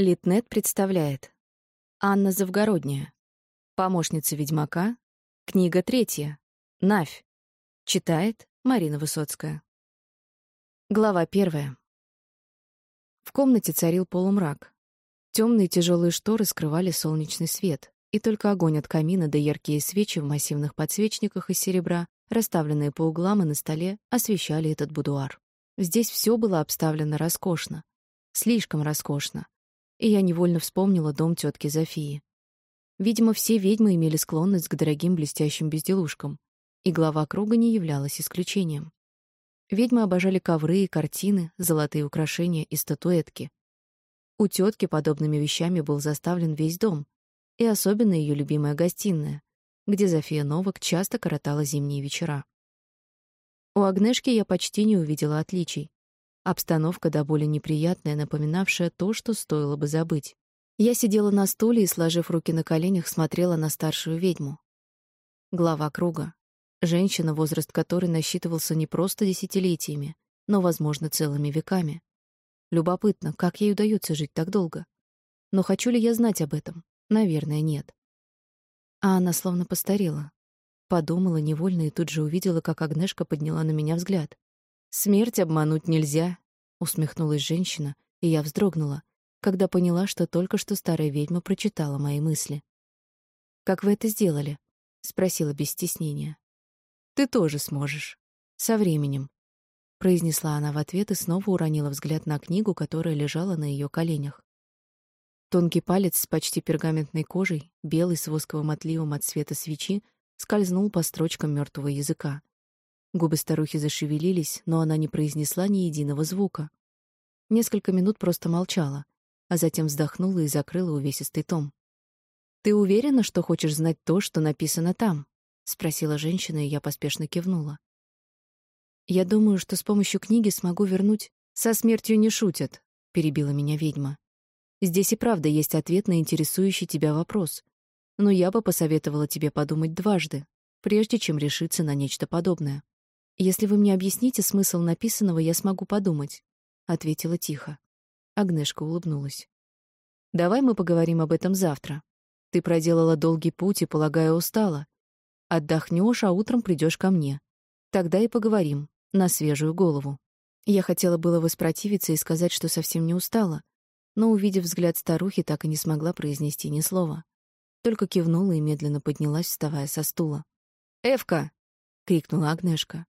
Литнет представляет. Анна Завгородняя. Помощница ведьмака. Книга третья. Навь. Читает Марина Высоцкая. Глава первая. В комнате царил полумрак. Темные тяжелые шторы скрывали солнечный свет, и только огонь от камина да яркие свечи в массивных подсвечниках из серебра, расставленные по углам и на столе, освещали этот будуар. Здесь все было обставлено роскошно. Слишком роскошно и я невольно вспомнила дом тетки Зофии. Видимо, все ведьмы имели склонность к дорогим блестящим безделушкам, и глава круга не являлась исключением. Ведьмы обожали ковры и картины, золотые украшения и статуэтки. У тетки подобными вещами был заставлен весь дом, и особенно ее любимая гостиная, где Зофия Новак часто коротала зимние вечера. У Агнешки я почти не увидела отличий. Обстановка до боли неприятная, напоминавшая то, что стоило бы забыть. Я сидела на стуле и, сложив руки на коленях, смотрела на старшую ведьму. Глава круга. Женщина, возраст которой насчитывался не просто десятилетиями, но, возможно, целыми веками. Любопытно, как ей удается жить так долго. Но хочу ли я знать об этом? Наверное, нет. А она словно постарела. Подумала невольно и тут же увидела, как Агнешка подняла на меня взгляд. Смерть обмануть нельзя, усмехнулась женщина, и я вздрогнула, когда поняла, что только что старая ведьма прочитала мои мысли. Как вы это сделали? спросила без стеснения. Ты тоже сможешь. Со временем, произнесла она в ответ и снова уронила взгляд на книгу, которая лежала на ее коленях. Тонкий палец с почти пергаментной кожей, белый с восковым отливом от света свечи, скользнул по строчкам мертвого языка. Губы старухи зашевелились, но она не произнесла ни единого звука. Несколько минут просто молчала, а затем вздохнула и закрыла увесистый том. «Ты уверена, что хочешь знать то, что написано там?» — спросила женщина, и я поспешно кивнула. «Я думаю, что с помощью книги смогу вернуть...» «Со смертью не шутят», — перебила меня ведьма. «Здесь и правда есть ответ на интересующий тебя вопрос. Но я бы посоветовала тебе подумать дважды, прежде чем решиться на нечто подобное. Если вы мне объясните смысл написанного, я смогу подумать, ответила тихо. Агнешка улыбнулась. Давай мы поговорим об этом завтра. Ты проделала долгий путь и, полагаю, устала. Отдохнешь, а утром придешь ко мне. Тогда и поговорим на свежую голову. Я хотела было воспротивиться и сказать, что совсем не устала, но, увидев взгляд старухи, так и не смогла произнести ни слова. Только кивнула и медленно поднялась, вставая со стула. «Эвка!» — крикнула Агнешка.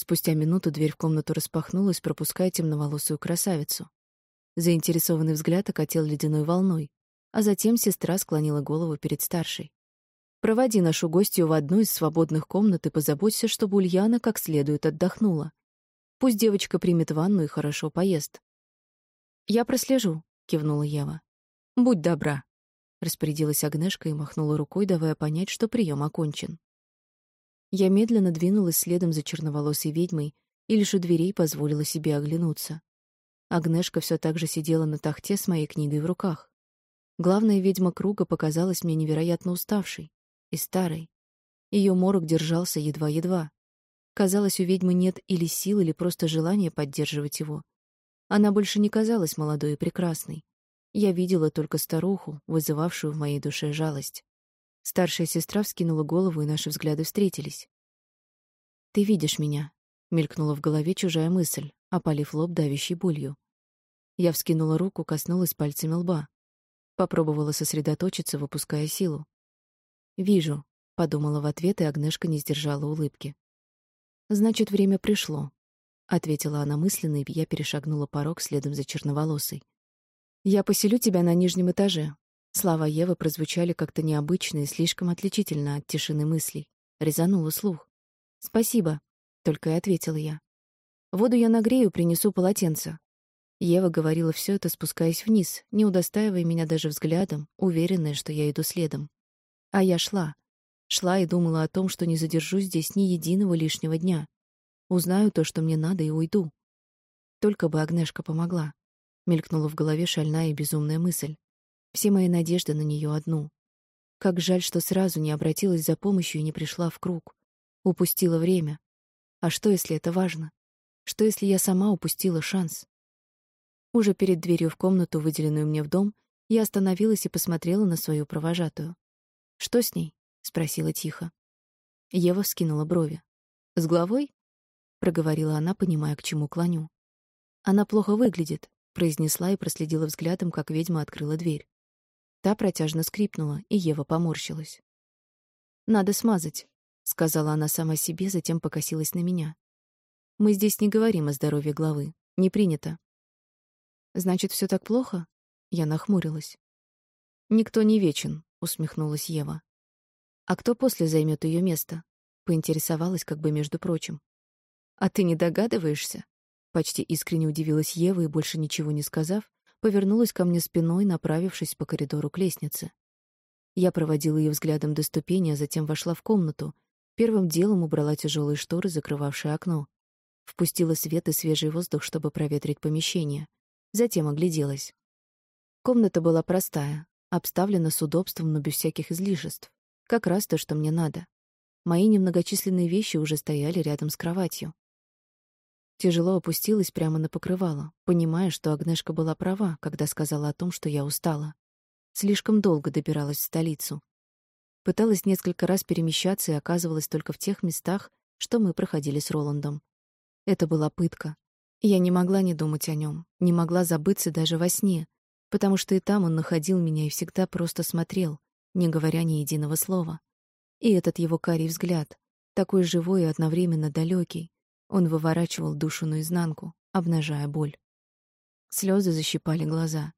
Спустя минуту дверь в комнату распахнулась, пропуская темноволосую красавицу. Заинтересованный взгляд окатил ледяной волной, а затем сестра склонила голову перед старшей. «Проводи нашу гостью в одну из свободных комнат и позаботься, чтобы Ульяна как следует отдохнула. Пусть девочка примет ванну и хорошо поест». «Я прослежу», — кивнула Ева. «Будь добра», — распорядилась Агнешка и махнула рукой, давая понять, что прием окончен. Я медленно двинулась следом за черноволосой ведьмой и лишь у дверей позволила себе оглянуться. Агнешка все так же сидела на тахте с моей книгой в руках. Главная ведьма круга показалась мне невероятно уставшей и старой. Ее морок держался едва-едва. Казалось, у ведьмы нет или сил, или просто желания поддерживать его. Она больше не казалась молодой и прекрасной. Я видела только старуху, вызывавшую в моей душе жалость. Старшая сестра вскинула голову, и наши взгляды встретились. «Ты видишь меня», — мелькнула в голове чужая мысль, опалив лоб давящей болью. Я вскинула руку, коснулась пальцами лба. Попробовала сосредоточиться, выпуская силу. «Вижу», — подумала в ответ, и Агнешка не сдержала улыбки. «Значит, время пришло», — ответила она мысленно, и я перешагнула порог следом за черноволосой. «Я поселю тебя на нижнем этаже. Слова Евы прозвучали как-то необычно и слишком отличительно от тишины мыслей. Резанула слух. «Спасибо», — только и ответила я. «Воду я нагрею, принесу полотенце». Ева говорила все это, спускаясь вниз, не удостаивая меня даже взглядом, уверенная, что я иду следом. А я шла. Шла и думала о том, что не задержусь здесь ни единого лишнего дня. Узнаю то, что мне надо, и уйду. Только бы Агнешка помогла. Мелькнула в голове шальная и безумная мысль. Все мои надежды на нее одну. Как жаль, что сразу не обратилась за помощью и не пришла в круг. Упустила время. А что, если это важно? Что, если я сама упустила шанс? Уже перед дверью в комнату, выделенную мне в дом, Я остановилась и посмотрела на свою провожатую. «Что с ней?» — спросила тихо. Ева вскинула брови. «С головой?» — проговорила она, понимая, к чему клоню. «Она плохо выглядит», — произнесла и проследила взглядом, как ведьма открыла дверь. Та протяжно скрипнула, и Ева поморщилась. «Надо смазать», — сказала она сама себе, затем покосилась на меня. «Мы здесь не говорим о здоровье главы. Не принято». «Значит, все так плохо?» Я нахмурилась. «Никто не вечен», — усмехнулась Ева. «А кто после займет ее место?» — поинтересовалась как бы между прочим. «А ты не догадываешься?» Почти искренне удивилась Ева и, больше ничего не сказав, повернулась ко мне спиной, направившись по коридору к лестнице. Я проводила ее взглядом до ступени, а затем вошла в комнату. Первым делом убрала тяжелые шторы, закрывавшие окно. Впустила свет и свежий воздух, чтобы проветрить помещение. Затем огляделась. Комната была простая, обставлена с удобством, но без всяких излишеств. Как раз то, что мне надо. Мои немногочисленные вещи уже стояли рядом с кроватью. Тяжело опустилась прямо на покрывало, понимая, что Агнешка была права, когда сказала о том, что я устала. Слишком долго добиралась в столицу. Пыталась несколько раз перемещаться и оказывалась только в тех местах, что мы проходили с Роландом. Это была пытка. Я не могла не думать о нем, не могла забыться даже во сне, потому что и там он находил меня и всегда просто смотрел, не говоря ни единого слова. И этот его карий взгляд, такой живой и одновременно далекий, он выворачивал душу наизнанку, обнажая боль. Слезы защипали глаза.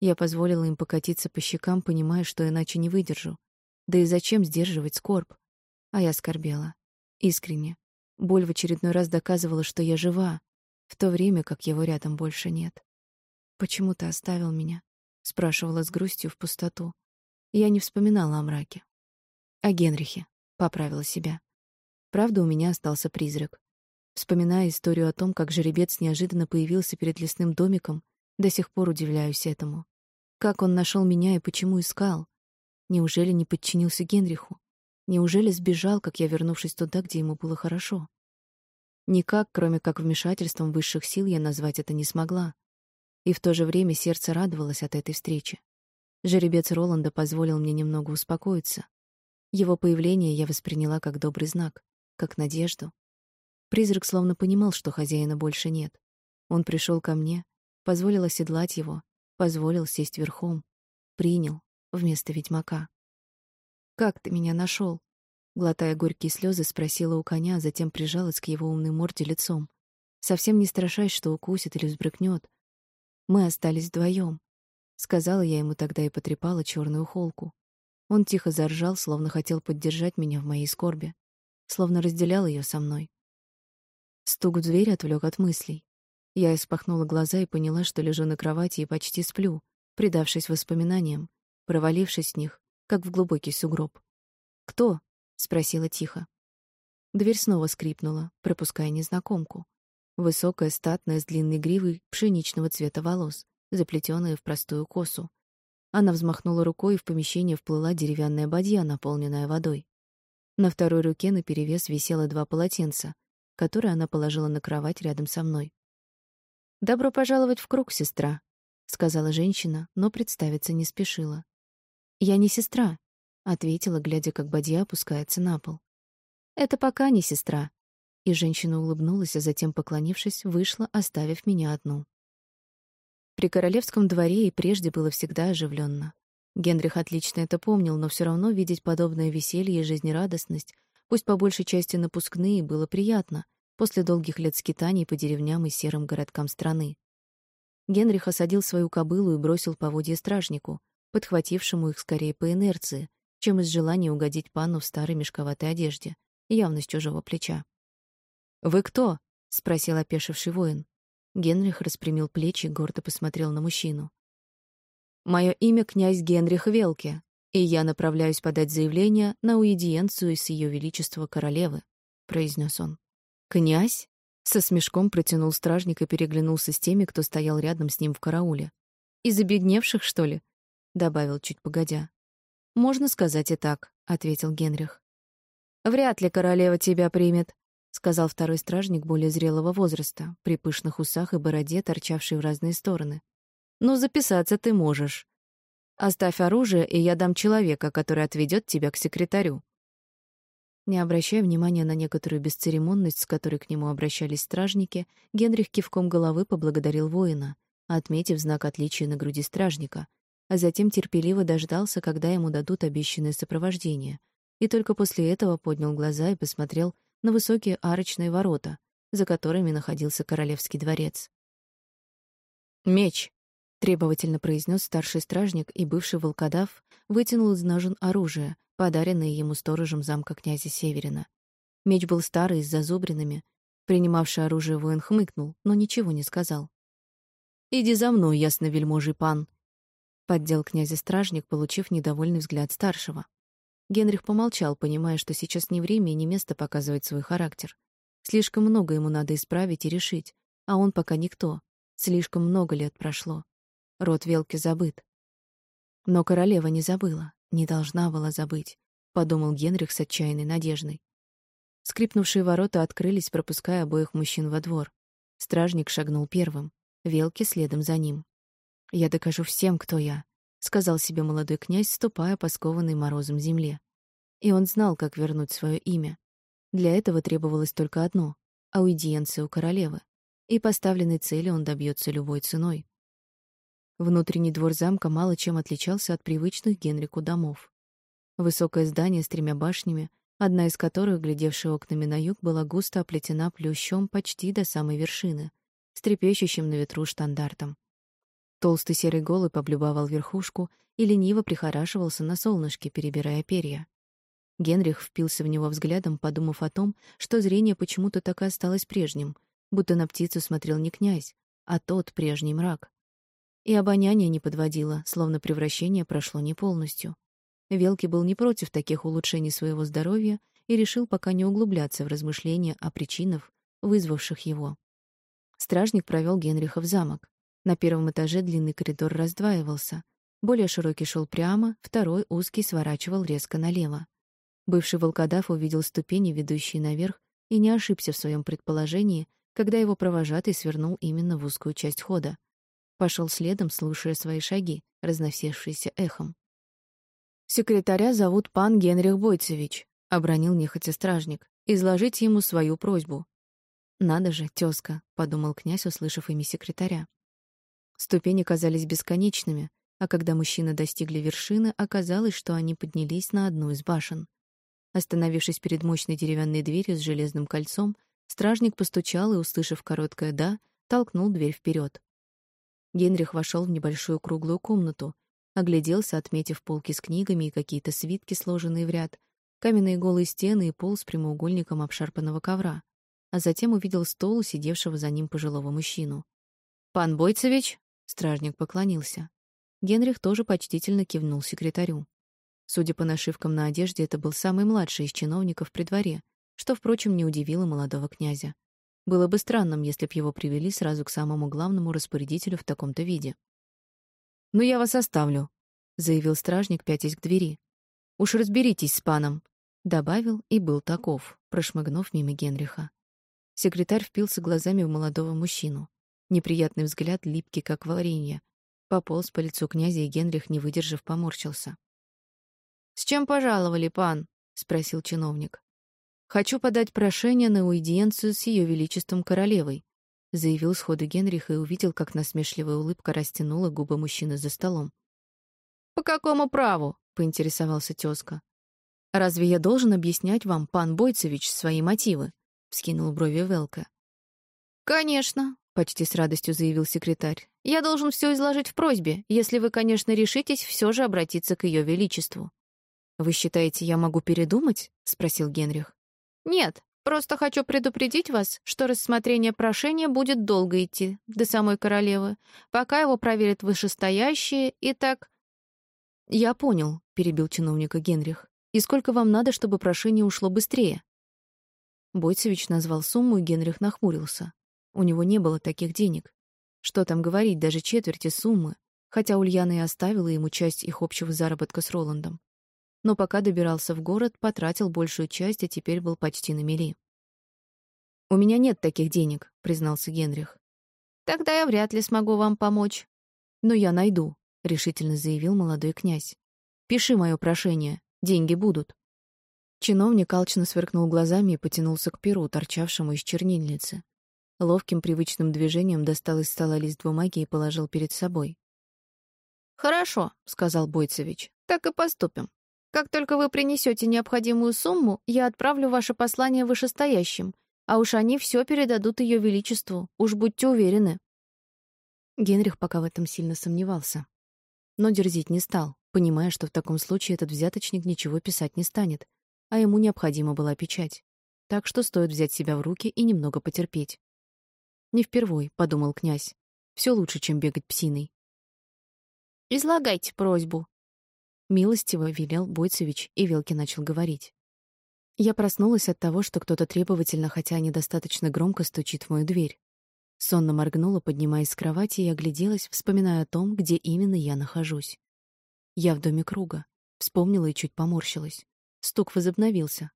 Я позволила им покатиться по щекам, понимая, что иначе не выдержу. Да и зачем сдерживать скорбь? А я скорбела. Искренне. Боль в очередной раз доказывала, что я жива, в то время как его рядом больше нет. «Почему ты оставил меня?» — спрашивала с грустью в пустоту. Я не вспоминала о мраке. О Генрихе. Поправила себя. Правда, у меня остался призрак. Вспоминая историю о том, как жеребец неожиданно появился перед лесным домиком, до сих пор удивляюсь этому. Как он нашел меня и почему искал? Неужели не подчинился Генриху? Неужели сбежал, как я, вернувшись туда, где ему было хорошо? Никак, кроме как вмешательством высших сил, я назвать это не смогла. И в то же время сердце радовалось от этой встречи. Жеребец Роланда позволил мне немного успокоиться. Его появление я восприняла как добрый знак, как надежду. Призрак словно понимал, что хозяина больше нет. Он пришел ко мне, позволил оседлать его, позволил сесть верхом, принял вместо ведьмака. «Как ты меня нашел? Глотая горькие слезы, спросила у коня, а затем прижалась к его умной морде лицом, совсем не страшась, что укусит или взбрыкнет, мы остались вдвоем, сказала я ему тогда и потрепала черную холку. Он тихо заржал, словно хотел поддержать меня в моей скорби, словно разделял ее со мной. Стук в дверь отвлек от мыслей. Я испахнула глаза и поняла, что лежу на кровати и почти сплю, предавшись воспоминаниям, провалившись в них, как в глубокий сугроб. «Кто?» — спросила тихо. Дверь снова скрипнула, пропуская незнакомку. Высокая, статная, с длинной гривой пшеничного цвета волос, заплетенная в простую косу. Она взмахнула рукой, и в помещение вплыла деревянная бадья, наполненная водой. На второй руке наперевес висело два полотенца, которые она положила на кровать рядом со мной. «Добро пожаловать в круг, сестра», — сказала женщина, но представиться не спешила. «Я не сестра», — ответила, глядя, как бадья опускается на пол. «Это пока не сестра», и женщина улыбнулась, а затем, поклонившись, вышла, оставив меня одну. При королевском дворе и прежде было всегда оживленно. Генрих отлично это помнил, но все равно видеть подобное веселье и жизнерадостность, пусть по большей части напускные, было приятно после долгих лет скитаний по деревням и серым городкам страны. Генрих осадил свою кобылу и бросил поводья стражнику, подхватившему их скорее по инерции, чем из желания угодить пану в старой мешковатой одежде, явно с чужого плеча. «Вы кто?» — спросил опешивший воин. Генрих распрямил плечи и гордо посмотрел на мужчину. «Мое имя князь Генрих Велке, и я направляюсь подать заявление на уидиенцию с ее величества королевы», — произнес он. «Князь?» — со смешком протянул стражник и переглянулся с теми, кто стоял рядом с ним в карауле. «Из обедневших, что ли?» — добавил чуть погодя. «Можно сказать и так», — ответил Генрих. «Вряд ли королева тебя примет», сказал второй стражник более зрелого возраста, при пышных усах и бороде, торчавшей в разные стороны. Но записаться ты можешь. Оставь оружие, и я дам человека, который отведет тебя к секретарю. Не обращая внимания на некоторую бесцеремонность, с которой к нему обращались стражники, Генрих кивком головы поблагодарил воина, отметив знак отличия на груди стражника, а затем терпеливо дождался, когда ему дадут обещанное сопровождение, и только после этого поднял глаза и посмотрел на высокие арочные ворота, за которыми находился королевский дворец. «Меч!» — требовательно произнес старший стражник, и бывший волкодав вытянул из ножен оружие, подаренное ему сторожем замка князя Северина. Меч был старый, с зазубринами. Принимавший оружие воин хмыкнул, но ничего не сказал. «Иди за мной, ясно-вельможий пан!» Поддел князя стражник, получив недовольный взгляд старшего. Генрих помолчал, понимая, что сейчас не время и не место показывать свой характер. Слишком много ему надо исправить и решить, а он пока никто. Слишком много лет прошло. Род Велки забыт. Но королева не забыла. Не должна была забыть, подумал Генрих с отчаянной надеждой. Скрипнувшие ворота открылись, пропуская обоих мужчин во двор. Стражник шагнул первым, Велки следом за ним. Я докажу всем, кто я, сказал себе молодой князь, ступая по скованной морозом земле. И он знал, как вернуть свое имя. Для этого требовалось только одно аудиенция у королевы. И поставленной цели он добьется любой ценой. Внутренний двор замка мало чем отличался от привычных Генрику домов. Высокое здание с тремя башнями, одна из которых, глядевшая окнами на юг, была густо оплетена плющом почти до самой вершины, с трепещущим на ветру штандартом. Толстый серый голубь облюбовал верхушку и лениво прихорашивался на солнышке, перебирая перья. Генрих впился в него взглядом, подумав о том, что зрение почему-то так и осталось прежним, будто на птицу смотрел не князь, а тот прежний мрак. И обоняние не подводило, словно превращение прошло не полностью. Велки был не против таких улучшений своего здоровья и решил пока не углубляться в размышления о причинах, вызвавших его. Стражник провел Генриха в замок. На первом этаже длинный коридор раздваивался. Более широкий шел прямо, второй узкий сворачивал резко налево. Бывший волкодав увидел ступени, ведущие наверх, и не ошибся в своем предположении, когда его провожатый свернул именно в узкую часть хода. Пошел следом, слушая свои шаги, разносившиеся эхом. «Секретаря зовут пан Генрих Бойцевич», — обронил нехотя стражник. «Изложите ему свою просьбу». «Надо же, тезка», — подумал князь, услышав имя секретаря. Ступени казались бесконечными, а когда мужчины достигли вершины, оказалось, что они поднялись на одну из башен. Остановившись перед мощной деревянной дверью с железным кольцом, стражник постучал и, услышав короткое «да», толкнул дверь вперед. Генрих вошел в небольшую круглую комнату, огляделся, отметив полки с книгами и какие-то свитки, сложенные в ряд, каменные голые стены и пол с прямоугольником обшарпанного ковра, а затем увидел стол, сидевшего за ним пожилого мужчину. «Пан Бойцевич?» — стражник поклонился. Генрих тоже почтительно кивнул секретарю. Судя по нашивкам на одежде, это был самый младший из чиновников при дворе, что, впрочем, не удивило молодого князя. Было бы странным, если б его привели сразу к самому главному распорядителю в таком-то виде. «Ну, я вас оставлю», — заявил стражник, пятясь к двери. «Уж разберитесь с паном», — добавил и был таков, прошмыгнув мимо Генриха. Секретарь впился глазами в молодого мужчину. Неприятный взгляд, липкий, как варенье. Пополз по лицу князя, и Генрих, не выдержав, поморщился. «С чем пожаловали, пан?» — спросил чиновник. «Хочу подать прошение на уидиенцию с ее величеством королевой», — заявил сходу Генрих и увидел, как насмешливая улыбка растянула губы мужчины за столом. «По какому праву?» — поинтересовался тезка. «Разве я должен объяснять вам, пан Бойцевич, свои мотивы?» — вскинул брови Велка. «Конечно», — почти с радостью заявил секретарь. «Я должен все изложить в просьбе, если вы, конечно, решитесь все же обратиться к ее величеству». «Вы считаете, я могу передумать?» — спросил Генрих. «Нет, просто хочу предупредить вас, что рассмотрение прошения будет долго идти до самой королевы, пока его проверят вышестоящие и так...» «Я понял», — перебил чиновника Генрих. «И сколько вам надо, чтобы прошение ушло быстрее?» Бойцевич назвал сумму, и Генрих нахмурился. У него не было таких денег. Что там говорить, даже четверти суммы, хотя Ульяна и оставила ему часть их общего заработка с Роландом но пока добирался в город, потратил большую часть, а теперь был почти на мели. «У меня нет таких денег», — признался Генрих. «Тогда я вряд ли смогу вам помочь». «Но я найду», — решительно заявил молодой князь. Пиши мое прошение, деньги будут. Чиновник алчно сверкнул глазами и потянулся к перу, торчавшему из чернильницы. Ловким привычным движением достал из стола лист бумаги и положил перед собой. «Хорошо», — сказал Бойцевич, — «так и поступим. Как только вы принесете необходимую сумму, я отправлю ваше послание вышестоящим, а уж они все передадут ее величеству, уж будьте уверены». Генрих пока в этом сильно сомневался. Но дерзить не стал, понимая, что в таком случае этот взяточник ничего писать не станет, а ему необходима была печать. Так что стоит взять себя в руки и немного потерпеть. «Не впервой», — подумал князь. Все лучше, чем бегать псиной». «Излагайте просьбу», — милостиво велел Бойцевич, и Велки начал говорить. Я проснулась от того, что кто-то требовательно, хотя недостаточно громко стучит в мою дверь. Сонно моргнула, поднимаясь с кровати, и огляделась, вспоминая о том, где именно я нахожусь. Я в доме круга. Вспомнила и чуть поморщилась. Стук возобновился.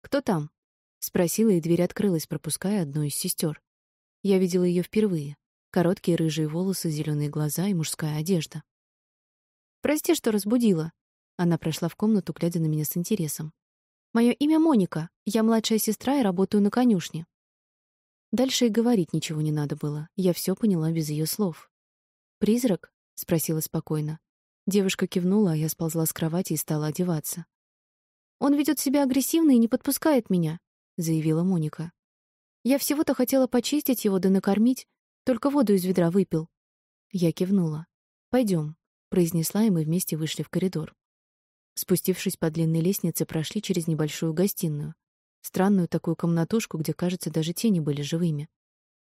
«Кто там?» — спросила, и дверь открылась, пропуская одну из сестер. Я видела ее впервые. Короткие рыжие волосы, зеленые глаза и мужская одежда. «Прости, что разбудила». Она прошла в комнату, глядя на меня с интересом. «Мое имя Моника. Я младшая сестра и работаю на конюшне». Дальше и говорить ничего не надо было. Я все поняла без ее слов. «Призрак?» — спросила спокойно. Девушка кивнула, а я сползла с кровати и стала одеваться. «Он ведет себя агрессивно и не подпускает меня», — заявила Моника. «Я всего-то хотела почистить его да накормить, только воду из ведра выпил». Я кивнула. Пойдем, произнесла, и мы вместе вышли в коридор. Спустившись по длинной лестнице, прошли через небольшую гостиную. Странную такую комнатушку, где, кажется, даже тени были живыми.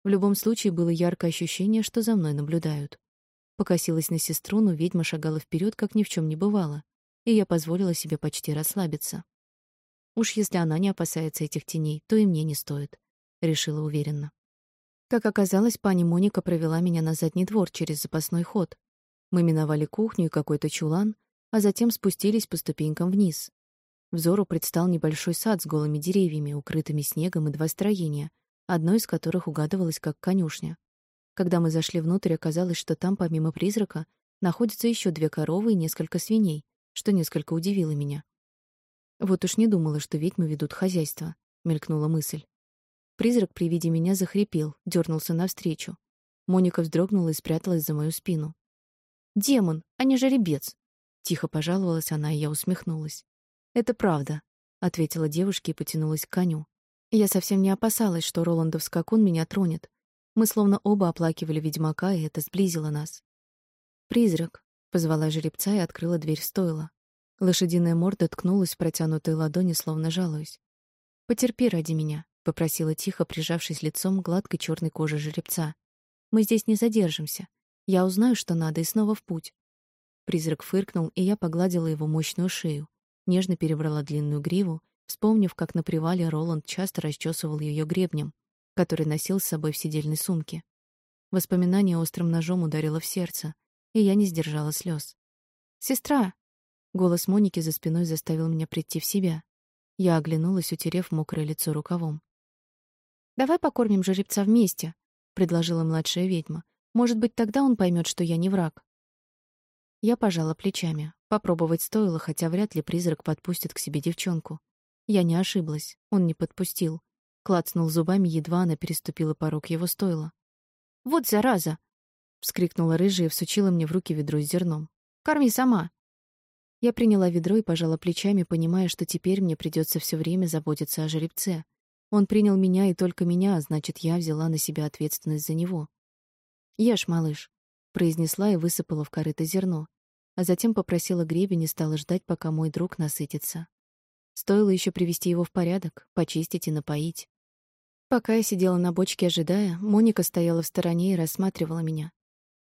В любом случае было яркое ощущение, что за мной наблюдают. Покосилась на сестру, но ведьма шагала вперед, как ни в чем не бывало, и я позволила себе почти расслабиться. Уж если она не опасается этих теней, то и мне не стоит, решила уверенно. Как оказалось, пани Моника провела меня на задний двор через запасной ход. Мы миновали кухню и какой-то чулан, а затем спустились по ступенькам вниз. Взору предстал небольшой сад с голыми деревьями, укрытыми снегом, и два строения, одно из которых угадывалось как конюшня. Когда мы зашли внутрь, оказалось, что там, помимо призрака, находятся еще две коровы и несколько свиней, что несколько удивило меня. Вот уж не думала, что ведьмы ведут хозяйство, мелькнула мысль. Призрак при виде меня захрипел, дернулся навстречу. Моника вздрогнула и спряталась за мою спину. «Демон, а не жеребец!» Тихо пожаловалась она, и я усмехнулась. «Это правда», — ответила девушке и потянулась к коню. Я совсем не опасалась, что Роландов скакун меня тронет, мы словно оба оплакивали ведьмака, и это сблизило нас. «Призрак», — позвала жеребца и открыла дверь в стойло. Лошадиная морда ткнулась в протянутые ладони, словно жалуясь. «Потерпи ради меня», — попросила тихо, прижавшись лицом к гладкой черной коже жеребца. «Мы здесь не задержимся. Я узнаю, что надо, и снова в путь». Призрак фыркнул, и я погладила его мощную шею, нежно перебрала длинную гриву, вспомнив, как на привале Роланд часто расчесывал ее гребнем, который носил с собой в сидельной сумке. Воспоминание острым ножом ударило в сердце, и я не сдержала слез. «Сестра!» Голос Моники за спиной заставил меня прийти в себя. Я оглянулась, утерев мокрое лицо рукавом. «Давай покормим жеребца вместе», — предложила младшая ведьма. «Может быть, тогда он поймет, что я не враг». Я пожала плечами. Попробовать стоило, хотя вряд ли призрак подпустит к себе девчонку. Я не ошиблась, он не подпустил клацнул зубами, едва она переступила порог его стойла. «Вот зараза!» — вскрикнула рыжая и всучила мне в руки ведро с зерном. «Корми сама!» Я приняла ведро и пожала плечами, понимая, что теперь мне придется все время заботиться о жеребце. Он принял меня и только меня, а значит, я взяла на себя ответственность за него. «Ешь, малыш», — произнесла и высыпала в корыто зерно, а затем попросила гребень и стала ждать, пока мой друг насытится. Стоило еще привести его в порядок, почистить и напоить. Пока я сидела на бочке, ожидая, Моника стояла в стороне и рассматривала меня.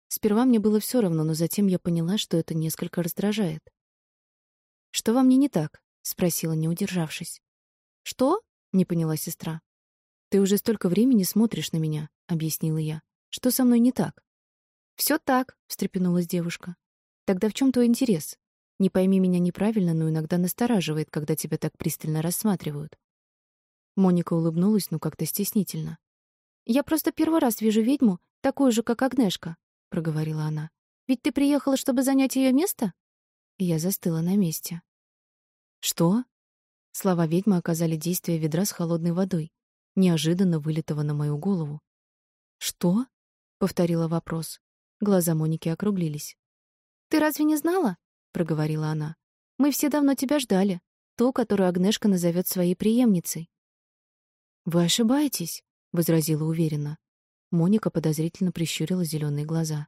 Сперва мне было все равно, но затем я поняла, что это несколько раздражает. «Что во мне не так?» — спросила, не удержавшись. «Что?» — не поняла сестра. «Ты уже столько времени смотришь на меня», — объяснила я. «Что со мной не так?» Все так», — встрепенулась девушка. «Тогда в чем твой интерес? Не пойми меня неправильно, но иногда настораживает, когда тебя так пристально рассматривают. Моника улыбнулась, но как-то стеснительно. «Я просто первый раз вижу ведьму, такую же, как Агнешка», — проговорила она. Ведь ты приехала, чтобы занять ее место?» я застыла на месте. «Что?» Слова ведьмы оказали действие ведра с холодной водой, неожиданно вылитого на мою голову. «Что?» — повторила вопрос. Глаза Моники округлились. «Ты разве не знала?» — проговорила она. «Мы все давно тебя ждали. Ту, которую Агнешка назовет своей преемницей». «Вы ошибаетесь», — возразила уверенно. Моника подозрительно прищурила зеленые глаза.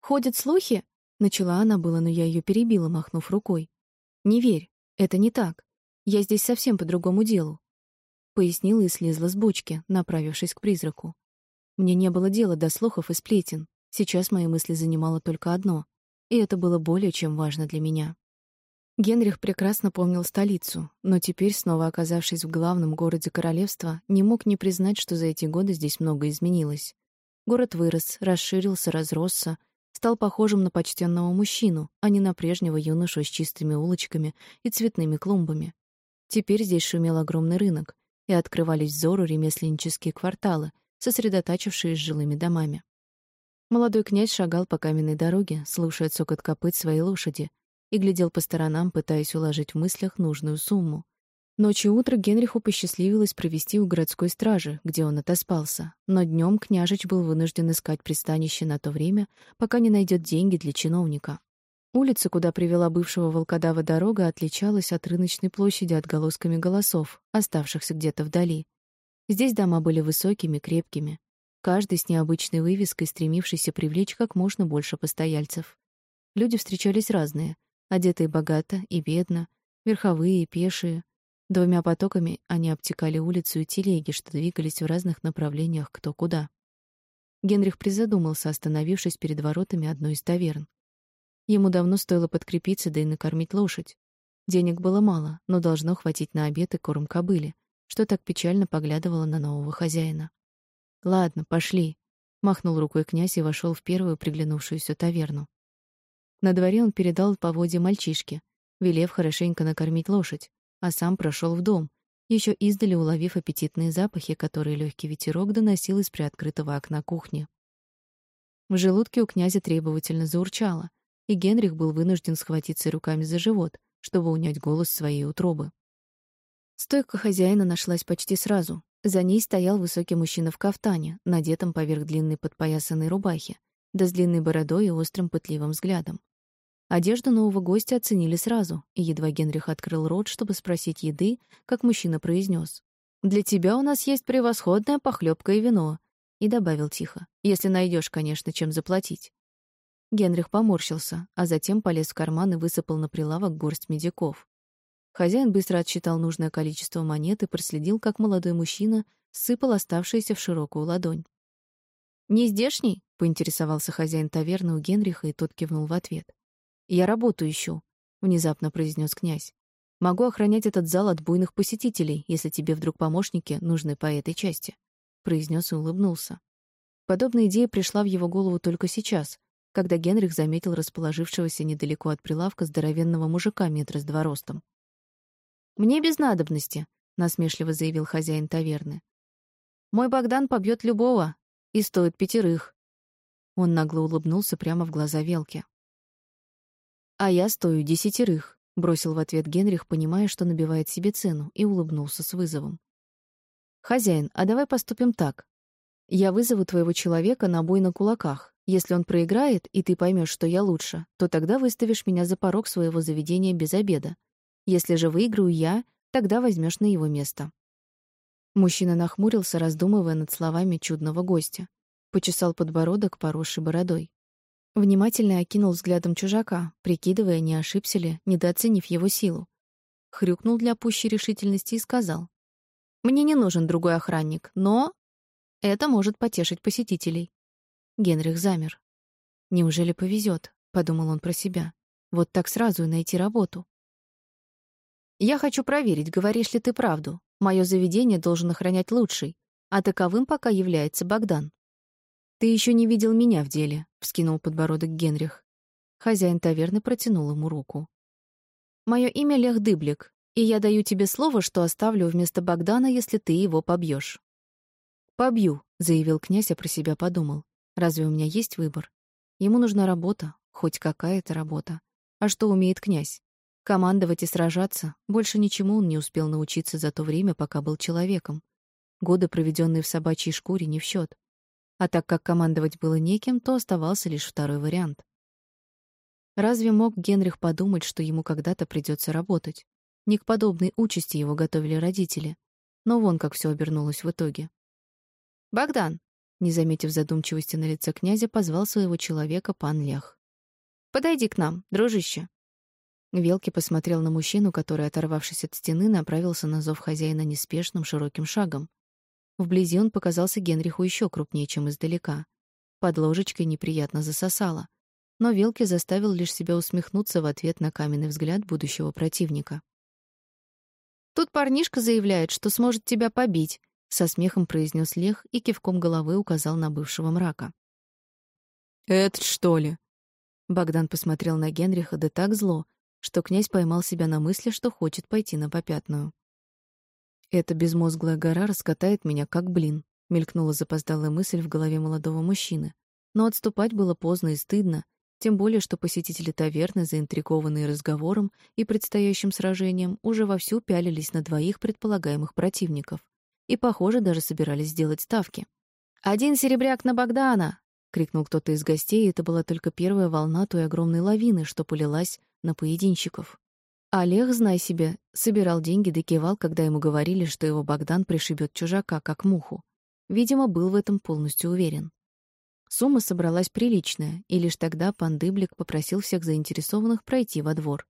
«Ходят слухи?» — начала она было, но я ее перебила, махнув рукой. «Не верь, это не так. Я здесь совсем по другому делу», — пояснила и слезла с бочки, направившись к призраку. Мне не было дела до слухов и сплетен. Сейчас мои мысли занимало только одно, и это было более чем важно для меня. Генрих прекрасно помнил столицу, но теперь, снова оказавшись в главном городе королевства, не мог не признать, что за эти годы здесь многое изменилось. Город вырос, расширился, разросся, стал похожим на почтенного мужчину, а не на прежнего юношу с чистыми улочками и цветными клумбами. Теперь здесь шумел огромный рынок, и открывались взору ремесленнические кварталы, сосредотачившие с жилыми домами. Молодой князь шагал по каменной дороге, слушая цокот копыт своей лошади, и глядел по сторонам, пытаясь уложить в мыслях нужную сумму. Ночью утро Генриху посчастливилось провести у городской стражи, где он отоспался, но днем княжич был вынужден искать пристанище на то время, пока не найдет деньги для чиновника. Улица, куда привела бывшего волкодава дорога, отличалась от рыночной площади отголосками голосов, оставшихся где-то вдали. Здесь дома были высокими, крепкими, каждый с необычной вывеской, стремившийся привлечь как можно больше постояльцев. Люди встречались разные — одетые богато и бедно, верховые и пешие. Двумя потоками они обтекали улицу и телеги, что двигались в разных направлениях кто куда. Генрих призадумался, остановившись перед воротами одной из таверн. Ему давно стоило подкрепиться, да и накормить лошадь. Денег было мало, но должно хватить на обед и корм кобыле, что так печально поглядывало на нового хозяина. «Ладно, пошли», — махнул рукой князь и вошел в первую приглянувшуюся таверну. На дворе он передал поводья мальчишке, велев хорошенько накормить лошадь, а сам прошел в дом, еще издали уловив аппетитные запахи, которые легкий ветерок доносил из приоткрытого окна кухни. В желудке у князя требовательно заурчало, и Генрих был вынужден схватиться руками за живот, чтобы унять голос своей утробы. Стойка хозяина нашлась почти сразу. За ней стоял высокий мужчина в кафтане, надетом поверх длинной подпоясанной рубахи, да с длинной бородой и острым пытливым взглядом. Одежду нового гостя оценили сразу, и едва Генрих открыл рот, чтобы спросить еды, как мужчина произнес: «Для тебя у нас есть превосходная похлебка и вино», и добавил тихо: «Если найдешь, конечно, чем заплатить». Генрих поморщился, а затем полез в карман и высыпал на прилавок горсть медиков. Хозяин быстро отсчитал нужное количество монет и проследил, как молодой мужчина сыпал оставшиеся в широкую ладонь. «Не здешний?» — поинтересовался хозяин таверны у Генриха, и тот кивнул в ответ. «Я работу ищу», — внезапно произнес князь. «Могу охранять этот зал от буйных посетителей, если тебе вдруг помощники нужны по этой части», — произнес и улыбнулся. Подобная идея пришла в его голову только сейчас, когда Генрих заметил расположившегося недалеко от прилавка здоровенного мужика метра с два ростом. «Мне без надобности», — насмешливо заявил хозяин таверны. «Мой Богдан побьет любого и стоит пятерых». Он нагло улыбнулся прямо в глаза Велке. «А я стою десятерых», — бросил в ответ Генрих, понимая, что набивает себе цену, и улыбнулся с вызовом. «Хозяин, а давай поступим так. Я вызову твоего человека на бой на кулаках. Если он проиграет, и ты поймешь, что я лучше, то тогда выставишь меня за порог своего заведения без обеда. Если же выиграю я, тогда возьмешь на его место». Мужчина нахмурился, раздумывая над словами чудного гостя. Почесал подбородок, поросший бородой. Внимательно окинул взглядом чужака, прикидывая, не ошибся ли, недооценив его силу. Хрюкнул для пущей решительности и сказал. «Мне не нужен другой охранник, но это может потешить посетителей». Генрих замер. «Неужели повезет?» — подумал он про себя. «Вот так сразу и найти работу». «Я хочу проверить, говоришь ли ты правду. Мое заведение должен охранять лучший, а таковым пока является Богдан». «Ты еще не видел меня в деле», — вскинул подбородок Генрих. Хозяин таверны протянул ему руку. «Мое имя Лех Дыблик, и я даю тебе слово, что оставлю вместо Богдана, если ты его побьешь». «Побью», — заявил князь, а про себя подумал. «Разве у меня есть выбор?» Ему нужна работа, хоть какая-то работа. А что умеет князь? Командовать и сражаться больше ничему он не успел научиться за то время, пока был человеком. Годы, проведенные в собачьей шкуре, не в счет. А так как командовать было некем, то оставался лишь второй вариант. Разве мог Генрих подумать, что ему когда-то придется работать? Не к подобной участи его готовили родители. Но вон как все обернулось в итоге. «Богдан!» Не заметив задумчивости на лице князя, позвал своего человека пан Лях. «Подойди к нам, дружище!» Велки посмотрел на мужчину, который, оторвавшись от стены, направился на зов хозяина неспешным широким шагом. Вблизи он показался Генриху еще крупнее, чем издалека. Под ложечкой неприятно засосало. Но Велки заставил лишь себя усмехнуться в ответ на каменный взгляд будущего противника. Тут парнишка заявляет, что сможет тебя побить, со смехом произнес Лех и кивком головы указал на бывшего мрака. «Этот, что ли?» Богдан посмотрел на Генриха да так зло, что князь поймал себя на мысли, что хочет пойти на попятную. «Эта безмозглая гора раскатает меня, как блин», — мелькнула запоздалая мысль в голове молодого мужчины. Но отступать было поздно и стыдно, тем более, что посетители таверны, заинтригованные разговором и предстоящим сражением, уже вовсю пялились на двоих предполагаемых противников и, похоже, даже собирались сделать ставки. «Один серебряк на Богдана!» — крикнул кто-то из гостей, и это была только первая волна той огромной лавины, что полилась на поединщиков. Олег, знай себе, собирал деньги да кивал, когда ему говорили, что его Богдан пришибет чужака, как муху. Видимо, был в этом полностью уверен. Сумма собралась приличная, и лишь тогда пан Дыблик попросил всех заинтересованных пройти во двор.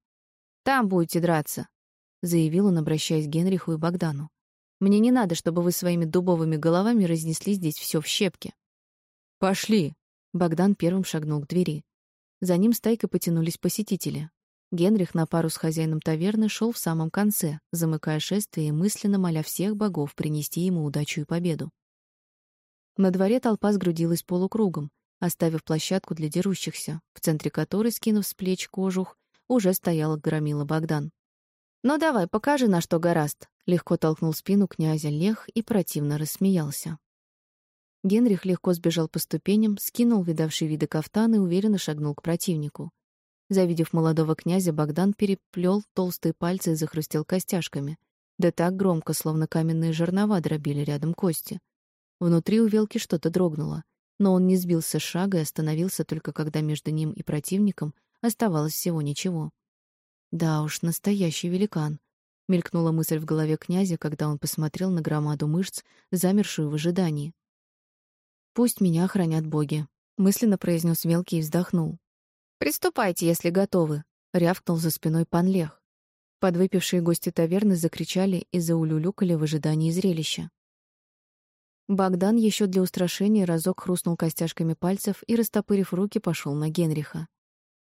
«Там будете драться», — заявил он, обращаясь к Генриху и Богдану. «Мне не надо, чтобы вы своими дубовыми головами разнесли здесь все в щепки». «Пошли!» — Богдан первым шагнул к двери. За ним стайкой потянулись посетители. Генрих на пару с хозяином таверны шел в самом конце, замыкая шествие и мысленно моля всех богов принести ему удачу и победу. На дворе толпа сгрудилась полукругом, оставив площадку для дерущихся, в центре которой, скинув с плеч кожух, уже стояла громила Богдан. «Ну давай, покажи, на что гораст», — легко толкнул спину князя Лех и противно рассмеялся. Генрих легко сбежал по ступеням, скинул видавший виды кафтан и уверенно шагнул к противнику. Завидев молодого князя, Богдан переплел толстые пальцы и захрустел костяшками. Да так громко, словно каменные жернова дробили рядом кости. Внутри у Велки что-то дрогнуло, но он не сбился с шага и остановился только когда между ним и противником оставалось всего ничего. Да уж, настоящий великан. Мелькнула мысль в голове князя, когда он посмотрел на громаду мышц, замершую в ожидании. Пусть меня хранят боги, мысленно произнес Велкий и вздохнул. Приступайте, если готовы, рявкнул за спиной пан Лех. Подвыпившие гости таверны закричали и заулюлюкали в ожидании зрелища. Богдан еще для устрашения разок хрустнул костяшками пальцев и, растопырив руки, пошел на Генриха.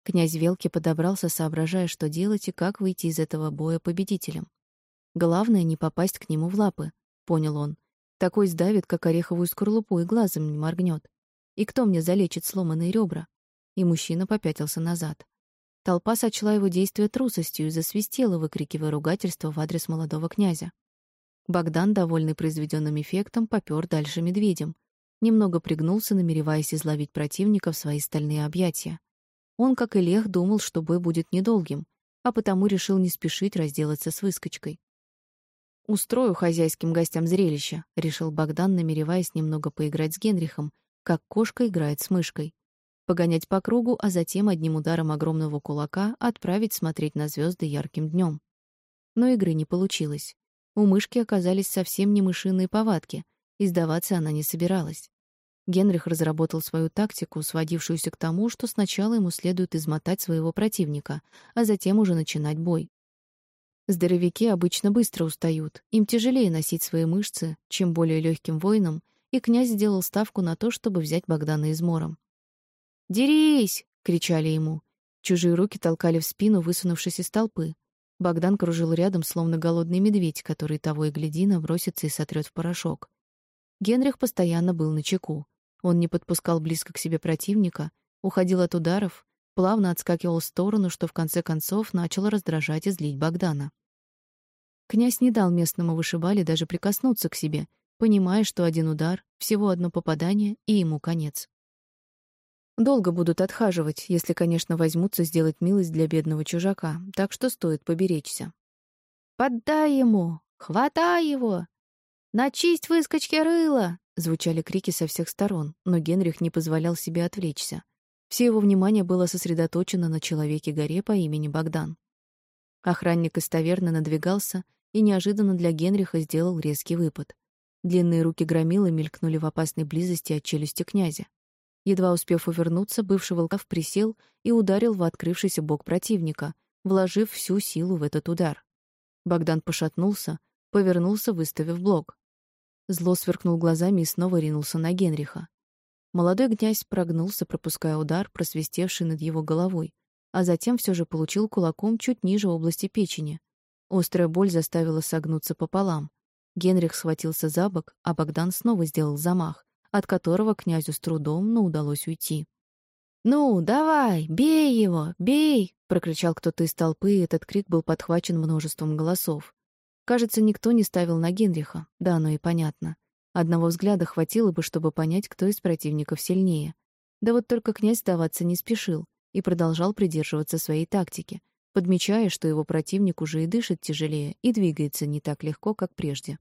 Князь Велки подобрался, соображая, что делать и как выйти из этого боя победителем. Главное — не попасть к нему в лапы, — понял он. Такой сдавит, как ореховую скорлупу, и глазом не моргнет. И кто мне залечит сломанные ребра? И мужчина попятился назад. Толпа сочла его действия трусостью и засвистела, выкрикивая ругательство в адрес молодого князя. Богдан, довольный произведенным эффектом, попёр дальше медведем. Немного пригнулся, намереваясь изловить противника в свои стальные объятия. Он, как и Лех, думал, что бой будет недолгим, а потому решил не спешить разделаться с выскочкой. «Устрою хозяйским гостям зрелище», — решил Богдан, намереваясь немного поиграть с Генрихом, как кошка играет с мышкой. Погонять по кругу, а затем одним ударом огромного кулака отправить смотреть на звезды ярким днем. Но игры не получилось. У мышки оказались совсем не мышиные повадки, и сдаваться она не собиралась. Генрих разработал свою тактику, сводившуюся к тому, что сначала ему следует измотать своего противника, а затем уже начинать бой. Здоровяки обычно быстро устают, им тяжелее носить свои мышцы, чем более легким воинам, и князь сделал ставку на то, чтобы взять Богдана измором. «Дерись!» — кричали ему. Чужие руки толкали в спину, высунувшись из толпы. Богдан кружил рядом, словно голодный медведь, который того и гляди набросится и сотрет в порошок. Генрих постоянно был на чеку. Он не подпускал близко к себе противника, уходил от ударов, плавно отскакивал в сторону, что в конце концов начало раздражать и злить Богдана. Князь не дал местному вышибали даже прикоснуться к себе, понимая, что один удар, всего одно попадание, и ему конец. Долго будут отхаживать, если, конечно, возьмутся сделать милость для бедного чужака, так что стоит поберечься. «Поддай ему! Хватай его! Начисть выскочки рыла!» Звучали крики со всех сторон, но Генрих не позволял себе отвлечься. Все его внимание было сосредоточено на человеке-горе по имени Богдан. Охранник из надвигался и неожиданно для Генриха сделал резкий выпад. Длинные руки громилы мелькнули в опасной близости от челюсти князя. Едва успев увернуться, бывший волков присел и ударил в открывшийся бок противника, вложив всю силу в этот удар. Богдан пошатнулся, повернулся, выставив блок. Зло сверкнул глазами и снова ринулся на Генриха. Молодой князь прогнулся, пропуская удар, просвистевший над его головой, а затем все же получил кулаком чуть ниже области печени. Острая боль заставила согнуться пополам. Генрих схватился за бок, а Богдан снова сделал замах, от которого князю с трудом, но удалось уйти. «Ну, давай, бей его, бей!» — прокричал кто-то из толпы, и этот крик был подхвачен множеством голосов. Кажется, никто не ставил на Генриха, да оно и понятно. Одного взгляда хватило бы, чтобы понять, кто из противников сильнее. Да вот только князь сдаваться не спешил и продолжал придерживаться своей тактики, подмечая, что его противник уже и дышит тяжелее, и двигается не так легко, как прежде.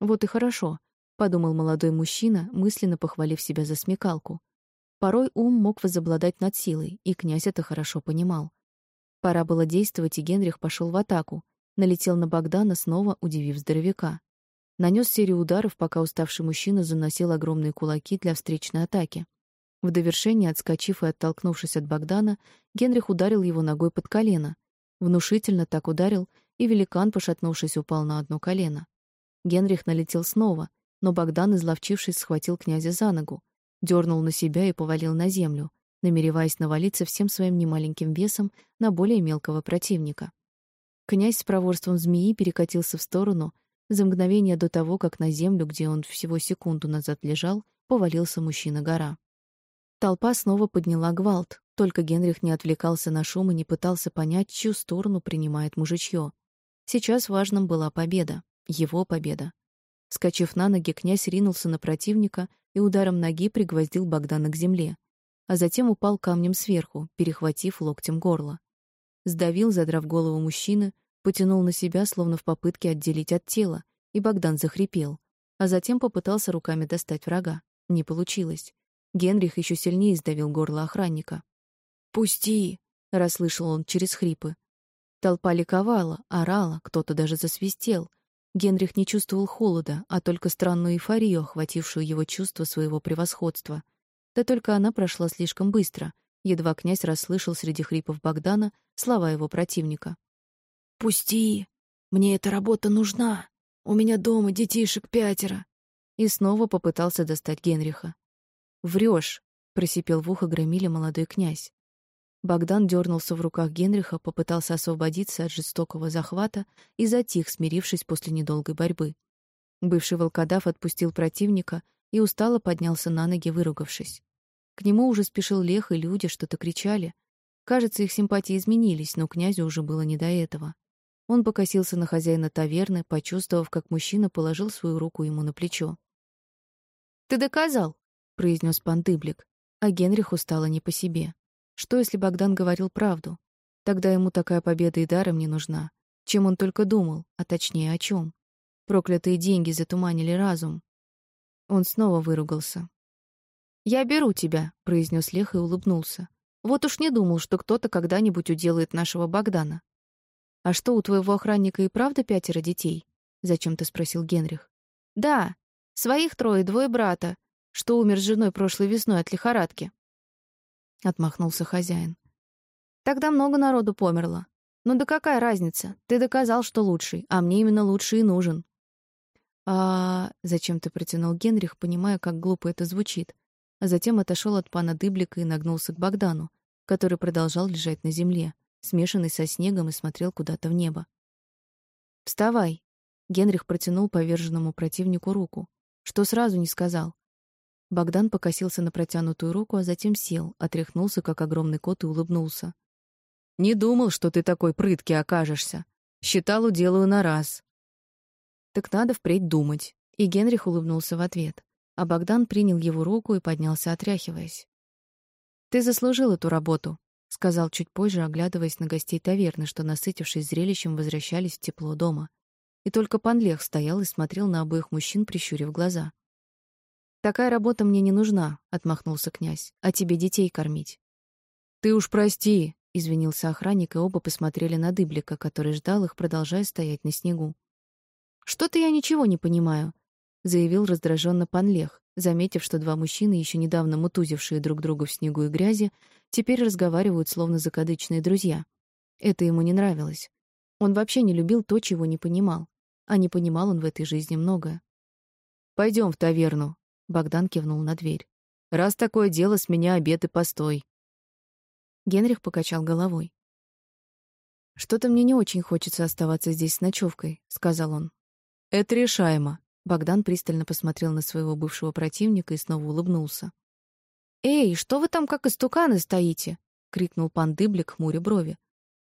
Вот и хорошо, — подумал молодой мужчина, мысленно похвалив себя за смекалку. Порой ум мог возобладать над силой, и князь это хорошо понимал. Пора было действовать, и Генрих пошел в атаку, налетел на Богдана, снова удивив здоровяка. Нанес серию ударов, пока уставший мужчина заносил огромные кулаки для встречной атаки. В довершение, отскочив и оттолкнувшись от Богдана, Генрих ударил его ногой под колено. Внушительно так ударил, и великан, пошатнувшись, упал на одно колено. Генрих налетел снова — но Богдан, изловчившись, схватил князя за ногу, дернул на себя и повалил на землю, намереваясь навалиться всем своим немаленьким весом на более мелкого противника. Князь с проворством змеи перекатился в сторону за мгновение до того, как на землю, где он всего секунду назад лежал, повалился мужчина-гора. Толпа снова подняла гвалт, только Генрих не отвлекался на шум и не пытался понять, чью сторону принимает мужичье. Сейчас важным была победа, его победа. Скачив на ноги, князь ринулся на противника и ударом ноги пригвоздил Богдана к земле, а затем упал камнем сверху, перехватив локтем горло. Сдавил, задрав голову мужчины, потянул на себя, словно в попытке отделить от тела, и Богдан захрипел, а затем попытался руками достать врага. Не получилось. Генрих еще сильнее сдавил горло охранника. «Пусти!» — расслышал он через хрипы. Толпа ликовала, орала, кто-то даже засвистел — Генрих не чувствовал холода, а только странную эйфорию, охватившую его чувство своего превосходства. Да только она прошла слишком быстро. Едва князь расслышал среди хрипов Богдана слова его противника. «Пусти! Мне эта работа нужна! У меня дома детишек пятеро!» И снова попытался достать Генриха. «Врешь!» — просипел в ухо громиле молодой князь. Богдан дернулся в руках Генриха, попытался освободиться от жестокого захвата и затих, смирившись после недолгой борьбы. Бывший волкодав отпустил противника и устало поднялся на ноги, выругавшись. К нему уже спешил Лех, и люди что-то кричали. Кажется, их симпатии изменились, но князю уже было не до этого. Он покосился на хозяина таверны, почувствовав, как мужчина положил свою руку ему на плечо. «Ты доказал», — произнес Пантыблик, а Генриху стало не по себе. Что, если Богдан говорил правду? Тогда ему такая победа и даром не нужна. Чем он только думал, а точнее о чем? Проклятые деньги затуманили разум. Он снова выругался. «Я беру тебя», — произнес Лех и улыбнулся. «Вот уж не думал, что кто-то когда-нибудь уделает нашего Богдана». «А что, у твоего охранника и правда пятеро детей?» — зачем-то спросил Генрих. «Да, своих трое, двое брата, что умер с женой прошлой весной от лихорадки», отмахнулся хозяин. Тогда много народу померло. Ну да какая разница? Ты доказал, что лучший, а мне именно лучший и нужен. А зачем ты протянул Генрих, понимая, как глупо это звучит, а затем отошел от пана Дыблика и нагнулся к Богдану, который продолжал лежать на земле, смешанный со снегом и смотрел куда-то в небо. «Вставай!» — Генрих протянул поверженному противнику руку. Что сразу не сказал. Богдан покосился на протянутую руку, а затем сел, отряхнулся, как огромный кот, и улыбнулся. «Не думал, что ты такой прыткий окажешься. Считал, уделаю на раз». «Так надо впредь думать». И Генрих улыбнулся в ответ, а Богдан принял его руку и поднялся, отряхиваясь. Ты заслужил эту работу, сказал чуть позже, оглядываясь на гостей таверны, что, насытившись зрелищем, возвращались в тепло дома. И только пан Лех стоял и смотрел на обоих мужчин, прищурив глаза. Такая работа мне не нужна, отмахнулся князь. А тебе детей кормить. Ты уж прости, извинился охранник, и оба посмотрели на Дыблика, который ждал их, продолжая стоять на снегу. Что-то я ничего не понимаю, заявил раздраженно пан Лех, заметив, что два мужчины, еще недавно мутузившие друг друга в снегу и грязи, теперь разговаривают словно закадычные друзья. Это ему не нравилось. Он вообще не любил то, чего не понимал, а не понимал он в этой жизни многое. Пойдем в таверну, Богдан кивнул на дверь. Раз такое дело, с меня обед и постой. Генрих покачал головой. Что-то мне не очень хочется оставаться здесь с ночевкой, сказал он. Это решаемо. Богдан пристально посмотрел на своего бывшего противника и снова улыбнулся. Эй, что вы там как истуканы стоите? крикнул пан Дыблик, хмуря брови.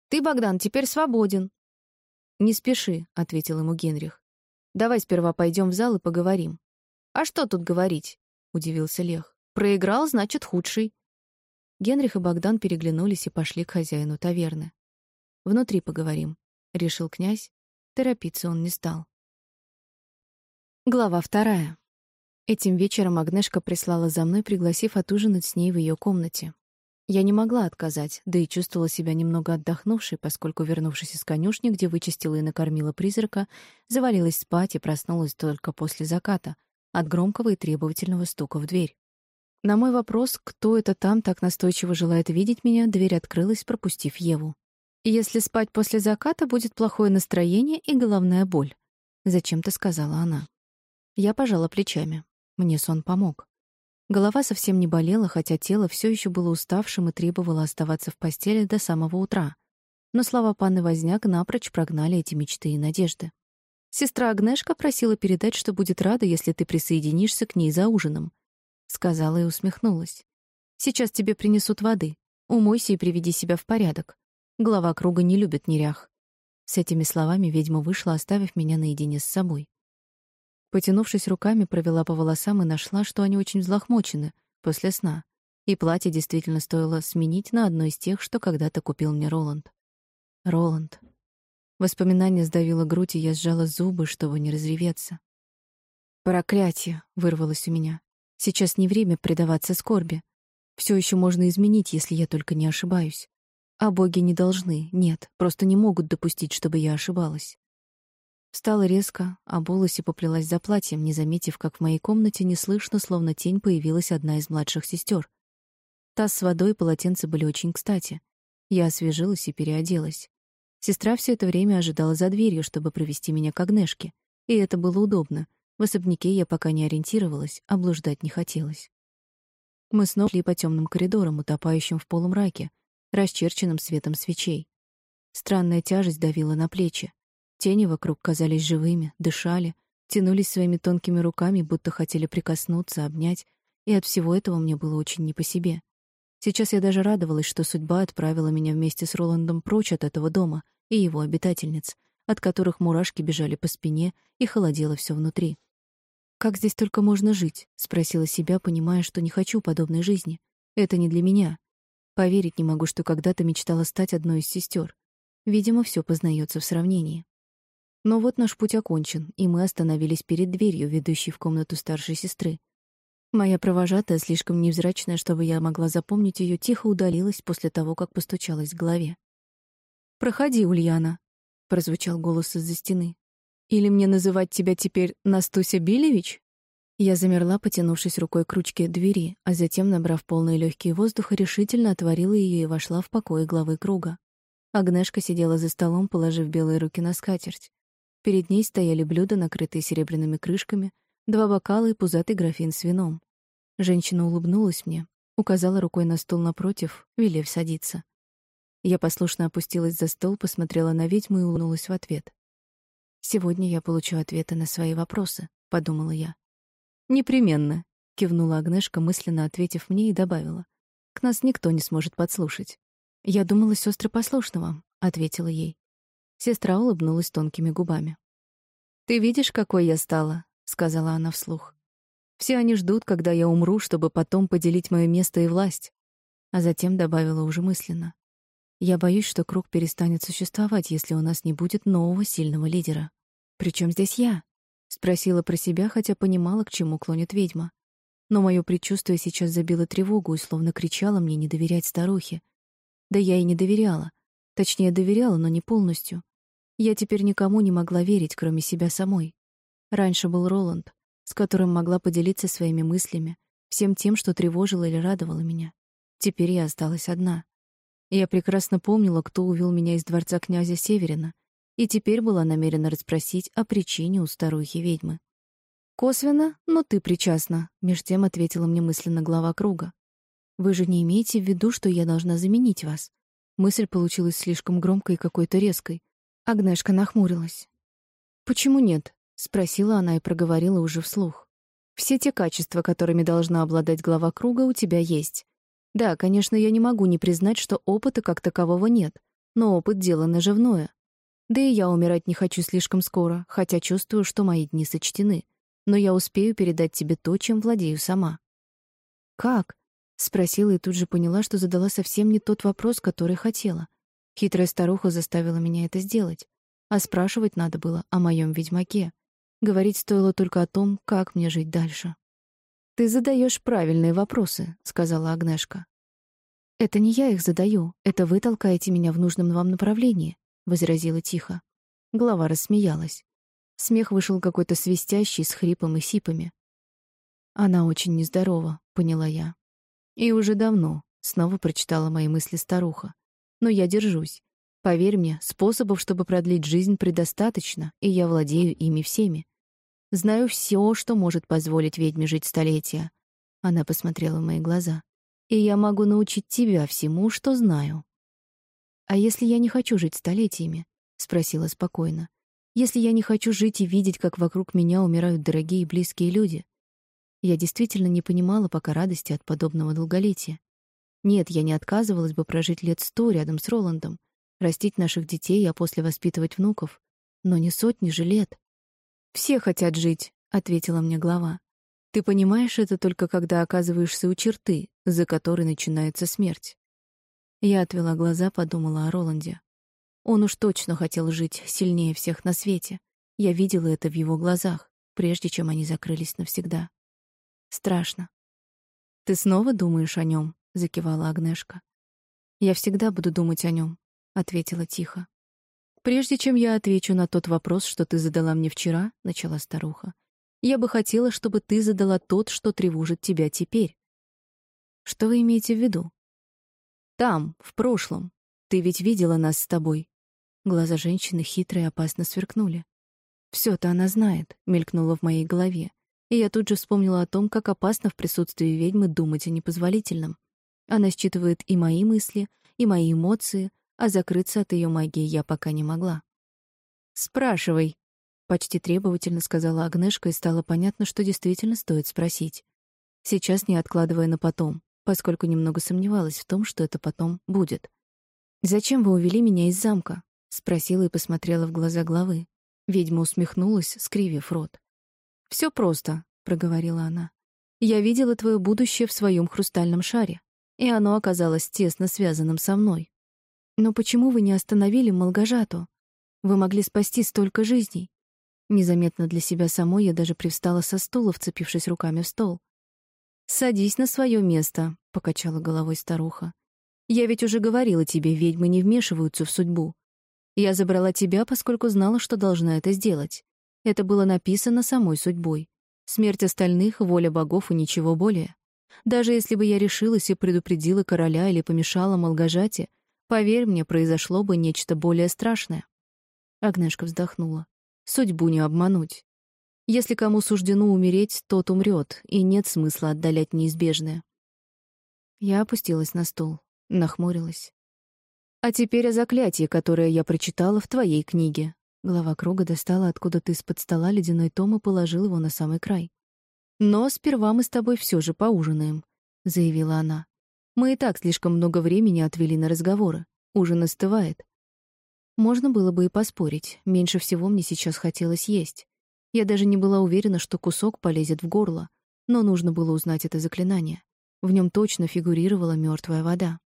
Ты, Богдан, теперь свободен. Не спеши, ответил ему Генрих. Давай сперва пойдем в зал и поговорим. А что тут говорить? удивился Лех. Проиграл, значит, худший. Генрих и Богдан переглянулись и пошли к хозяину таверны. Внутри поговорим, решил князь. Торопиться он не стал. Глава вторая. Этим вечером Агнешка прислала за мной, пригласив отужинать с ней в ее комнате. Я не могла отказать, да и чувствовала себя немного отдохнувшей, поскольку, вернувшись из конюшни, где вычистила и накормила призрака, завалилась спать и проснулась только после заката, от громкого и требовательного стука в дверь. На мой вопрос, кто это там так настойчиво желает видеть меня, дверь открылась, пропустив Еву. «Если спать после заката, будет плохое настроение и головная боль», — зачем-то сказала она. Я пожала плечами. Мне сон помог. Голова совсем не болела, хотя тело все еще было уставшим и требовало оставаться в постели до самого утра. Но слова панны Возняк напрочь прогнали эти мечты и надежды. Сестра Агнешка просила передать, что будет рада, если ты присоединишься к ней за ужином. Сказала и усмехнулась. Сейчас тебе принесут воды. Умойся и приведи себя в порядок. Глава круга не любит нерях. С этими словами ведьма вышла, оставив меня наедине с собой. Потянувшись руками, провела по волосам и нашла, что они очень взлохмочены после сна. И платье действительно стоило сменить на одно из тех, что когда-то купил мне Роланд. Роланд. Воспоминание сдавило грудь, и я сжала зубы, чтобы не разреветься. «Проклятие!» — вырвалось у меня. «Сейчас не время предаваться скорби. Все еще можно изменить, если я только не ошибаюсь. А боги не должны, нет, просто не могут допустить, чтобы я ошибалась». Встала резко, обулась и поплелась за платьем, не заметив, как в моей комнате неслышно, словно тень, появилась одна из младших сестер. Таз с водой и полотенце были очень кстати. Я освежилась и переоделась. Сестра все это время ожидала за дверью, чтобы провести меня к Агнешке, и это было удобно. В особняке я пока не ориентировалась, а не хотелось. Мы снова шли по темным коридорам, утопающим в полумраке, расчерченным светом свечей. Странная тяжесть давила на плечи. Тени вокруг казались живыми, дышали, тянулись своими тонкими руками, будто хотели прикоснуться, обнять, и от всего этого мне было очень не по себе. Сейчас я даже радовалась, что судьба отправила меня вместе с Роландом прочь от этого дома — и его обитательниц, от которых мурашки бежали по спине и холодело все внутри. «Как здесь только можно жить?» — спросила себя, понимая, что не хочу подобной жизни. Это не для меня. Поверить не могу, что когда-то мечтала стать одной из сестер. Видимо, все познается в сравнении. Но вот наш путь окончен, и мы остановились перед дверью, ведущей в комнату старшей сестры. Моя провожатая, слишком невзрачная, чтобы я могла запомнить ее, тихо удалилась после того, как постучалась в голове. «Проходи, Ульяна», — прозвучал голос из-за стены. «Или мне называть тебя теперь Настуся Билевич?» Я замерла, потянувшись рукой к ручке двери, а затем, набрав полные легкие воздуха, решительно отворила ее и вошла в покой главы круга. Агнешка сидела за столом, положив белые руки на скатерть. Перед ней стояли блюда, накрытые серебряными крышками, два бокала и пузатый графин с вином. Женщина улыбнулась мне, указала рукой на стул напротив, велев садиться. Я послушно опустилась за стол, посмотрела на ведьму и улыбнулась в ответ. «Сегодня я получу ответы на свои вопросы», — подумала я. «Непременно», — кивнула Агнешка, мысленно ответив мне и добавила. «К нас никто не сможет подслушать». «Я думала, сестры послушны вам», — ответила ей. Сестра улыбнулась тонкими губами. «Ты видишь, какой я стала?» — сказала она вслух. «Все они ждут, когда я умру, чтобы потом поделить мое место и власть. а затем добавила уже мысленно. Я боюсь, что круг перестанет существовать, если у нас не будет нового сильного лидера. Причем здесь я? спросила про себя, хотя понимала, к чему клонит ведьма. Но мое предчувствие сейчас забило тревогу и словно кричало мне не доверять старухе. Да я и не доверяла. Точнее, доверяла, но не полностью. Я теперь никому не могла верить, кроме себя самой. Раньше был Роланд, с которым могла поделиться своими мыслями, всем тем, что тревожило или радовало меня. Теперь я осталась одна. Я прекрасно помнила, кто увел меня из дворца князя Северина, и теперь была намерена расспросить о причине у старухи-ведьмы. «Косвенно, но ты причастна», — меж тем ответила мне мысленно глава круга. «Вы же не имеете в виду, что я должна заменить вас?» Мысль получилась слишком громкой и какой-то резкой. Агнешка нахмурилась. «Почему нет?» — спросила она и проговорила уже вслух. «Все те качества, которыми должна обладать глава круга, у тебя есть. Да, конечно, я не могу не признать, что опыта как такового нет, но опыт — дело наживное. Да и я умирать не хочу слишком скоро, хотя чувствую, что мои дни сочтены. Но я успею передать тебе то, чем владею сама». «Как?» — спросила и тут же поняла, что задала совсем не тот вопрос, который хотела. Хитрая старуха заставила меня это сделать. А спрашивать надо было о моем ведьмаке. Говорить стоило только о том, как мне жить дальше. «Ты задаешь правильные вопросы», — сказала Агнешка. «Это не я их задаю, это вы толкаете меня в нужном вам направлении», — возразила тихо. Глава рассмеялась. Смех вышел какой-то свистящий, с хрипом и сипами. «Она очень нездорова», — поняла я. «И уже давно», — снова прочитала мои мысли старуха. «Но я держусь. Поверь мне, способов, чтобы продлить жизнь, предостаточно, и я владею ими всеми. Знаю все, что может позволить ведьме жить столетия. Она посмотрела в мои глаза. И я могу научить тебя всему, что знаю. А если я не хочу жить столетиями? спросила спокойно. Если я не хочу жить и видеть, как вокруг меня умирают дорогие и близкие люди? Я действительно не понимала пока радости от подобного долголетия. Нет, я не отказывалась бы прожить лет сто рядом с Роландом, растить наших детей, а после воспитывать внуков, но не сотни же лет. «Все хотят жить», — ответила мне глава. «Ты понимаешь это только когда оказываешься у черты, за которой начинается смерть». Я отвела глаза, подумала о Роланде. Он уж точно хотел жить сильнее всех на свете. Я видела это в его глазах, прежде чем они закрылись навсегда. Страшно. «Ты снова думаешь о нем? закивала Агнешка. «Я всегда буду думать о нем», — ответила тихо. «Прежде чем я отвечу на тот вопрос, что ты задала мне вчера», — начала старуха, «я бы хотела, чтобы ты задала тот, что тревожит тебя теперь». «Что вы имеете в виду?» «Там, в прошлом. Ты ведь видела нас с тобой». Глаза женщины хитро и опасно сверкнули. «Всё-то она знает», — мелькнуло в моей голове. И я тут же вспомнила о том, как опасно в присутствии ведьмы думать о непозволительном. Она считывает и мои мысли, и мои эмоции, а закрыться от ее магии я пока не могла. «Спрашивай», — почти требовательно сказала Агнешка, и стало понятно, что действительно стоит спросить. Сейчас не откладывая на потом, поскольку немного сомневалась в том, что это потом будет. «Зачем вы увели меня из замка?» — спросила и посмотрела в глаза главы. Ведьма усмехнулась, скривив рот. «Все просто», — проговорила она. «Я видела твое будущее в своем хрустальном шаре, и оно оказалось тесно связанным со мной. Но почему вы не остановили Малгажату? Вы могли спасти столько жизней. Незаметно для себя самой я даже привстала со стула, вцепившись руками в стол. «Садись на свое место», — покачала головой старуха. «Я ведь уже говорила тебе, ведьмы не вмешиваются в судьбу. Я забрала тебя, поскольку знала, что должна это сделать. Это было написано самой судьбой. Смерть остальных — воля богов и ничего более. Даже если бы я решилась и предупредила короля или помешала Малгажате, Поверь мне, произошло бы нечто более страшное. Агнешка вздохнула. Судьбу не обмануть. Если кому суждено умереть, тот умрет, и нет смысла отдалять неизбежное. Я опустилась на стул, нахмурилась. А теперь о заклятии, которое я прочитала в твоей книге. Глава круга достала откуда-то из-под стола ледяной том и положила его на самый край. Но сперва мы с тобой все же поужинаем, заявила она. Мы и так слишком много времени отвели на разговоры. Ужин остывает. Можно было бы и поспорить. Меньше всего мне сейчас хотелось есть. Я даже не была уверена, что кусок полезет в горло, но нужно было узнать это заклинание. В нем точно фигурировала мертвая вода.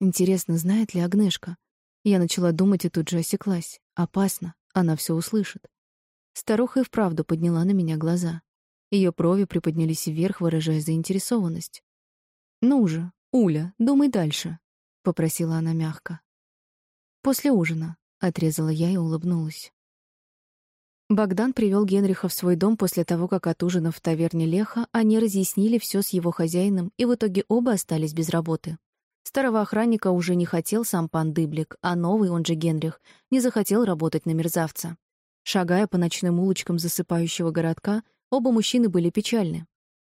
Интересно, знает ли Агнешка? Я начала думать и тут же осеклась. Опасно, она все услышит. Старуха и вправду подняла на меня глаза. Ее брови приподнялись вверх, выражая заинтересованность. «Ну же, Уля, думай дальше», — попросила она мягко. «После ужина», — отрезала я и улыбнулась. Богдан привел Генриха в свой дом после того, как от ужина в таверне Леха они разъяснили все с его хозяином, и в итоге оба остались без работы. Старого охранника уже не хотел сам пан Дыблик, а новый, он же Генрих, не захотел работать на мерзавца. Шагая по ночным улочкам засыпающего городка, оба мужчины были печальны.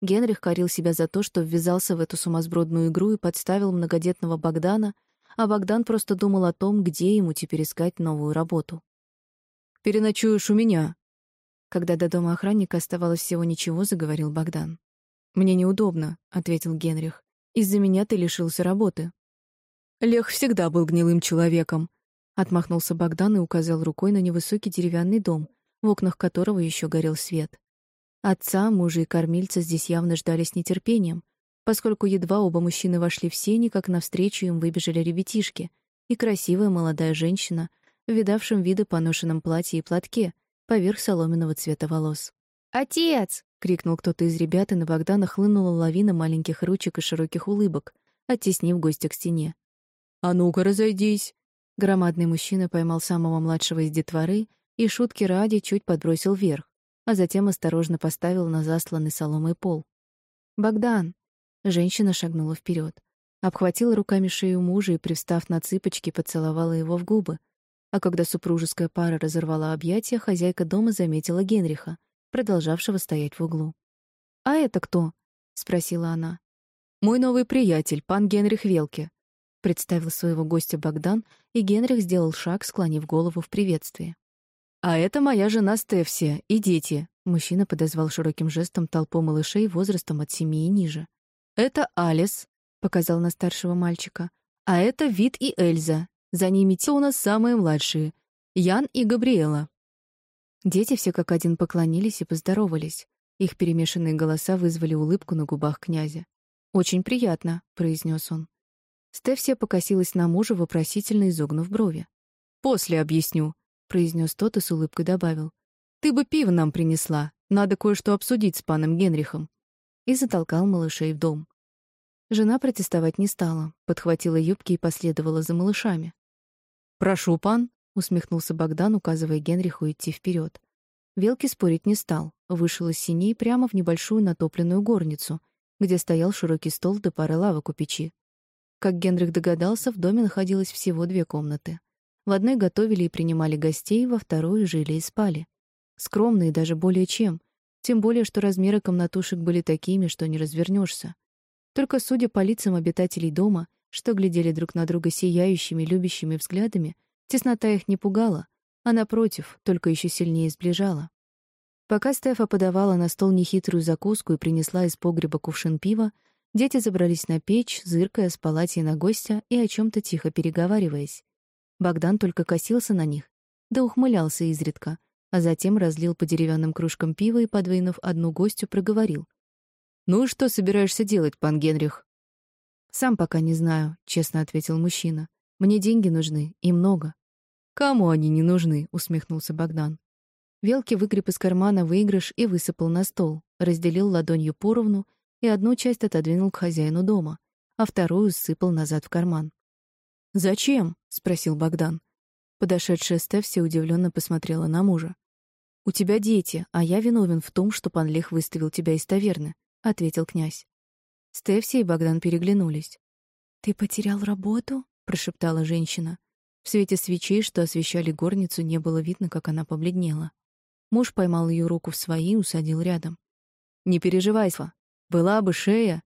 Генрих корил себя за то, что ввязался в эту сумасбродную игру и подставил многодетного Богдана, а Богдан просто думал о том, где ему теперь искать новую работу. Переночуешь у меня». Когда до дома охранника оставалось всего ничего, заговорил Богдан. «Мне неудобно», — ответил Генрих. «Из-за меня ты лишился работы». «Лех всегда был гнилым человеком», — отмахнулся Богдан и указал рукой на невысокий деревянный дом, в окнах которого еще горел свет. Отца, мужа и кормильца здесь явно ждали с нетерпением, поскольку едва оба мужчины вошли в сени, как навстречу им выбежали ребятишки, и красивая молодая женщина в видавшем виды поношенном платье и платке, поверх соломенного цвета волос. «Отец!» — крикнул кто-то из ребят, и на Богдана хлынула лавина маленьких ручек и широких улыбок, оттеснив гостя к стене. «А ну-ка, разойдись!» Громадный мужчина поймал самого младшего из детворы и, шутки ради, чуть подбросил вверх, а затем осторожно поставил на засланный соломой пол. «Богдан!» Женщина шагнула вперед, обхватила руками шею мужа и, привстав на цыпочки, поцеловала его в губы, а когда супружеская пара разорвала объятия, хозяйка дома заметила Генриха, продолжавшего стоять в углу. «А это кто?» — спросила она. «Мой новый приятель, пан Генрих Велке», — представил своего гостя Богдан, и Генрих сделал шаг, склонив голову в приветствии. «А это моя жена Стефсия и дети», — мужчина подозвал широким жестом толпу малышей возрастом от семи и ниже. «Это Алис», — показал на старшего мальчика, «а это Вит и Эльза, за ними те у нас самые младшие — Ян и Габриэла. Дети все как один поклонились и поздоровались. Их перемешанные голоса вызвали улыбку на губах князя. «Очень приятно», — произнес он. Стефсия покосилась на мужа, вопросительно изогнув брови. «После объясню», — произнес тот и с улыбкой добавил. «Ты бы пиво нам принесла. Надо кое-что обсудить с паном Генрихом». И затолкал малышей в дом. Жена протестовать не стала, подхватила юбки и последовала за малышами. «Прошу, пан», — усмехнулся Богдан, указывая Генриху идти вперед. Велки спорить не стал, вышел из синей прямо в небольшую натопленную горницу, где стоял широкий стол до пары лавок у печи. Как Генрих догадался, в доме находилось всего две комнаты. В одной готовили и принимали гостей, во второй жили и спали. Скромные даже более чем, тем более, что размеры комнатушек были такими, что не развернешься. Только судя по лицам обитателей дома, что глядели друг на друга сияющими, любящими взглядами, теснота их не пугала, а, напротив, только еще сильнее сближала. Пока Стефа подавала на стол нехитрую закуску и принесла из погреба кувшин пива, дети забрались на печь, зыркая с палатей на гостя и о чем то тихо переговариваясь. Богдан только косился на них, да ухмылялся изредка, а затем разлил по деревянным кружкам пива и, подвинув одну гостю, проговорил. «Ну и что собираешься делать, пан Генрих?» «Сам пока не знаю», — честно ответил мужчина. «Мне деньги нужны, и много». «Кому они не нужны?» — усмехнулся Богдан. Велки выгреб из кармана выигрыш и высыпал на стол, разделил ладонью поровну и одну часть отодвинул к хозяину дома, а вторую сыпал назад в карман. «Зачем?» — спросил Богдан. Подошедшая Стефси удивленно посмотрела на мужа. «У тебя дети, а я виновен в том, что пан Лех выставил тебя из таверны», — ответил князь. Стефси и Богдан переглянулись. «Ты потерял работу?» — прошептала женщина. В свете свечей, что освещали горницу, не было видно, как она побледнела. Муж поймал ее руку в свои и усадил рядом. «Не переживай, Сва. Была бы шея!»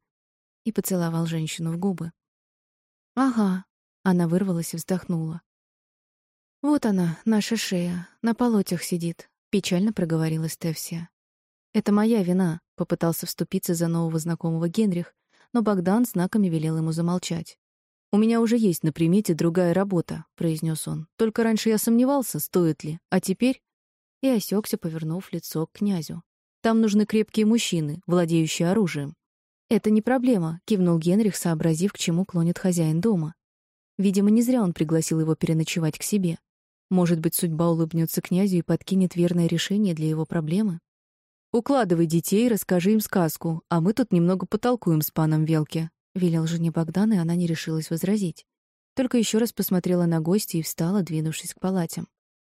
И поцеловал женщину в губы. «Ага», — она вырвалась и вздохнула. «Вот она, наша шея, на полотях сидит», — печально проговорила Стефсия. «Это моя вина», — попытался вступиться за нового знакомого Генрих, но Богдан знаками велел ему замолчать. «У меня уже есть на примете другая работа», — произнес он. «Только раньше я сомневался, стоит ли, а теперь...» И осекся, повернув лицо к князю. «Там нужны крепкие мужчины, владеющие оружием». «Это не проблема», — кивнул Генрих, сообразив, к чему клонит хозяин дома. Видимо, не зря он пригласил его переночевать к себе. Может быть, судьба улыбнется князю и подкинет верное решение для его проблемы? «Укладывай детей, расскажи им сказку, а мы тут немного потолкуем с паном Велке», — велел жене Богдан, и она не решилась возразить. Только еще раз посмотрела на гостя и встала, двинувшись к палатям.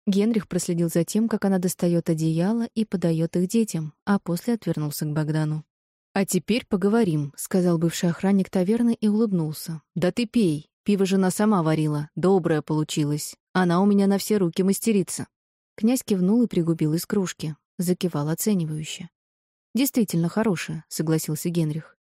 Генрих проследил за тем, как она достает одеяло и подает их детям, а после отвернулся к Богдану. «А теперь поговорим», — сказал бывший охранник таверны и улыбнулся. «Да ты пей. Пиво жена сама варила. Доброе получилось. Она у меня на все руки мастерица». Князь кивнул и пригубил из кружки. Закивал оценивающе. «Действительно хорошее», — согласился Генрих.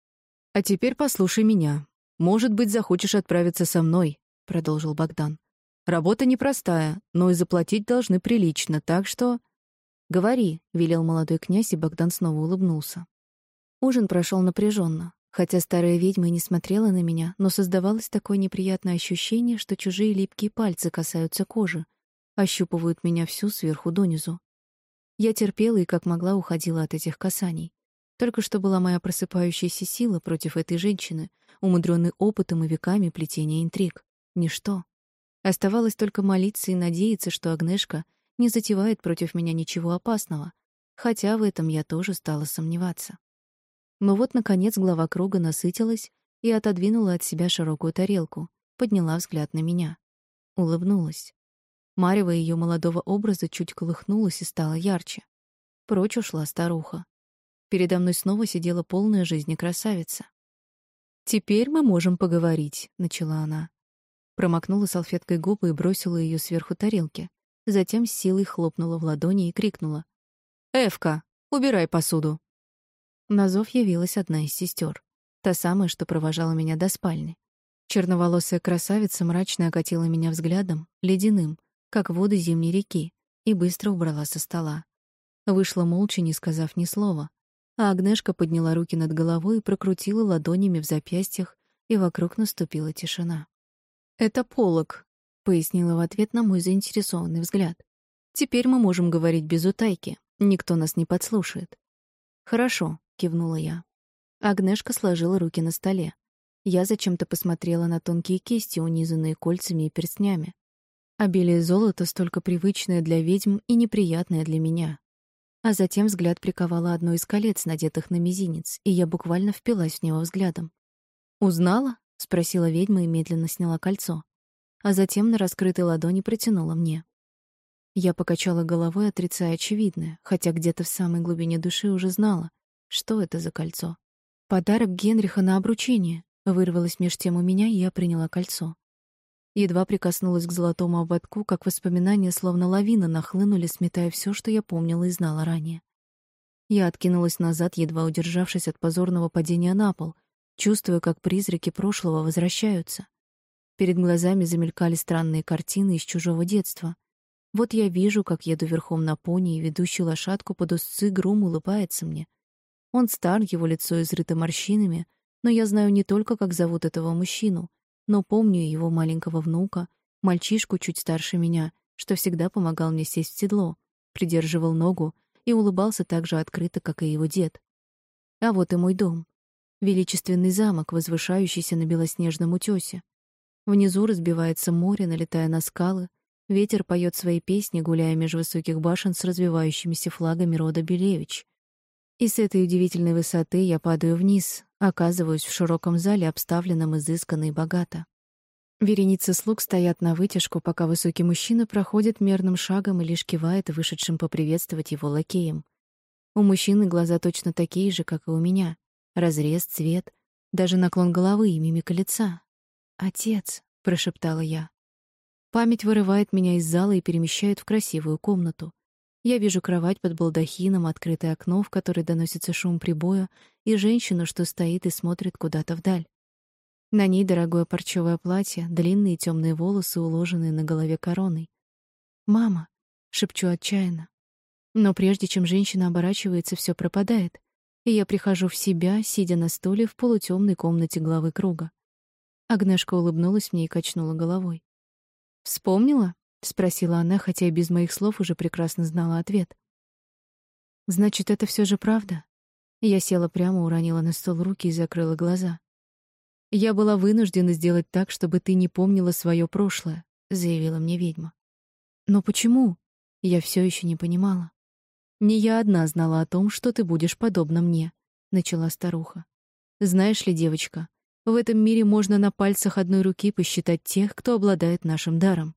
«А теперь послушай меня. Может быть, захочешь отправиться со мной», — продолжил Богдан. «Работа непростая, но и заплатить должны прилично, так что...» «Говори», — велел молодой князь, и Богдан снова улыбнулся. Ужин прошел напряженно. Хотя старая ведьма и не смотрела на меня, но создавалось такое неприятное ощущение, что чужие липкие пальцы касаются кожи, ощупывают меня всю сверху донизу. Я терпела и как могла уходила от этих касаний. Только что была моя просыпающаяся сила против этой женщины, умудренной опытом и веками плетения интриг. Ничто. Оставалось только молиться и надеяться, что Агнешка не затевает против меня ничего опасного, хотя в этом я тоже стала сомневаться. Но вот, наконец, глава круга насытилась и отодвинула от себя широкую тарелку, подняла взгляд на меня. Улыбнулась. Марева ее молодого образа чуть колыхнулась и стала ярче. Прочь ушла старуха. Передо мной снова сидела полная жизни красавица. «Теперь мы можем поговорить», — начала она. Промокнула салфеткой губы и бросила ее сверху тарелки. Затем с силой хлопнула в ладони и крикнула. «Эвка, убирай посуду!» На зов явилась одна из сестер, Та самая, что провожала меня до спальни. Черноволосая красавица мрачно окатила меня взглядом, ледяным, как воды зимней реки, и быстро убрала со стола. Вышла молча, не сказав ни слова. А Агнешка подняла руки над головой и прокрутила ладонями в запястьях, и вокруг наступила тишина. «Это полог», — пояснила в ответ на мой заинтересованный взгляд. «Теперь мы можем говорить без утайки. Никто нас не подслушает». «Хорошо», — кивнула я. Агнешка сложила руки на столе. Я зачем-то посмотрела на тонкие кисти, унизанные кольцами и перстнями. Обилие золота столько привычное для ведьм и неприятное для меня. А затем взгляд приковало одно из колец, надетых на мизинец, и я буквально впилась в него взглядом. «Узнала?» — спросила ведьма и медленно сняла кольцо. А затем на раскрытой ладони протянула мне. Я покачала головой, отрицая очевидное, хотя где-то в самой глубине души уже знала, что это за кольцо. «Подарок Генриха на обручение», — вырвалось меж тем у меня, и я приняла кольцо. Едва прикоснулась к золотому ободку, как воспоминания словно лавина нахлынули, сметая все, что я помнила и знала ранее. Я откинулась назад, едва удержавшись от позорного падения на пол, чувствуя, как призраки прошлого возвращаются. Перед глазами замелькали странные картины из чужого детства. Вот я вижу, как еду верхом на пони, и ведущий лошадку под узцы грум улыбается мне. Он стар, его лицо изрыто морщинами, но я знаю не только, как зовут этого мужчину — но помню его маленького внука, мальчишку чуть старше меня, что всегда помогал мне сесть в седло, придерживал ногу и улыбался так же открыто, как и его дед. А вот и мой дом. Величественный замок, возвышающийся на белоснежном утёсе. Внизу разбивается море, налетая на скалы, ветер поет свои песни, гуляя меж высоких башен с развивающимися флагами рода Белевич. И с этой удивительной высоты я падаю вниз, оказываюсь в широком зале, обставленном изысканно и богато. Вереницы слуг стоят на вытяжку, пока высокий мужчина проходит мерным шагом и лишь кивает вышедшим поприветствовать его лакеем. У мужчины глаза точно такие же, как и у меня. Разрез, цвет, даже наклон головы и мимика лица. «Отец», — прошептала я. Память вырывает меня из зала и перемещает в красивую комнату. Я вижу кровать под балдахином, открытое окно, в которое доносится шум прибоя, и женщину, что стоит и смотрит куда-то вдаль. На ней дорогое парчевое платье, длинные темные волосы, уложенные на голове короной. «Мама!» — шепчу отчаянно. Но прежде чем женщина оборачивается, все пропадает, и я прихожу в себя, сидя на стуле в полутемной комнате главы круга. Агнешка улыбнулась мне и качнула головой. «Вспомнила?» — спросила она, хотя и без моих слов уже прекрасно знала ответ. «Значит, это все же правда?» Я села прямо, уронила на стол руки и закрыла глаза. «Я была вынуждена сделать так, чтобы ты не помнила свое прошлое», — заявила мне ведьма. «Но почему?» Я все еще не понимала. «Не я одна знала о том, что ты будешь подобна мне», — начала старуха. «Знаешь ли, девочка, в этом мире можно на пальцах одной руки посчитать тех, кто обладает нашим даром».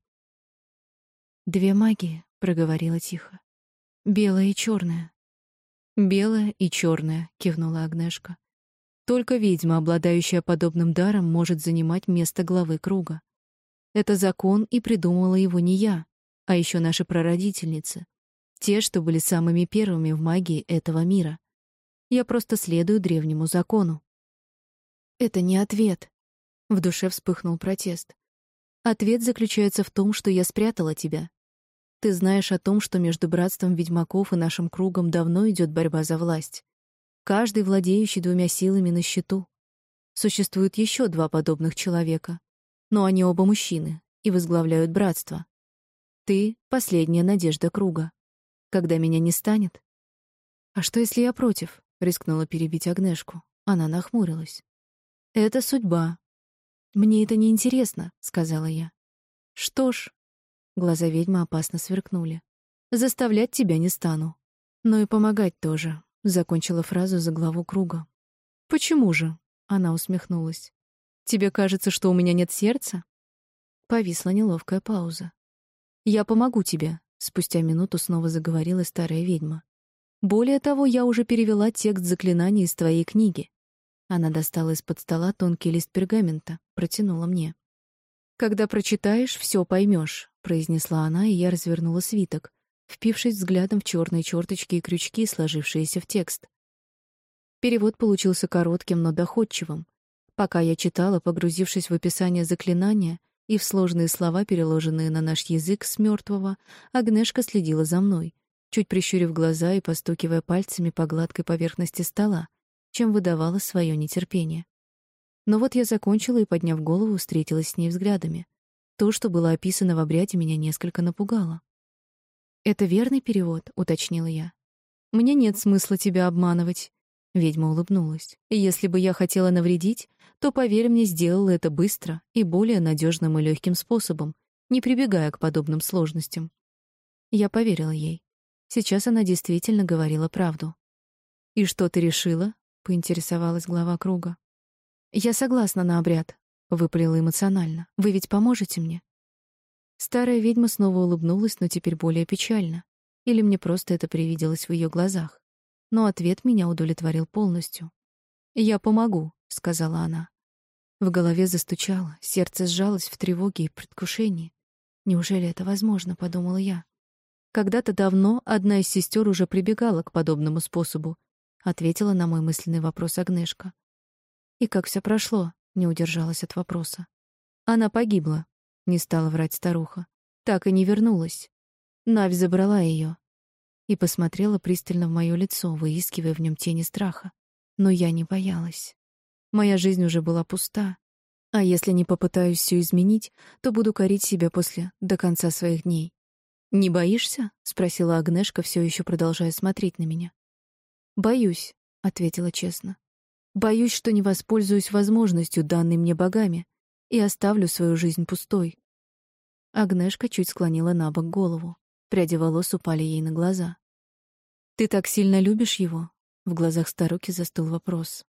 «Две магии», — проговорила тихо. «Белая и черная. «Белая и черная», — кивнула Агнешка. «Только ведьма, обладающая подобным даром, может занимать место главы круга. Это закон, и придумала его не я, а еще наши прародительницы, те, что были самыми первыми в магии этого мира. Я просто следую древнему закону». «Это не ответ», — в душе вспыхнул протест. «Ответ заключается в том, что я спрятала тебя, ты знаешь о том, что между братством ведьмаков и нашим кругом давно идет борьба за власть. Каждый, владеющий двумя силами, на счету. Существует еще два подобных человека, но они оба мужчины и возглавляют братство. Ты — последняя надежда круга. Когда меня не станет... А что, если я против? — рискнула перебить Агнешку. Она нахмурилась. «Это судьба. Мне это не интересно, сказала я. «Что ж, Глаза ведьмы опасно сверкнули. «Заставлять тебя не стану. Но и помогать тоже», — закончила фразу за главу круга. «Почему же?» — она усмехнулась. «Тебе кажется, что у меня нет сердца?» Повисла неловкая пауза. «Я помогу тебе», — спустя минуту снова заговорила старая ведьма. «Более того, я уже перевела текст заклинаний из твоей книги». Она достала из-под стола тонкий лист пергамента, протянула мне. «Когда прочитаешь, все поймешь произнесла она, и я развернула свиток, впившись взглядом в черные черточки и крючки, сложившиеся в текст. Перевод получился коротким, но доходчивым. Пока я читала, погрузившись в описание заклинания и в сложные слова, переложенные на наш язык с мертвого, Агнешка следила за мной, чуть прищурив глаза и постукивая пальцами по гладкой поверхности стола, чем выдавала свое нетерпение. Но вот я закончила и, подняв голову, встретилась с ней взглядами. То, что было описано в обряде, меня несколько напугало. «Это верный перевод?» — уточнила я. «Мне нет смысла тебя обманывать». Ведьма улыбнулась. «Если бы я хотела навредить, то, поверь мне, сделала это быстро и более надежным и легким способом, не прибегая к подобным сложностям». Я поверила ей. Сейчас она действительно говорила правду. «И что ты решила?» — поинтересовалась глава круга. «Я согласна на обряд», Выпалила эмоционально. «Вы ведь поможете мне?» Старая ведьма снова улыбнулась, но теперь более печально. Или мне просто это привиделось в ее глазах. Но ответ меня удовлетворил полностью. «Я помогу», — сказала она. В голове застучало, сердце сжалось в тревоге и предвкушении. «Неужели это возможно?» — подумала я. Когда-то давно одна из сестер уже прибегала к подобному способу, ответила на мой мысленный вопрос Агнешка. «И как все прошло?» Не удержалась от вопроса. Она погибла, не стала врать старуха. Так и не вернулась. Навь забрала ее и посмотрела пристально в мое лицо, выискивая в нем тени страха. Но я не боялась. Моя жизнь уже была пуста. А если не попытаюсь все изменить, то буду корить себя после до конца своих дней. «Не боишься?» — спросила Агнешка, все еще продолжая смотреть на меня. «Боюсь», — ответила честно. Боюсь, что не воспользуюсь возможностью, данной мне богами, и оставлю свою жизнь пустой. Агнешка чуть склонила на бок голову. Пряди волос упали ей на глаза. «Ты так сильно любишь его?» В глазах старуки застыл вопрос.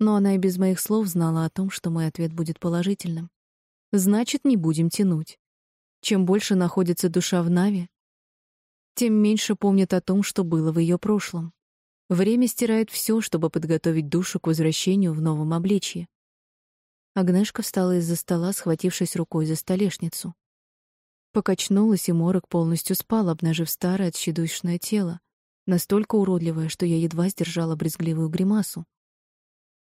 Но она и без моих слов знала о том, что мой ответ будет положительным. «Значит, не будем тянуть. Чем больше находится душа в Наве, тем меньше помнит о том, что было в ее прошлом. Время стирает все, чтобы подготовить душу к возвращению в новом обличье. Агнешка встала из-за стола, схватившись рукой за столешницу. Покачнулась, и морок полностью спал, обнажив старое отщедушное тело, настолько уродливое, что я едва сдержала брезгливую гримасу.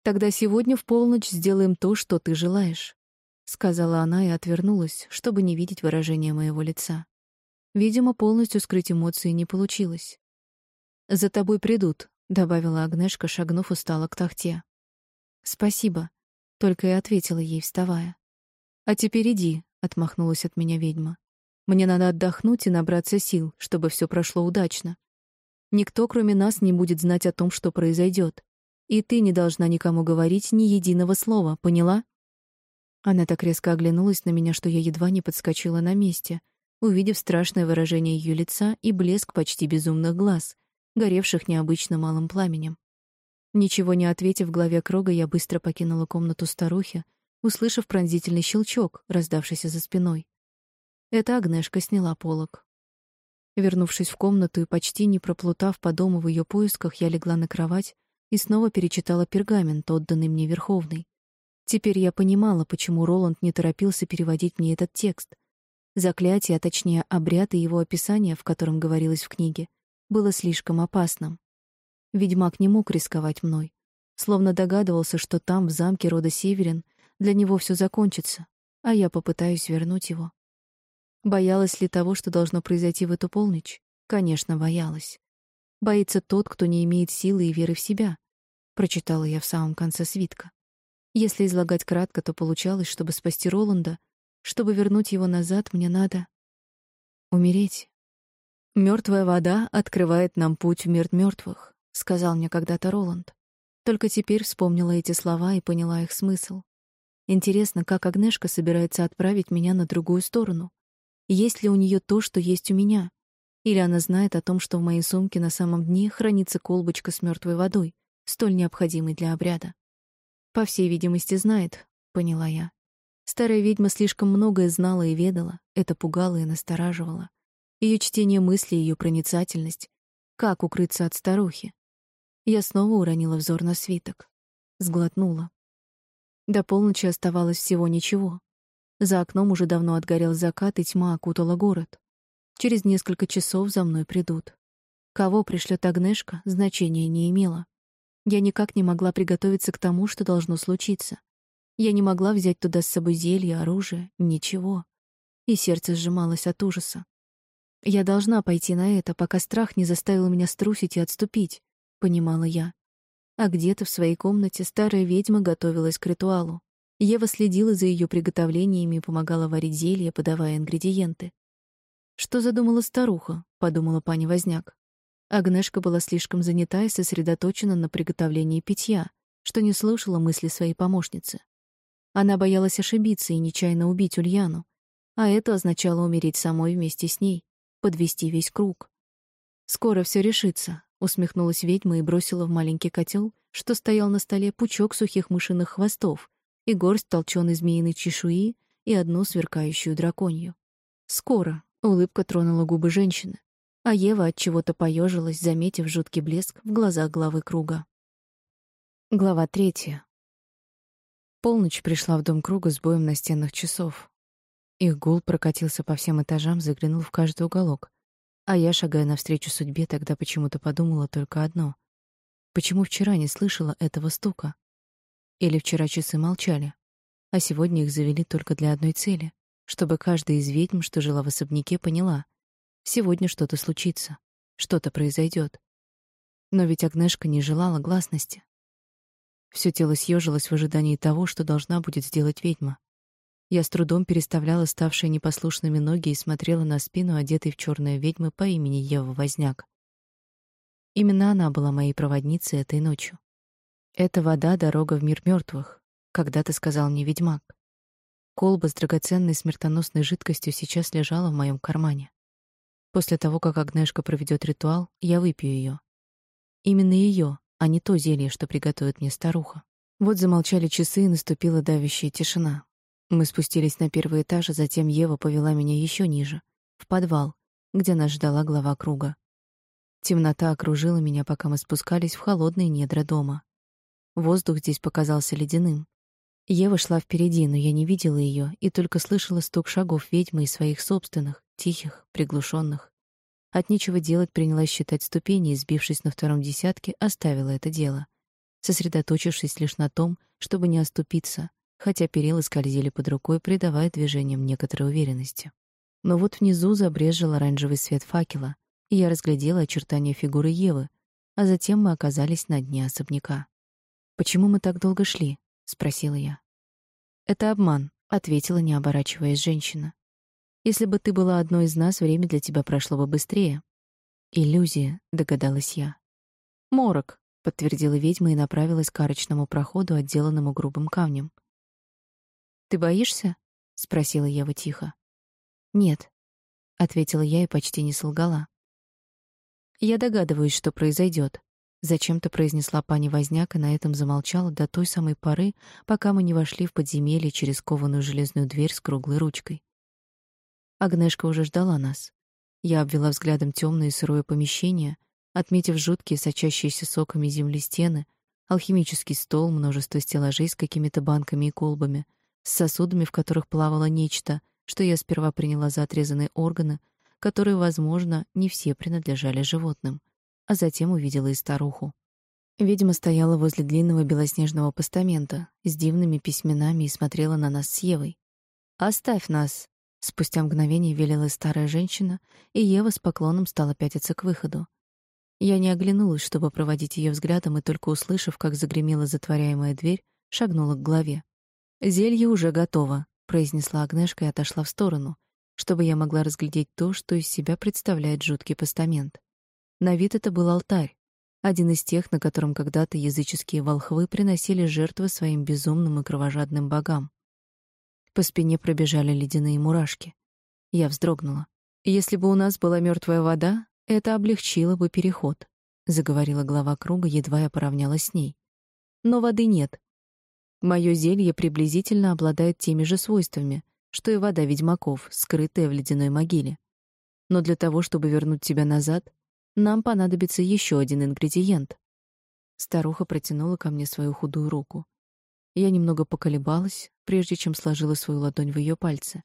«Тогда сегодня в полночь сделаем то, что ты желаешь», — сказала она и отвернулась, чтобы не видеть выражения моего лица. Видимо, полностью скрыть эмоции не получилось. «За тобой придут», — добавила Агнешка, шагнув устало к тахте. «Спасибо», — только и ответила ей, вставая. «А теперь иди», — отмахнулась от меня ведьма. «Мне надо отдохнуть и набраться сил, чтобы все прошло удачно». Никто, кроме нас, не будет знать о том, что произойдет. И ты не должна никому говорить ни единого слова, поняла? Она так резко оглянулась на меня, что я едва не подскочила на месте, увидев страшное выражение ее лица и блеск почти безумных глаз, горевших необычно малым пламенем. Ничего не ответив главе круга, я быстро покинула комнату старухи, услышав пронзительный щелчок, раздавшийся за спиной. Это Агнешка сняла полог. Вернувшись в комнату и почти не проплутав по дому в ее поисках, я легла на кровать и снова перечитала пергамент, отданный мне Верховный. Теперь я понимала, почему Роланд не торопился переводить мне этот текст. Заклятие, а точнее обряд и его описание, в котором говорилось в книге, было слишком опасным. Ведьмак не мог рисковать мной, словно догадывался, что там, в замке рода Северин, для него все закончится, а я попытаюсь вернуть его. Боялась ли того, что должно произойти в эту полночь? Конечно, боялась. Боится тот, кто не имеет силы и веры в себя, прочитала я в самом конце свитка. Если излагать кратко, то получалось, чтобы спасти Роланда, чтобы вернуть его назад, мне надо умереть. Мертвая вода открывает нам путь в мир мертвых, сказал мне когда-то Роланд. Только теперь вспомнила эти слова и поняла их смысл. Интересно, как Агнешка собирается отправить меня на другую сторону. Есть ли у нее то, что есть у меня? Или она знает о том, что в моей сумке на самом дне хранится колбочка с мертвой водой, столь необходимой для обряда? По всей видимости, знает, поняла я. Старая ведьма слишком многое знала и ведала, это пугало и настораживало. Ее чтение мыслей, ее проницательность. Как укрыться от старухи? Я снова уронила взор на свиток. Сглотнула. До полночи оставалось всего ничего. За окном уже давно отгорел закат, и тьма окутала город. Через несколько часов за мной придут. Кого пришлет Агнешка, значения не имело. Я никак не могла приготовиться к тому, что должно случиться. Я не могла взять туда с собой зелье, оружие, ничего. И сердце сжималось от ужаса. Я должна пойти на это, пока страх не заставил меня струсить и отступить, понимала я. А где-то в своей комнате старая ведьма готовилась к ритуалу. Ева следила за ее приготовлениями и помогала варить зелья, подавая ингредиенты. «Что задумала старуха?» — подумала пани Возняк. Агнешка была слишком занята и сосредоточена на приготовлении питья, что не слушала мысли своей помощницы. Она боялась ошибиться и нечаянно убить Ульяну, а это означало умереть самой вместе с ней, подвести весь круг. «Скоро все решится», — усмехнулась ведьма и бросила в маленький котел, что стоял на столе, пучок сухих мышиных хвостов, и горсть толченой змеиной чешуи и одну сверкающую драконью. Скоро улыбка тронула губы женщины, а Ева от чего-то поежилась, заметив жуткий блеск в глазах главы круга. Глава третья. Полночь пришла в дом круга с боем настенных часов. Их гул прокатился по всем этажам, заглянул в каждый уголок. А я, шагая навстречу судьбе, тогда почему-то подумала только одно: почему вчера не слышала этого стука? Или вчера часы молчали, а сегодня их завели только для одной цели, чтобы каждая из ведьм, что жила в особняке, поняла: сегодня что-то случится, что-то произойдет. Но ведь Агнешка не желала гласности. Все тело съежилось в ожидании того, что должна будет сделать ведьма. Я с трудом переставляла ставшие непослушными ноги и смотрела на спину одетой в черное ведьмы по имени Ева Возняк. Именно она была моей проводницей этой ночью. Это вода дорога в мир мертвых, когда-то сказал мне ведьмак. Колба с драгоценной смертоносной жидкостью сейчас лежала в моем кармане. После того, как Агнешка проведет ритуал, я выпью ее. Именно ее, а не то зелье, что приготовит мне старуха. Вот замолчали часы, и наступила давящая тишина. Мы спустились на первый этаж, а затем Ева повела меня еще ниже, в подвал, где нас ждала глава круга. Темнота окружила меня, пока мы спускались в холодные недра дома. Воздух здесь показался ледяным. Ева шла впереди, но я не видела ее и только слышала стук шагов ведьмы и своих собственных, тихих, приглушенных. От нечего делать принялась считать ступени и, сбившись на втором десятке, оставила это дело, сосредоточившись лишь на том, чтобы не оступиться, хотя перила скользили под рукой, придавая движениям некоторой уверенности. Но вот внизу забрезжил оранжевый свет факела, и я разглядела очертания фигуры Евы, а затем мы оказались на дне особняка. «Почему мы так долго шли?» — спросила я. «Это обман», — ответила, не оборачиваясь женщина. «Если бы ты была одной из нас, время для тебя прошло бы быстрее. Иллюзия, догадалась я. Морок, подтвердила ведьма и направилась к арочному проходу, отделанному грубым камнем. Ты боишься? спросила Ева тихо. Нет, ответила я и почти не солгала. Я догадываюсь, что произойдет. Зачем-то произнесла пани Возняк и на этом замолчала до той самой поры, пока мы не вошли в подземелье через кованую железную дверь с круглой ручкой. Агнешка уже ждала нас. Я обвела взглядом темное и сырое помещение, отметив жуткие сочащиеся соками земли стены, алхимический стол, множество стеллажей с какими-то банками и колбами, с сосудами, в которых плавало нечто, что я сперва приняла за отрезанные органы, которые, возможно, не все принадлежали животным а затем увидела и старуху. Видимо, стояла возле длинного белоснежного постамента с дивными письменами и смотрела на нас с Евой. «Оставь нас!» Спустя мгновение велела старая женщина, и Ева с поклоном стала пятиться к выходу. Я не оглянулась, чтобы проводить ее взглядом, и только услышав, как загремела затворяемая дверь, шагнула к главе. «Зелье уже готово», — произнесла Агнешка и отошла в сторону, чтобы я могла разглядеть то, что из себя представляет жуткий постамент. На вид это был алтарь, один из тех, на котором когда-то языческие волхвы приносили жертвы своим безумным и кровожадным богам. По спине пробежали ледяные мурашки. Я вздрогнула. Если бы у нас была мертвая вода, это облегчило бы переход, заговорила глава круга, едва я поравнялась с ней. Но воды нет. Мое зелье приблизительно обладает теми же свойствами, что и вода ведьмаков, скрытая в ледяной могиле. Но для того, чтобы вернуть тебя назад, нам понадобится еще один ингредиент. Старуха протянула ко мне свою худую руку. Я немного поколебалась, прежде чем сложила свою ладонь в ее пальцы.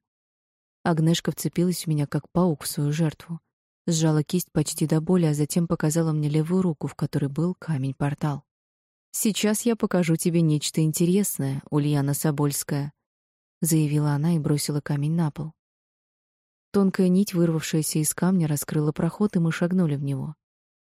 Агнешка вцепилась в меня как паук в свою жертву. Сжала кисть почти до боли, а затем показала мне левую руку, в которой был камень-портал. Сейчас я покажу тебе нечто интересное, Ульяна Собольская, заявила она и бросила камень на пол. Тонкая нить, вырвавшаяся из камня, раскрыла проход, и мы шагнули в него.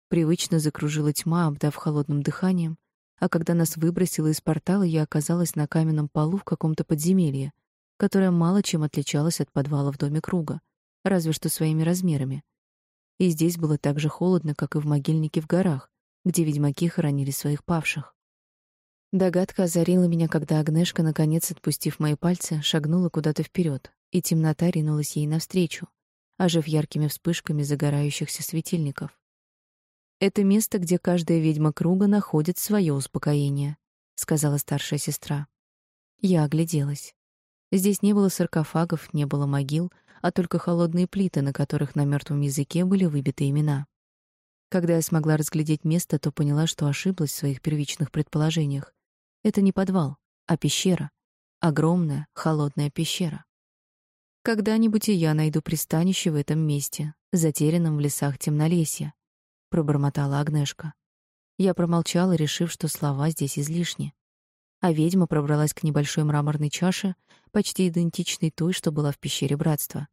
Привычно закружила тьма, обдав холодным дыханием, а когда нас выбросило из портала, я оказалась на каменном полу в каком-то подземелье, которое мало чем отличалось от подвала в доме круга, разве что своими размерами. И здесь было так же холодно, как и в могильнике в горах, где ведьмаки хоронили своих павших. Догадка озарила меня, когда Агнешка, наконец отпустив мои пальцы, шагнула куда-то вперед, и темнота ринулась ей навстречу, ожив яркими вспышками загорающихся светильников. Это место, где каждая ведьма круга находит свое успокоение, сказала старшая сестра. Я огляделась. Здесь не было саркофагов, не было могил, а только холодные плиты, на которых на мертвом языке были выбиты имена. Когда я смогла разглядеть место, то поняла, что ошиблась в своих первичных предположениях. Это не подвал, а пещера. Огромная, холодная пещера. Когда-нибудь и я найду пристанище в этом месте, затерянном в лесах темнолесья, пробормотала Агнешка. Я промолчала, решив, что слова здесь излишни. А ведьма пробралась к небольшой мраморной чаше, почти идентичной той, что была в пещере Братства.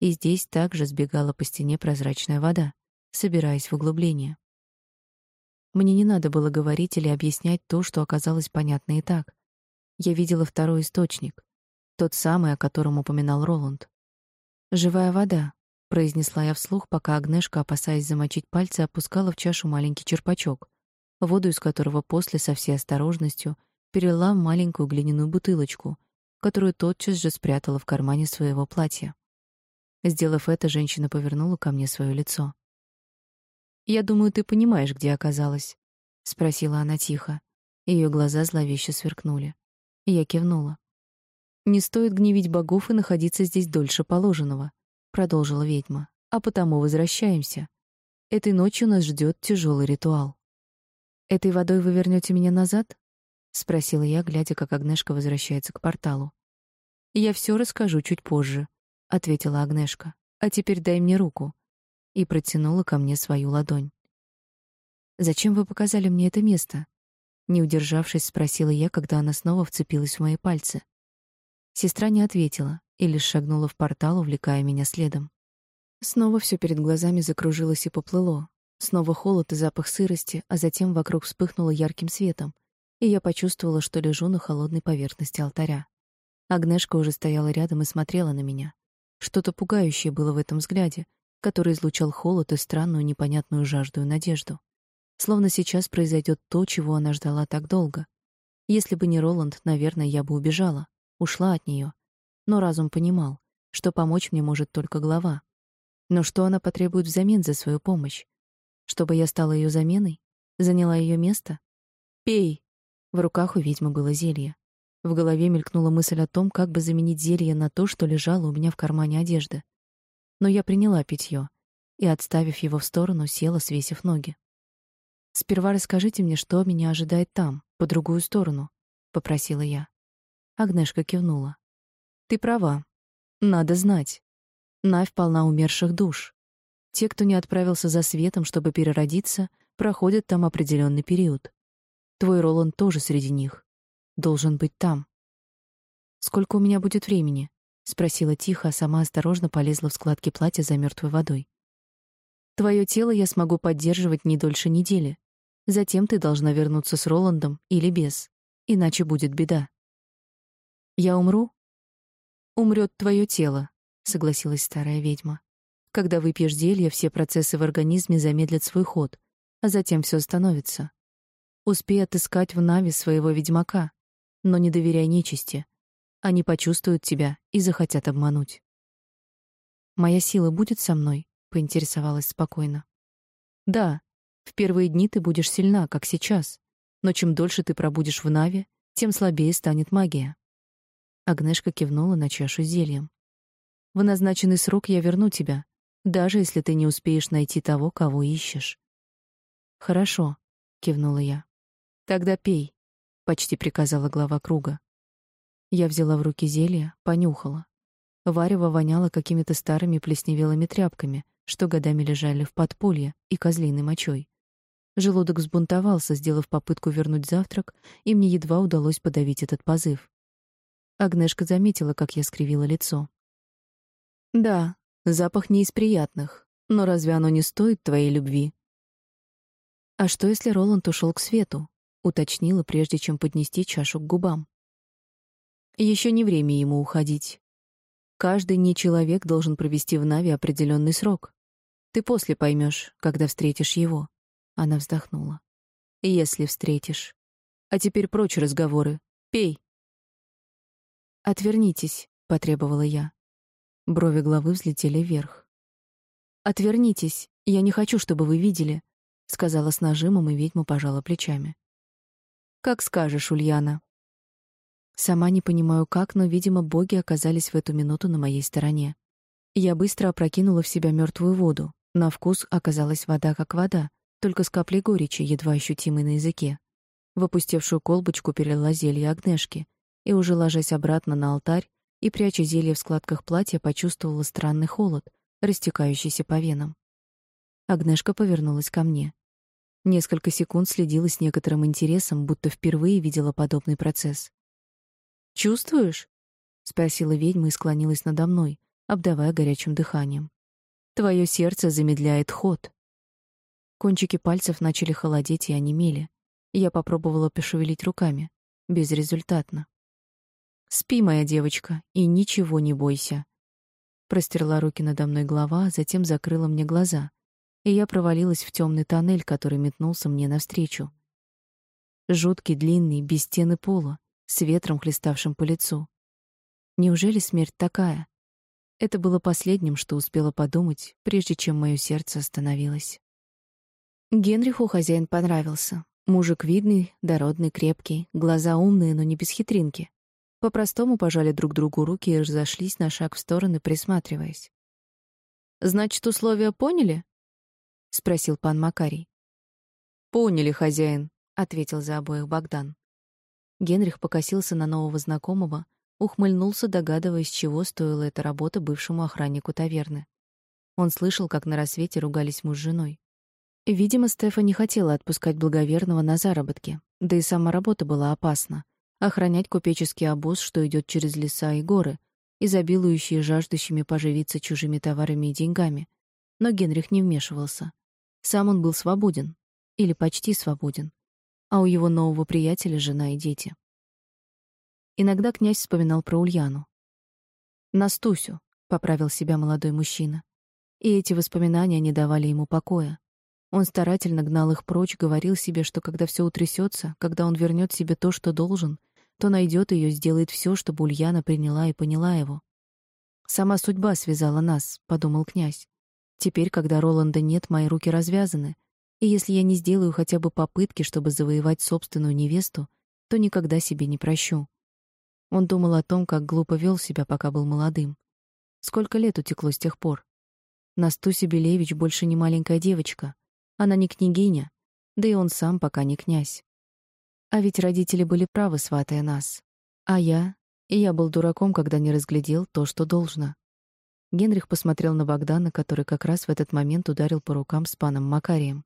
И здесь также сбегала по стене прозрачная вода, собираясь в углубление. Мне не надо было говорить или объяснять то, что оказалось понятно и так. Я видела второй источник, тот самый, о котором упоминал Роланд. «Живая вода», — произнесла я вслух, пока Агнешка, опасаясь замочить пальцы, опускала в чашу маленький черпачок, воду из которого после со всей осторожностью перелила в маленькую глиняную бутылочку, которую тотчас же спрятала в кармане своего платья. Сделав это, женщина повернула ко мне свое лицо. «Я думаю, ты понимаешь, где оказалась», — спросила она тихо. Ее глаза зловеще сверкнули. Я кивнула. Не стоит гневить богов и находиться здесь дольше положенного, продолжила ведьма. А потому возвращаемся. Этой ночью нас ждет тяжелый ритуал. Этой водой вы вернете меня назад? спросила я, глядя, как Агнешка возвращается к порталу. Я все расскажу чуть позже, ответила Агнешка. А теперь дай мне руку и протянула ко мне свою ладонь. Зачем вы показали мне это место? Не удержавшись, спросила я, когда она снова вцепилась в мои пальцы. Сестра не ответила и лишь шагнула в портал, увлекая меня следом. Снова все перед глазами закружилось и поплыло. Снова холод и запах сырости, а затем вокруг вспыхнуло ярким светом, и я почувствовала, что лежу на холодной поверхности алтаря. Агнешка уже стояла рядом и смотрела на меня. Что-то пугающее было в этом взгляде, который излучал холод и странную непонятную жажду и надежду. Словно сейчас произойдет то, чего она ждала так долго. Если бы не Роланд, наверное, я бы убежала, ушла от нее. Но разум понимал, что помочь мне может только глава. Но что она потребует взамен за свою помощь? Чтобы я стала ее заменой? Заняла ее место? Пей. В руках у ведьмы было зелье. В голове мелькнула мысль о том, как бы заменить зелье на то, что лежало у меня в кармане одежды. Но я приняла питье и, отставив его в сторону, села, свесив ноги. «Сперва расскажите мне, что меня ожидает там, по другую сторону», — попросила я. Агнешка кивнула. «Ты права. Надо знать. Навь полна умерших душ. Те, кто не отправился за светом, чтобы переродиться, проходят там определенный период. Твой Роланд тоже среди них должен быть там. Сколько у меня будет времени? Спросила тихо, а сама осторожно полезла в складки платья за мертвой водой. Твое тело я смогу поддерживать не дольше недели. Затем ты должна вернуться с Роландом или без, иначе будет беда. Я умру? Умрет твое тело, согласилась старая ведьма. Когда выпьешь зелье, все процессы в организме замедлят свой ход, а затем все остановится. Успей отыскать в Нави своего ведьмака но не доверяй нечисти. Они почувствуют тебя и захотят обмануть. Моя сила будет со мной, поинтересовалась спокойно. Да, в первые дни ты будешь сильна, как сейчас, но чем дольше ты пробудешь в Наве, тем слабее станет магия. Агнешка кивнула на чашу зельем. В назначенный срок я верну тебя, даже если ты не успеешь найти того, кого ищешь. Хорошо, кивнула я. Тогда пей почти приказала глава круга. Я взяла в руки зелье, понюхала. Варево воняло какими-то старыми плесневелыми тряпками, что годами лежали в подполье, и козлиной мочой. Желудок взбунтовался, сделав попытку вернуть завтрак, и мне едва удалось подавить этот позыв. Агнешка заметила, как я скривила лицо. «Да, запах не из приятных, но разве оно не стоит твоей любви?» «А что, если Роланд ушел к свету?» уточнила, прежде чем поднести чашу к губам. Еще не время ему уходить. Каждый не человек должен провести в Нави определенный срок. Ты после поймешь, когда встретишь его. Она вздохнула. Если встретишь. А теперь прочь разговоры. Пей. Отвернитесь, потребовала я. Брови главы взлетели вверх. Отвернитесь, я не хочу, чтобы вы видели, сказала с нажимом, и ведьма пожала плечами. Как скажешь, Ульяна. Сама не понимаю как, но, видимо, боги оказались в эту минуту на моей стороне. Я быстро опрокинула в себя мертвую воду. На вкус оказалась вода как вода, только с каплей горечи, едва ощутимой на языке. В опустевшую колбочку перелила зелье Агнешки, и уже ложась обратно на алтарь и пряча зелье в складках платья, почувствовала странный холод, растекающийся по венам. Агнешка повернулась ко мне. Несколько секунд следила с некоторым интересом, будто впервые видела подобный процесс. «Чувствуешь?» — спросила ведьма и склонилась надо мной, обдавая горячим дыханием. «Твое сердце замедляет ход». Кончики пальцев начали холодеть и онемели. Я попробовала пошевелить руками. Безрезультатно. «Спи, моя девочка, и ничего не бойся». Простерла руки надо мной глава, а затем закрыла мне глаза, и я провалилась в темный тоннель, который метнулся мне навстречу. Жуткий, длинный, без стены пола, с ветром, хлеставшим по лицу. Неужели смерть такая? Это было последним, что успела подумать, прежде чем мое сердце остановилось. Генриху хозяин понравился. Мужик видный, дородный, крепкий, глаза умные, но не без хитринки. По-простому пожали друг другу руки и разошлись на шаг в стороны, присматриваясь. «Значит, условия поняли?» — спросил пан Макарий. «Поняли, хозяин», — ответил за обоих Богдан. Генрих покосился на нового знакомого, ухмыльнулся, догадываясь, чего стоила эта работа бывшему охраннику таверны. Он слышал, как на рассвете ругались муж с женой. Видимо, Стефа не хотела отпускать благоверного на заработки, да и сама работа была опасна. Охранять купеческий обоз, что идет через леса и горы, изобилующие жаждущими поживиться чужими товарами и деньгами. Но Генрих не вмешивался. Сам он был свободен, или почти свободен, а у его нового приятеля жена и дети. Иногда князь вспоминал про Ульяну. «Настусю», — поправил себя молодой мужчина. И эти воспоминания не давали ему покоя. Он старательно гнал их прочь, говорил себе, что когда все утрясется, когда он вернет себе то, что должен, то найдет ее, сделает все, чтобы Ульяна приняла и поняла его. «Сама судьба связала нас», — подумал князь. «Теперь, когда Роланда нет, мои руки развязаны, и если я не сделаю хотя бы попытки, чтобы завоевать собственную невесту, то никогда себе не прощу». Он думал о том, как глупо вел себя, пока был молодым. Сколько лет утекло с тех пор? Настуся Белевич больше не маленькая девочка. Она не княгиня, да и он сам пока не князь. А ведь родители были правы, сватая нас. А я и я был дураком, когда не разглядел то, что должно. Генрих посмотрел на Богдана, который как раз в этот момент ударил по рукам с паном Макарием.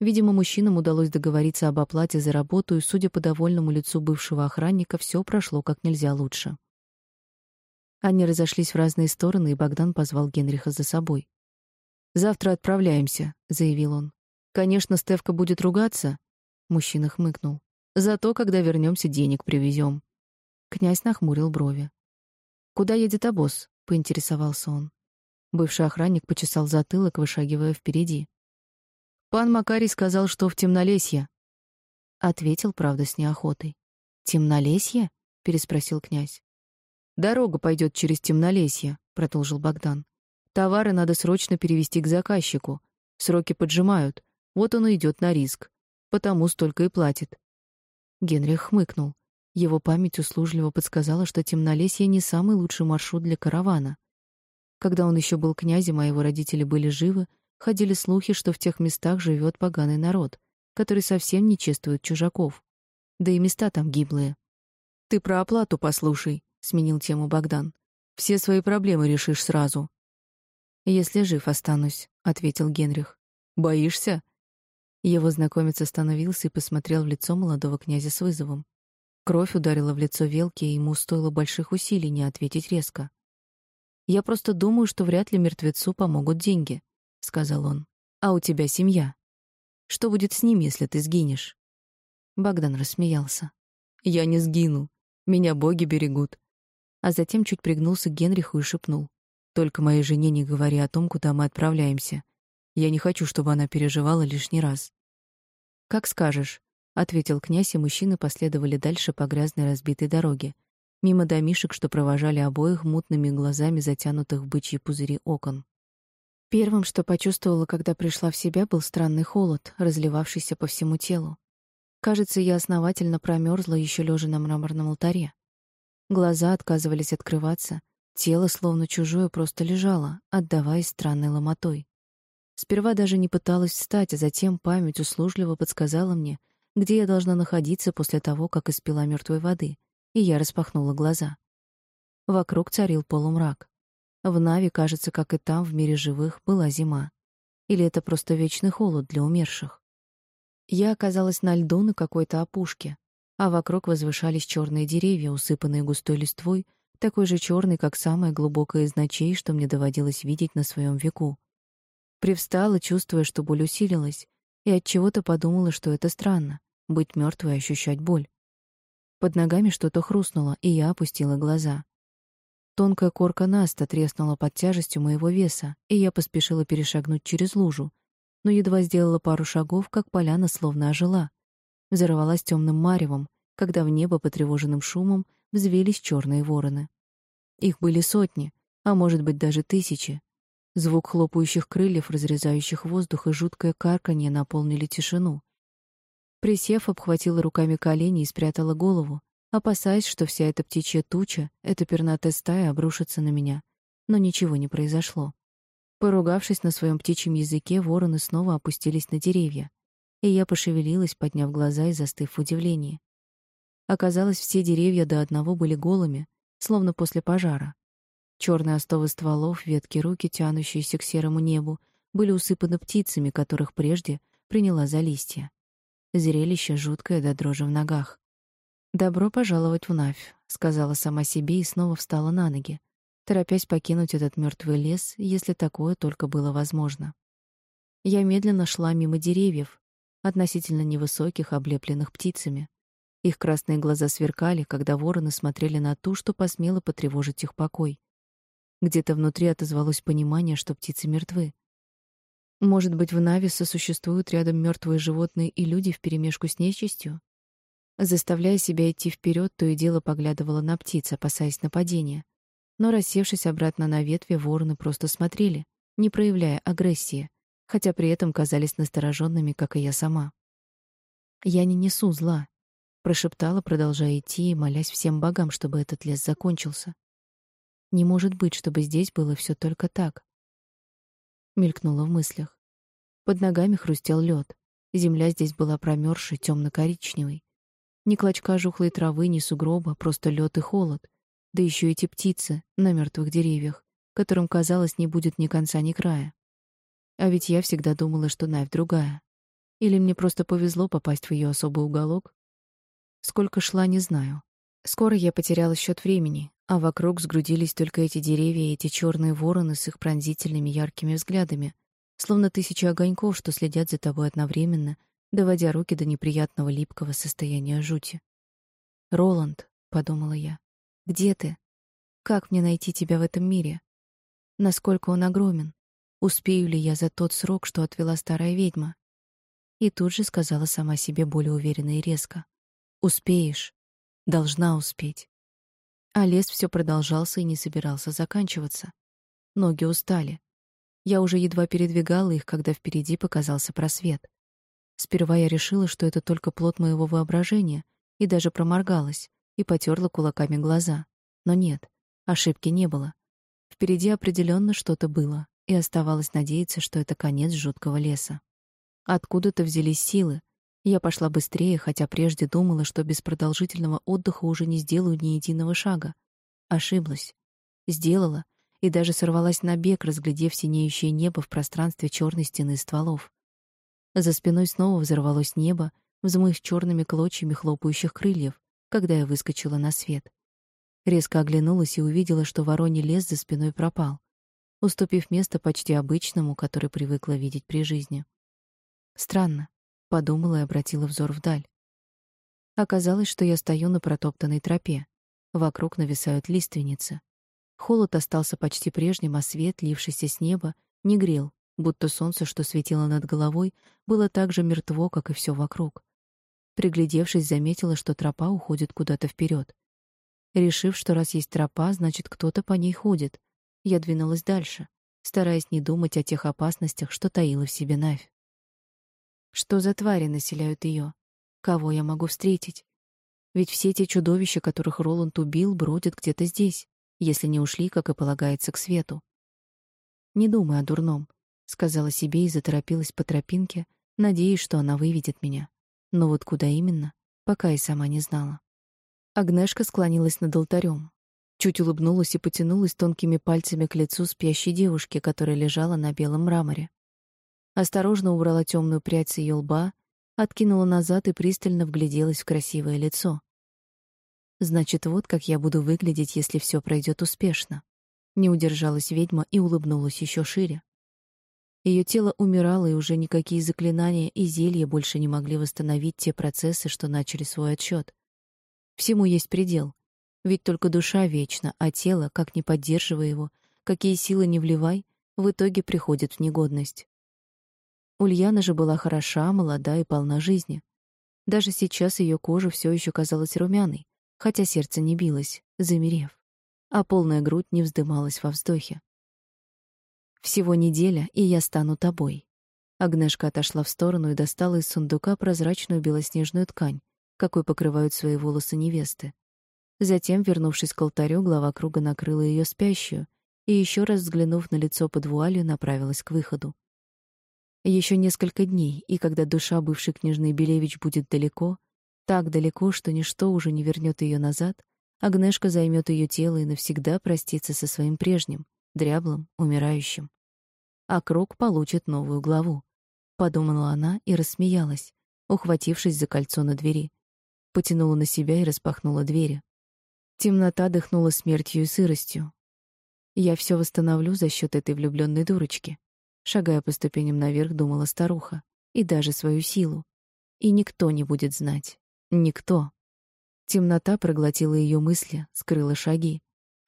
Видимо, мужчинам удалось договориться об оплате за работу, и, судя по довольному лицу бывшего охранника, все прошло как нельзя лучше. Они разошлись в разные стороны, и Богдан позвал Генриха за собой. «Завтра отправляемся», — заявил он. «Конечно, Стевка будет ругаться», — мужчина хмыкнул. «Зато, когда вернемся, денег привезем. Князь нахмурил брови. «Куда едет обоз?» — поинтересовался он. Бывший охранник почесал затылок, вышагивая впереди. «Пан Макарий сказал, что в темнолесье». Ответил, правда, с неохотой. «Темнолесье?» — переспросил князь. «Дорога пойдет через темнолесье», — продолжил Богдан. «Товары надо срочно перевести к заказчику. Сроки поджимают. Вот он и идет на риск. Потому столько и платит». Генрих хмыкнул. Его память услужливо подсказала, что темнолесье не самый лучший маршрут для каравана. Когда он еще был князем, а его родители были живы, ходили слухи, что в тех местах живет поганый народ, который совсем не чествует чужаков. Да и места там гиблые. «Ты про оплату послушай», — сменил тему Богдан. «Все свои проблемы решишь сразу». «Если жив останусь», — ответил Генрих. «Боишься?» Его знакомец остановился и посмотрел в лицо молодого князя с вызовом. Кровь ударила в лицо Велки, и ему стоило больших усилий не ответить резко. «Я просто думаю, что вряд ли мертвецу помогут деньги», — сказал он. «А у тебя семья. Что будет с ним, если ты сгинешь?» Богдан рассмеялся. «Я не сгину. Меня боги берегут». А затем чуть пригнулся к Генриху и шепнул. «Только моей жене не говори о том, куда мы отправляемся. Я не хочу, чтобы она переживала лишний раз». «Как скажешь», ответил князь, и мужчины последовали дальше по грязной разбитой дороге, мимо домишек, что провожали обоих мутными глазами затянутых в бычьи пузыри окон. Первым, что почувствовала, когда пришла в себя, был странный холод, разливавшийся по всему телу. Кажется, я основательно промерзла еще лежа на мраморном алтаре. Глаза отказывались открываться, тело, словно чужое, просто лежало, отдаваясь странной ломотой. Сперва даже не пыталась встать, а затем память услужливо подсказала мне, где я должна находиться после того, как испила мертвой воды, и я распахнула глаза. Вокруг царил полумрак. В Нави, кажется, как и там, в мире живых, была зима. Или это просто вечный холод для умерших? Я оказалась на льду на какой-то опушке, а вокруг возвышались черные деревья, усыпанные густой листвой, такой же черный, как самое глубокое из ночей, что мне доводилось видеть на своем веку. Привстала, чувствуя, что боль усилилась, и от чего-то подумала, что это странно быть мертвой и ощущать боль. Под ногами что-то хрустнуло, и я опустила глаза. Тонкая корка наста треснула под тяжестью моего веса, и я поспешила перешагнуть через лужу, но едва сделала пару шагов, как поляна словно ожила. Взорвалась темным маревом, когда в небо потревоженным шумом взвелись черные вороны. Их были сотни, а может быть даже тысячи. Звук хлопающих крыльев, разрезающих воздух, и жуткое карканье наполнили тишину. Присев, обхватила руками колени и спрятала голову, опасаясь, что вся эта птичья туча, эта пернатая стая обрушится на меня. Но ничего не произошло. Поругавшись на своем птичьем языке, вороны снова опустились на деревья, и я пошевелилась, подняв глаза и застыв в удивлении. Оказалось, все деревья до одного были голыми, словно после пожара. Черные остовы стволов, ветки руки, тянущиеся к серому небу, были усыпаны птицами, которых прежде приняла за листья. Зрелище жуткое до дрожи в ногах. «Добро пожаловать в Навь», — сказала сама себе и снова встала на ноги, торопясь покинуть этот мертвый лес, если такое только было возможно. Я медленно шла мимо деревьев, относительно невысоких, облепленных птицами. Их красные глаза сверкали, когда вороны смотрели на ту, что посмело потревожить их покой. Где-то внутри отозвалось понимание, что птицы мертвы. Может быть, в Нависе существуют рядом мертвые животные и люди вперемешку с нечистью? Заставляя себя идти вперед, то и дело поглядывала на птиц, опасаясь нападения. Но, рассевшись обратно на ветви, вороны просто смотрели, не проявляя агрессии, хотя при этом казались настороженными, как и я сама. «Я не несу зла», — прошептала, продолжая идти и молясь всем богам, чтобы этот лес закончился. «Не может быть, чтобы здесь было все только так». Мелькнуло в мыслях. Под ногами хрустел лед. Земля здесь была промерзшей, темно коричневой ни клочка жухлой травы, ни сугроба, просто лед и холод. Да еще эти птицы на мертвых деревьях, которым, казалось, не будет ни конца, ни края. А ведь я всегда думала, что Навь другая. Или мне просто повезло попасть в ее особый уголок? Сколько шла, не знаю. Скоро я потеряла счет времени, а вокруг сгрудились только эти деревья и эти черные вороны с их пронзительными яркими взглядами, словно тысячи огоньков, что следят за тобой одновременно доводя руки до неприятного липкого состояния жути. «Роланд», — подумала я, — «где ты? Как мне найти тебя в этом мире? Насколько он огромен? Успею ли я за тот срок, что отвела старая ведьма?» И тут же сказала сама себе более уверенно и резко. «Успеешь. Должна успеть». А лес все продолжался и не собирался заканчиваться. Ноги устали. Я уже едва передвигала их, когда впереди показался просвет. Сперва я решила, что это только плод моего воображения, и даже проморгалась, и потерла кулаками глаза. Но нет, ошибки не было. Впереди определенно что-то было, и оставалось надеяться, что это конец жуткого леса. Откуда-то взялись силы. Я пошла быстрее, хотя прежде думала, что без продолжительного отдыха уже не сделаю ни единого шага. Ошиблась. Сделала, и даже сорвалась на бег, разглядев синеющее небо в пространстве черной стены стволов. За спиной снова взорвалось небо, взмыв черными клочьями хлопающих крыльев, когда я выскочила на свет. Резко оглянулась и увидела, что вороний лес за спиной пропал, уступив место почти обычному, который привыкла видеть при жизни. Странно, подумала и обратила взор вдаль. Оказалось, что я стою на протоптанной тропе. Вокруг нависают лиственницы. Холод остался почти прежним, а свет, лившийся с неба, не грел, будто солнце, что светило над головой, было так же мертво, как и все вокруг. Приглядевшись, заметила, что тропа уходит куда-то вперед. Решив, что раз есть тропа, значит, кто-то по ней ходит, я двинулась дальше, стараясь не думать о тех опасностях, что таила в себе Навь. Что за твари населяют ее? Кого я могу встретить? Ведь все те чудовища, которых Роланд убил, бродят где-то здесь, если не ушли, как и полагается, к свету. Не думай о дурном сказала себе и заторопилась по тропинке, надеясь, что она выведет меня. Но вот куда именно, пока и сама не знала. Агнешка склонилась над алтарем, чуть улыбнулась и потянулась тонкими пальцами к лицу спящей девушки, которая лежала на белом мраморе. Осторожно убрала темную прядь с ее лба, откинула назад и пристально вгляделась в красивое лицо. Значит, вот как я буду выглядеть, если все пройдет успешно. Не удержалась ведьма и улыбнулась еще шире. Ее тело умирало, и уже никакие заклинания и зелья больше не могли восстановить те процессы, что начали свой отсчет. Всему есть предел. Ведь только душа вечна, а тело, как ни поддерживая его, какие силы не вливай, в итоге приходит в негодность. Ульяна же была хороша, молода и полна жизни. Даже сейчас ее кожа все еще казалась румяной, хотя сердце не билось, замерев, а полная грудь не вздымалась во вздохе. Всего неделя, и я стану тобой. Агнешка отошла в сторону и достала из сундука прозрачную белоснежную ткань, какой покрывают свои волосы невесты. Затем, вернувшись к алтарю, глава круга накрыла ее спящую и еще раз взглянув на лицо под вуалью, направилась к выходу. Еще несколько дней, и когда душа бывшей княжны Белевич будет далеко, так далеко, что ничто уже не вернет ее назад, Агнешка займет ее тело и навсегда простится со своим прежним, дряблым, умирающим а круг получит новую главу, подумала она и рассмеялась, ухватившись за кольцо на двери. Потянула на себя и распахнула двери. Темнота дыхнула смертью и сыростью. Я все восстановлю за счет этой влюбленной дурочки, шагая по ступеням наверх, думала старуха, и даже свою силу. И никто не будет знать. Никто. Темнота проглотила ее мысли, скрыла шаги.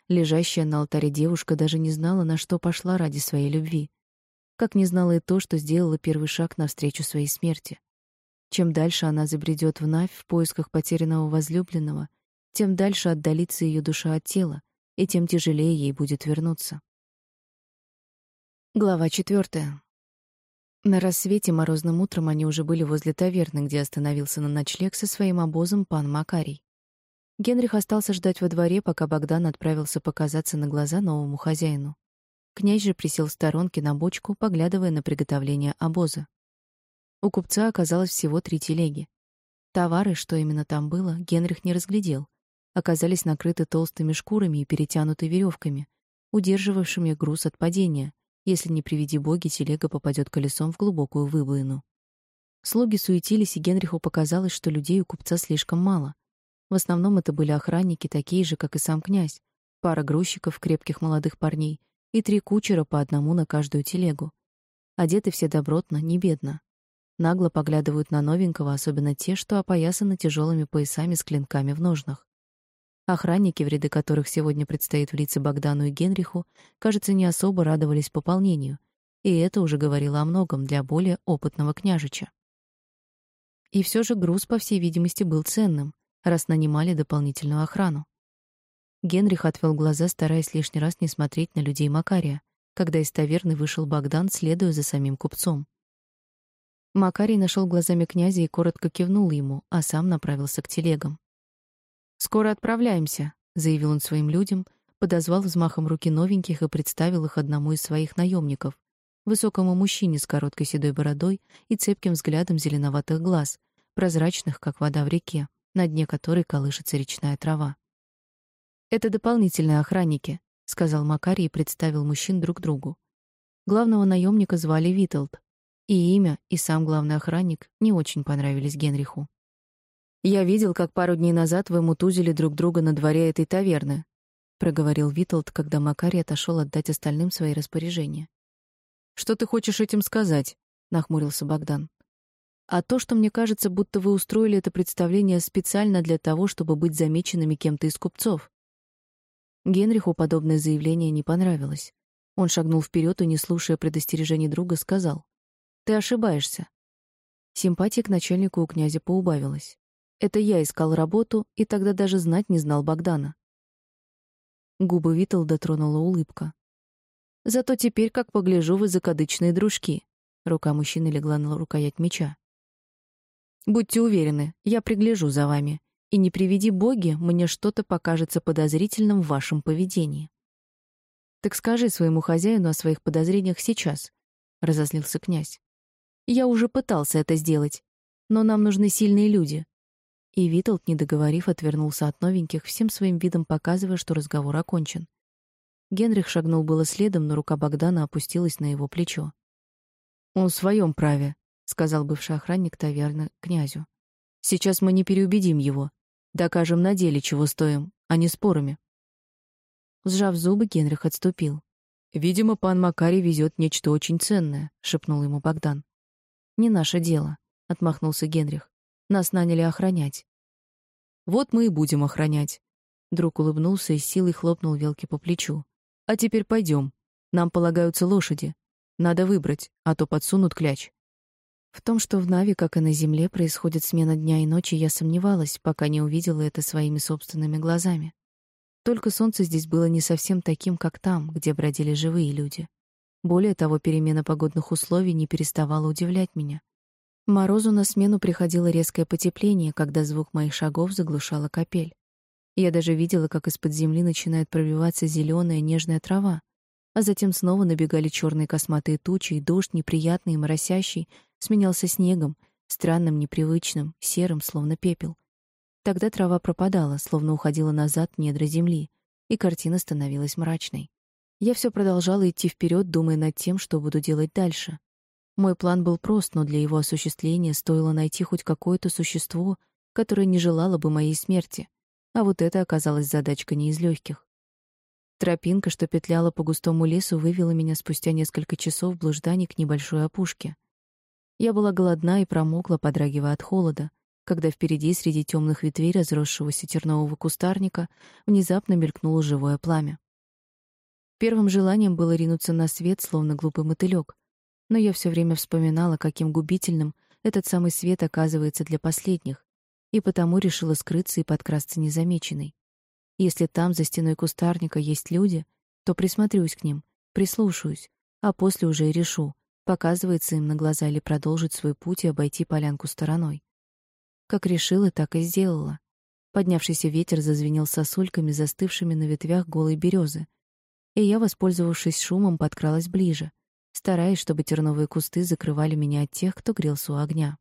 Лежащая на алтаре девушка даже не знала, на что пошла ради своей любви. Как не знала и то, что сделала первый шаг навстречу своей смерти. Чем дальше она забредет в Навь в поисках потерянного возлюбленного, тем дальше отдалится ее душа от тела, и тем тяжелее ей будет вернуться. Глава четвертая. На рассвете морозным утром они уже были возле таверны, где остановился на ночлег со своим обозом пан Макарий. Генрих остался ждать во дворе, пока Богдан отправился показаться на глаза новому хозяину. Князь же присел в сторонке на бочку, поглядывая на приготовление обоза. У купца оказалось всего три телеги. Товары, что именно там было, Генрих не разглядел. Оказались накрыты толстыми шкурами и перетянуты веревками, удерживавшими груз от падения, если не приведи боги, телега попадет колесом в глубокую выбоину. Слуги суетились, и Генриху показалось, что людей у купца слишком мало. В основном это были охранники, такие же, как и сам князь, пара грузчиков, крепких молодых парней и три кучера по одному на каждую телегу. Одеты все добротно, не бедно. Нагло поглядывают на новенького, особенно те, что опоясаны тяжелыми поясами с клинками в ножнах. Охранники, в ряды которых сегодня предстоит влиться Богдану и Генриху, кажется, не особо радовались пополнению, и это уже говорило о многом для более опытного княжича. И все же груз, по всей видимости, был ценным, раз нанимали дополнительную охрану. Генрих отвел глаза, стараясь лишний раз не смотреть на людей Макария, когда из таверны вышел Богдан, следуя за самим купцом. Макарий нашел глазами князя и коротко кивнул ему, а сам направился к телегам. «Скоро отправляемся», — заявил он своим людям, подозвал взмахом руки новеньких и представил их одному из своих наемников, высокому мужчине с короткой седой бородой и цепким взглядом зеленоватых глаз, прозрачных, как вода в реке на дне которой колышется речная трава. «Это дополнительные охранники», — сказал Макарий и представил мужчин друг другу. Главного наемника звали Виталд, и имя, и сам главный охранник не очень понравились Генриху. «Я видел, как пару дней назад вы мутузили друг друга на дворе этой таверны», — проговорил Виталд, когда Макарий отошел отдать остальным свои распоряжения. «Что ты хочешь этим сказать?» — нахмурился Богдан а то, что мне кажется, будто вы устроили это представление специально для того, чтобы быть замеченными кем-то из купцов. Генриху подобное заявление не понравилось. Он шагнул вперед и, не слушая предостережений друга, сказал: "Ты ошибаешься". Симпатия к начальнику у князя поубавилась. Это я искал работу, и тогда даже знать не знал Богдана. Губы Витал дотронула улыбка. Зато теперь, как погляжу, вы закадычные дружки. Рука мужчины легла на рукоять меча. Будьте уверены, я пригляжу за вами, и не приведи боги, мне что-то покажется подозрительным в вашем поведении. Так скажи своему хозяину о своих подозрениях сейчас, разозлился князь. Я уже пытался это сделать, но нам нужны сильные люди. И Виталд, не договорив, отвернулся от новеньких, всем своим видом показывая, что разговор окончен. Генрих шагнул было следом, но рука Богдана опустилась на его плечо. Он в своем праве, сказал бывший охранник таверны князю. Сейчас мы не переубедим его, докажем на деле, чего стоим, а не спорами. Сжав зубы, Генрих отступил. Видимо, пан Макарий везет нечто очень ценное, шепнул ему Богдан. Не наше дело, отмахнулся Генрих. Нас наняли охранять. Вот мы и будем охранять. Друг улыбнулся и с силой хлопнул Велки по плечу. А теперь пойдем. Нам полагаются лошади. Надо выбрать, а то подсунут кляч. В том, что в Нави, как и на Земле, происходит смена дня и ночи, я сомневалась, пока не увидела это своими собственными глазами. Только солнце здесь было не совсем таким, как там, где бродили живые люди. Более того, перемена погодных условий не переставала удивлять меня. Морозу на смену приходило резкое потепление, когда звук моих шагов заглушала капель. Я даже видела, как из-под земли начинает пробиваться зеленая нежная трава, а затем снова набегали черные косматые тучи, и дождь, неприятный и моросящий, сменялся снегом, странным, непривычным, серым, словно пепел. Тогда трава пропадала, словно уходила назад в недра земли, и картина становилась мрачной. Я все продолжала идти вперед, думая над тем, что буду делать дальше. Мой план был прост, но для его осуществления стоило найти хоть какое-то существо, которое не желало бы моей смерти. А вот это оказалось задачка не из легких. Тропинка, что петляла по густому лесу, вывела меня спустя несколько часов блужданий к небольшой опушке. Я была голодна и промокла, подрагивая от холода, когда впереди, среди темных ветвей разросшегося тернового кустарника, внезапно мелькнуло живое пламя. Первым желанием было ринуться на свет, словно глупый мотылёк, но я все время вспоминала, каким губительным этот самый свет оказывается для последних, и потому решила скрыться и подкрасться незамеченной. Если там, за стеной кустарника, есть люди, то присмотрюсь к ним, прислушаюсь, а после уже и решу, показывается им на глаза или продолжить свой путь и обойти полянку стороной. Как решила, так и сделала. Поднявшийся ветер зазвенел сосульками, застывшими на ветвях голой березы, и я, воспользовавшись шумом, подкралась ближе, стараясь, чтобы терновые кусты закрывали меня от тех, кто грелся у огня.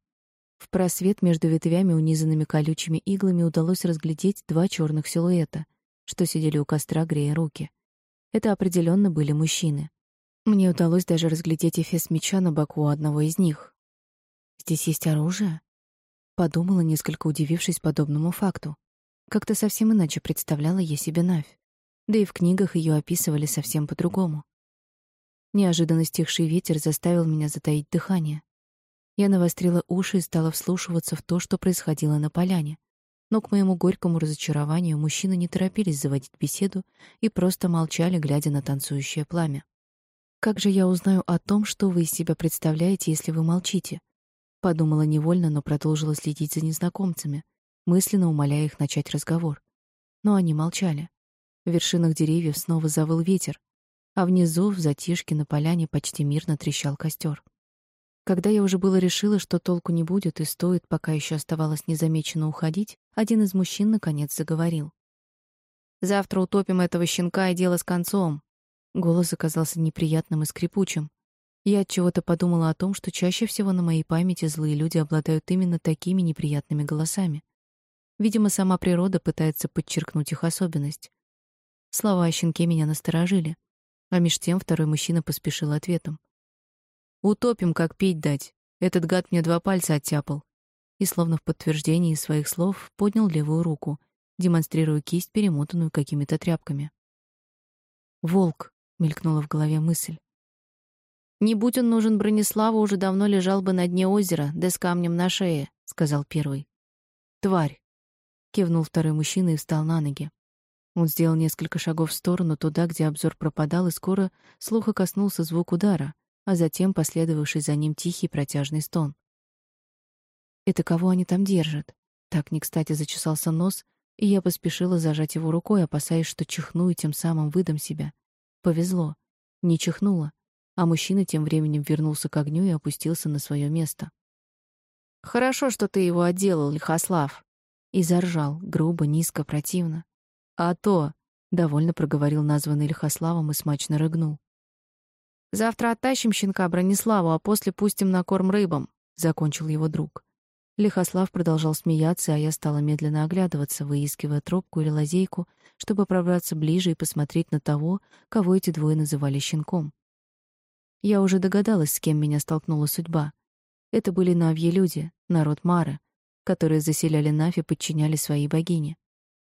В просвет между ветвями, унизанными колючими иглами, удалось разглядеть два черных силуэта, что сидели у костра, грея руки. Это определенно были мужчины. Мне удалось даже разглядеть эфес меча на боку одного из них. Здесь есть оружие? Подумала, несколько удивившись подобному факту. Как-то совсем иначе представляла я себе Навь. Да и в книгах ее описывали совсем по-другому. Неожиданно стихший ветер заставил меня затаить дыхание. Я навострила уши и стала вслушиваться в то, что происходило на поляне. Но к моему горькому разочарованию мужчины не торопились заводить беседу и просто молчали, глядя на танцующее пламя. «Как же я узнаю о том, что вы из себя представляете, если вы молчите?» Подумала невольно, но продолжила следить за незнакомцами, мысленно умоляя их начать разговор. Но они молчали. В вершинах деревьев снова завыл ветер, а внизу, в затишке на поляне, почти мирно трещал костер. Когда я уже было решила, что толку не будет и стоит, пока еще оставалось незамеченно уходить, один из мужчин наконец заговорил. «Завтра утопим этого щенка, и дело с концом». Голос оказался неприятным и скрипучим. Я от чего-то подумала о том, что чаще всего на моей памяти злые люди обладают именно такими неприятными голосами. Видимо, сама природа пытается подчеркнуть их особенность. Слова о щенке меня насторожили, а меж тем второй мужчина поспешил ответом. «Утопим, как пить дать. Этот гад мне два пальца оттяпал». И, словно в подтверждении своих слов, поднял левую руку, демонстрируя кисть, перемотанную какими-то тряпками. «Волк», — мелькнула в голове мысль. «Не будь он нужен Брониславу, уже давно лежал бы на дне озера, да с камнем на шее», — сказал первый. «Тварь!» — кивнул второй мужчина и встал на ноги. Он сделал несколько шагов в сторону, туда, где обзор пропадал, и скоро слуха коснулся звук удара, а затем последовавший за ним тихий протяжный стон. «Это кого они там держат?» Так не кстати зачесался нос, и я поспешила зажать его рукой, опасаясь, что чихну и тем самым выдам себя. Повезло. Не чихнула а мужчина тем временем вернулся к огню и опустился на свое место. «Хорошо, что ты его отделал, Лихослав!» И заржал, грубо, низко, противно. «А то!» — довольно проговорил названный Лихославом и смачно рыгнул. «Завтра оттащим щенка Брониславу, а после пустим на корм рыбам», — закончил его друг. Лихослав продолжал смеяться, а я стала медленно оглядываться, выискивая тропку или лазейку, чтобы пробраться ближе и посмотреть на того, кого эти двое называли щенком. Я уже догадалась, с кем меня столкнула судьба. Это были навьи люди, народ Мары, которые заселяли Навь и подчиняли своей богине.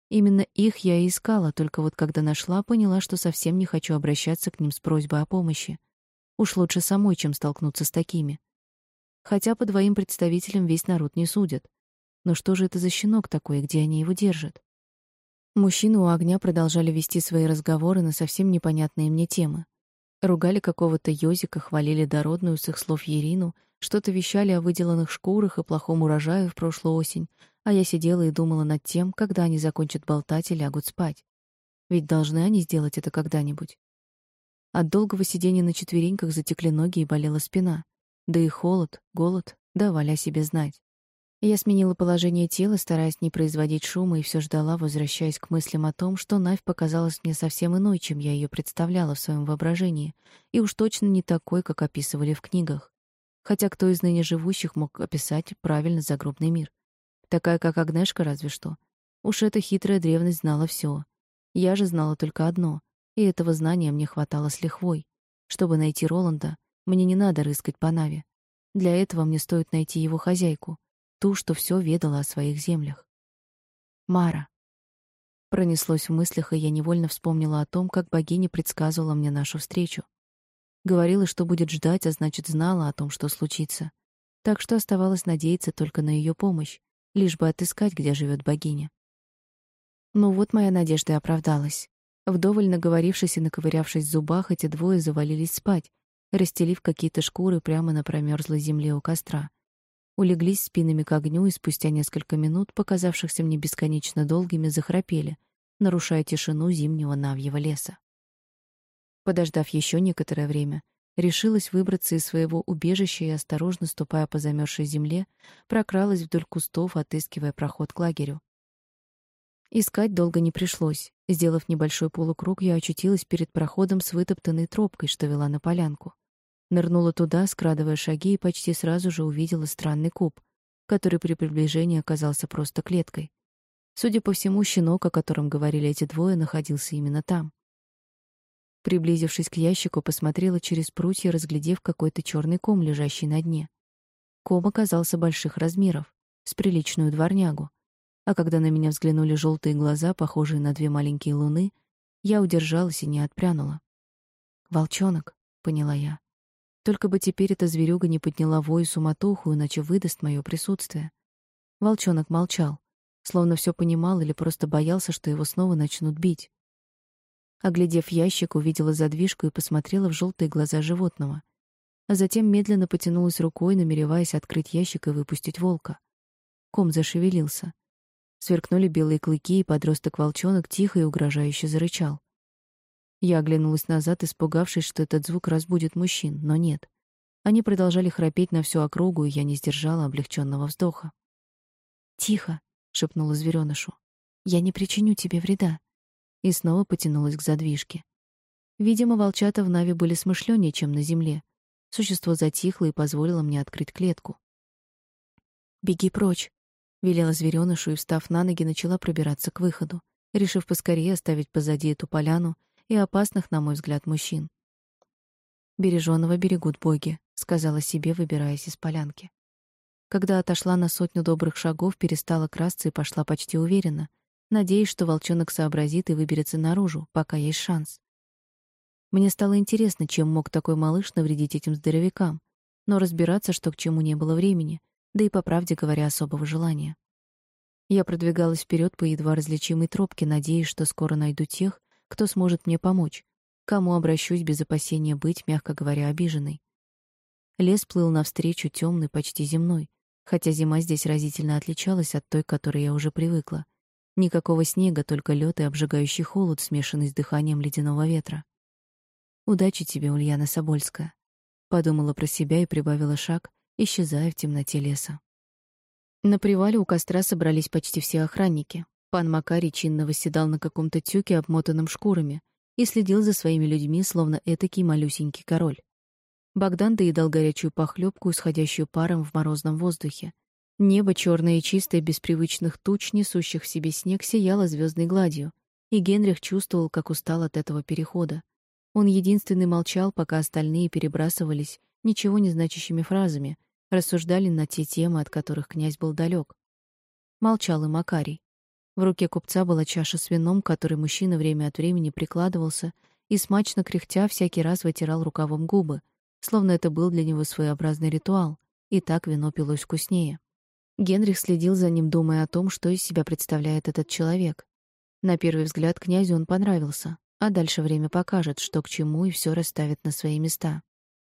Именно их я и искала, только вот когда нашла, поняла, что совсем не хочу обращаться к ним с просьбой о помощи. Уж лучше самой, чем столкнуться с такими. Хотя по двоим представителям весь народ не судят. Но что же это за щенок такой, где они его держат? Мужчины у огня продолжали вести свои разговоры на совсем непонятные мне темы. Ругали какого-то ёзика, хвалили дородную с их слов Ерину, что-то вещали о выделанных шкурах и плохом урожае в прошлую осень, а я сидела и думала над тем, когда они закончат болтать и лягут спать. Ведь должны они сделать это когда-нибудь. От долгого сидения на четвереньках затекли ноги и болела спина. Да и холод, голод давали о себе знать. Я сменила положение тела, стараясь не производить шума, и все ждала, возвращаясь к мыслям о том, что Навь показалась мне совсем иной, чем я ее представляла в своем воображении, и уж точно не такой, как описывали в книгах. Хотя кто из ныне живущих мог описать правильно загробный мир? Такая, как Агнешка, разве что. Уж эта хитрая древность знала все. Я же знала только одно, и этого знания мне хватало с лихвой. Чтобы найти Роланда, мне не надо рыскать по Наве. Для этого мне стоит найти его хозяйку — ту, что все ведала о своих землях. Мара. Пронеслось в мыслях, и я невольно вспомнила о том, как богиня предсказывала мне нашу встречу. Говорила, что будет ждать, а значит, знала о том, что случится. Так что оставалось надеяться только на ее помощь, лишь бы отыскать, где живет богиня. Ну вот моя надежда и оправдалась. Вдоволь наговорившись и наковырявшись в зубах, эти двое завалились спать, расстелив какие-то шкуры прямо на промерзлой земле у костра. Улеглись спинами к огню и спустя несколько минут, показавшихся мне бесконечно долгими, захрапели, нарушая тишину зимнего навьего леса. Подождав еще некоторое время, решилась выбраться из своего убежища и, осторожно ступая по замерзшей земле, прокралась вдоль кустов, отыскивая проход к лагерю. Искать долго не пришлось. Сделав небольшой полукруг, я очутилась перед проходом с вытоптанной тропкой, что вела на полянку. Нырнула туда, скрадывая шаги, и почти сразу же увидела странный куб, который при приближении оказался просто клеткой. Судя по всему, щенок, о котором говорили эти двое, находился именно там. Приблизившись к ящику, посмотрела через прутья, разглядев какой-то черный ком, лежащий на дне. Ком оказался больших размеров, с приличную дворнягу а когда на меня взглянули желтые глаза, похожие на две маленькие луны, я удержалась и не отпрянула. «Волчонок», — поняла я. Только бы теперь эта зверюга не подняла вой суматоху, иначе выдаст мое присутствие. Волчонок молчал, словно все понимал или просто боялся, что его снова начнут бить. Оглядев ящик, увидела задвижку и посмотрела в желтые глаза животного, а затем медленно потянулась рукой, намереваясь открыть ящик и выпустить волка. Ком зашевелился. Сверкнули белые клыки, и подросток-волчонок тихо и угрожающе зарычал. Я оглянулась назад, испугавшись, что этот звук разбудит мужчин, но нет. Они продолжали храпеть на всю округу, и я не сдержала облегченного вздоха. «Тихо!» — шепнула зверёнышу. «Я не причиню тебе вреда». И снова потянулась к задвижке. Видимо, волчата в Наве были смышленнее, чем на земле. Существо затихло и позволило мне открыть клетку. «Беги прочь!» Велела зверёнышу и, встав на ноги, начала пробираться к выходу, решив поскорее оставить позади эту поляну и опасных, на мой взгляд, мужчин. «Бережёного берегут боги», — сказала себе, выбираясь из полянки. Когда отошла на сотню добрых шагов, перестала красться и пошла почти уверенно, надеясь, что волчонок сообразит и выберется наружу, пока есть шанс. Мне стало интересно, чем мог такой малыш навредить этим здоровякам, но разбираться, что к чему, не было времени, да и, по правде говоря, особого желания. Я продвигалась вперед по едва различимой тропке, надеясь, что скоро найду тех, кто сможет мне помочь, кому обращусь без опасения быть, мягко говоря, обиженной. Лес плыл навстречу темный, почти земной, хотя зима здесь разительно отличалась от той, к которой я уже привыкла. Никакого снега, только лед и обжигающий холод, смешанный с дыханием ледяного ветра. Удачи тебе, Ульяна Собольская, подумала про себя и прибавила шаг, исчезая в темноте леса. На привале у костра собрались почти все охранники. Пан Макарий чинно восседал на каком-то тюке, обмотанном шкурами, и следил за своими людьми, словно этакий малюсенький король. Богдан доедал горячую похлебку, исходящую паром в морозном воздухе. Небо, черное и чистое, без привычных туч, несущих в себе снег, сияло звездной гладью, и Генрих чувствовал, как устал от этого перехода. Он единственный молчал, пока остальные перебрасывались ничего не значащими фразами, рассуждали на те темы, от которых князь был далек. Молчал и Макарий. В руке купца была чаша с вином, к которой мужчина время от времени прикладывался и смачно кряхтя всякий раз вытирал рукавом губы, словно это был для него своеобразный ритуал, и так вино пилось вкуснее. Генрих следил за ним, думая о том, что из себя представляет этот человек. На первый взгляд князю он понравился, а дальше время покажет, что к чему, и все расставит на свои места.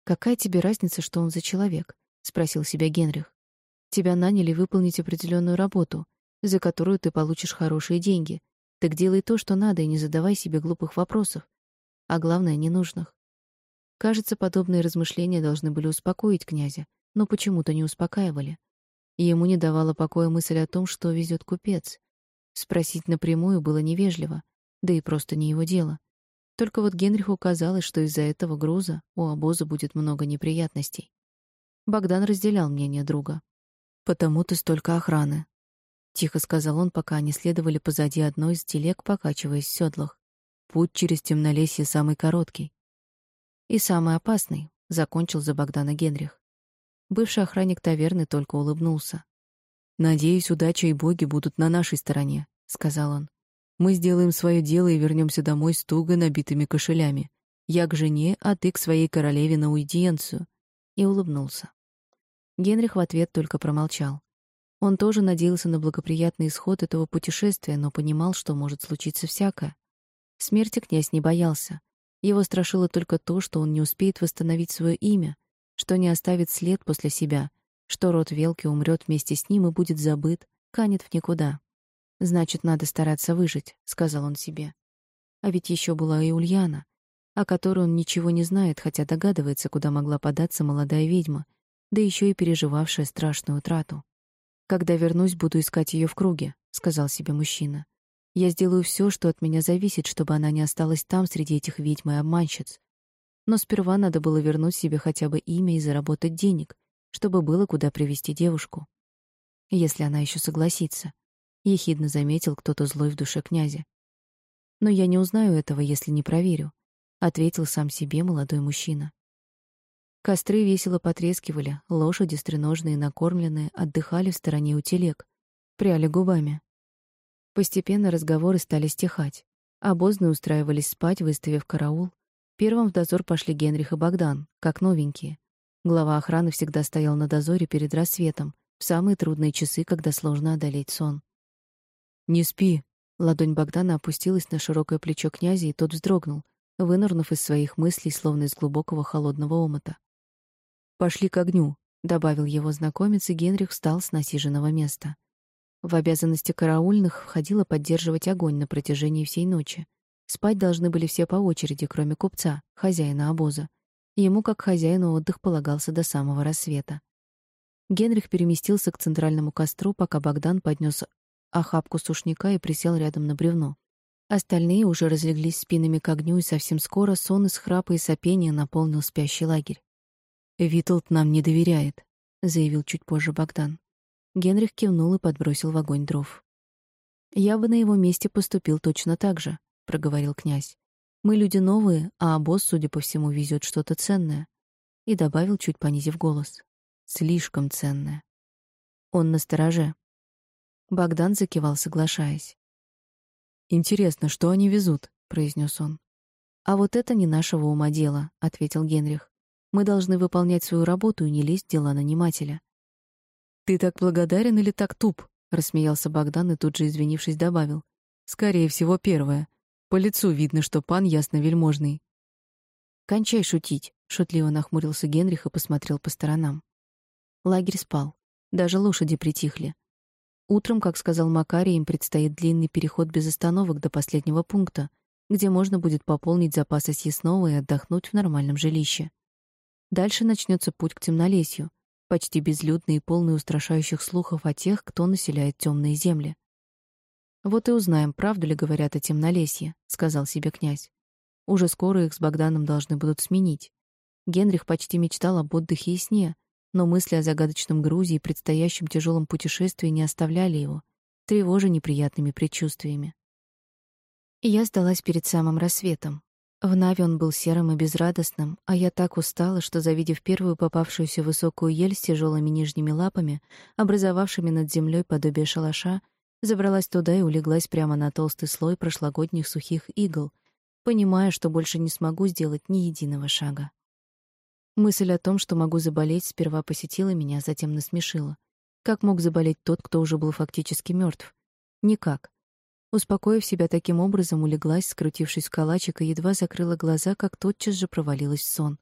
Какая тебе разница, что он за человек? спросил себя Генрих. Тебя наняли выполнить определенную работу, за которую ты получишь хорошие деньги. Так делай то, что надо, и не задавай себе глупых вопросов, а главное ненужных. Кажется, подобные размышления должны были успокоить князя, но почему-то не успокаивали. ему не давала покоя мысль о том, что везет купец. Спросить напрямую было невежливо, да и просто не его дело. Только вот Генриху казалось, что из-за этого груза у обоза будет много неприятностей. Богдан разделял мнение друга. «Потому ты столько охраны», — тихо сказал он, пока они следовали позади одной из телег, покачиваясь в седлах. «Путь через темнолесье самый короткий». «И самый опасный», — закончил за Богдана Генрих. Бывший охранник таверны только улыбнулся. «Надеюсь, удача и боги будут на нашей стороне», — сказал он. «Мы сделаем свое дело и вернемся домой с туго набитыми кошелями. Я к жене, а ты к своей королеве на уидиенцию». И улыбнулся. Генрих в ответ только промолчал. Он тоже надеялся на благоприятный исход этого путешествия, но понимал, что может случиться всякое. Смерти князь не боялся. Его страшило только то, что он не успеет восстановить свое имя, что не оставит след после себя, что род Велки умрет вместе с ним и будет забыт, канет в никуда. Значит, надо стараться выжить, сказал он себе. А ведь еще была и Ульяна, о которой он ничего не знает, хотя догадывается, куда могла податься молодая ведьма, да еще и переживавшая страшную утрату. Когда вернусь, буду искать ее в круге, сказал себе мужчина. Я сделаю все, что от меня зависит, чтобы она не осталась там среди этих ведьм и обманщиц. Но сперва надо было вернуть себе хотя бы имя и заработать денег, чтобы было куда привести девушку. Если она еще согласится, ехидно заметил кто-то злой в душе князя. Но я не узнаю этого, если не проверю, ответил сам себе молодой мужчина. Костры весело потрескивали, лошади стреножные накормленные отдыхали в стороне у телег, пряли губами. Постепенно разговоры стали стихать. Обозные устраивались спать, выставив караул. Первым в дозор пошли Генрих и Богдан, как новенькие. Глава охраны всегда стоял на дозоре перед рассветом, в самые трудные часы, когда сложно одолеть сон. «Не спи!» Ладонь Богдана опустилась на широкое плечо князя, и тот вздрогнул, вынырнув из своих мыслей, словно из глубокого холодного омута. «Пошли к огню», — добавил его знакомец, и Генрих встал с насиженного места. В обязанности караульных входило поддерживать огонь на протяжении всей ночи. Спать должны были все по очереди, кроме купца, хозяина обоза. Ему, как хозяину, отдых полагался до самого рассвета. Генрих переместился к центральному костру, пока Богдан поднес охапку сушняка и присел рядом на бревно. Остальные уже разлеглись спинами к огню, и совсем скоро сон из храпа и сопения наполнил спящий лагерь. «Виталд нам не доверяет», — заявил чуть позже Богдан. Генрих кивнул и подбросил в огонь дров. «Я бы на его месте поступил точно так же», — проговорил князь. «Мы люди новые, а обоз, судя по всему, везет что-то ценное». И добавил, чуть понизив голос. «Слишком ценное». Он настороже. Богдан закивал, соглашаясь. «Интересно, что они везут?» — произнес он. «А вот это не нашего ума дело», — ответил Генрих. Мы должны выполнять свою работу и не лезть в дела нанимателя. Ты так благодарен или так туп? рассмеялся Богдан и тут же, извинившись, добавил: Скорее всего, первое. По лицу видно, что пан ясно-вельможный. Кончай шутить, шутливо нахмурился Генрих и посмотрел по сторонам. Лагерь спал. Даже лошади притихли. Утром, как сказал Макарий, им предстоит длинный переход без остановок до последнего пункта, где можно будет пополнить запасы съестного и отдохнуть в нормальном жилище. Дальше начнется путь к темнолесью, почти безлюдный и полный устрашающих слухов о тех, кто населяет темные земли. Вот и узнаем, правду ли говорят о темнолесье, сказал себе князь. Уже скоро их с Богданом должны будут сменить. Генрих почти мечтал об отдыхе и сне, но мысли о загадочном грузе и предстоящем тяжелом путешествии не оставляли его, тревожа неприятными предчувствиями. Я сдалась перед самым рассветом. В Нави он был серым и безрадостным, а я так устала, что, завидев первую попавшуюся высокую ель с тяжелыми нижними лапами, образовавшими над землей подобие шалаша, забралась туда и улеглась прямо на толстый слой прошлогодних сухих игл, понимая, что больше не смогу сделать ни единого шага. Мысль о том, что могу заболеть, сперва посетила меня, затем насмешила. Как мог заболеть тот, кто уже был фактически мертв? Никак. Успокоив себя таким образом, улеглась, скрутившись в калачик, и едва закрыла глаза, как тотчас же провалилась в сон.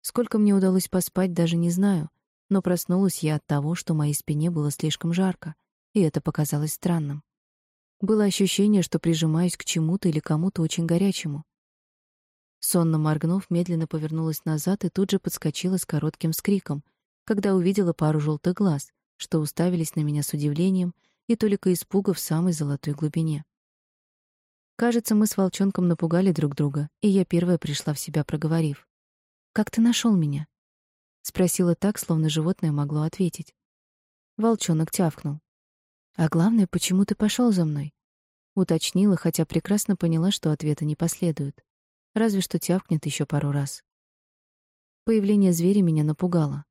Сколько мне удалось поспать, даже не знаю, но проснулась я от того, что моей спине было слишком жарко, и это показалось странным. Было ощущение, что прижимаюсь к чему-то или кому-то очень горячему. Сонно моргнув, медленно повернулась назад и тут же подскочила с коротким скриком, когда увидела пару желтых глаз, что уставились на меня с удивлением — и только испуга в самой золотой глубине. Кажется, мы с волчонком напугали друг друга, и я первая пришла в себя, проговорив: "Как ты нашел меня?" спросила так, словно животное могло ответить. Волчонок тявкнул. "А главное, почему ты пошел за мной?" уточнила, хотя прекрасно поняла, что ответа не последует. Разве что тявкнет еще пару раз. Появление зверя меня напугало.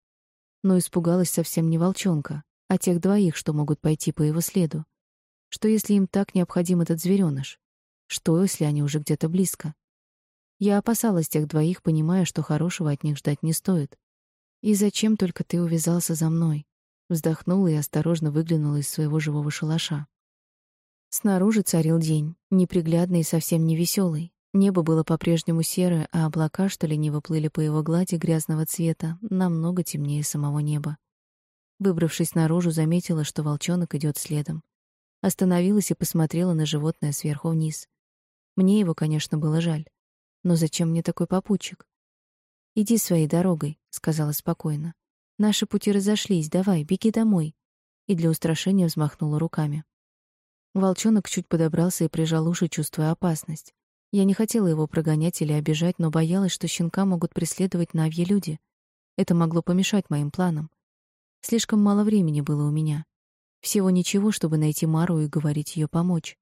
Но испугалась совсем не волчонка, а тех двоих, что могут пойти по его следу. Что если им так необходим этот зверёныш? Что если они уже где-то близко? Я опасалась тех двоих, понимая, что хорошего от них ждать не стоит. И зачем только ты увязался за мной? Вздохнула и осторожно выглянула из своего живого шалаша. Снаружи царил день, неприглядный и совсем не веселый. Небо было по-прежнему серое, а облака, что лениво плыли по его глади грязного цвета, намного темнее самого неба. Выбравшись наружу, заметила, что волчонок идет следом. Остановилась и посмотрела на животное сверху вниз. Мне его, конечно, было жаль. Но зачем мне такой попутчик? «Иди своей дорогой», — сказала спокойно. «Наши пути разошлись, давай, беги домой». И для устрашения взмахнула руками. Волчонок чуть подобрался и прижал уши, чувствуя опасность. Я не хотела его прогонять или обижать, но боялась, что щенка могут преследовать навьи люди. Это могло помешать моим планам. Слишком мало времени было у меня. Всего ничего, чтобы найти Мару и говорить ее помочь.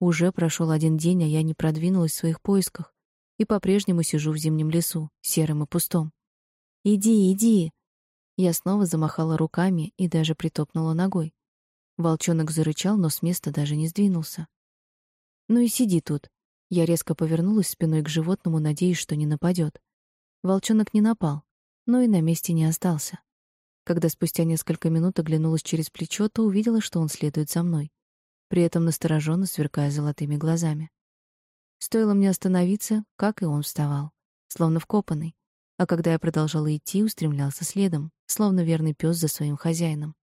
Уже прошел один день, а я не продвинулась в своих поисках и по-прежнему сижу в зимнем лесу, серым и пустом. «Иди, иди!» Я снова замахала руками и даже притопнула ногой. Волчонок зарычал, но с места даже не сдвинулся. «Ну и сиди тут». Я резко повернулась спиной к животному, надеясь, что не нападет. Волчонок не напал, но и на месте не остался. Когда спустя несколько минут оглянулась через плечо, то увидела, что он следует за мной, при этом настороженно сверкая золотыми глазами. Стоило мне остановиться, как и он вставал, словно вкопанный, а когда я продолжала идти, устремлялся следом, словно верный пес за своим хозяином.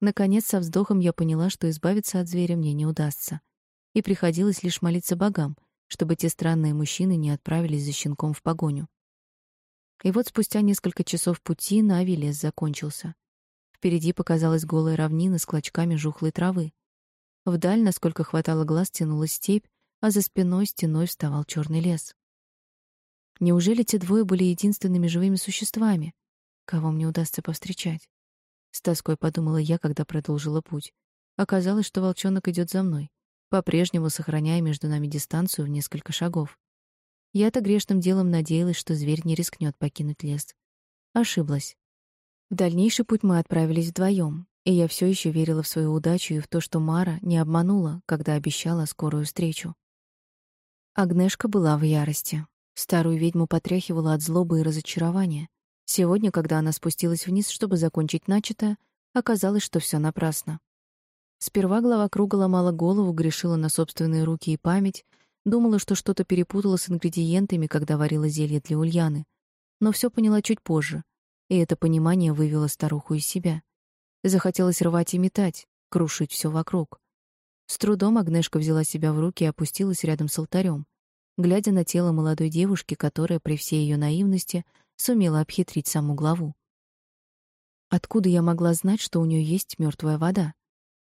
Наконец, со вздохом я поняла, что избавиться от зверя мне не удастся, и приходилось лишь молиться богам, чтобы те странные мужчины не отправились за щенком в погоню. И вот спустя несколько часов пути Нави лес закончился. Впереди показалась голая равнина с клочками жухлой травы. Вдаль, насколько хватало глаз, тянулась степь, а за спиной стеной вставал черный лес. Неужели те двое были единственными живыми существами, кого мне удастся повстречать? С тоской подумала я, когда продолжила путь. Оказалось, что волчонок идет за мной, по-прежнему сохраняя между нами дистанцию в несколько шагов. Я-то грешным делом надеялась, что зверь не рискнет покинуть лес. Ошиблась. В дальнейший путь мы отправились вдвоем, и я все еще верила в свою удачу и в то, что Мара не обманула, когда обещала скорую встречу. Агнешка была в ярости. Старую ведьму потряхивала от злобы и разочарования. Сегодня, когда она спустилась вниз, чтобы закончить начатое, оказалось, что все напрасно. Сперва глава круга ломала голову, грешила на собственные руки и память, думала, что что-то перепутала с ингредиентами, когда варила зелье для Ульяны. Но все поняла чуть позже, и это понимание вывело старуху из себя. Захотелось рвать и метать, крушить все вокруг. С трудом Агнешка взяла себя в руки и опустилась рядом с алтарем, глядя на тело молодой девушки, которая при всей ее наивности — сумела обхитрить саму главу. Откуда я могла знать, что у нее есть мертвая вода?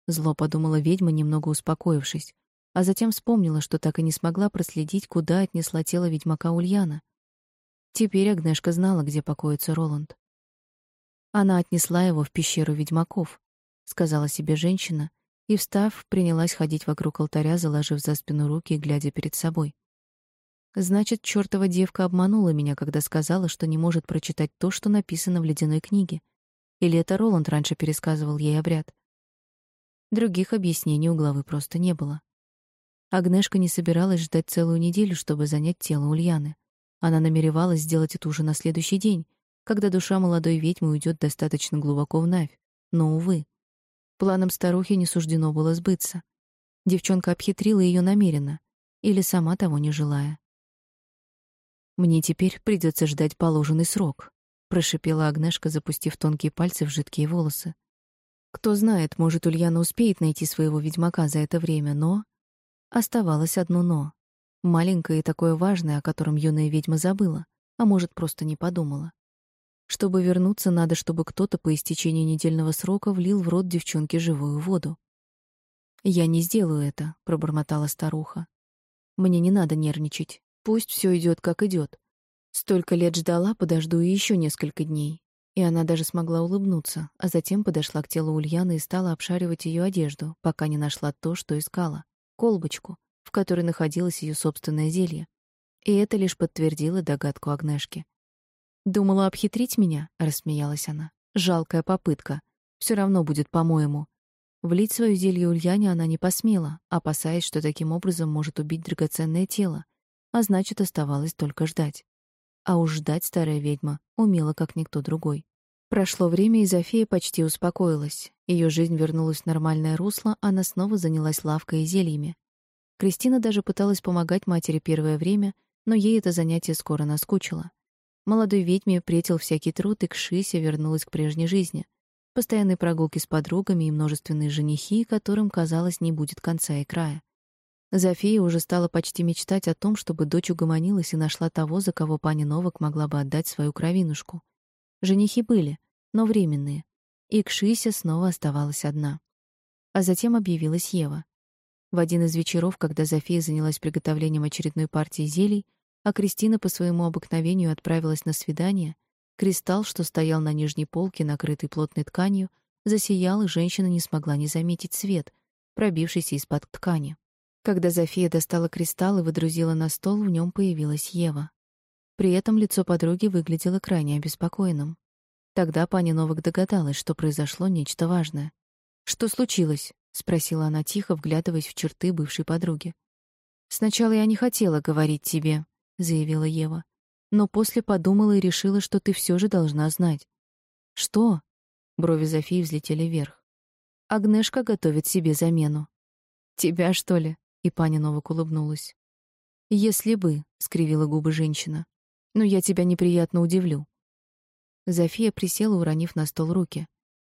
Зло подумала ведьма, немного успокоившись, а затем вспомнила, что так и не смогла проследить, куда отнесла тело ведьмака Ульяна. Теперь Агнешка знала, где покоится Роланд. Она отнесла его в пещеру ведьмаков, сказала себе женщина, и, встав, принялась ходить вокруг алтаря, заложив за спину руки и глядя перед собой. Значит, чёртова девка обманула меня, когда сказала, что не может прочитать то, что написано в ледяной книге. Или это Роланд раньше пересказывал ей обряд. Других объяснений у главы просто не было. Агнешка не собиралась ждать целую неделю, чтобы занять тело Ульяны. Она намеревалась сделать это уже на следующий день, когда душа молодой ведьмы уйдет достаточно глубоко в Навь. Но, увы, планам старухи не суждено было сбыться. Девчонка обхитрила ее намеренно, или сама того не желая. Мне теперь придется ждать положенный срок, прошипела Агнешка, запустив тонкие пальцы в жидкие волосы. Кто знает, может, Ульяна успеет найти своего ведьмака за это время, но оставалось одно но. Маленькое и такое важное, о котором юная ведьма забыла, а может, просто не подумала. Чтобы вернуться, надо, чтобы кто-то по истечении недельного срока влил в рот девчонке живую воду. «Я не сделаю это», — пробормотала старуха. «Мне не надо нервничать. Пусть все идет, как идет. Столько лет ждала, подожду еще несколько дней. И она даже смогла улыбнуться, а затем подошла к телу Ульяны и стала обшаривать ее одежду, пока не нашла то, что искала колбочку, в которой находилось ее собственное зелье. И это лишь подтвердило догадку Агнешки. Думала обхитрить меня, рассмеялась она. Жалкая попытка. Все равно будет, по-моему. Влить свое зелье Ульяне она не посмела, опасаясь, что таким образом может убить драгоценное тело, а значит, оставалось только ждать. А уж ждать старая ведьма умела, как никто другой. Прошло время, и Зофия почти успокоилась. Ее жизнь вернулась в нормальное русло, она снова занялась лавкой и зельями. Кристина даже пыталась помогать матери первое время, но ей это занятие скоро наскучило. Молодой ведьме претил всякий труд, и Кшися вернулась к прежней жизни. Постоянные прогулки с подругами и множественные женихи, которым, казалось, не будет конца и края. Зофия уже стала почти мечтать о том, чтобы дочь угомонилась и нашла того, за кого пани Новак могла бы отдать свою кровинушку. Женихи были, но временные, и Кшися снова оставалась одна. А затем объявилась Ева. В один из вечеров, когда Зофия занялась приготовлением очередной партии зелий, а Кристина по своему обыкновению отправилась на свидание, кристалл, что стоял на нижней полке, накрытый плотной тканью, засиял, и женщина не смогла не заметить свет, пробившийся из-под ткани. Когда Зофия достала кристалл и выдрузила на стол, в нем появилась Ева. При этом лицо подруги выглядело крайне обеспокоенным. Тогда пани Новак догадалась, что произошло нечто важное. «Что случилось?» — спросила она тихо, вглядываясь в черты бывшей подруги. «Сначала я не хотела говорить тебе», — заявила Ева. «Но после подумала и решила, что ты все же должна знать». «Что?» — брови Зофии взлетели вверх. «Агнешка готовит себе замену». «Тебя, что ли?» — и паня Новак улыбнулась. «Если бы», — скривила губы женщина. «Но я тебя неприятно удивлю». Зофия присела, уронив на стол руки.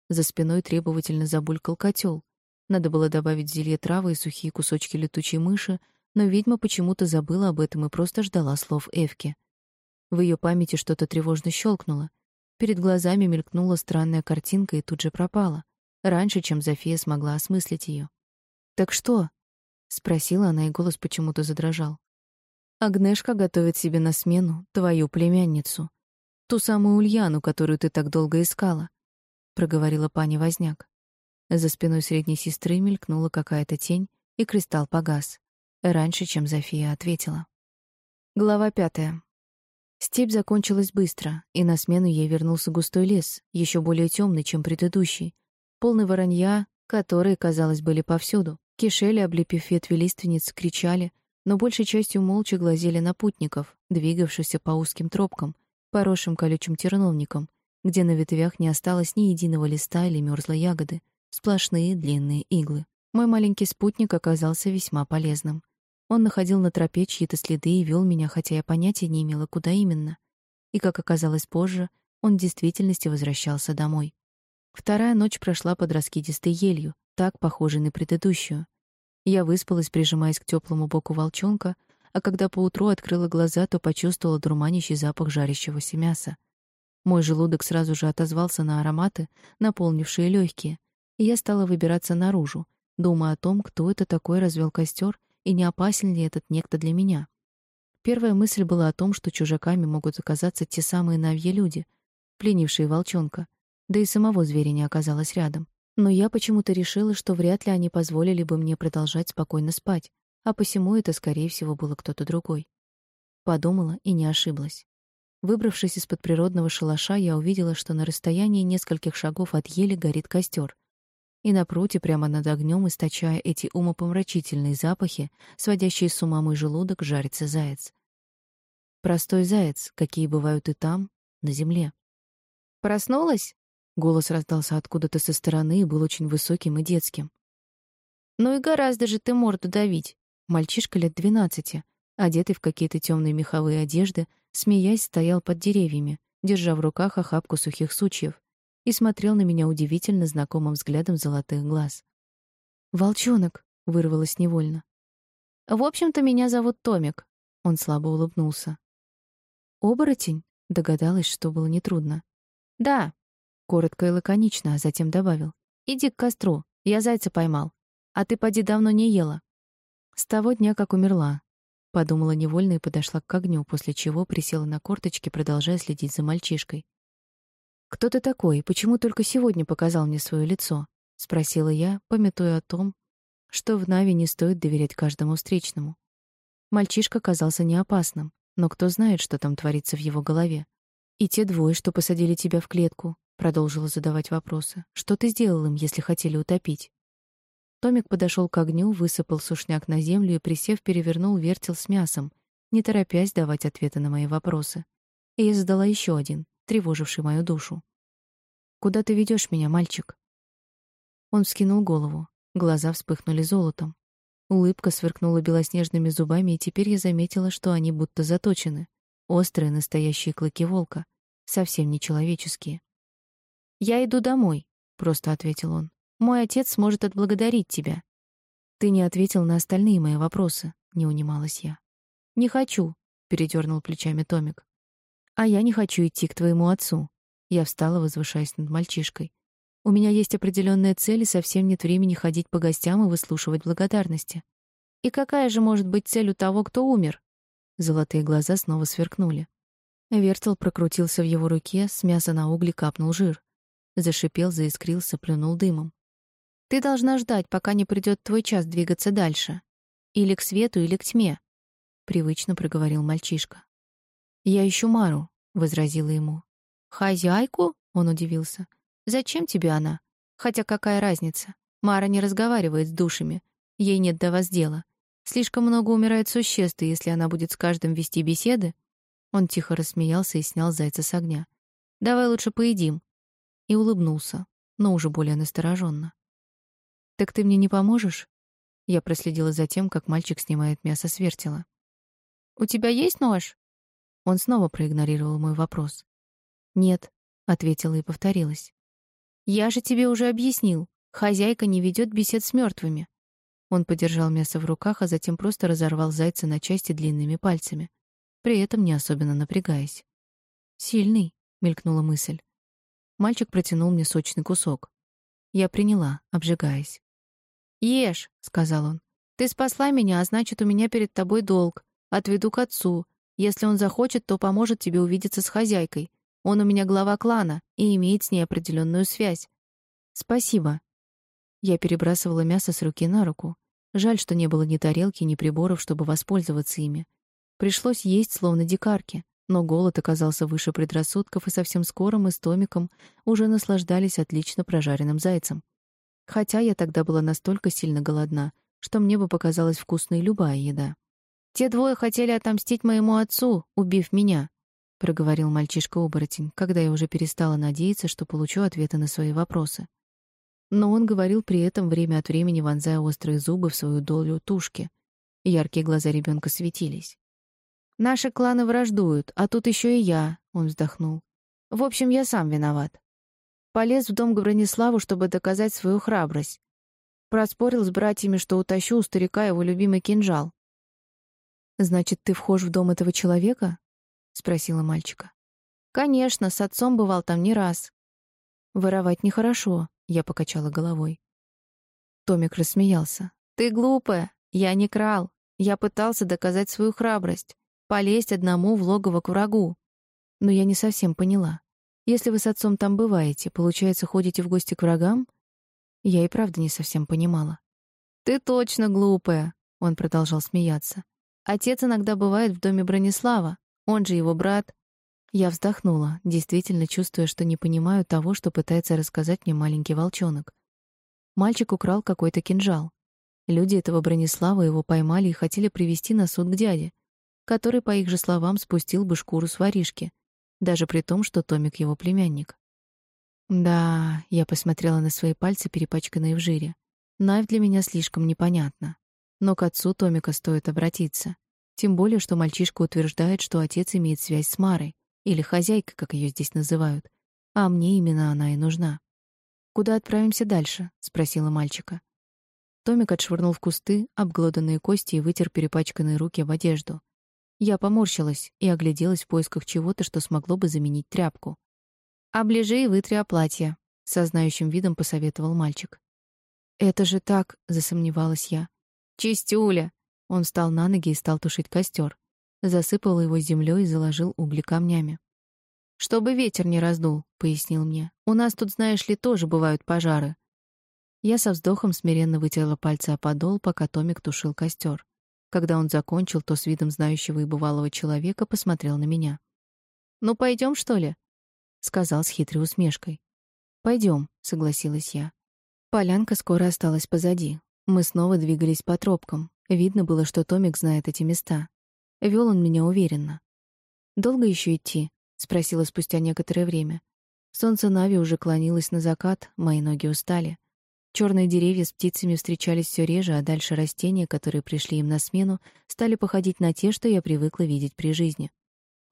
За спиной требовательно забулькал котел. Надо было добавить зелье травы и сухие кусочки летучей мыши, но ведьма почему-то забыла об этом и просто ждала слов Эвки. В ее памяти что-то тревожно щелкнуло. Перед глазами мелькнула странная картинка и тут же пропала, раньше, чем Зофия смогла осмыслить ее. «Так что?» — спросила она, и голос почему-то задрожал. «Агнешка готовит себе на смену твою племянницу, ту самую Ульяну, которую ты так долго искала», — проговорила пани Возняк. За спиной средней сестры мелькнула какая-то тень, и кристалл погас раньше, чем Зофия ответила. Глава пятая. Степь закончилась быстро, и на смену ей вернулся густой лес, еще более темный, чем предыдущий, полный воронья, которые, казалось, были повсюду. Кишели, облепив ветви лиственниц, кричали, но большей частью молча глазели на путников, двигавшихся по узким тропкам, поросшим колючим терновником, где на ветвях не осталось ни единого листа или мерзлой ягоды, сплошные длинные иглы. Мой маленький спутник оказался весьма полезным. Он находил на тропе чьи-то следы и вел меня, хотя я понятия не имела, куда именно. И, как оказалось позже, он в действительности возвращался домой. Вторая ночь прошла под раскидистой елью, так похожей на предыдущую. Я выспалась, прижимаясь к теплому боку волчонка, а когда поутру открыла глаза, то почувствовала дурманящий запах жарящегося мяса. Мой желудок сразу же отозвался на ароматы, наполнившие легкие, и я стала выбираться наружу, думая о том, кто это такой развел костер и не опасен ли этот некто для меня. Первая мысль была о том, что чужаками могут оказаться те самые навьи люди, пленившие волчонка, да и самого зверя не оказалось рядом. Но я почему-то решила, что вряд ли они позволили бы мне продолжать спокойно спать, а посему это, скорее всего, было кто-то другой. Подумала и не ошиблась. Выбравшись из-под природного шалаша, я увидела, что на расстоянии нескольких шагов от ели горит костер, и напротив, прямо над огнем, источая эти умопомрачительные запахи, сводящие с ума мой желудок, жарится заяц. Простой заяц, какие бывают и там, на земле. «Проснулась?» — голос раздался откуда-то со стороны и был очень высоким и детским. «Ну и гораздо же ты морду давить!» Мальчишка лет двенадцати, одетый в какие-то темные меховые одежды, смеясь, стоял под деревьями, держа в руках охапку сухих сучьев, и смотрел на меня удивительно знакомым взглядом золотых глаз. «Волчонок!» — вырвалось невольно. «В общем-то, меня зовут Томик», — он слабо улыбнулся. «Оборотень?» — догадалась, что было нетрудно. «Да», — коротко и лаконично, а затем добавил. «Иди к костру, я зайца поймал. А ты поди давно не ела». «С того дня, как умерла», — подумала невольно и подошла к огню, после чего присела на корточки, продолжая следить за мальчишкой. «Кто ты такой? Почему только сегодня показал мне свое лицо?» — спросила я, пометуя о том, что в Нави не стоит доверять каждому встречному. Мальчишка казался неопасным, но кто знает, что там творится в его голове. «И те двое, что посадили тебя в клетку», — продолжила задавать вопросы. «Что ты сделал им, если хотели утопить?» Томик подошел к огню, высыпал сушняк на землю и, присев, перевернул вертел с мясом, не торопясь давать ответы на мои вопросы. И я задала еще один — тревоживший мою душу. Куда ты ведешь меня, мальчик?» Он вскинул голову. Глаза вспыхнули золотом. Улыбка сверкнула белоснежными зубами, и теперь я заметила, что они будто заточены. Острые настоящие клыки волка, совсем не человеческие. «Я иду домой», — просто ответил он. «Мой отец сможет отблагодарить тебя». «Ты не ответил на остальные мои вопросы», — не унималась я. «Не хочу», — передернул плечами Томик. «А я не хочу идти к твоему отцу». Я встала, возвышаясь над мальчишкой. «У меня есть определенная цель, и совсем нет времени ходить по гостям и выслушивать благодарности». «И какая же может быть цель у того, кто умер?» Золотые глаза снова сверкнули. Вертел прокрутился в его руке, с мяса на угли капнул жир. Зашипел, заискрился, плюнул дымом. «Ты должна ждать, пока не придет твой час двигаться дальше. Или к свету, или к тьме», — привычно проговорил мальчишка. «Я ищу Мару», — возразила ему. «Хозяйку?» — он удивился. «Зачем тебе она? Хотя какая разница? Мара не разговаривает с душами. Ей нет до вас дела. Слишком много умирает существ, и если она будет с каждым вести беседы...» Он тихо рассмеялся и снял зайца с огня. «Давай лучше поедим и улыбнулся, но уже более настороженно. «Так ты мне не поможешь?» Я проследила за тем, как мальчик снимает мясо с вертела. «У тебя есть нож?» Он снова проигнорировал мой вопрос. «Нет», — ответила и повторилась. «Я же тебе уже объяснил. Хозяйка не ведет бесед с мертвыми. Он подержал мясо в руках, а затем просто разорвал зайца на части длинными пальцами, при этом не особенно напрягаясь. «Сильный», — мелькнула мысль. Мальчик протянул мне сочный кусок. Я приняла, обжигаясь. «Ешь», — сказал он. «Ты спасла меня, а значит, у меня перед тобой долг. Отведу к отцу. Если он захочет, то поможет тебе увидеться с хозяйкой. Он у меня глава клана и имеет с ней определенную связь. Спасибо». Я перебрасывала мясо с руки на руку. Жаль, что не было ни тарелки, ни приборов, чтобы воспользоваться ими. Пришлось есть, словно дикарки. Но голод оказался выше предрассудков, и совсем скоро мы с Томиком уже наслаждались отлично прожаренным зайцем. Хотя я тогда была настолько сильно голодна, что мне бы показалась вкусной любая еда. «Те двое хотели отомстить моему отцу, убив меня», — проговорил мальчишка-оборотень, когда я уже перестала надеяться, что получу ответы на свои вопросы. Но он говорил при этом время от времени вонзая острые зубы в свою долю тушки. Яркие глаза ребенка светились. Наши кланы враждуют, а тут еще и я, он вздохнул. В общем, я сам виноват. Полез в дом к Брониславу, чтобы доказать свою храбрость. Проспорил с братьями, что утащу у старика его любимый кинжал. Значит, ты вхож в дом этого человека? спросила мальчика. Конечно, с отцом бывал там не раз. Воровать нехорошо, я покачала головой. Томик рассмеялся. Ты глупая, я не крал. Я пытался доказать свою храбрость полезть одному в логово к врагу. Но я не совсем поняла. Если вы с отцом там бываете, получается, ходите в гости к врагам? Я и правда не совсем понимала. Ты точно глупая, он продолжал смеяться. Отец иногда бывает в доме Бронислава, он же его брат. Я вздохнула, действительно чувствуя, что не понимаю того, что пытается рассказать мне маленький волчонок. Мальчик украл какой-то кинжал. Люди этого Бронислава его поймали и хотели привести на суд к дяде который, по их же словам, спустил бы шкуру с воришки, даже при том, что Томик его племянник. Да, я посмотрела на свои пальцы, перепачканные в жире. Навь для меня слишком непонятно. Но к отцу Томика стоит обратиться. Тем более, что мальчишка утверждает, что отец имеет связь с Марой, или хозяйкой, как ее здесь называют. А мне именно она и нужна. «Куда отправимся дальше?» — спросила мальчика. Томик отшвырнул в кусты обглоданные кости и вытер перепачканные руки в одежду. Я поморщилась и огляделась в поисках чего-то, что смогло бы заменить тряпку. «Оближи и вытри о платье», — со знающим видом посоветовал мальчик. «Это же так», — засомневалась я. «Чистюля!» Он встал на ноги и стал тушить костер. Засыпал его землей и заложил угли камнями. «Чтобы ветер не раздул», — пояснил мне. «У нас тут, знаешь ли, тоже бывают пожары». Я со вздохом смиренно вытерла пальцы о подол, пока Томик тушил костер. Когда он закончил, то с видом знающего и бывалого человека посмотрел на меня. «Ну, пойдем, что ли?» — сказал с хитрой усмешкой. Пойдем, согласилась я. Полянка скоро осталась позади. Мы снова двигались по тропкам. Видно было, что Томик знает эти места. Вел он меня уверенно. «Долго еще идти?» — спросила спустя некоторое время. Солнце Нави уже клонилось на закат, мои ноги устали. Черные деревья с птицами встречались все реже, а дальше растения, которые пришли им на смену, стали походить на те, что я привыкла видеть при жизни.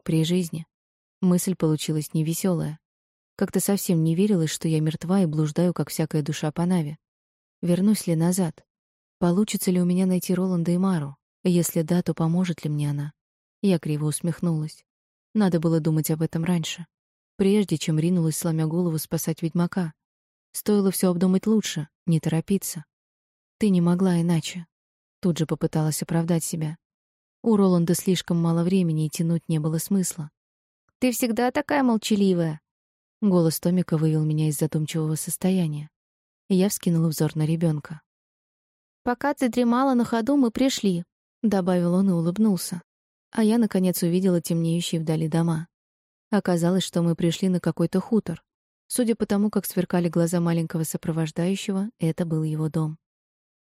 При жизни. Мысль получилась невеселая. Как-то совсем не верилось, что я мертва и блуждаю, как всякая душа по Наве. Вернусь ли назад? Получится ли у меня найти Роланда и Мару? Если да, то поможет ли мне она? Я криво усмехнулась. Надо было думать об этом раньше прежде чем ринулась, сломя голову, спасать ведьмака. Стоило все обдумать лучше, не торопиться. Ты не могла иначе. Тут же попыталась оправдать себя. У Роланда слишком мало времени, и тянуть не было смысла. «Ты всегда такая молчаливая!» Голос Томика вывел меня из задумчивого состояния. Я вскинула взор на ребенка. «Пока ты дремала на ходу, мы пришли», — добавил он и улыбнулся. А я, наконец, увидела темнеющие вдали дома. Оказалось, что мы пришли на какой-то хутор. Судя по тому, как сверкали глаза маленького сопровождающего, это был его дом.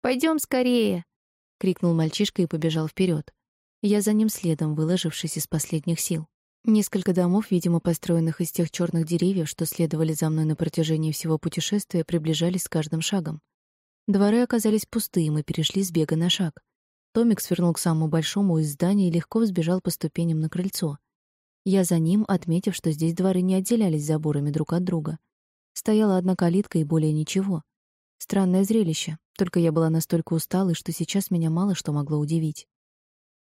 Пойдем скорее!» — крикнул мальчишка и побежал вперед. Я за ним следом, выложившись из последних сил. Несколько домов, видимо, построенных из тех черных деревьев, что следовали за мной на протяжении всего путешествия, приближались с каждым шагом. Дворы оказались пустые, мы перешли с бега на шаг. Томик свернул к самому большому из зданий и легко взбежал по ступеням на крыльцо. Я за ним, отметив, что здесь дворы не отделялись заборами друг от друга. Стояла одна калитка и более ничего. Странное зрелище, только я была настолько усталой, что сейчас меня мало что могло удивить.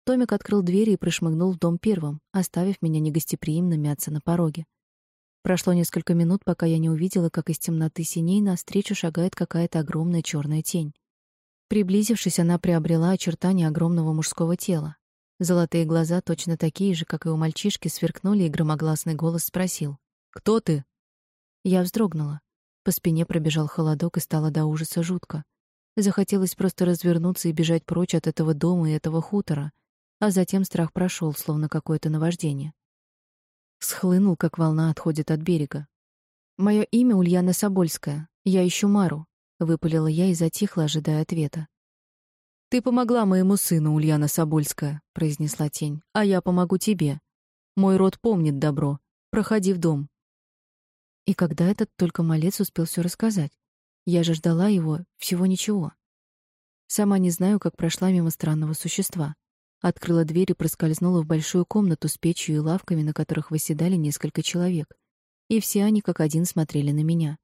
Томик открыл дверь и прошмыгнул в дом первым, оставив меня негостеприимно мяться на пороге. Прошло несколько минут, пока я не увидела, как из темноты синей навстречу шагает какая-то огромная черная тень. Приблизившись, она приобрела очертания огромного мужского тела. Золотые глаза, точно такие же, как и у мальчишки, сверкнули, и громогласный голос спросил. «Кто ты?» Я вздрогнула. По спине пробежал холодок, и стало до ужаса жутко. Захотелось просто развернуться и бежать прочь от этого дома и этого хутора, а затем страх прошел, словно какое-то наваждение. Схлынул, как волна отходит от берега. «Мое имя Ульяна Собольская. Я ищу Мару», — выпалила я и затихла, ожидая ответа. «Ты помогла моему сыну, Ульяна Собольская», — произнесла тень. «А я помогу тебе. Мой род помнит добро. Проходи в дом». И когда этот только малец успел все рассказать? Я же ждала его всего ничего. Сама не знаю, как прошла мимо странного существа. Открыла дверь и проскользнула в большую комнату с печью и лавками, на которых восседали несколько человек. И все они как один смотрели на меня.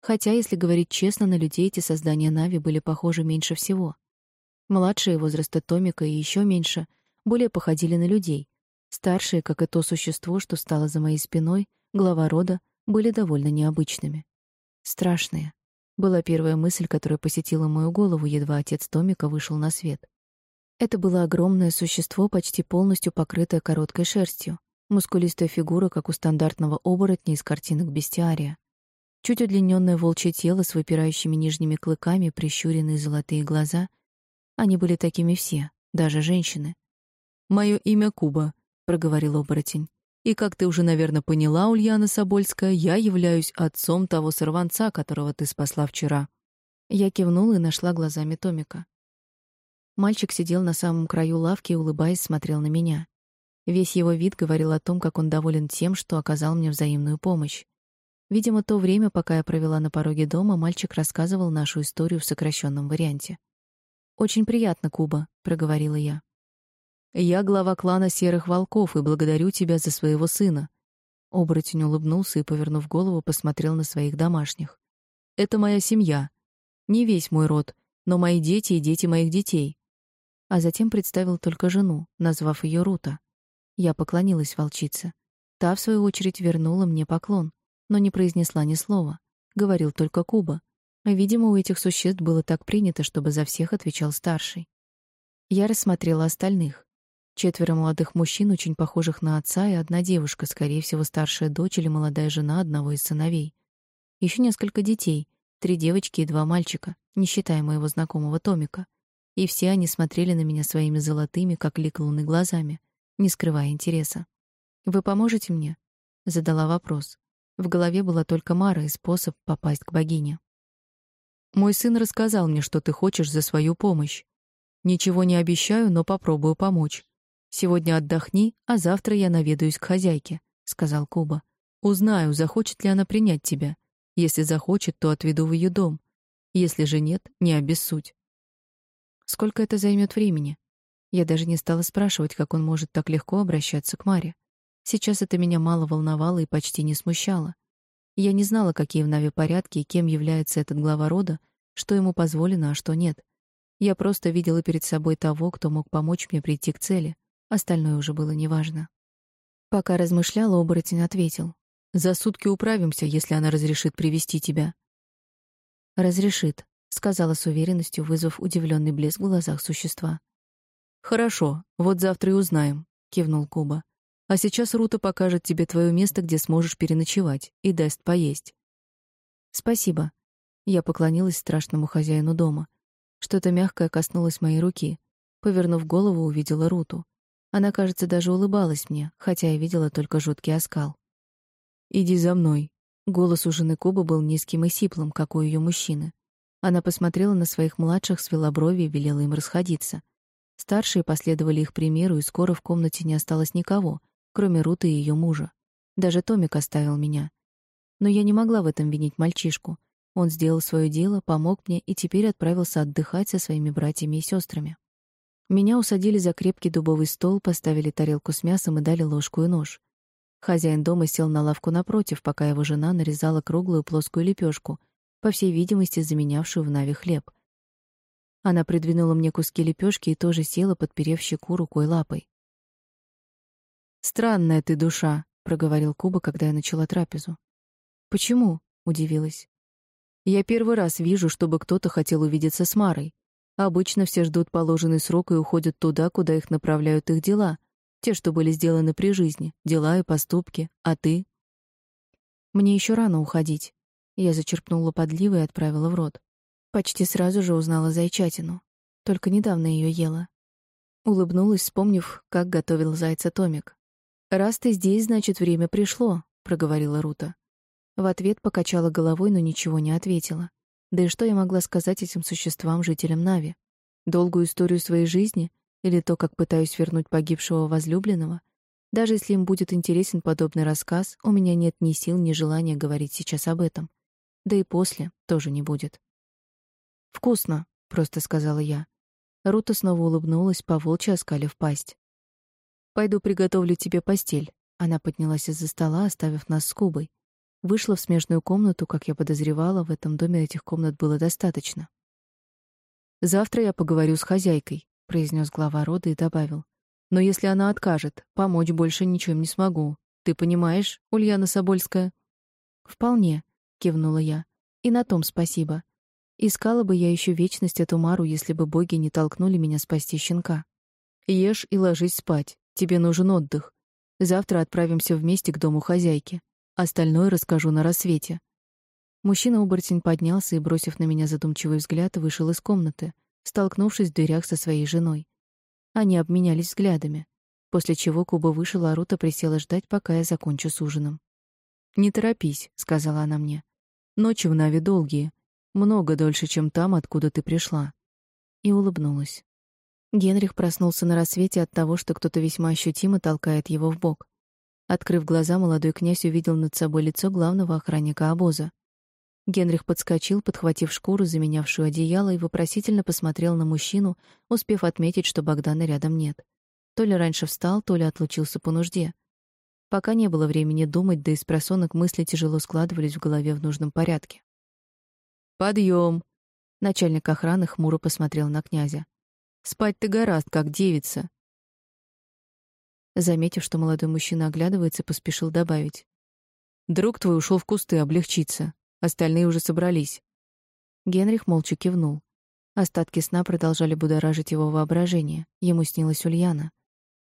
Хотя, если говорить честно, на людей эти создания Нави были похожи меньше всего. Младшие возраста Томика и еще меньше более походили на людей. Старшие, как и то существо, что стало за моей спиной, глава рода, были довольно необычными. Страшные. Была первая мысль, которая посетила мою голову, едва отец Томика вышел на свет. Это было огромное существо, почти полностью покрытое короткой шерстью, мускулистая фигура, как у стандартного оборотня из картинок бестиария. Чуть удлиненное волчье тело с выпирающими нижними клыками, прищуренные золотые глаза — они были такими все, даже женщины. «Мое имя Куба», — проговорил оборотень. «И как ты уже, наверное, поняла, Ульяна Собольская, я являюсь отцом того сорванца, которого ты спасла вчера». Я кивнула и нашла глазами Томика. Мальчик сидел на самом краю лавки и, улыбаясь, смотрел на меня. Весь его вид говорил о том, как он доволен тем, что оказал мне взаимную помощь. Видимо, то время, пока я провела на пороге дома, мальчик рассказывал нашу историю в сокращенном варианте. «Очень приятно, Куба», — проговорила я. «Я глава клана Серых Волков и благодарю тебя за своего сына». Оборотень улыбнулся и, повернув голову, посмотрел на своих домашних. «Это моя семья. Не весь мой род, но мои дети и дети моих детей». А затем представил только жену, назвав ее Рута. Я поклонилась волчице. Та, в свою очередь, вернула мне поклон, но не произнесла ни слова. Говорил только Куба. Видимо, у этих существ было так принято, чтобы за всех отвечал старший. Я рассмотрела остальных. Четверо молодых мужчин, очень похожих на отца, и одна девушка, скорее всего, старшая дочь или молодая жена одного из сыновей. Еще несколько детей, три девочки и два мальчика, не считая моего знакомого Томика. И все они смотрели на меня своими золотыми, как лик глазами, не скрывая интереса. «Вы поможете мне?» — задала вопрос. В голове была только Мара и способ попасть к богине. Мой сын рассказал мне, что ты хочешь за свою помощь. Ничего не обещаю, но попробую помочь. Сегодня отдохни, а завтра я наведаюсь к хозяйке, сказал Куба. Узнаю, захочет ли она принять тебя. Если захочет, то отведу в ее дом. Если же нет, не обессудь. Сколько это займет времени? Я даже не стала спрашивать, как он может так легко обращаться к Маре. Сейчас это меня мало волновало и почти не смущало. Я не знала, какие в Наве порядки и кем является этот глава рода, что ему позволено, а что нет. Я просто видела перед собой того, кто мог помочь мне прийти к цели. Остальное уже было неважно. Пока размышляла, оборотень ответил. «За сутки управимся, если она разрешит привести тебя». «Разрешит», — сказала с уверенностью, вызвав удивленный блеск в глазах существа. «Хорошо, вот завтра и узнаем», — кивнул Куба. «А сейчас Рута покажет тебе твое место, где сможешь переночевать, и даст поесть». «Спасибо». Я поклонилась страшному хозяину дома. Что-то мягкое коснулось моей руки. Повернув голову, увидела Руту. Она, кажется, даже улыбалась мне, хотя я видела только жуткий оскал. «Иди за мной». Голос у жены Куба был низким и сиплым, как у ее мужчины. Она посмотрела на своих младших, свела брови и велела им расходиться. Старшие последовали их примеру, и скоро в комнате не осталось никого, кроме Руты и ее мужа. Даже Томик оставил меня. Но я не могла в этом винить мальчишку. Он сделал свое дело, помог мне и теперь отправился отдыхать со своими братьями и сестрами. Меня усадили за крепкий дубовый стол, поставили тарелку с мясом и дали ложку и нож. Хозяин дома сел на лавку напротив, пока его жена нарезала круглую плоскую лепешку, по всей видимости, заменявшую в Наве хлеб. Она придвинула мне куски лепешки и тоже села, подперев щеку рукой лапой. «Странная ты душа», — проговорил Куба, когда я начала трапезу. «Почему?» — удивилась. Я первый раз вижу, чтобы кто-то хотел увидеться с Марой. Обычно все ждут положенный срок и уходят туда, куда их направляют их дела. Те, что были сделаны при жизни, дела и поступки. А ты? Мне еще рано уходить. Я зачерпнула подливы и отправила в рот. Почти сразу же узнала зайчатину. Только недавно ее ела. Улыбнулась, вспомнив, как готовил зайца Томик. «Раз ты здесь, значит, время пришло», — проговорила Рута. В ответ покачала головой, но ничего не ответила. Да и что я могла сказать этим существам, жителям Нави? Долгую историю своей жизни или то, как пытаюсь вернуть погибшего возлюбленного? Даже если им будет интересен подобный рассказ, у меня нет ни сил, ни желания говорить сейчас об этом. Да и после тоже не будет. «Вкусно», — просто сказала я. Рута снова улыбнулась, поволчьи оскалив пасть. «Пойду приготовлю тебе постель». Она поднялась из-за стола, оставив нас с Кубой. Вышла в смежную комнату, как я подозревала, в этом доме этих комнат было достаточно. «Завтра я поговорю с хозяйкой», — произнес глава рода и добавил. «Но если она откажет, помочь больше ничем не смогу. Ты понимаешь, Ульяна Собольская?» «Вполне», — кивнула я. «И на том спасибо. Искала бы я еще вечность эту Мару, если бы боги не толкнули меня спасти щенка». «Ешь и ложись спать. Тебе нужен отдых. Завтра отправимся вместе к дому хозяйки. Остальное расскажу на рассвете. Мужчина-оборотень поднялся и, бросив на меня задумчивый взгляд, вышел из комнаты, столкнувшись в дверях со своей женой. Они обменялись взглядами, после чего Куба вышел, а Рута присела ждать, пока я закончу с ужином. «Не торопись», — сказала она мне. «Ночи в Наве долгие, много дольше, чем там, откуда ты пришла». И улыбнулась. Генрих проснулся на рассвете от того, что кто-то весьма ощутимо толкает его в бок. Открыв глаза, молодой князь увидел над собой лицо главного охранника обоза. Генрих подскочил, подхватив шкуру, заменявшую одеяло, и вопросительно посмотрел на мужчину, успев отметить, что Богдана рядом нет. То ли раньше встал, то ли отлучился по нужде. Пока не было времени думать, да и с просонок мысли тяжело складывались в голове в нужном порядке. «Подъем!» Начальник охраны хмуро посмотрел на князя. «Спать ты гораст, как девица. Заметив, что молодой мужчина оглядывается, поспешил добавить. «Друг твой ушел в кусты облегчиться. Остальные уже собрались». Генрих молча кивнул. Остатки сна продолжали будоражить его воображение. Ему снилась Ульяна.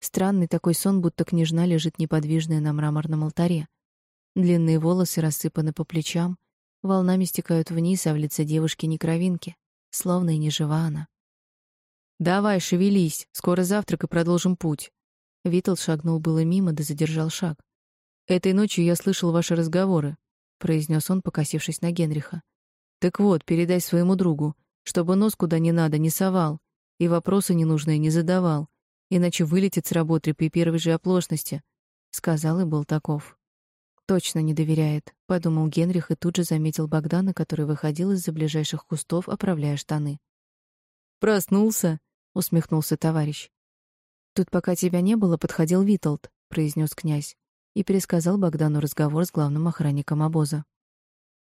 Странный такой сон, будто княжна лежит неподвижная на мраморном алтаре. Длинные волосы рассыпаны по плечам, волнами стекают вниз, а в лице девушки не кровинки, словно и не жива она. «Давай, шевелись, скоро завтрак и продолжим путь», Витл шагнул было мимо, да задержал шаг. «Этой ночью я слышал ваши разговоры», — произнес он, покосившись на Генриха. «Так вот, передай своему другу, чтобы нос куда не надо не совал и вопросы ненужные не задавал, иначе вылетит с работы при первой же оплошности», — сказал и был таков. Точно не доверяет, подумал Генрих и тут же заметил Богдана, который выходил из-за ближайших кустов, оправляя штаны. Проснулся, усмехнулся товарищ. Тут пока тебя не было, подходил Витолд, произнес князь и пересказал Богдану разговор с главным охранником обоза.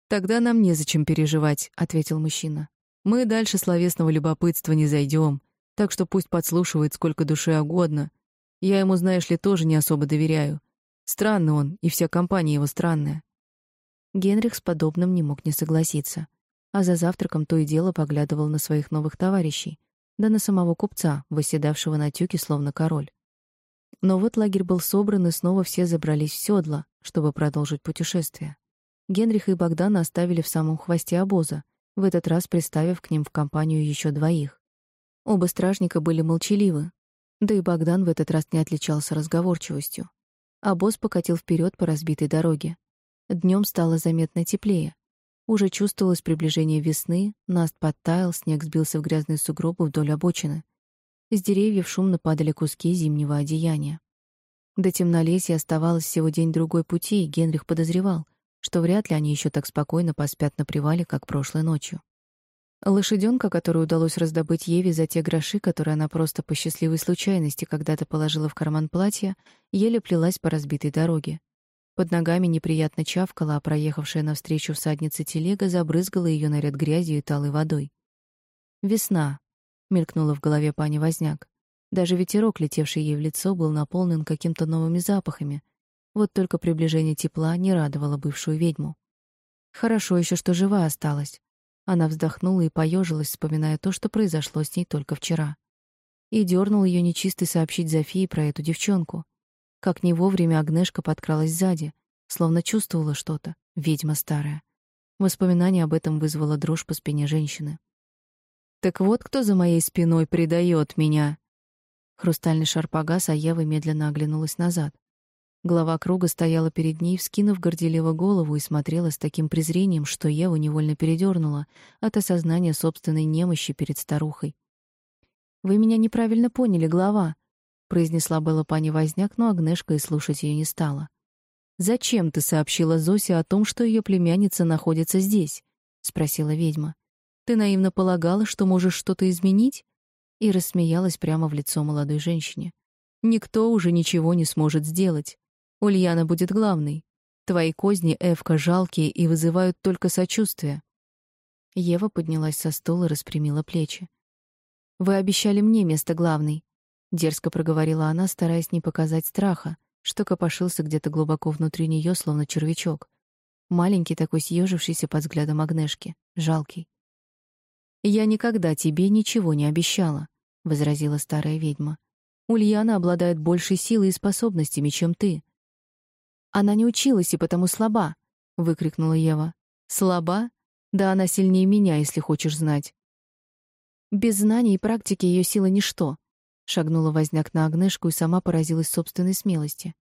Тогда нам незачем переживать, ответил мужчина. Мы дальше словесного любопытства не зайдем, так что пусть подслушивает сколько душе угодно. Я ему, знаешь ли, тоже не особо доверяю. Странный он, и вся компания его странная. Генрих с подобным не мог не согласиться. А за завтраком то и дело поглядывал на своих новых товарищей, да на самого купца, восседавшего на тюке словно король. Но вот лагерь был собран, и снова все забрались в седла, чтобы продолжить путешествие. Генриха и Богдана оставили в самом хвосте обоза, в этот раз приставив к ним в компанию еще двоих. Оба стражника были молчаливы, да и Богдан в этот раз не отличался разговорчивостью. Обоз покатил вперед по разбитой дороге. Днем стало заметно теплее. Уже чувствовалось приближение весны, наст подтаял, снег сбился в грязные сугробы вдоль обочины. С деревьев шумно падали куски зимнего одеяния. До темнолесья оставалось всего день-другой пути, и Генрих подозревал, что вряд ли они еще так спокойно поспят на привале, как прошлой ночью. Лошаденка, которую удалось раздобыть Еве за те гроши, которые она просто по счастливой случайности когда-то положила в карман платья, еле плелась по разбитой дороге. Под ногами неприятно чавкала, а проехавшая навстречу всадница телега забрызгала ее наряд грязью и талой водой. «Весна», — мелькнула в голове пани Возняк. Даже ветерок, летевший ей в лицо, был наполнен каким-то новыми запахами, вот только приближение тепла не радовало бывшую ведьму. Хорошо еще, что жива осталась. Она вздохнула и поежилась, вспоминая то, что произошло с ней только вчера. И дернул ее нечистый сообщить Зофии про эту девчонку. Как не вовремя Агнешка подкралась сзади, словно чувствовала что-то, ведьма старая. Воспоминание об этом вызвало дрожь по спине женщины. «Так вот кто за моей спиной предает меня!» Хрустальный шар погас, а Ева медленно оглянулась назад. Глава круга стояла перед ней, вскинув горделиво голову и смотрела с таким презрением, что Ева невольно передернула от осознания собственной немощи перед старухой. «Вы меня неправильно поняли, глава», — произнесла была пани Возняк, но Агнешка и слушать ее не стала. «Зачем ты сообщила Зосе о том, что ее племянница находится здесь?» — спросила ведьма. «Ты наивно полагала, что можешь что-то изменить?» И рассмеялась прямо в лицо молодой женщине. «Никто уже ничего не сможет сделать. Ульяна будет главной. Твои козни, Эвка, жалкие и вызывают только сочувствие. Ева поднялась со стула и распрямила плечи. Вы обещали мне место главной, дерзко проговорила она, стараясь не показать страха, что копошился где-то глубоко внутри нее, словно червячок. Маленький такой съежившийся под взглядом Агнешки, жалкий. Я никогда тебе ничего не обещала, возразила старая ведьма. Ульяна обладает большей силой и способностями, чем ты. Она не училась и потому слаба, выкрикнула Ева. Слаба? Да она сильнее меня, если хочешь знать. Без знаний и практики ее сила ничто. Шагнула возняк на Агнешку и сама поразилась собственной смелости.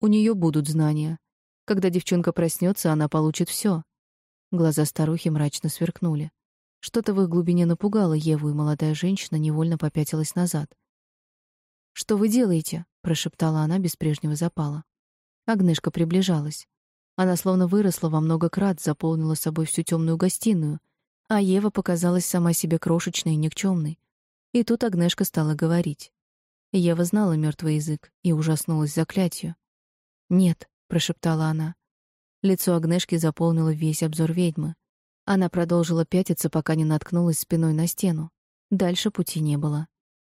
У нее будут знания. Когда девчонка проснется, она получит все. Глаза старухи мрачно сверкнули. Что-то в их глубине напугало Еву, и молодая женщина невольно попятилась назад. «Что вы делаете?» — прошептала она без прежнего запала. Агнешка приближалась. Она словно выросла во много крат, заполнила собой всю темную гостиную, а Ева показалась сама себе крошечной и никчемной. И тут Агнешка стала говорить. Ева знала мертвый язык и ужаснулась заклятию. «Нет», — прошептала она. Лицо Агнешки заполнило весь обзор ведьмы. Она продолжила пятиться, пока не наткнулась спиной на стену. Дальше пути не было.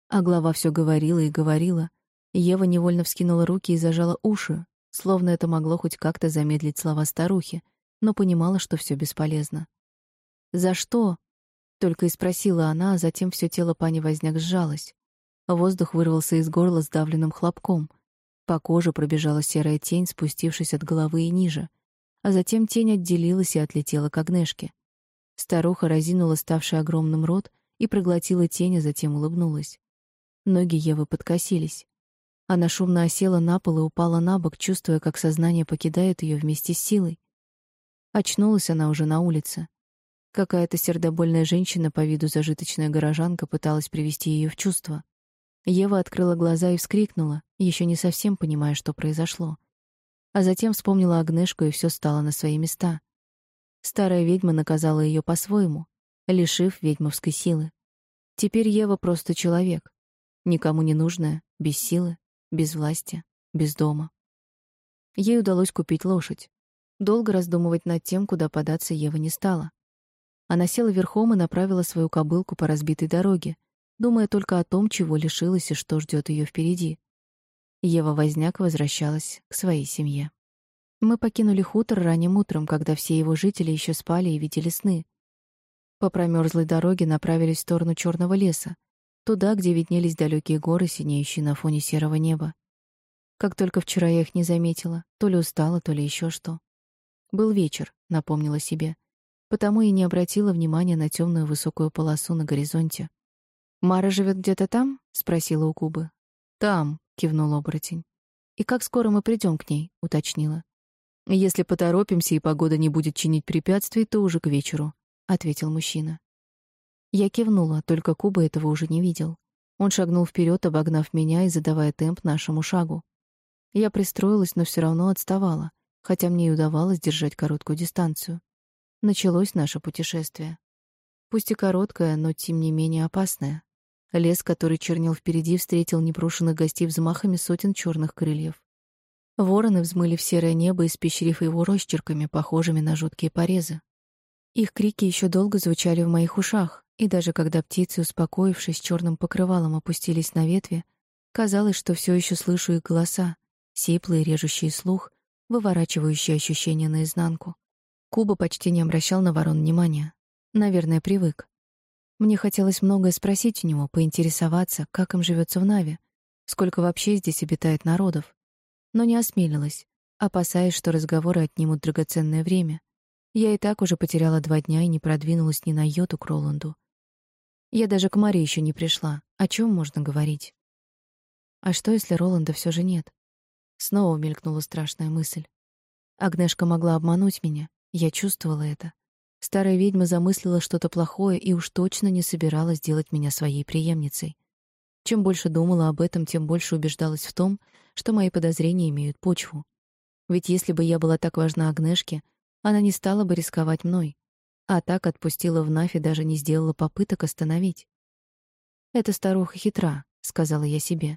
А глава все говорила и говорила. Ева невольно вскинула руки и зажала уши, словно это могло хоть как-то замедлить слова старухи, но понимала, что все бесполезно. «За что?» — только и спросила она, а затем все тело пани Возняк сжалось. Воздух вырвался из горла сдавленным хлопком. По коже пробежала серая тень, спустившись от головы и ниже, а затем тень отделилась и отлетела к огнешке. Старуха разинула ставший огромным рот и проглотила тень, а затем улыбнулась. Ноги Евы подкосились. Она шумно осела на пол и упала на бок, чувствуя, как сознание покидает ее вместе с силой. Очнулась она уже на улице. Какая-то сердобольная женщина, по виду зажиточная горожанка, пыталась привести ее в чувство. Ева открыла глаза и вскрикнула, еще не совсем понимая, что произошло. А затем вспомнила Агнешку, и все стало на свои места. Старая ведьма наказала ее по-своему, лишив ведьмовской силы. Теперь Ева просто человек, никому не нужная, без силы, без власти, без дома. Ей удалось купить лошадь. Долго раздумывать над тем, куда податься Ева не стала. Она села верхом и направила свою кобылку по разбитой дороге, думая только о том, чего лишилась и что ждет ее впереди. Ева Возняк возвращалась к своей семье. Мы покинули хутор ранним утром, когда все его жители еще спали и видели сны. По промерзлой дороге направились в сторону черного леса, туда, где виднелись далекие горы, синеющие на фоне серого неба. Как только вчера я их не заметила, то ли устала, то ли еще что. Был вечер, напомнила себе, потому и не обратила внимания на темную высокую полосу на горизонте. Мара живет где-то там? спросила у Кубы. Там, кивнул оборотень. И как скоро мы придем к ней? уточнила. Если поторопимся и погода не будет чинить препятствий, то уже к вечеру, ответил мужчина. Я кивнула, только Куба этого уже не видел. Он шагнул вперед, обогнав меня и задавая темп нашему шагу. Я пристроилась, но все равно отставала, хотя мне и удавалось держать короткую дистанцию. Началось наше путешествие. Пусть и короткое, но тем не менее опасное. Лес, который чернел впереди, встретил непрошенных гостей взмахами сотен черных крыльев. Вороны взмыли в серое небо, испещрив его росчерками, похожими на жуткие порезы. Их крики еще долго звучали в моих ушах, и даже когда птицы, успокоившись черным покрывалом, опустились на ветви, казалось, что все еще слышу их голоса, сиплые, режущие слух, выворачивающие ощущения наизнанку. Куба почти не обращал на ворон внимания. Наверное, привык. Мне хотелось многое спросить у него, поинтересоваться, как им живется в Наве, сколько вообще здесь обитает народов. Но не осмелилась, опасаясь, что разговоры отнимут драгоценное время. Я и так уже потеряла два дня и не продвинулась ни на йоту к Роланду. Я даже к Маре еще не пришла. О чем можно говорить? А что, если Роланда все же нет? Снова мелькнула страшная мысль. Агнешка могла обмануть меня. Я чувствовала это. Старая ведьма замыслила что-то плохое и уж точно не собиралась делать меня своей преемницей. Чем больше думала об этом, тем больше убеждалась в том, что мои подозрения имеют почву. Ведь если бы я была так важна Агнешке, она не стала бы рисковать мной, а так отпустила в Нафи, даже не сделала попыток остановить. «Эта старуха хитра», — сказала я себе.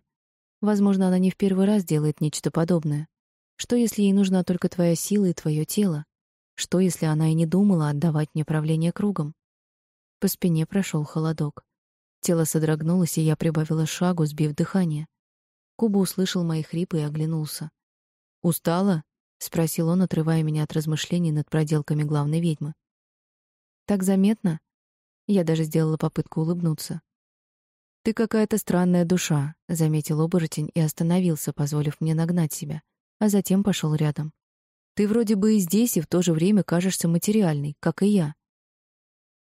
«Возможно, она не в первый раз делает нечто подобное. Что, если ей нужна только твоя сила и твое тело? Что, если она и не думала отдавать мне правление кругом? По спине прошел холодок. Тело содрогнулось, и я прибавила шагу, сбив дыхание. Куба услышал мои хрипы и оглянулся. «Устала?» — спросил он, отрывая меня от размышлений над проделками главной ведьмы. «Так заметно?» Я даже сделала попытку улыбнуться. «Ты какая-то странная душа», — заметил оборотень и остановился, позволив мне нагнать себя, а затем пошел рядом. Ты вроде бы и здесь, и в то же время кажешься материальной, как и я.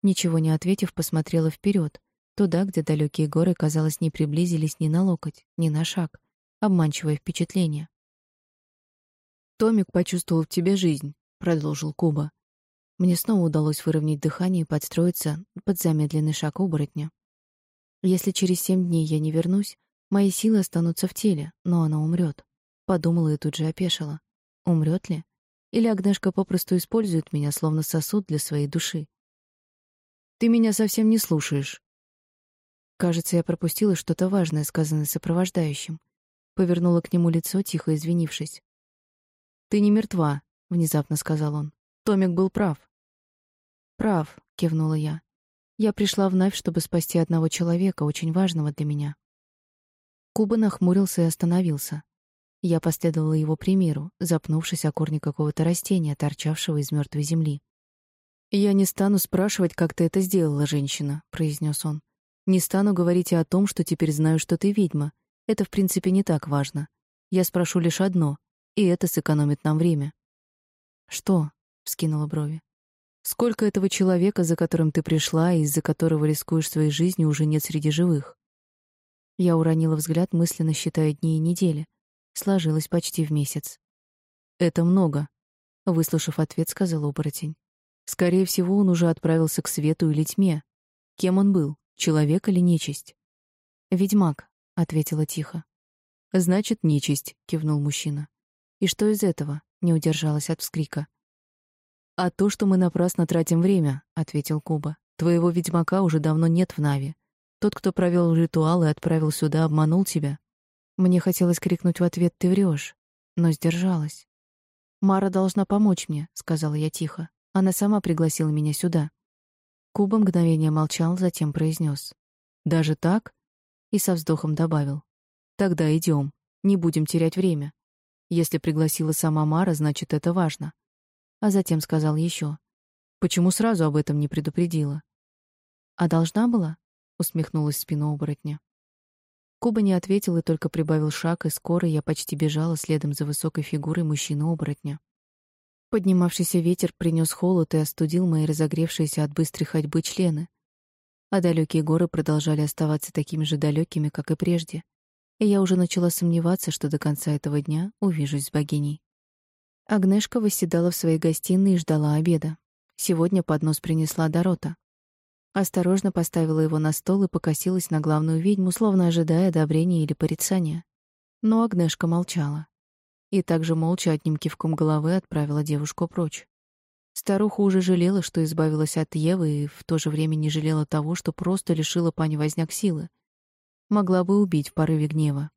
Ничего не ответив, посмотрела вперед, туда, где далекие горы, казалось, не приблизились ни на локоть, ни на шаг, обманчивое впечатление. Томик почувствовал в тебе жизнь, продолжил Куба. Мне снова удалось выровнять дыхание и подстроиться под замедленный шаг оборотня. Если через семь дней я не вернусь, мои силы останутся в теле, но она умрет. Подумала и тут же опешила. Умрет ли? Или Агнешка попросту использует меня словно сосуд для своей души? Ты меня совсем не слушаешь. Кажется, я пропустила что-то важное, сказанное сопровождающим. Повернула к нему лицо, тихо извинившись. Ты не мертва, внезапно сказал он. Томик был прав. Прав, кивнула я. Я пришла вновь, чтобы спасти одного человека, очень важного для меня. Куба нахмурился и остановился. Я последовала его примеру, запнувшись о корни какого-то растения, торчавшего из мертвой земли. «Я не стану спрашивать, как ты это сделала, женщина», — произнес он. «Не стану говорить о том, что теперь знаю, что ты ведьма. Это, в принципе, не так важно. Я спрошу лишь одно, и это сэкономит нам время». «Что?» — вскинула брови. «Сколько этого человека, за которым ты пришла и из-за которого рискуешь своей жизнью, уже нет среди живых?» Я уронила взгляд, мысленно считая дни и недели — сложилось почти в месяц. «Это много», — выслушав ответ, сказал оборотень. «Скорее всего, он уже отправился к свету или тьме. Кем он был, человек или нечисть?» «Ведьмак», — ответила тихо. «Значит, нечисть», — кивнул мужчина. И что из этого? Не удержалась от вскрика. «А то, что мы напрасно тратим время», — ответил Куба. «Твоего ведьмака уже давно нет в Нави. Тот, кто провел ритуал и отправил сюда, обманул тебя». Мне хотелось крикнуть в ответ «ты врешь», но сдержалась. «Мара должна помочь мне», — сказала я тихо. «Она сама пригласила меня сюда». Куба мгновение молчал, затем произнес: «Даже так?» И со вздохом добавил. «Тогда идем. Не будем терять время. Если пригласила сама Мара, значит, это важно. А затем сказал еще: Почему сразу об этом не предупредила? А должна была? Усмехнулась в спину оборотня. Куба не ответил и только прибавил шаг, и скоро я почти бежала следом за высокой фигурой мужчины-оборотня. Поднимавшийся ветер принес холод и остудил мои разогревшиеся от быстрой ходьбы члены. А далекие горы продолжали оставаться такими же далекими, как и прежде и я уже начала сомневаться, что до конца этого дня увижусь с богиней. Агнешка восседала в своей гостиной и ждала обеда. Сегодня поднос принесла Дорота. Осторожно поставила его на стол и покосилась на главную ведьму, словно ожидая одобрения или порицания. Но Агнешка молчала. И также молча одним кивком головы отправила девушку прочь. Старуха уже жалела, что избавилась от Евы, и в то же время не жалела того, что просто лишила пани Возняк силы. Могла бы убить в порыве гнева.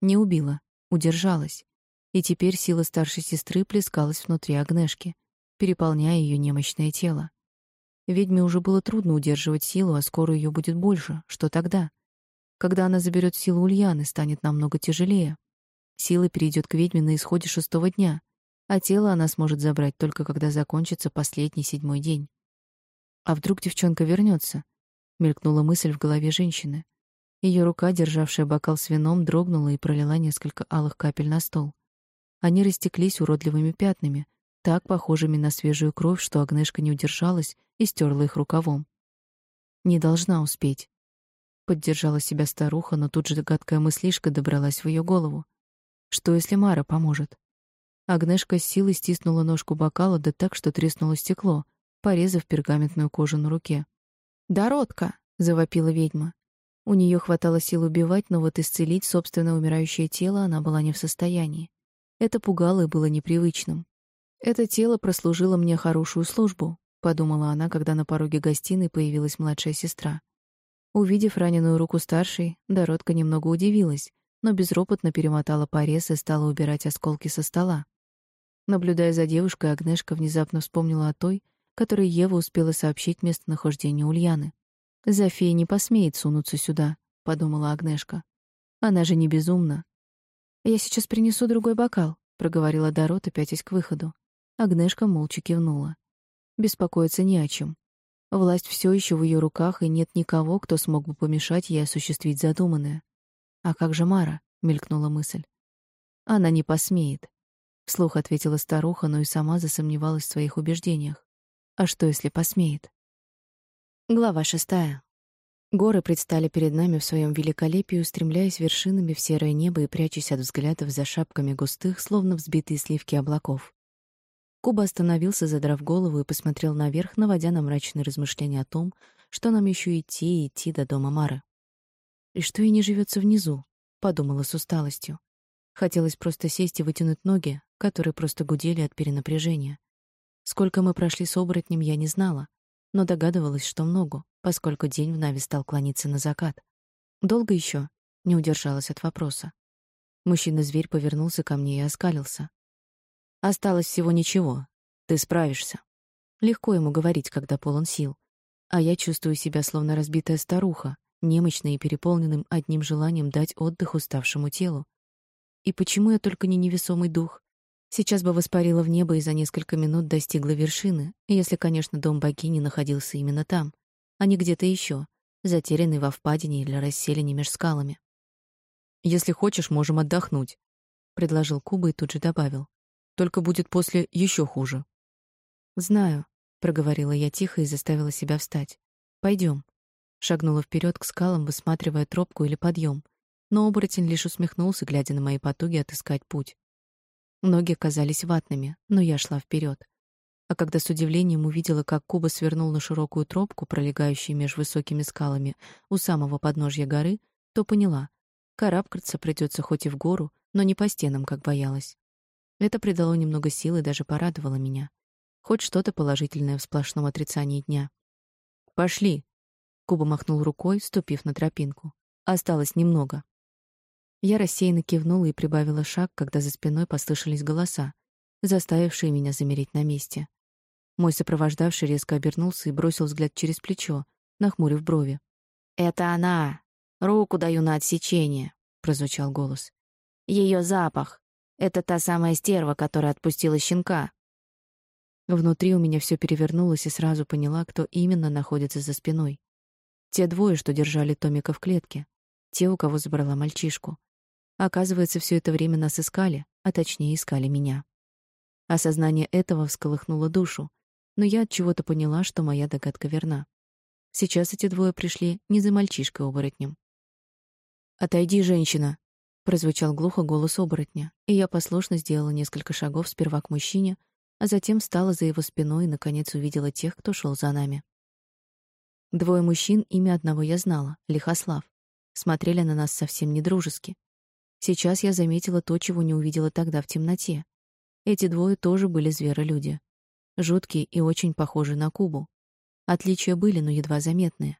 Не убила, удержалась. И теперь сила старшей сестры плескалась внутри Агнешки, переполняя ее немощное тело. Ведьме уже было трудно удерживать силу, а скоро ее будет больше. Что тогда? Когда она заберет силу Ульяны, станет намного тяжелее. Сила перейдет к ведьме на исходе шестого дня, а тело она сможет забрать только когда закончится последний седьмой день. А вдруг девчонка вернется? Мелькнула мысль в голове женщины. Ее рука, державшая бокал с вином, дрогнула и пролила несколько алых капель на стол. Они растеклись уродливыми пятнами, так похожими на свежую кровь, что Агнешка не удержалась и стерла их рукавом. Не должна успеть. Поддержала себя старуха, но тут же гадкая мыслишка добралась в ее голову. Что если Мара поможет? Агнешка с силой стиснула ножку бокала, да так, что треснуло стекло, порезав пергаментную кожу на руке. «Дородка!» — завопила ведьма. У нее хватало сил убивать, но вот исцелить собственное умирающее тело она была не в состоянии. Это пугало и было непривычным. Это тело прослужило мне хорошую службу, подумала она, когда на пороге гостиной появилась младшая сестра. Увидев раненую руку старшей, Доротка немного удивилась, но безропотно перемотала порез и стала убирать осколки со стола. Наблюдая за девушкой, Агнешка внезапно вспомнила о той, которой Ева успела сообщить местонахождение Ульяны. Зофия не посмеет сунуться сюда, подумала Агнешка. Она же не безумна. Я сейчас принесу другой бокал, проговорила Дорота, пятясь к выходу. Агнешка молча кивнула. Беспокоиться не о чем. Власть все еще в ее руках, и нет никого, кто смог бы помешать ей осуществить задуманное. А как же Мара? мелькнула мысль. Она не посмеет, вслух ответила старуха, но и сама засомневалась в своих убеждениях. А что если посмеет? Глава шестая. Горы предстали перед нами в своем великолепии, устремляясь вершинами в серое небо и прячась от взглядов за шапками густых, словно взбитые сливки облаков. Куба остановился, задрав голову, и посмотрел наверх, наводя на мрачные размышления о том, что нам еще идти и идти до дома Мары. «И что ей не живется внизу?» — подумала с усталостью. Хотелось просто сесть и вытянуть ноги, которые просто гудели от перенапряжения. Сколько мы прошли с оборотнем, я не знала, но догадывалась, что много, поскольку день в Нави стал клониться на закат. Долго еще не удержалась от вопроса. Мужчина-зверь повернулся ко мне и оскалился. Осталось всего ничего. Ты справишься. Легко ему говорить, когда полон сил, а я чувствую себя словно разбитая старуха, немощной и переполненным одним желанием дать отдых уставшему телу. И почему я только не невесомый дух? Сейчас бы воспарила в небо и за несколько минут достигла вершины, если, конечно, дом богини находился именно там, а не где-то еще, затерянный во впадине или расселенной меж скалами. «Если хочешь, можем отдохнуть», — предложил Куба и тут же добавил. «Только будет после еще хуже». «Знаю», — проговорила я тихо и заставила себя встать. Пойдем. Шагнула вперед к скалам, высматривая тропку или подъем, но оборотень лишь усмехнулся, глядя на мои потуги отыскать путь. Ноги казались ватными, но я шла вперед. А когда с удивлением увидела, как Куба свернул на широкую тропку, пролегающую меж высокими скалами у самого подножья горы, то поняла: карабкаться придется хоть и в гору, но не по стенам, как боялась. Это придало немного сил и даже порадовало меня. Хоть что-то положительное в сплошном отрицании дня. «Пошли!» — Куба махнул рукой, ступив на тропинку. «Осталось немного». Я рассеянно кивнула и прибавила шаг, когда за спиной послышались голоса, заставившие меня замереть на месте. Мой сопровождавший резко обернулся и бросил взгляд через плечо, нахмурив брови. «Это она! Руку даю на отсечение!» — прозвучал голос. Ее запах! Это та самая стерва, которая отпустила щенка!» Внутри у меня все перевернулось и сразу поняла, кто именно находится за спиной. Те двое, что держали Томика в клетке. Те, у кого забрала мальчишку. Оказывается, все это время нас искали, а точнее искали меня. Осознание этого всколыхнуло душу, но я от чего-то поняла, что моя догадка верна. Сейчас эти двое пришли не за мальчишкой-оборотнем. «Отойди, женщина!» — прозвучал глухо голос оборотня, и я послушно сделала несколько шагов сперва к мужчине, а затем встала за его спиной и, наконец, увидела тех, кто шел за нами. Двое мужчин, имя одного я знала — Лихослав. Смотрели на нас совсем недружески. Сейчас я заметила то, чего не увидела тогда в темноте. Эти двое тоже были зверолюди. Жуткие и очень похожи на Кубу. Отличия были, но едва заметные.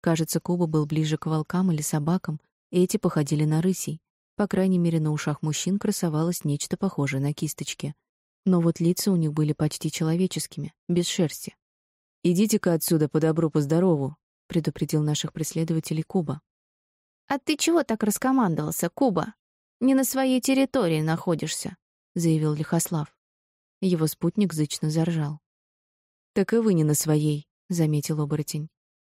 Кажется, Куба был ближе к волкам или собакам, и эти походили на рысей. По крайней мере, на ушах мужчин красовалось нечто похожее на кисточки. Но вот лица у них были почти человеческими, без шерсти. «Идите-ка отсюда по добру, по здорову», — предупредил наших преследователей Куба. «А ты чего так раскомандовался, Куба? Не на своей территории находишься», — заявил Лихослав. Его спутник зычно заржал. «Так и вы не на своей», — заметил оборотень.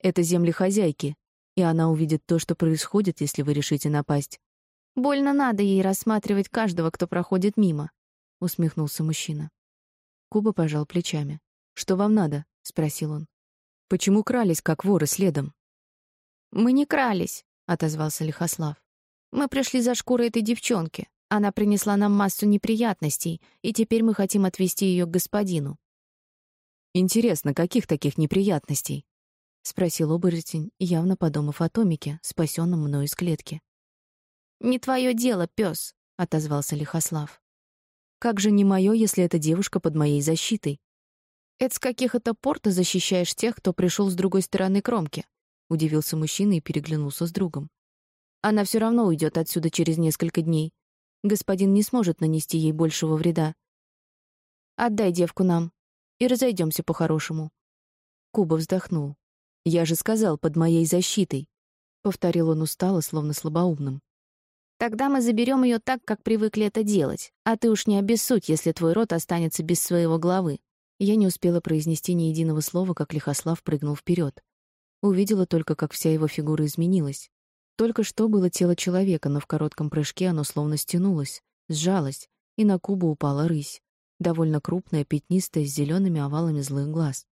«Это земли хозяйки, и она увидит то, что происходит, если вы решите напасть». «Больно надо ей рассматривать каждого, кто проходит мимо», — усмехнулся мужчина. Куба пожал плечами. «Что вам надо?» — спросил он. «Почему крались, как воры, следом?» «Мы не крались отозвался Лихослав. Мы пришли за шкурой этой девчонки. Она принесла нам массу неприятностей, и теперь мы хотим отвезти ее к господину. Интересно, каких таких неприятностей? спросил оборотень, явно подумав о Томике, спасенном мной из клетки. Не твое дело, пес, отозвался Лихослав. Как же не мое, если эта девушка под моей защитой? Это с каких это пор ты защищаешь тех, кто пришел с другой стороны кромки? удивился мужчина и переглянулся с другом. Она все равно уйдет отсюда через несколько дней. Господин не сможет нанести ей большего вреда. Отдай девку нам и разойдемся по-хорошему. Куба вздохнул. Я же сказал, под моей защитой, повторил он устало, словно слабоумным. Тогда мы заберем ее так, как привыкли это делать, а ты уж не обессудь, если твой род останется без своего главы. Я не успела произнести ни единого слова, как Лихослав прыгнул вперед. Увидела только, как вся его фигура изменилась. Только что было тело человека, но в коротком прыжке оно словно стянулось, сжалось, и на Кубу упала рысь, довольно крупная, пятнистая, с зелеными овалами злых глаз.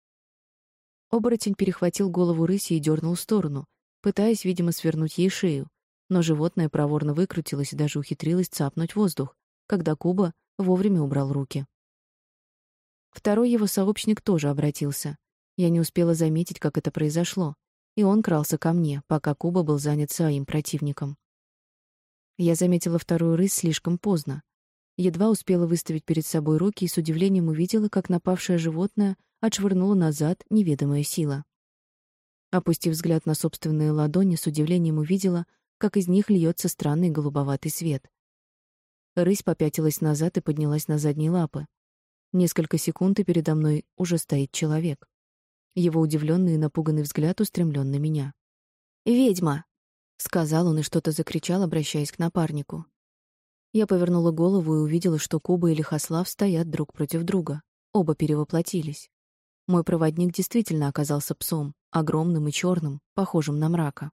Оборотень перехватил голову рыси и дернул в сторону, пытаясь, видимо, свернуть ей шею, но животное проворно выкрутилось и даже ухитрилось цапнуть воздух, когда Куба вовремя убрал руки. Второй его сообщник тоже обратился, я не успела заметить, как это произошло, и он крался ко мне, пока Куба был занят своим противником. Я заметила вторую рысь слишком поздно. Едва успела выставить перед собой руки и с удивлением увидела, как напавшее животное отшвырнуло назад неведомая сила. Опустив взгляд на собственные ладони, с удивлением увидела, как из них льется странный голубоватый свет. Рысь попятилась назад и поднялась на задние лапы. Несколько секунд, и передо мной уже стоит человек. Его удивленный и напуганный взгляд устремлен на меня. «Ведьма!» — сказал он и что-то закричал, обращаясь к напарнику. Я повернула голову и увидела, что Куба и Лихослав стоят друг против друга. Оба перевоплотились. Мой проводник действительно оказался псом, огромным и черным, похожим на мрака.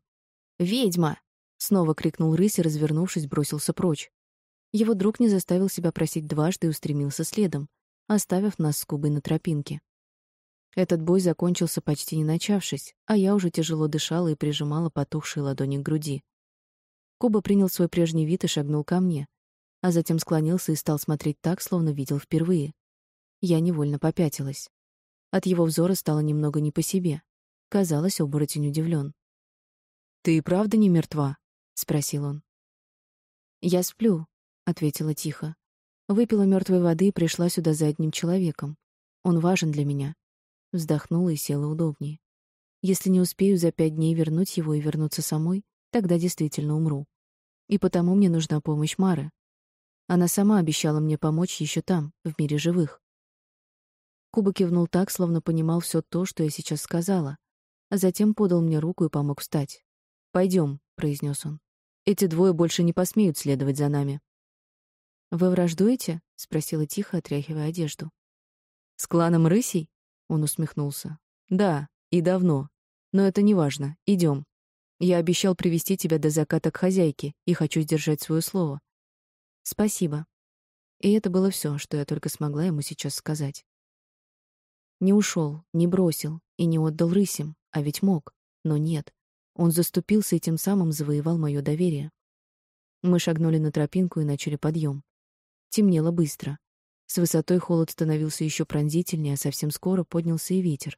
«Ведьма!» — снова крикнул рысь и, развернувшись, бросился прочь. Его друг не заставил себя просить дважды и устремился следом, оставив нас с Кубой на тропинке. Этот бой закончился почти не начавшись, а я уже тяжело дышала и прижимала потухшие ладони к груди. Куба принял свой прежний вид и шагнул ко мне, а затем склонился и стал смотреть так, словно видел впервые. Я невольно попятилась. От его взора стало немного не по себе. Казалось, оборотень удивлен. «Ты и правда не мертва?» — спросил он. «Я сплю», — ответила тихо. Выпила мертвой воды и пришла сюда за одним человеком. Он важен для меня. Вздохнула и села удобнее. Если не успею за пять дней вернуть его и вернуться самой, тогда действительно умру. И потому мне нужна помощь Мары. Она сама обещала мне помочь еще там, в мире живых. Куба кивнул так, словно понимал все то, что я сейчас сказала, а затем подал мне руку и помог встать. Пойдем, произнес он. Эти двое больше не посмеют следовать за нами. Вы враждуете? спросила тихо, отряхивая одежду. С кланом рысей? Он усмехнулся. Да, и давно. Но это не важно. Идем. Я обещал привести тебя до заката к хозяйке и хочу сдержать свое слово. Спасибо. И это было все, что я только смогла ему сейчас сказать. Не ушел, не бросил и не отдал рысям, а ведь мог. Но нет. Он заступился и тем самым завоевал мое доверие. Мы шагнули на тропинку и начали подъем. Темнело быстро. С высотой холод становился еще пронзительнее, а совсем скоро поднялся и ветер.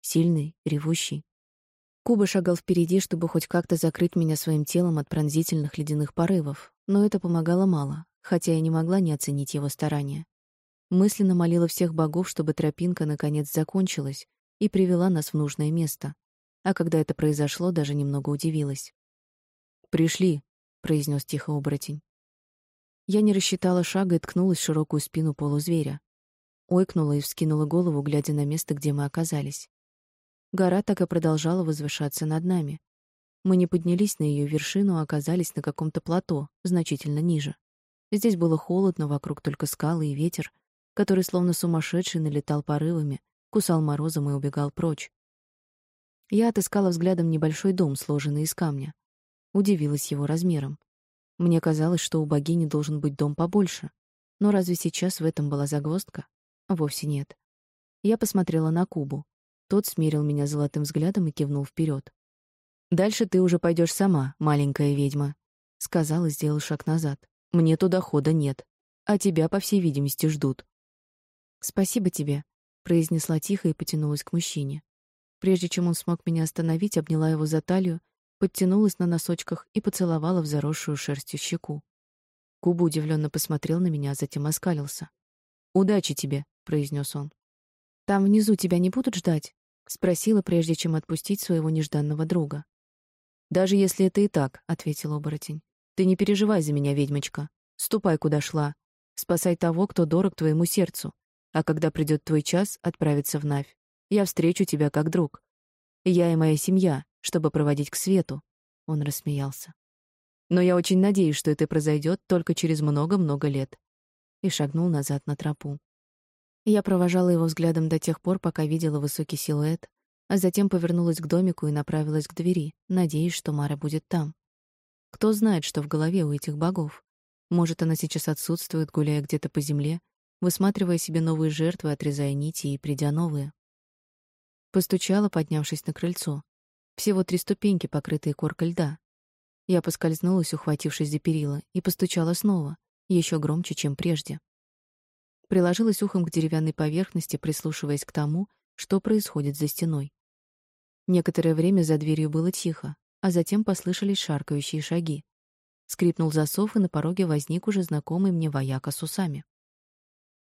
Сильный, ревущий. Куба шагал впереди, чтобы хоть как-то закрыть меня своим телом от пронзительных ледяных порывов, но это помогало мало, хотя я не могла не оценить его старания. Мысленно молила всех богов, чтобы тропинка наконец закончилась и привела нас в нужное место. А когда это произошло, даже немного удивилась. «Пришли», — произнес тихо оборотень. Я не рассчитала шага и ткнулась в широкую спину полузверя. Ойкнула и вскинула голову, глядя на место, где мы оказались. Гора так и продолжала возвышаться над нами. Мы не поднялись на ее вершину, а оказались на каком-то плато, значительно ниже. Здесь было холодно, вокруг только скалы и ветер, который словно сумасшедший налетал порывами, кусал морозом и убегал прочь. Я отыскала взглядом небольшой дом, сложенный из камня. Удивилась его размером. Мне казалось, что у богини должен быть дом побольше. Но разве сейчас в этом была загвоздка? Вовсе нет. Я посмотрела на Кубу. Тот смерил меня золотым взглядом и кивнул вперед. «Дальше ты уже пойдешь сама, маленькая ведьма», — сказал и сделал шаг назад. «Мне туда хода нет, а тебя, по всей видимости, ждут». «Спасибо тебе», — произнесла тихо и потянулась к мужчине. Прежде чем он смог меня остановить, обняла его за талию подтянулась на носочках и поцеловала в заросшую шерстью щеку. Куба удивленно посмотрел на меня, а затем оскалился. «Удачи тебе», — произнес он. «Там внизу тебя не будут ждать?» — спросила, прежде чем отпустить своего нежданного друга. «Даже если это и так», — ответил оборотень. «Ты не переживай за меня, ведьмочка. Ступай, куда шла. Спасай того, кто дорог твоему сердцу. А когда придет твой час отправиться в Навь, я встречу тебя как друг. Я и моя семья, чтобы проводить к свету. Он рассмеялся. Но я очень надеюсь, что это произойдет только через много-много лет. И шагнул назад на тропу. Я провожала его взглядом до тех пор, пока видела высокий силуэт, а затем повернулась к домику и направилась к двери, надеясь, что Мара будет там. Кто знает, что в голове у этих богов? Может, она сейчас отсутствует, гуляя где-то по земле, высматривая себе новые жертвы, отрезая нити и придя новые. Постучала, поднявшись на крыльцо. Всего три ступеньки, покрытые коркой льда. Я поскользнулась, ухватившись за перила, и постучала снова, еще громче, чем прежде. Приложилась ухом к деревянной поверхности, прислушиваясь к тому, что происходит за стеной. Некоторое время за дверью было тихо, а затем послышались шаркающие шаги. Скрипнул засов, и на пороге возник уже знакомый мне вояка с усами.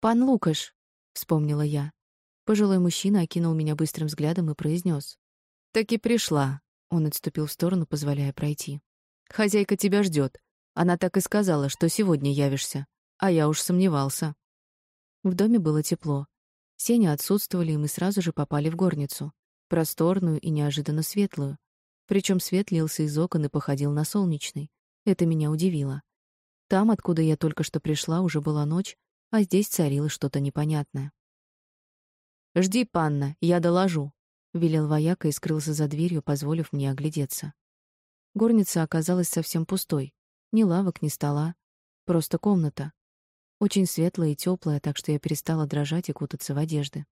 «Пан Лукаш!» — вспомнила я. Пожилой мужчина окинул меня быстрым взглядом и произнес: «Так пришла». Он отступил в сторону, позволяя пройти. «Хозяйка тебя ждет. Она так и сказала, что сегодня явишься. А я уж сомневался». В доме было тепло. Сеня отсутствовали, и мы сразу же попали в горницу. Просторную и неожиданно светлую. Причем свет лился из окон и походил на солнечный. Это меня удивило. Там, откуда я только что пришла, уже была ночь, а здесь царило что-то непонятное. «Жди, панна, я доложу», велел вояка и скрылся за дверью, позволив мне оглядеться. Горница оказалась совсем пустой. Ни лавок, ни стола. Просто комната. Очень светлая и теплая, так что я перестала дрожать и кутаться в одежды.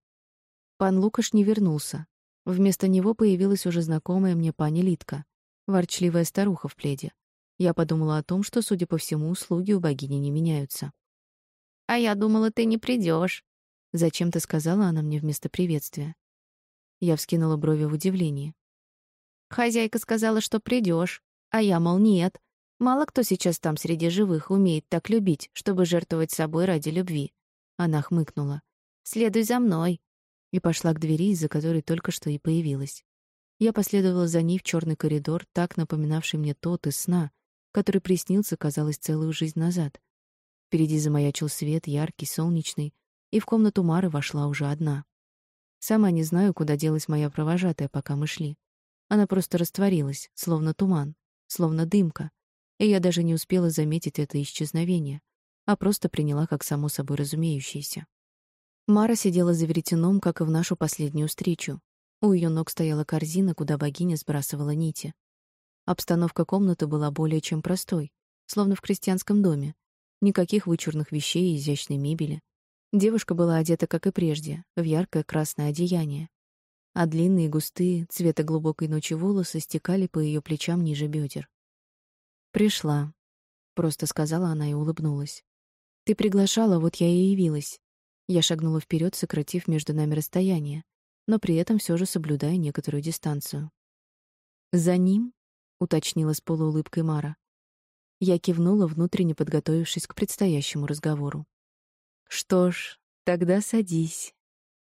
Пан Лукаш не вернулся. Вместо него появилась уже знакомая мне пани Литка, ворчливая старуха в пледе. Я подумала о том, что, судя по всему, услуги у богини не меняются. «А я думала, ты не придешь. Зачем-то сказала она мне вместо приветствия. Я вскинула брови в удивлении. Хозяйка сказала, что придешь, а я, мол, нет. Мало кто сейчас там среди живых умеет так любить, чтобы жертвовать собой ради любви. Она хмыкнула. «Следуй за мной!» И пошла к двери, из-за которой только что и появилась. Я последовала за ней в черный коридор, так напоминавший мне тот из сна, который приснился, казалось, целую жизнь назад. Впереди замаячил свет, яркий, солнечный, и в комнату Мары вошла уже одна. Сама не знаю, куда делась моя провожатая, пока мы шли. Она просто растворилась, словно туман, словно дымка, и я даже не успела заметить это исчезновение, а просто приняла как само собой разумеющееся. Мара сидела за веретеном, как и в нашу последнюю встречу. У ее ног стояла корзина, куда богиня сбрасывала нити. Обстановка комнаты была более чем простой, словно в крестьянском доме. Никаких вычурных вещей и изящной мебели. Девушка была одета, как и прежде, в яркое красное одеяние, а длинные, густые, цвета глубокой ночи волосы стекали по ее плечам ниже бедер. «Пришла», — просто сказала она и улыбнулась. «Ты приглашала, вот я и явилась». Я шагнула вперед, сократив между нами расстояние, но при этом все же соблюдая некоторую дистанцию. «За ним?» — уточнила с полуулыбкой Мара. Я кивнула, внутренне подготовившись к предстоящему разговору. «Что ж, тогда садись».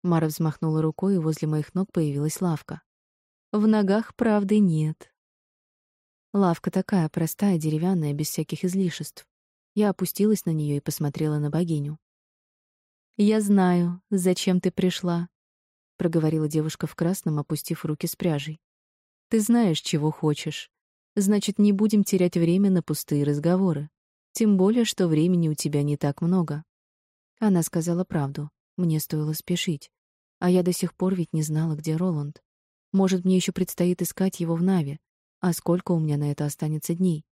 Мара взмахнула рукой, и возле моих ног появилась лавка. В ногах правды нет. Лавка такая простая, деревянная, без всяких излишеств. Я опустилась на нее и посмотрела на богиню. «Я знаю, зачем ты пришла», — проговорила девушка в красном, опустив руки с пряжей. «Ты знаешь, чего хочешь. Значит, не будем терять время на пустые разговоры. Тем более, что времени у тебя не так много». Она сказала правду. Мне стоило спешить. А я до сих пор ведь не знала, где Роланд. Может, мне еще предстоит искать его в Наве, а сколько у меня на это останется дней?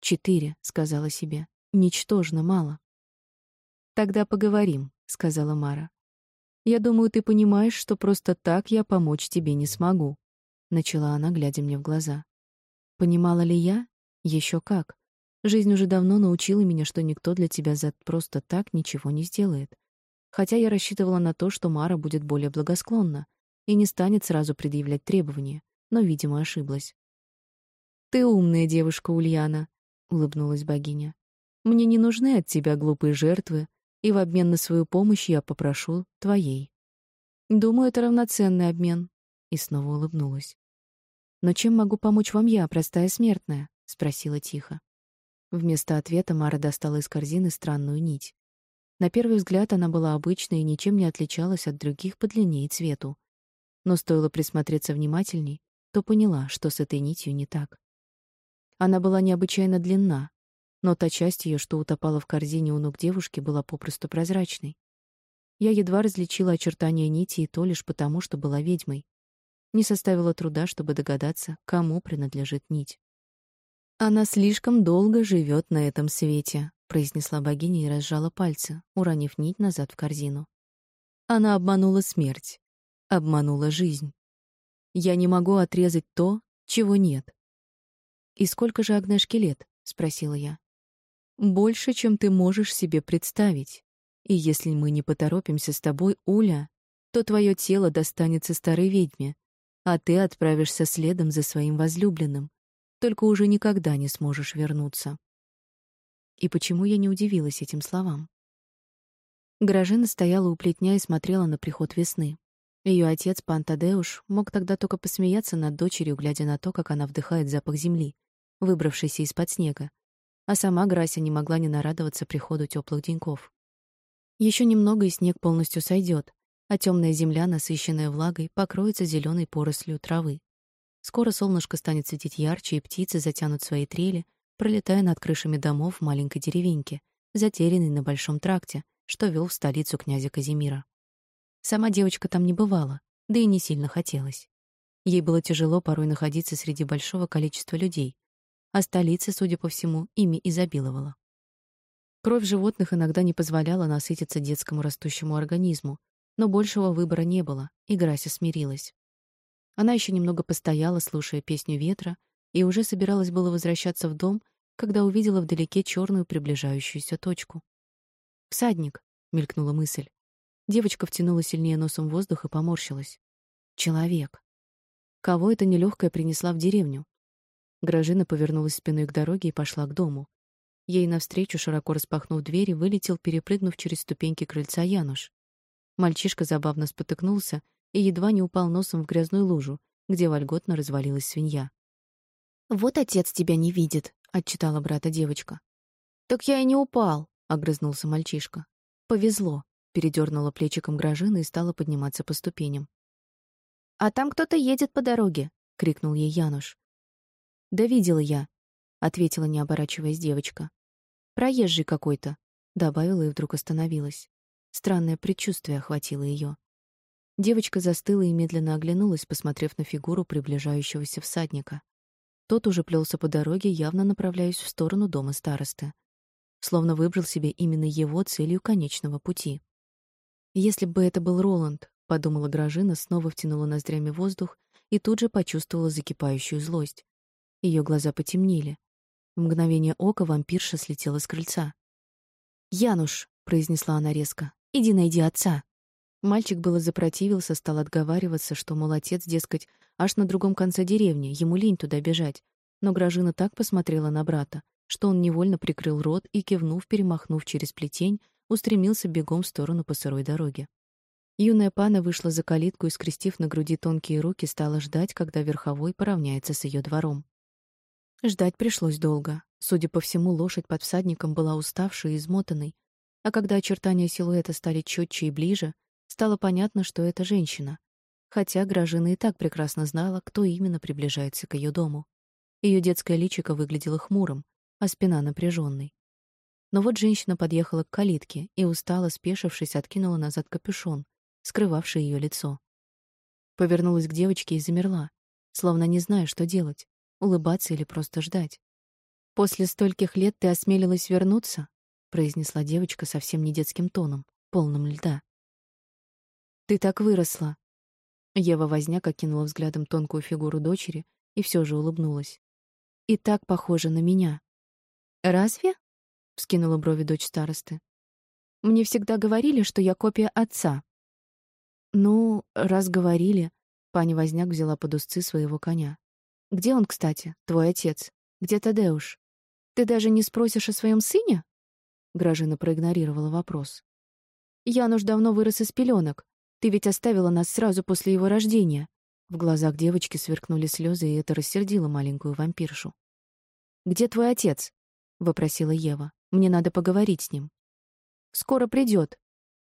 Четыре, сказала себе. Ничтожно мало. Тогда поговорим, сказала Мара. Я думаю, ты понимаешь, что просто так я помочь тебе не смогу, начала она, глядя мне в глаза. Понимала ли я? Еще как. Жизнь уже давно научила меня, что никто для тебя за просто так ничего не сделает. Хотя я рассчитывала на то, что Мара будет более благосклонна и не станет сразу предъявлять требования, но, видимо, ошиблась. Ты умная девушка, Ульяна, улыбнулась богиня. Мне не нужны от тебя глупые жертвы, и в обмен на свою помощь я попрошу твоей. Думаю, это равноценный обмен, и снова улыбнулась. Но чем могу помочь вам я, простая смертная, спросила тихо. Вместо ответа Мара достала из корзины странную нить. На первый взгляд она была обычной и ничем не отличалась от других по длине и цвету. Но стоило присмотреться внимательней, то поняла, что с этой нитью не так. Она была необычайно длинна, но та часть ее, что утопала в корзине у ног девушки, была попросту прозрачной. Я едва различила очертания нити, и то лишь потому, что была ведьмой. Не составило труда, чтобы догадаться, кому принадлежит нить. «Она слишком долго живет на этом свете», — произнесла богиня и разжала пальцы, уронив нить назад в корзину. Она обманула смерть, обманула жизнь. Я не могу отрезать то, чего нет. «И сколько же Агнешке лет?» — спросила я. «Больше, чем ты можешь себе представить. И если мы не поторопимся с тобой, Уля, то твое тело достанется старой ведьме, а ты отправишься следом за своим возлюбленным, только уже никогда не сможешь вернуться». И почему я не удивилась этим словам? Гражина стояла у плетня и смотрела на приход весны. Ее отец, пан Тадеуш, мог тогда только посмеяться над дочерью, глядя на то, как она вдыхает запах земли, выбравшейся из-под снега, а сама Грася не могла не нарадоваться приходу теплых деньков. Еще немного, и снег полностью сойдет, а темная земля, насыщенная влагой, покроется зеленой порослью травы. Скоро солнышко станет светить ярче, и птицы затянут свои трели, пролетая над крышами домов в маленькой деревеньке, затерянной на большом тракте, что вел в столицу князя Казимира. Сама девочка там не бывала, да и не сильно хотелось. Ей было тяжело порой находиться среди большого количества людей, а столица, судя по всему, ими изобиловала. Кровь животных иногда не позволяла насытиться детскому растущему организму, но большего выбора не было, и Грася смирилась. Она еще немного постояла, слушая песню ветра, и уже собиралась было возвращаться в дом, когда увидела вдалеке черную приближающуюся точку. «Всадник», — мелькнула мысль. Девочка втянула сильнее носом воздух и поморщилась. «Человек. Кого эта нелегкая принесла в деревню? Гражина повернулась спиной к дороге и пошла к дому. Ей навстречу, широко распахнув двери, вылетел, перепрыгнув через ступеньки крыльца Януш. Мальчишка забавно спотыкнулся и едва не упал носом в грязную лужу, где вольготно развалилась свинья. «Вот отец тебя не видит», — отчитала брата девочка. «Так я и не упал», — огрызнулся мальчишка. «Повезло», — передернула плечиком Гражина и стала подниматься по ступеням. «А там кто-то едет по дороге», — крикнул ей Януш. «Да видела я», — ответила, не оборачиваясь девочка. «Проезжий какой-то», — добавила и вдруг остановилась. Странное предчувствие охватило ее. Девочка застыла и медленно оглянулась, посмотрев на фигуру приближающегося всадника. Тот уже плелся по дороге, явно направляясь в сторону дома старосты. Словно выбрал себе именно его целью конечного пути. «Если бы это был Роланд», — подумала Гражина, снова втянула ноздрями воздух и тут же почувствовала закипающую злость. Ее глаза потемнели. В мгновение ока вампирша слетела с крыльца. «Януш», — произнесла она резко, — «иди найди отца». Мальчик было запротивился, стал отговариваться, что, мол, отец, дескать, аж на другом конце деревни, ему лень туда бежать. Но Гражина так посмотрела на брата, что он невольно прикрыл рот и, кивнув, перемахнув через плетень, устремился бегом в сторону по сырой дороге. Юная пана вышла за калитку и, скрестив на груди тонкие руки, стала ждать, когда верховой поравняется с ее двором. Ждать пришлось долго. Судя по всему, лошадь под всадником была уставшей и измотанной, а когда очертания силуэта стали четче и ближе, Стало понятно, что это женщина, хотя Гражина и так прекрасно знала, кто именно приближается к ее дому. Ее детское личико выглядело хмурым, а спина напряженной. Но вот женщина подъехала к калитке и, устало спешившись, откинула назад капюшон, скрывавший ее лицо. Повернулась к девочке и замерла, словно не зная, что делать — улыбаться или просто ждать. «После стольких лет ты осмелилась вернуться?» — произнесла девочка совсем не детским тоном, полным льда. Ты так выросла. Ева Возняк окинула взглядом тонкую фигуру дочери и все же улыбнулась. И так похожа на меня. Разве? вскинула брови дочь старосты. Мне всегда говорили, что я копия отца. Ну, раз говорили, пани Возняк взяла под узцы своего коня. Где он, кстати, твой отец? Где Тадеуш? Ты даже не спросишь о своем сыне? Гражина проигнорировала вопрос. Януш давно вырос из пеленок, ты ведь оставила нас сразу после его рождения. В глазах девочки сверкнули слезы, и это рассердило маленькую вампиршу. Где твой отец? вопросила Ева. Мне надо поговорить с ним. Скоро придет,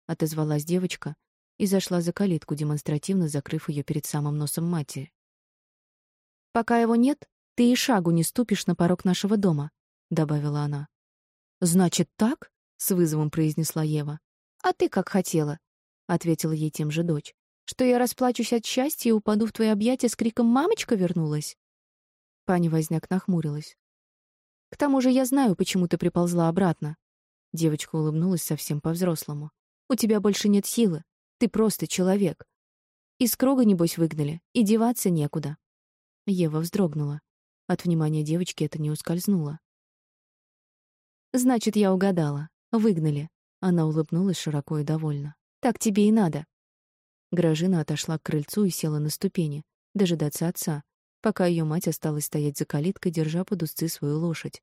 отозвалась девочка и зашла за калитку, демонстративно закрыв ее перед самым носом матери. Пока его нет, ты и шагу не ступишь на порог нашего дома, добавила она. Значит, так? с вызовом произнесла Ева. А ты как хотела ответила ей тем же дочь. Что я расплачусь от счастья и упаду в твои объятия с криком «Мамочка вернулась!» Пани Возняк нахмурилась. «К тому же я знаю, почему ты приползла обратно». Девочка улыбнулась совсем по-взрослому. «У тебя больше нет силы. Ты просто человек. Из круга, небось, выгнали, и деваться некуда». Ева вздрогнула. От внимания девочки это не ускользнуло. «Значит, я угадала. Выгнали». Она улыбнулась широко и довольно. Так тебе и надо. Гражина отошла к крыльцу и села на ступени, дожидаться отца, пока ее мать осталась стоять за калиткой, держа под узцы свою лошадь.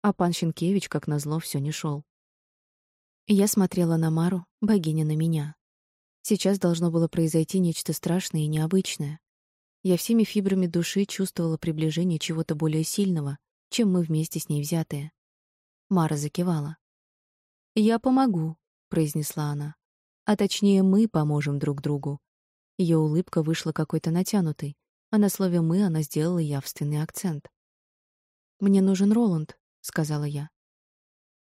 А пан Щенкевич, как назло, все не шел. Я смотрела на Мару, богиня на меня. Сейчас должно было произойти нечто страшное и необычное. Я всеми фибрами души чувствовала приближение чего-то более сильного, чем мы вместе с ней взятые. Мара закивала. «Я помогу», — произнесла она. А точнее, мы поможем друг другу. Ее улыбка вышла какой-то натянутой, а на слове «мы» она сделала явственный акцент. «Мне нужен Роланд», — сказала я.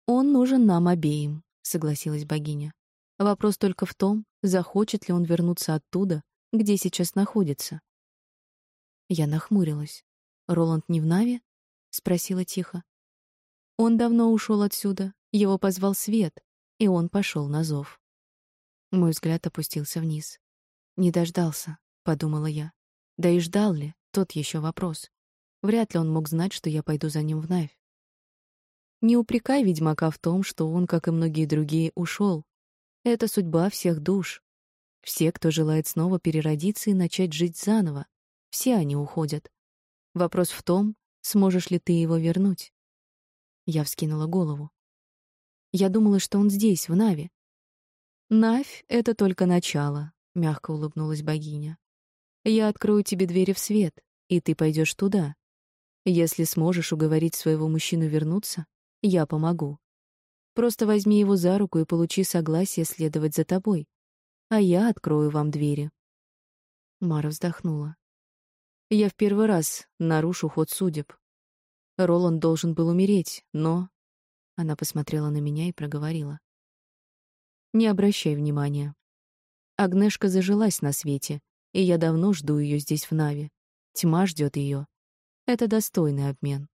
«Он нужен нам обеим», — согласилась богиня. «Вопрос только в том, захочет ли он вернуться оттуда, где сейчас находится». Я нахмурилась. «Роланд не в Наве?» — спросила тихо. «Он давно ушел отсюда, его позвал Свет, и он пошел на зов». Мой взгляд опустился вниз. «Не дождался», — подумала я. Да и ждал ли, тот еще вопрос. Вряд ли он мог знать, что я пойду за ним в Навь. Не упрекай ведьмака в том, что он, как и многие другие, ушел. Это судьба всех душ. Все, кто желает снова переродиться и начать жить заново, все они уходят. Вопрос в том, Сможешь ли ты его вернуть? Я вскинула голову. Я думала, что он здесь, в Наве. Навь — это только начало, — мягко улыбнулась богиня. Я открою тебе двери в свет, и ты пойдешь туда. Если сможешь уговорить своего мужчину вернуться, я помогу. Просто возьми его за руку и получи согласие следовать за тобой, а я открою вам двери. Мара вздохнула. Я в первый раз нарушу ход судеб. Роланд должен был умереть, но... Она посмотрела на меня и проговорила. Не обращай внимания. Агнешка зажилась на свете, и я давно жду ее здесь в Наве. Тьма ждет ее. Это достойный обмен.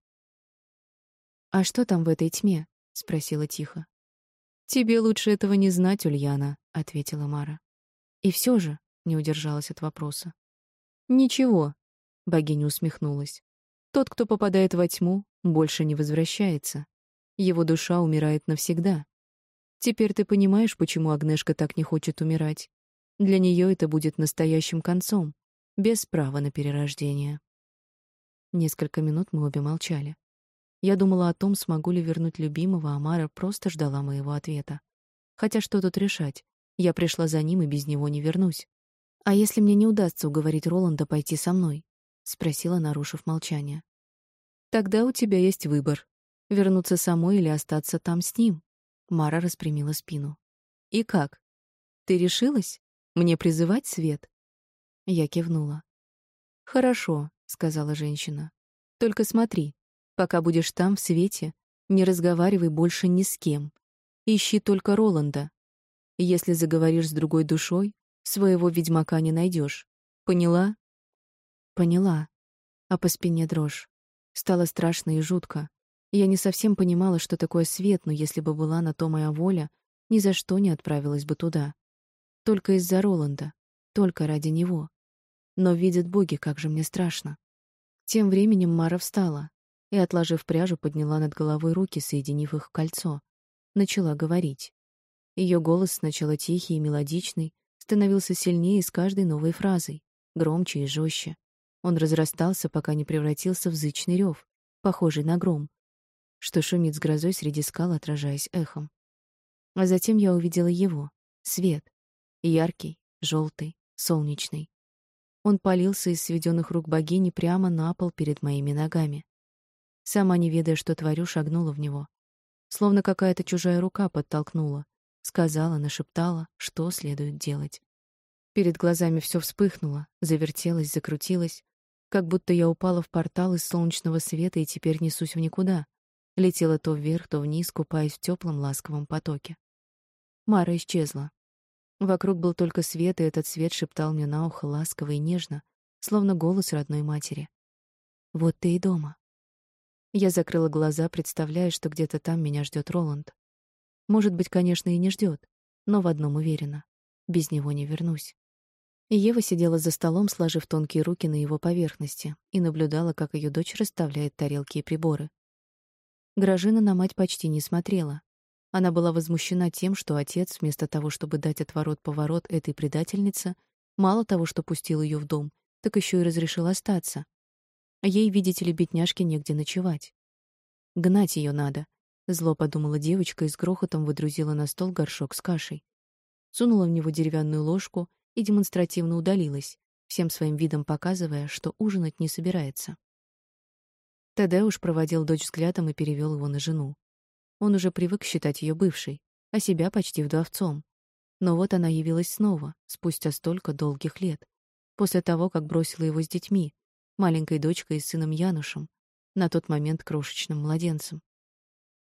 «А что там в этой тьме?» — спросила тихо. «Тебе лучше этого не знать, Ульяна», — ответила Мара. «И все же», — не удержалась от вопроса. «Ничего», — богиня усмехнулась. «Тот, кто попадает во тьму, больше не возвращается. Его душа умирает навсегда. Теперь ты понимаешь, почему Агнешка так не хочет умирать. Для нее это будет настоящим концом, без права на перерождение». Несколько минут мы обе молчали. Я думала о том, смогу ли вернуть любимого, а Мара просто ждала моего ответа. Хотя что тут решать? Я пришла за ним и без него не вернусь. А если мне не удастся уговорить Роланда пойти со мной? спросила, нарушив молчание. Тогда у тебя есть выбор: вернуться самой или остаться там с ним. Мара распрямила спину. И как? Ты решилась? Мне призывать свет? Я кивнула. Хорошо, сказала женщина. Только смотри, Пока будешь там, в свете, не разговаривай больше ни с кем. Ищи только Роланда. Если заговоришь с другой душой, своего ведьмака не найдешь. Поняла? Поняла. А по спине дрожь. Стало страшно и жутко. Я не совсем понимала, что такое свет, но если бы была на то моя воля, ни за что не отправилась бы туда. Только из-за Роланда, только ради него. Но видят боги, как же мне страшно. Тем временем Мара встала, и, отложив пряжу, подняла над головой руки, соединив их в кольцо. Начала говорить. Ее голос, сначала тихий и мелодичный, становился сильнее с каждой новой фразой, громче и жестче. Он разрастался, пока не превратился в зычный рев, похожий на гром, что шумит с грозой среди скал, отражаясь эхом. А затем я увидела его, свет, яркий, желтый, солнечный. Он полился из сведенных рук богини прямо на пол перед моими ногами. Сама не ведая, что творю, шагнула в него. Словно какая-то чужая рука подтолкнула, сказала, нашептала, что следует делать. Перед глазами все вспыхнуло, завертелось, закрутилось, как будто я упала в портал из солнечного света и теперь несусь в никуда. Летела то вверх, то вниз, купаясь в теплом ласковом потоке. Мара исчезла. Вокруг был только свет, и этот свет шептал мне на ухо ласково и нежно, словно голос родной матери. «Вот ты и дома. Я закрыла глаза, представляя, что где-то там меня ждет Роланд. Может быть, конечно, и не ждет, но в одном уверена — без него не вернусь. Ева сидела за столом, сложив тонкие руки на его поверхности, и наблюдала, как ее дочь расставляет тарелки и приборы. Гражина на мать почти не смотрела. Она была возмущена тем, что отец, вместо того, чтобы дать отворот-поворот этой предательнице, мало того, что пустил ее в дом, так еще и разрешил остаться, ей, видите ли, бедняжке негде ночевать. Гнать ее надо, зло подумала девочка и с грохотом выдрузила на стол горшок с кашей. Сунула в него деревянную ложку и демонстративно удалилась, всем своим видом показывая, что ужинать не собирается. Тадеуш проводил дочь взглядом и перевел его на жену. Он уже привык считать ее бывшей, а себя почти вдовцом. Но вот она явилась снова, спустя столько долгих лет, после того, как бросила его с детьми, маленькой дочкой и сыном Янушем, на тот момент крошечным младенцем.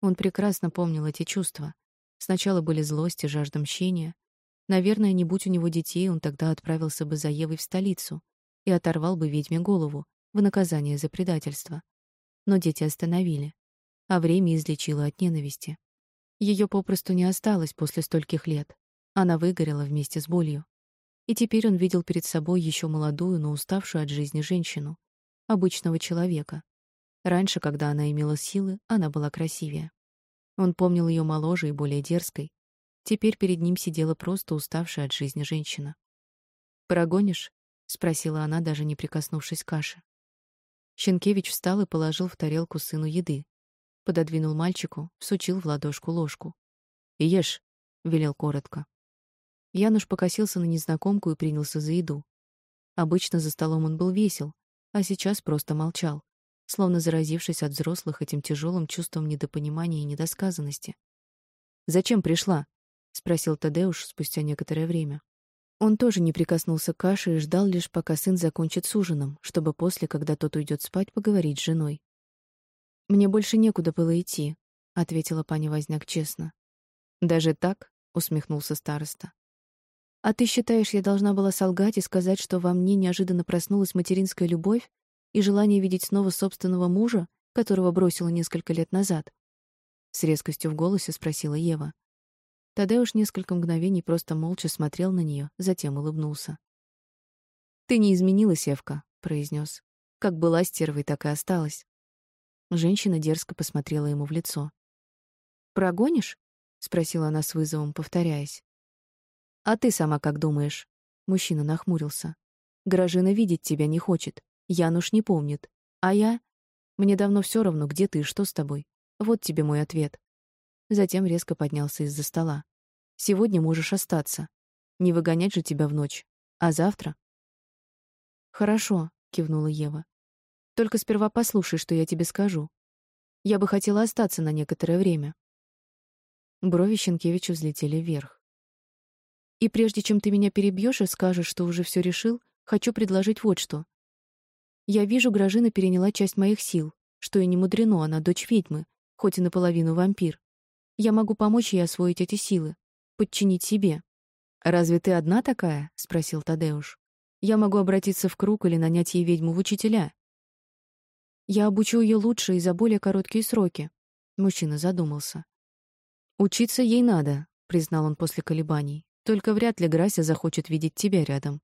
Он прекрасно помнил эти чувства. Сначала были злость и жажда мщения. Наверное, не будь у него детей, он тогда отправился бы за Евой в столицу и оторвал бы ведьме голову в наказание за предательство. Но дети остановили, а время излечило от ненависти. Ее попросту не осталось после стольких лет. Она выгорела вместе с болью. И теперь он видел перед собой еще молодую, но уставшую от жизни женщину, обычного человека. Раньше, когда она имела силы, она была красивее. Он помнил ее моложе и более дерзкой. Теперь перед ним сидела просто уставшая от жизни женщина. «Прогонишь?» — спросила она, даже не прикоснувшись к каше. Щенкевич встал и положил в тарелку сыну еды. Пододвинул мальчику, всучил в ладошку ложку. «Ешь», — велел коротко. Януш покосился на незнакомку и принялся за еду. Обычно за столом он был весел, а сейчас просто молчал, словно заразившись от взрослых этим тяжелым чувством недопонимания и недосказанности. «Зачем пришла?» — спросил Тадеуш спустя некоторое время. Он тоже не прикоснулся к каше и ждал лишь, пока сын закончит с ужином, чтобы после, когда тот уйдет спать, поговорить с женой. «Мне больше некуда было идти», — ответила пани Возняк честно. «Даже так?» — усмехнулся староста. «А ты считаешь, я должна была солгать и сказать, что во мне неожиданно проснулась материнская любовь и желание видеть снова собственного мужа, которого бросила несколько лет назад?» С резкостью в голосе спросила Ева. Тадеуш несколько мгновений просто молча смотрел на нее, затем улыбнулся. «Ты не изменилась, Евка», — произнес. «Как была стервой, так и осталась». Женщина дерзко посмотрела ему в лицо. «Прогонишь?» — спросила она с вызовом, повторяясь. «А ты сама как думаешь?» Мужчина нахмурился. «Гражина видеть тебя не хочет. Януш не помнит. А я? Мне давно все равно, где ты и что с тобой. Вот тебе мой ответ». Затем резко поднялся из-за стола. Сегодня можешь остаться. Не выгонять же тебя в ночь. А завтра? Хорошо, кивнула Ева. Только сперва послушай, что я тебе скажу. Я бы хотела остаться на некоторое время. Брови Щенкевича взлетели вверх. И прежде чем ты меня перебьешь и скажешь, что уже все решил, хочу предложить вот что. Я вижу, Гражина переняла часть моих сил, что и не мудрено, она дочь ведьмы, хоть и наполовину вампир. Я могу помочь ей освоить эти силы, подчинить себе. «Разве ты одна такая?» — спросил Тадеуш. «Я могу обратиться в круг или нанять ей ведьму в учителя». «Я обучу ее лучше и за более короткие сроки», — мужчина задумался. «Учиться ей надо», — признал он после колебаний. «Только вряд ли Грася захочет видеть тебя рядом».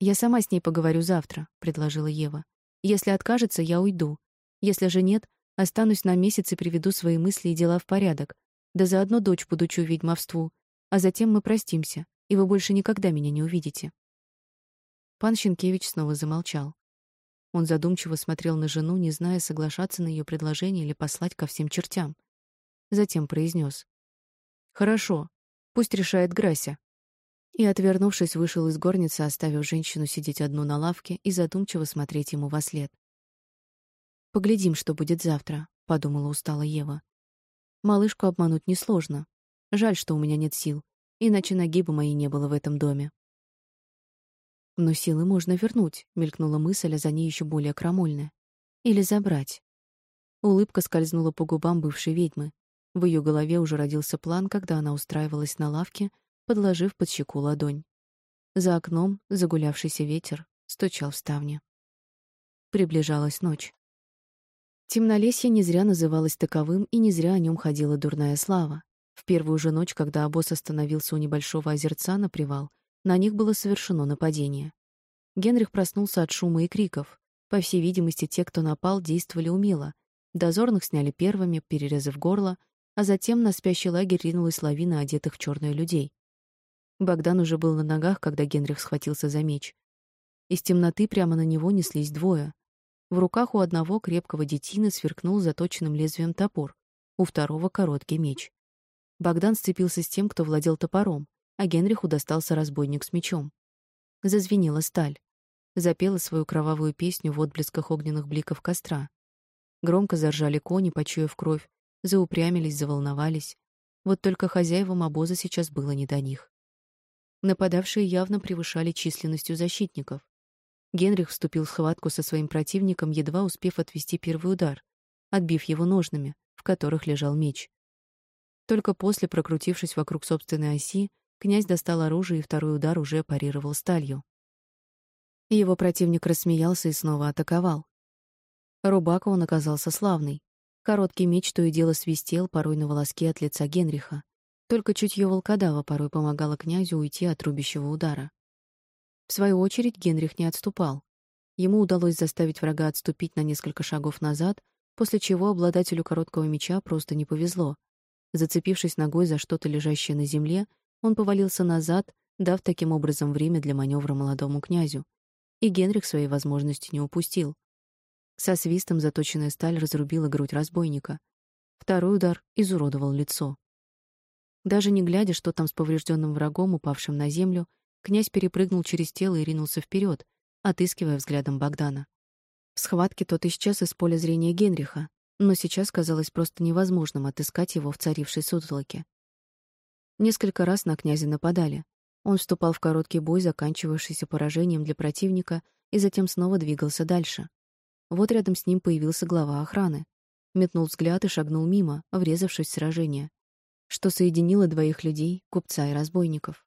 «Я сама с ней поговорю завтра», — предложила Ева. «Если откажется, я уйду. Если же нет, останусь на месяц и приведу свои мысли и дела в порядок, да заодно дочь подучу ведьмовству, а затем мы простимся, и вы больше никогда меня не увидите. Пан Щенкевич снова замолчал. Он задумчиво смотрел на жену, не зная, соглашаться на ее предложение или послать ко всем чертям. Затем произнес: "Хорошо, пусть решает Грася". И, отвернувшись, вышел из горницы, оставив женщину сидеть одну на лавке и задумчиво смотреть ему во след. Поглядим, что будет завтра, подумала устало Ева. Малышку обмануть несложно. Жаль, что у меня нет сил, иначе ноги бы моей не было в этом доме. Но силы можно вернуть, мелькнула мысль, а за ней еще более крамольная. Или забрать. Улыбка скользнула по губам бывшей ведьмы. В ее голове уже родился план, когда она устраивалась на лавке, подложив под щеку ладонь. За окном загулявшийся ветер стучал в ставни. Приближалась ночь. Темнолесье не зря называлось таковым, и не зря о нем ходила дурная слава. В первую же ночь, когда обоз остановился у небольшого озерца на привал, на них было совершено нападение. Генрих проснулся от шума и криков. По всей видимости, те, кто напал, действовали умело. Дозорных сняли первыми, перерезав горло, а затем на спящий лагерь ринулась лавина одетых в черное людей. Богдан уже был на ногах, когда Генрих схватился за меч. Из темноты прямо на него неслись двое. В руках у одного крепкого детины сверкнул заточенным лезвием топор, у второго — короткий меч. Богдан сцепился с тем, кто владел топором, а Генриху достался разбойник с мечом. Зазвенела сталь. Запела свою кровавую песню в отблесках огненных бликов костра. Громко заржали кони, почуяв кровь, заупрямились, заволновались. Вот только хозяевам обоза сейчас было не до них. Нападавшие явно превышали численностью защитников. Генрих вступил в схватку со своим противником, едва успев отвести первый удар, отбив его ножными, в которых лежал меч. Только после, прокрутившись вокруг собственной оси, князь достал оружие и второй удар уже парировал сталью. Его противник рассмеялся и снова атаковал. Рубака он оказался славный. Короткий меч то и дело свистел, порой на волоске от лица Генриха. Только чутье волкодава порой помогало князю уйти от рубящего удара. В свою очередь Генрих не отступал. Ему удалось заставить врага отступить на несколько шагов назад, после чего обладателю короткого меча просто не повезло. Зацепившись ногой за что-то лежащее на земле, он повалился назад, дав таким образом время для маневра молодому князю. И Генрих своей возможности не упустил. Со свистом заточенная сталь разрубила грудь разбойника. Второй удар изуродовал лицо. Даже не глядя, что там с поврежденным врагом, упавшим на землю, князь перепрыгнул через тело и ринулся вперед, отыскивая взглядом Богдана. В схватке тот исчез из поля зрения Генриха, но сейчас казалось просто невозможным отыскать его в царившей сутолоке. Несколько раз на князя нападали. Он вступал в короткий бой, заканчивавшийся поражением для противника, и затем снова двигался дальше. Вот рядом с ним появился глава охраны. Метнул взгляд и шагнул мимо, врезавшись в сражение, что соединило двоих людей, купца и разбойников.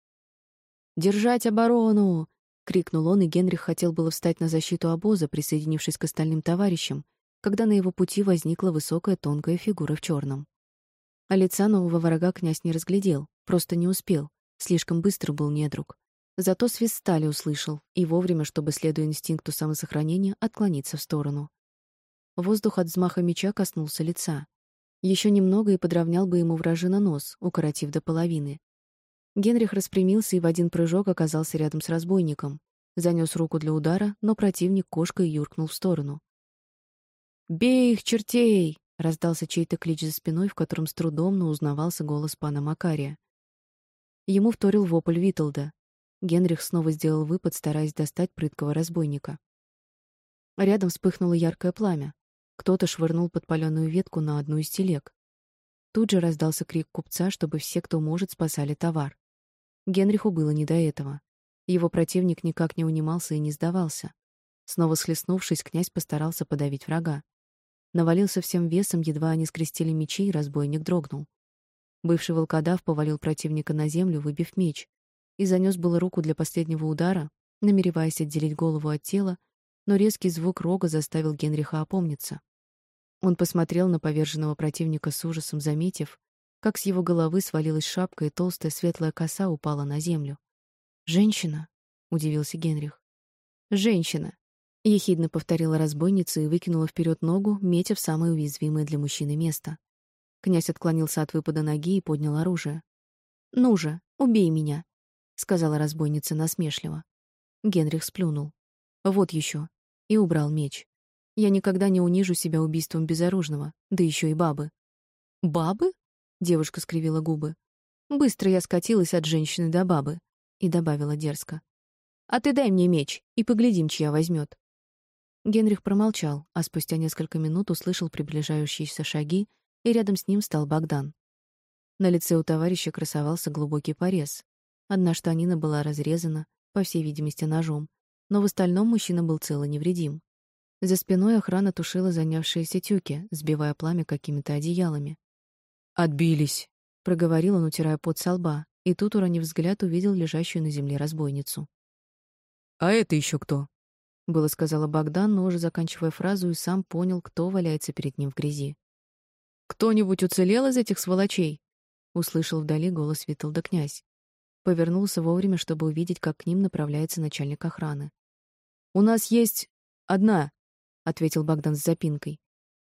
«Держать оборону!» — крикнул он, и Генрих хотел было встать на защиту обоза, присоединившись к остальным товарищам, когда на его пути возникла высокая тонкая фигура в черном. А лица нового врага князь не разглядел, просто не успел, слишком быстро был недруг. Зато свист стали услышал, и вовремя, чтобы, следуя инстинкту самосохранения, отклониться в сторону. Воздух от взмаха меча коснулся лица. Еще немного и подровнял бы ему вражина нос, укоротив до половины. Генрих распрямился и в один прыжок оказался рядом с разбойником. Занес руку для удара, но противник кошкой юркнул в сторону. «Бей их, чертей!» — раздался чей-то клич за спиной, в котором с трудом, но узнавался голос пана Макария. Ему вторил вопль Виталда. Генрих снова сделал выпад, стараясь достать прыткого разбойника. Рядом вспыхнуло яркое пламя. Кто-то швырнул подпаленную ветку на одну из телег. Тут же раздался крик купца, чтобы все, кто может, спасали товар. Генриху было не до этого. Его противник никак не унимался и не сдавался. Снова схлестнувшись, князь постарался подавить врага. Навалился всем весом, едва они скрестили мечи, и разбойник дрогнул. Бывший волкодав повалил противника на землю, выбив меч, и занес было руку для последнего удара, намереваясь отделить голову от тела, но резкий звук рога заставил Генриха опомниться. Он посмотрел на поверженного противника с ужасом, заметив, как с его головы свалилась шапка и толстая светлая коса упала на землю. «Женщина?» — удивился Генрих. «Женщина!» Ехидно повторила разбойница и выкинула вперед ногу, метя в самое уязвимое для мужчины место. Князь отклонился от выпада ноги и поднял оружие. «Ну же, убей меня», — сказала разбойница насмешливо. Генрих сплюнул. «Вот еще», и убрал меч. «Я никогда не унижу себя убийством безоружного, да еще и бабы». «Бабы?» — девушка скривила губы. «Быстро я скатилась от женщины до бабы», — и добавила дерзко. «А ты дай мне меч, и поглядим, чья возьмет. Генрих промолчал, а спустя несколько минут услышал приближающиеся шаги, и рядом с ним стал Богдан. На лице у товарища красовался глубокий порез. Одна штанина была разрезана, по всей видимости, ножом, но в остальном мужчина был цел и невредим. За спиной охрана тушила занявшиеся тюки, сбивая пламя какими-то одеялами. «Отбились», — проговорил он, утирая пот со лба, и тут, уронив взгляд, увидел лежащую на земле разбойницу. «А это еще кто?» было сказала Богдан, но уже заканчивая фразу и сам понял, кто валяется перед ним в грязи. Кто-нибудь уцелел из этих сволочей? услышал вдали голос Виталда князь. Повернулся вовремя, чтобы увидеть, как к ним направляется начальник охраны. У нас есть одна, ответил Богдан с запинкой.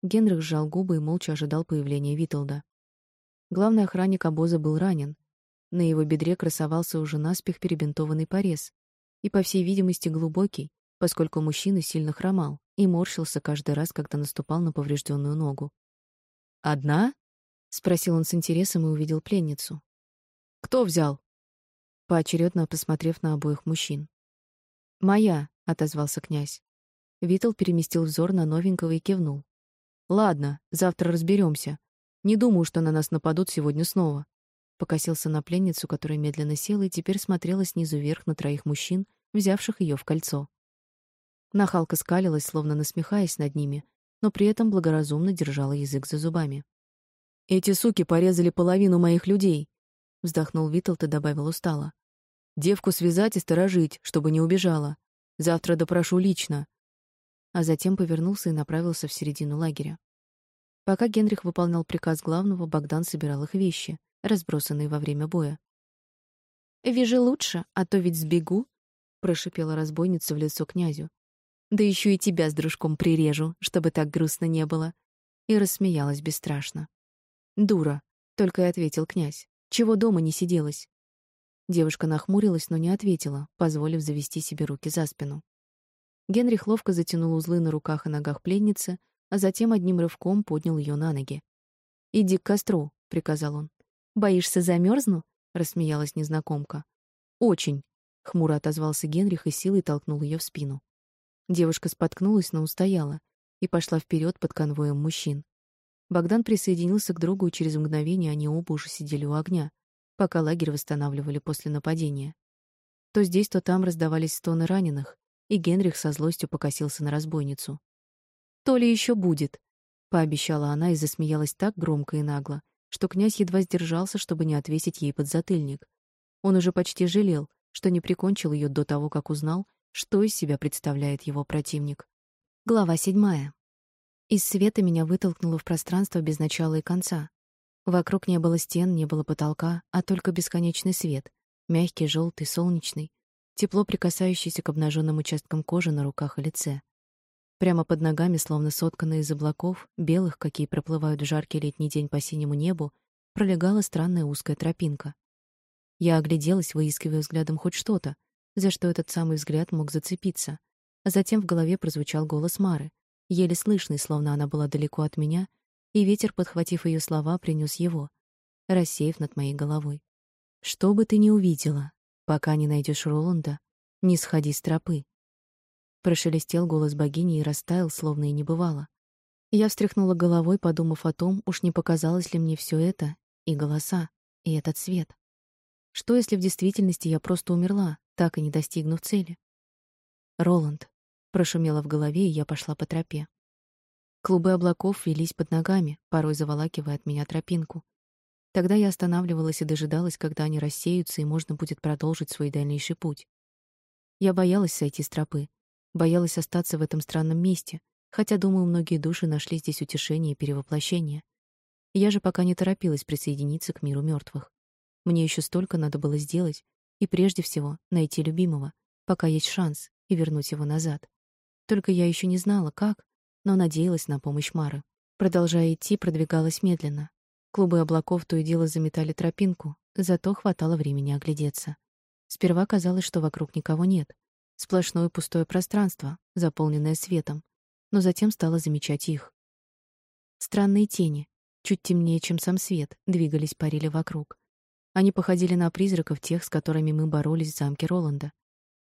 Генрих сжал губы и молча ожидал появления Виталда. Главный охранник обоза был ранен. На его бедре красовался уже наспех перебинтованный порез, и, по всей видимости, глубокий, поскольку мужчина сильно хромал и морщился каждый раз, когда наступал на поврежденную ногу. «Одна?» — спросил он с интересом и увидел пленницу. «Кто взял?» Поочередно посмотрев на обоих мужчин. «Моя», — отозвался князь. Витал переместил взор на новенького и кивнул. «Ладно, завтра разберемся. Не думаю, что на нас нападут сегодня снова». Покосился на пленницу, которая медленно села и теперь смотрела снизу вверх на троих мужчин, взявших ее в кольцо. Нахалка скалилась, словно насмехаясь над ними, но при этом благоразумно держала язык за зубами. «Эти суки порезали половину моих людей», — вздохнул Виталт и добавил устало. «Девку связать и сторожить, чтобы не убежала. Завтра допрошу лично». А затем повернулся и направился в середину лагеря. Пока Генрих выполнял приказ главного, Богдан собирал их вещи, разбросанные во время боя. «Вяжи лучше, а то ведь сбегу», — прошипела разбойница в лицо князю. Да еще и тебя с дружком прирежу, чтобы так грустно не было. И рассмеялась бесстрашно. Дура, только и ответил князь. Чего дома не сиделась? Девушка нахмурилась, но не ответила, позволив завести себе руки за спину. Генрих ловко затянул узлы на руках и ногах пленницы, а затем одним рывком поднял ее на ноги. «Иди к костру», — приказал он. «Боишься, замерзну?» — рассмеялась незнакомка. «Очень», — хмуро отозвался Генрих и силой толкнул ее в спину. Девушка споткнулась, но устояла и пошла вперед под конвоем мужчин. Богдан присоединился к другу, и через мгновение они оба уже сидели у огня, пока лагерь восстанавливали после нападения. То здесь, то там раздавались стоны раненых, и Генрих со злостью покосился на разбойницу. «То ли еще будет», — пообещала она и засмеялась так громко и нагло, что князь едва сдержался, чтобы не отвесить ей подзатыльник. Он уже почти жалел, что не прикончил ее до того, как узнал, что из себя представляет его противник. Глава седьмая. Из света меня вытолкнуло в пространство без начала и конца. Вокруг не было стен, не было потолка, а только бесконечный свет, мягкий, желтый, солнечный, тепло прикасающийся к обнаженным участкам кожи на руках и лице. Прямо под ногами, словно сотканные из облаков, белых, какие проплывают в жаркий летний день по синему небу, пролегала странная узкая тропинка. Я огляделась, выискивая взглядом хоть что-то, за что этот самый взгляд мог зацепиться. А затем в голове прозвучал голос Мары, еле слышный, словно она была далеко от меня, и ветер, подхватив ее слова, принес его, рассеяв над моей головой. «Что бы ты ни увидела, Пока не найдешь Роланда, не сходи с тропы. Прошелестел голос богини и растаял, словно и не бывало. Я встряхнула головой, подумав о том, уж не показалось ли мне все это, и голоса, и этот свет. Что, если в действительности я просто умерла, так и не достигнув цели? Роланд. Прошумело в голове, и я пошла по тропе. Клубы облаков велись под ногами, порой заволакивая от меня тропинку. Тогда я останавливалась и дожидалась, когда они рассеются, и можно будет продолжить свой дальнейший путь. Я боялась сойти с тропы, боялась остаться в этом странном месте, хотя, думаю, многие души нашли здесь утешение и перевоплощение. Я же пока не торопилась присоединиться к миру мертвых. Мне еще столько надо было сделать, и прежде всего найти любимого, пока есть шанс, и вернуть его назад. Только я еще не знала, как, но надеялась на помощь Мары. Продолжая идти, продвигалась медленно, Клубы облаков то и дело заметали тропинку, зато хватало времени оглядеться. Сперва казалось, что вокруг никого нет. Сплошное пустое пространство, заполненное светом, но затем стала замечать их. Странные тени, чуть темнее, чем сам свет, двигались, парили вокруг. Они походили на призраков тех, с которыми мы боролись в замке Роланда.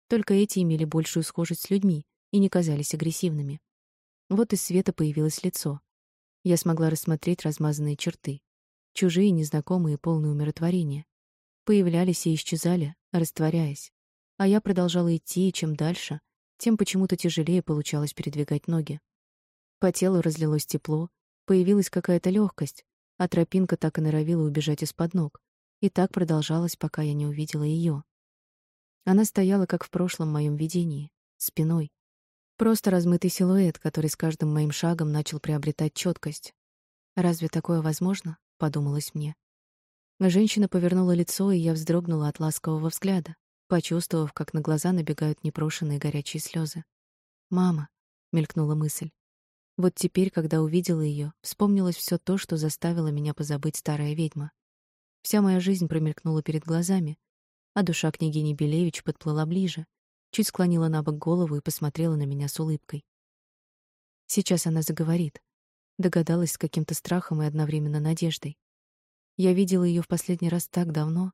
Только эти имели большую схожесть с людьми и не казались агрессивными. Вот из света появилось лицо. Я смогла рассмотреть размазанные черты чужие, незнакомые, полные умиротворения. Появлялись и исчезали, растворяясь. А я продолжала идти, и чем дальше, тем почему-то тяжелее получалось передвигать ноги. По телу разлилось тепло, появилась какая-то легкость, а тропинка так и норовила убежать из-под ног. И так продолжалось, пока я не увидела ее. Она стояла, как в прошлом моем видении, спиной. Просто размытый силуэт, который с каждым моим шагом начал приобретать четкость. Разве такое возможно? — подумалось мне. Женщина повернула лицо, и я вздрогнула от ласкового взгляда, почувствовав, как на глаза набегают непрошенные горячие слезы. «Мама», — мелькнула мысль. Вот теперь, когда увидела ее, вспомнилось все то, что заставило меня позабыть старая ведьма. Вся моя жизнь промелькнула перед глазами, а душа княгини Белевич подплыла ближе, чуть склонила на бок голову и посмотрела на меня с улыбкой. Сейчас она заговорит, Догадалась с каким-то страхом и одновременно надеждой. Я видела ее в последний раз так давно.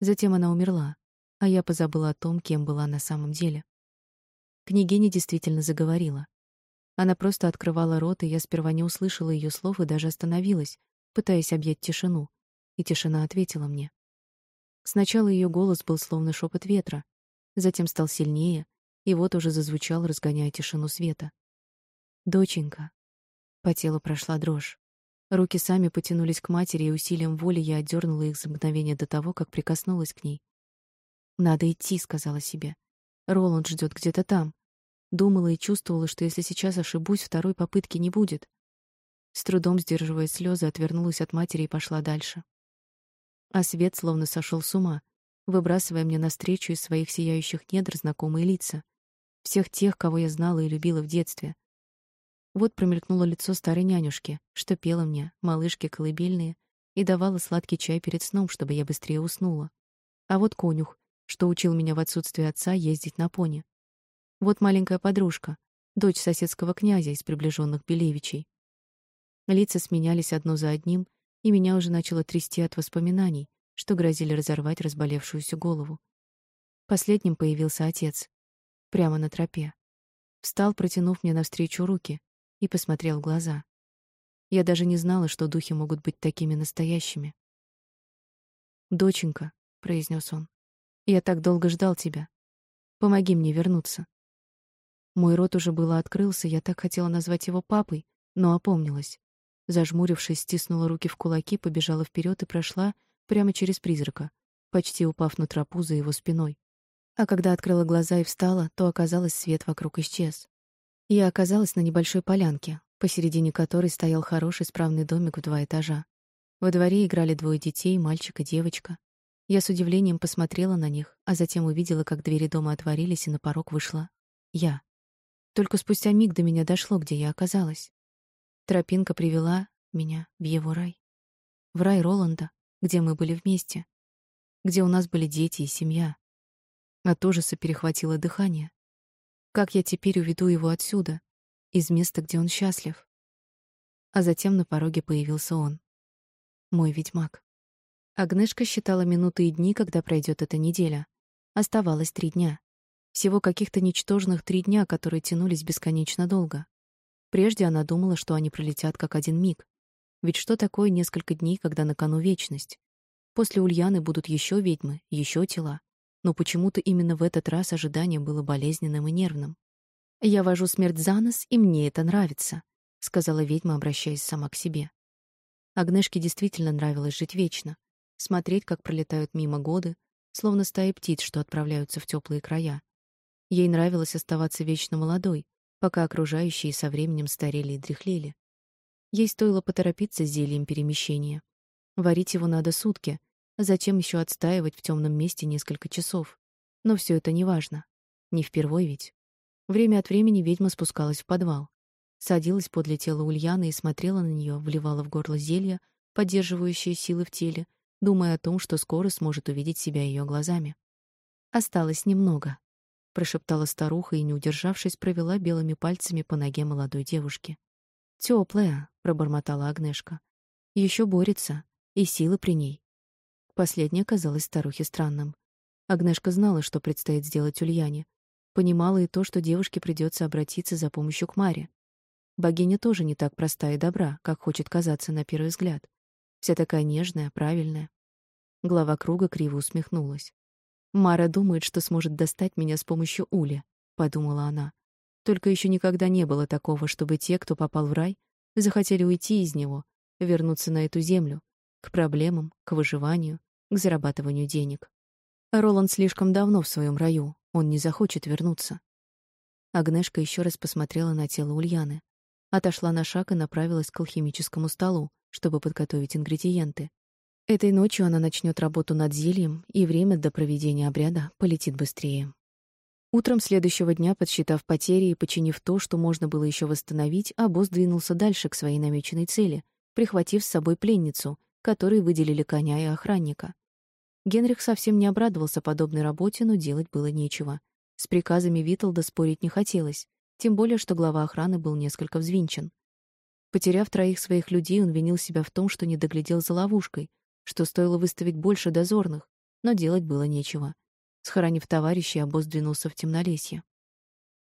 Затем она умерла, а я позабыла о том, кем была на самом деле. Княгиня действительно заговорила. Она просто открывала рот, и я сперва не услышала ее слов и даже остановилась, пытаясь объять тишину. И тишина ответила мне. Сначала ее голос был словно шепот ветра, затем стал сильнее, и вот уже зазвучал, разгоняя тишину света. «Доченька, по телу прошла дрожь. Руки сами потянулись к матери, и усилием воли я отдернула их за мгновение до того, как прикоснулась к ней. «Надо идти», — сказала себе. «Роланд ждет где-то там». Думала и чувствовала, что если сейчас ошибусь, второй попытки не будет. С трудом сдерживая слезы, отвернулась от матери и пошла дальше. А свет словно сошел с ума, выбрасывая мне навстречу из своих сияющих недр знакомые лица. Всех тех, кого я знала и любила в детстве. Вот промелькнуло лицо старой нянюшки, что пела мне малышки колыбельные и давала сладкий чай перед сном, чтобы я быстрее уснула. А вот конюх, что учил меня в отсутствие отца ездить на пони. Вот маленькая подружка, дочь соседского князя из приближенных Белевичей. Лица сменялись одно за одним, и меня уже начало трясти от воспоминаний, что грозили разорвать разболевшуюся голову. Последним появился отец, прямо на тропе. Встал, протянув мне навстречу руки, и посмотрел в глаза. Я даже не знала, что духи могут быть такими настоящими. «Доченька», — произнес он, — «я так долго ждал тебя. Помоги мне вернуться». Мой рот уже было открылся, я так хотела назвать его папой, но опомнилась. Зажмурившись, стиснула руки в кулаки, побежала вперед и прошла прямо через призрака, почти упав на тропу за его спиной. А когда открыла глаза и встала, то оказалось, свет вокруг исчез. Я оказалась на небольшой полянке, посередине которой стоял хороший справный домик в два этажа. Во дворе играли двое детей, мальчик и девочка. Я с удивлением посмотрела на них, а затем увидела, как двери дома отворились, и на порог вышла я. Только спустя миг до меня дошло, где я оказалась. Тропинка привела меня в его рай. В рай Роланда, где мы были вместе, где у нас были дети и семья. От ужаса перехватило дыхание. Как я теперь уведу его отсюда, из места, где он счастлив? А затем на пороге появился он. Мой ведьмак. Агнешка считала минуты и дни, когда пройдет эта неделя. Оставалось три дня. Всего каких-то ничтожных три дня, которые тянулись бесконечно долго. Прежде она думала, что они пролетят как один миг. Ведь что такое несколько дней, когда на кону вечность? После Ульяны будут еще ведьмы, еще тела. Но почему-то именно в этот раз ожидание было болезненным и нервным. «Я вожу смерть за нос, и мне это нравится», — сказала ведьма, обращаясь сама к себе. Агнешке действительно нравилось жить вечно, смотреть, как пролетают мимо годы, словно стаи птиц, что отправляются в теплые края. Ей нравилось оставаться вечно молодой, пока окружающие со временем старели и дряхлели. Ей стоило поторопиться с зельем перемещения. Варить его надо сутки, а затем еще отстаивать в темном месте несколько часов. Но все это не важно. Не впервой ведь. Время от времени ведьма спускалась в подвал, садилась подле тела Ульяны и смотрела на нее, вливала в горло зелье, поддерживающее силы в теле, думая о том, что скоро сможет увидеть себя ее глазами. Осталось немного прошептала старуха и, не удержавшись, провела белыми пальцами по ноге молодой девушки. Теплая, пробормотала Агнешка. Еще борется, и силы при ней. Последнее казалось старухе странным. Агнешка знала, что предстоит сделать Ульяне, понимала и то, что девушке придется обратиться за помощью к Маре. Богиня тоже не так проста и добра, как хочет казаться на первый взгляд. Вся такая нежная, правильная. Глава круга криво усмехнулась. Мара думает, что сможет достать меня с помощью ули, подумала она. Только еще никогда не было такого, чтобы те, кто попал в рай, захотели уйти из него, вернуться на эту землю, к проблемам, к выживанию, к зарабатыванию денег. Роланд слишком давно в своем раю, он не захочет вернуться. Агнешка еще раз посмотрела на тело Ульяны, отошла на шаг и направилась к алхимическому столу, чтобы подготовить ингредиенты. Этой ночью она начнет работу над зельем, и время до проведения обряда полетит быстрее. Утром следующего дня, подсчитав потери и починив то, что можно было еще восстановить, обоз двинулся дальше к своей намеченной цели, прихватив с собой пленницу, которой выделили коня и охранника. Генрих совсем не обрадовался подобной работе, но делать было нечего. С приказами Виталда спорить не хотелось, тем более что глава охраны был несколько взвинчен. Потеряв троих своих людей, он винил себя в том, что не доглядел за ловушкой, что стоило выставить больше дозорных, но делать было нечего. Схоронив товарищей, обоз двинулся в темнолесье.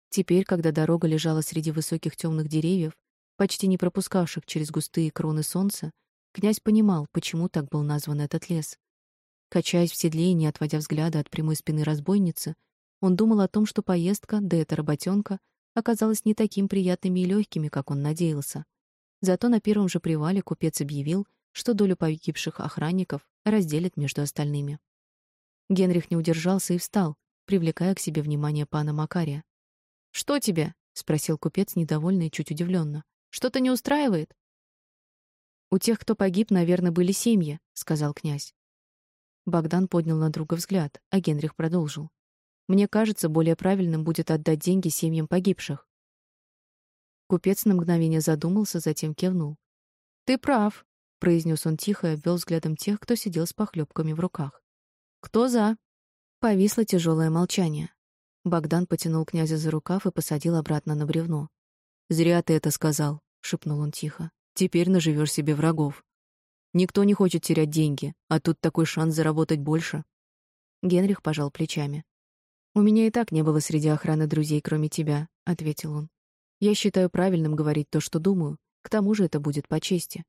Теперь, когда дорога лежала среди высоких темных деревьев, почти не пропускавших через густые кроны солнца, князь понимал, почему так был назван этот лес. Качаясь в седле и не отводя взгляда от прямой спины разбойницы, он думал о том, что поездка, да эта работенка, оказалась не таким приятными и легкими, как он надеялся. Зато на первом же привале купец объявил, что долю погибших охранников разделит между остальными. Генрих не удержался и встал, привлекая к себе внимание пана Макария. «Что тебе?» — спросил купец, недовольный и чуть удивленно. «Что-то не устраивает?» «У тех, кто погиб, наверное, были семьи», — сказал князь. Богдан поднял на друга взгляд, а Генрих продолжил. «Мне кажется, более правильным будет отдать деньги семьям погибших». Купец на мгновение задумался, затем кивнул. «Ты прав произнес он тихо и обвел взглядом тех, кто сидел с похлебками в руках. Кто за? Повисло тяжелое молчание. Богдан потянул князя за рукав и посадил обратно на бревно. «Зря ты это сказал», — шепнул он тихо. «Теперь наживешь себе врагов. Никто не хочет терять деньги, а тут такой шанс заработать больше». Генрих пожал плечами. «У меня и так не было среди охраны друзей, кроме тебя», — ответил он. «Я считаю правильным говорить то, что думаю. К тому же это будет по чести».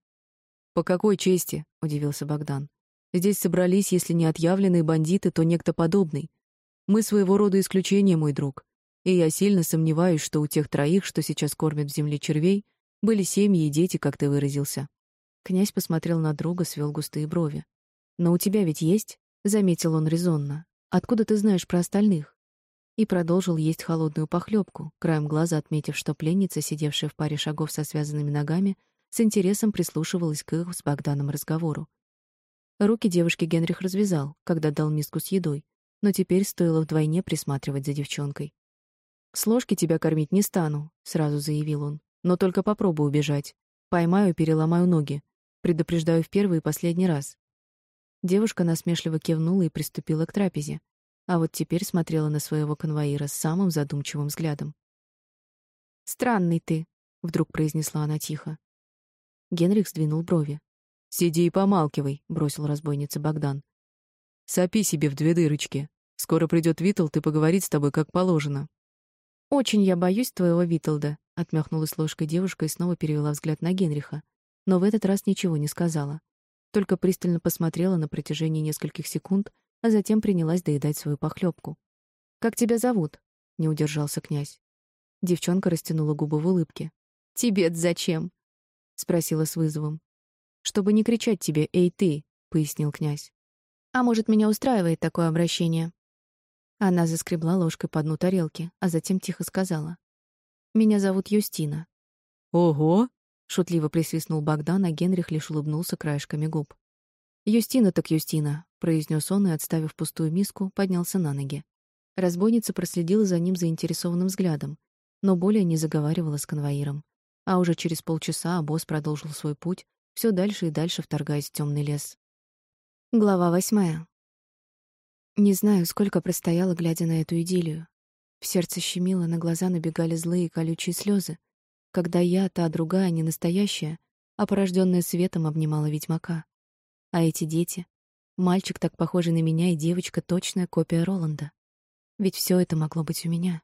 «По какой чести?» — удивился Богдан. «Здесь собрались, если не отъявленные бандиты, то некто подобный. Мы своего рода исключение, мой друг. И я сильно сомневаюсь, что у тех троих, что сейчас кормят в земле червей, были семьи и дети, как ты выразился». Князь посмотрел на друга, свел густые брови. «Но у тебя ведь есть?» — заметил он резонно. «Откуда ты знаешь про остальных?» И продолжил есть холодную похлебку, краем глаза отметив, что пленница, сидевшая в паре шагов со связанными ногами, с интересом прислушивалась к их с Богданом разговору. Руки девушки Генрих развязал, когда дал миску с едой, но теперь стоило вдвойне присматривать за девчонкой. «С ложки тебя кормить не стану», — сразу заявил он. «Но только попробуй убежать. Поймаю, переломаю ноги. Предупреждаю в первый и последний раз». Девушка насмешливо кивнула и приступила к трапезе, а вот теперь смотрела на своего конвоира с самым задумчивым взглядом. «Странный ты», — вдруг произнесла она тихо. Генрих сдвинул брови. «Сиди и помалкивай», — бросил разбойница Богдан. «Сопи себе в две дырочки. Скоро придет Виталд и поговорит с тобой как положено». «Очень я боюсь твоего Виталда», — отмахнулась ложкой девушка и снова перевела взгляд на Генриха, но в этот раз ничего не сказала. Только пристально посмотрела на протяжении нескольких секунд, а затем принялась доедать свою похлебку. «Как тебя зовут?» — не удержался князь. Девчонка растянула губы в улыбке. «Тебе зачем?» — спросила с вызовом. «Чтобы не кричать тебе «Эй, ты!» — пояснил князь. «А может, меня устраивает такое обращение?» Она заскребла ложкой по дну тарелки, а затем тихо сказала. «Меня зовут Юстина». «Ого!» — шутливо присвистнул Богдан, а Генрих лишь улыбнулся краешками губ. «Юстина так Юстина», — произнес он и, отставив пустую миску, поднялся на ноги. Разбойница проследила за ним заинтересованным взглядом, но более не заговаривала с конвоиром. А уже через полчаса обоз продолжил свой путь, все дальше и дальше вторгаясь в темный лес. Глава восьмая. Не знаю, сколько простояла, глядя на эту идиллию. В сердце щемило, на глаза набегали злые колючие слезы, когда я, та другая, не настоящая, а порожденная светом, обнимала ведьмака. А эти дети? Мальчик, так похожий на меня, и девочка — точная копия Роланда. Ведь все это могло быть у меня.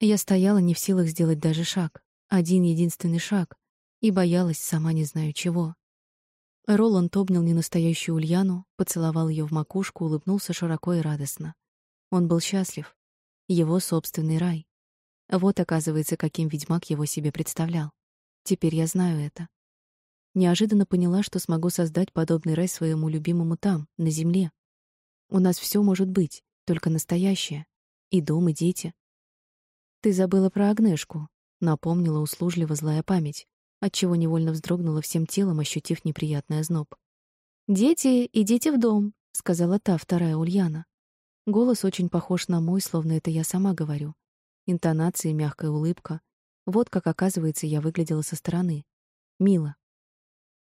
Я стояла не в силах сделать даже шаг. Один единственный шаг. И боялась, сама не знаю чего. Роланд обнял ненастоящую Ульяну, поцеловал ее в макушку, улыбнулся широко и радостно. Он был счастлив. Его собственный рай. Вот, оказывается, каким ведьмак его себе представлял. Теперь я знаю это. Неожиданно поняла, что смогу создать подобный рай своему любимому там, на земле. У нас все может быть, только настоящее. И дом, и дети. Ты забыла про Агнешку, напомнила услужливо злая память, отчего невольно вздрогнула всем телом, ощутив неприятный озноб. «Дети, идите в дом», — сказала та, вторая Ульяна. Голос очень похож на мой, словно это я сама говорю. Интонации, мягкая улыбка. Вот как, оказывается, я выглядела со стороны. Мило.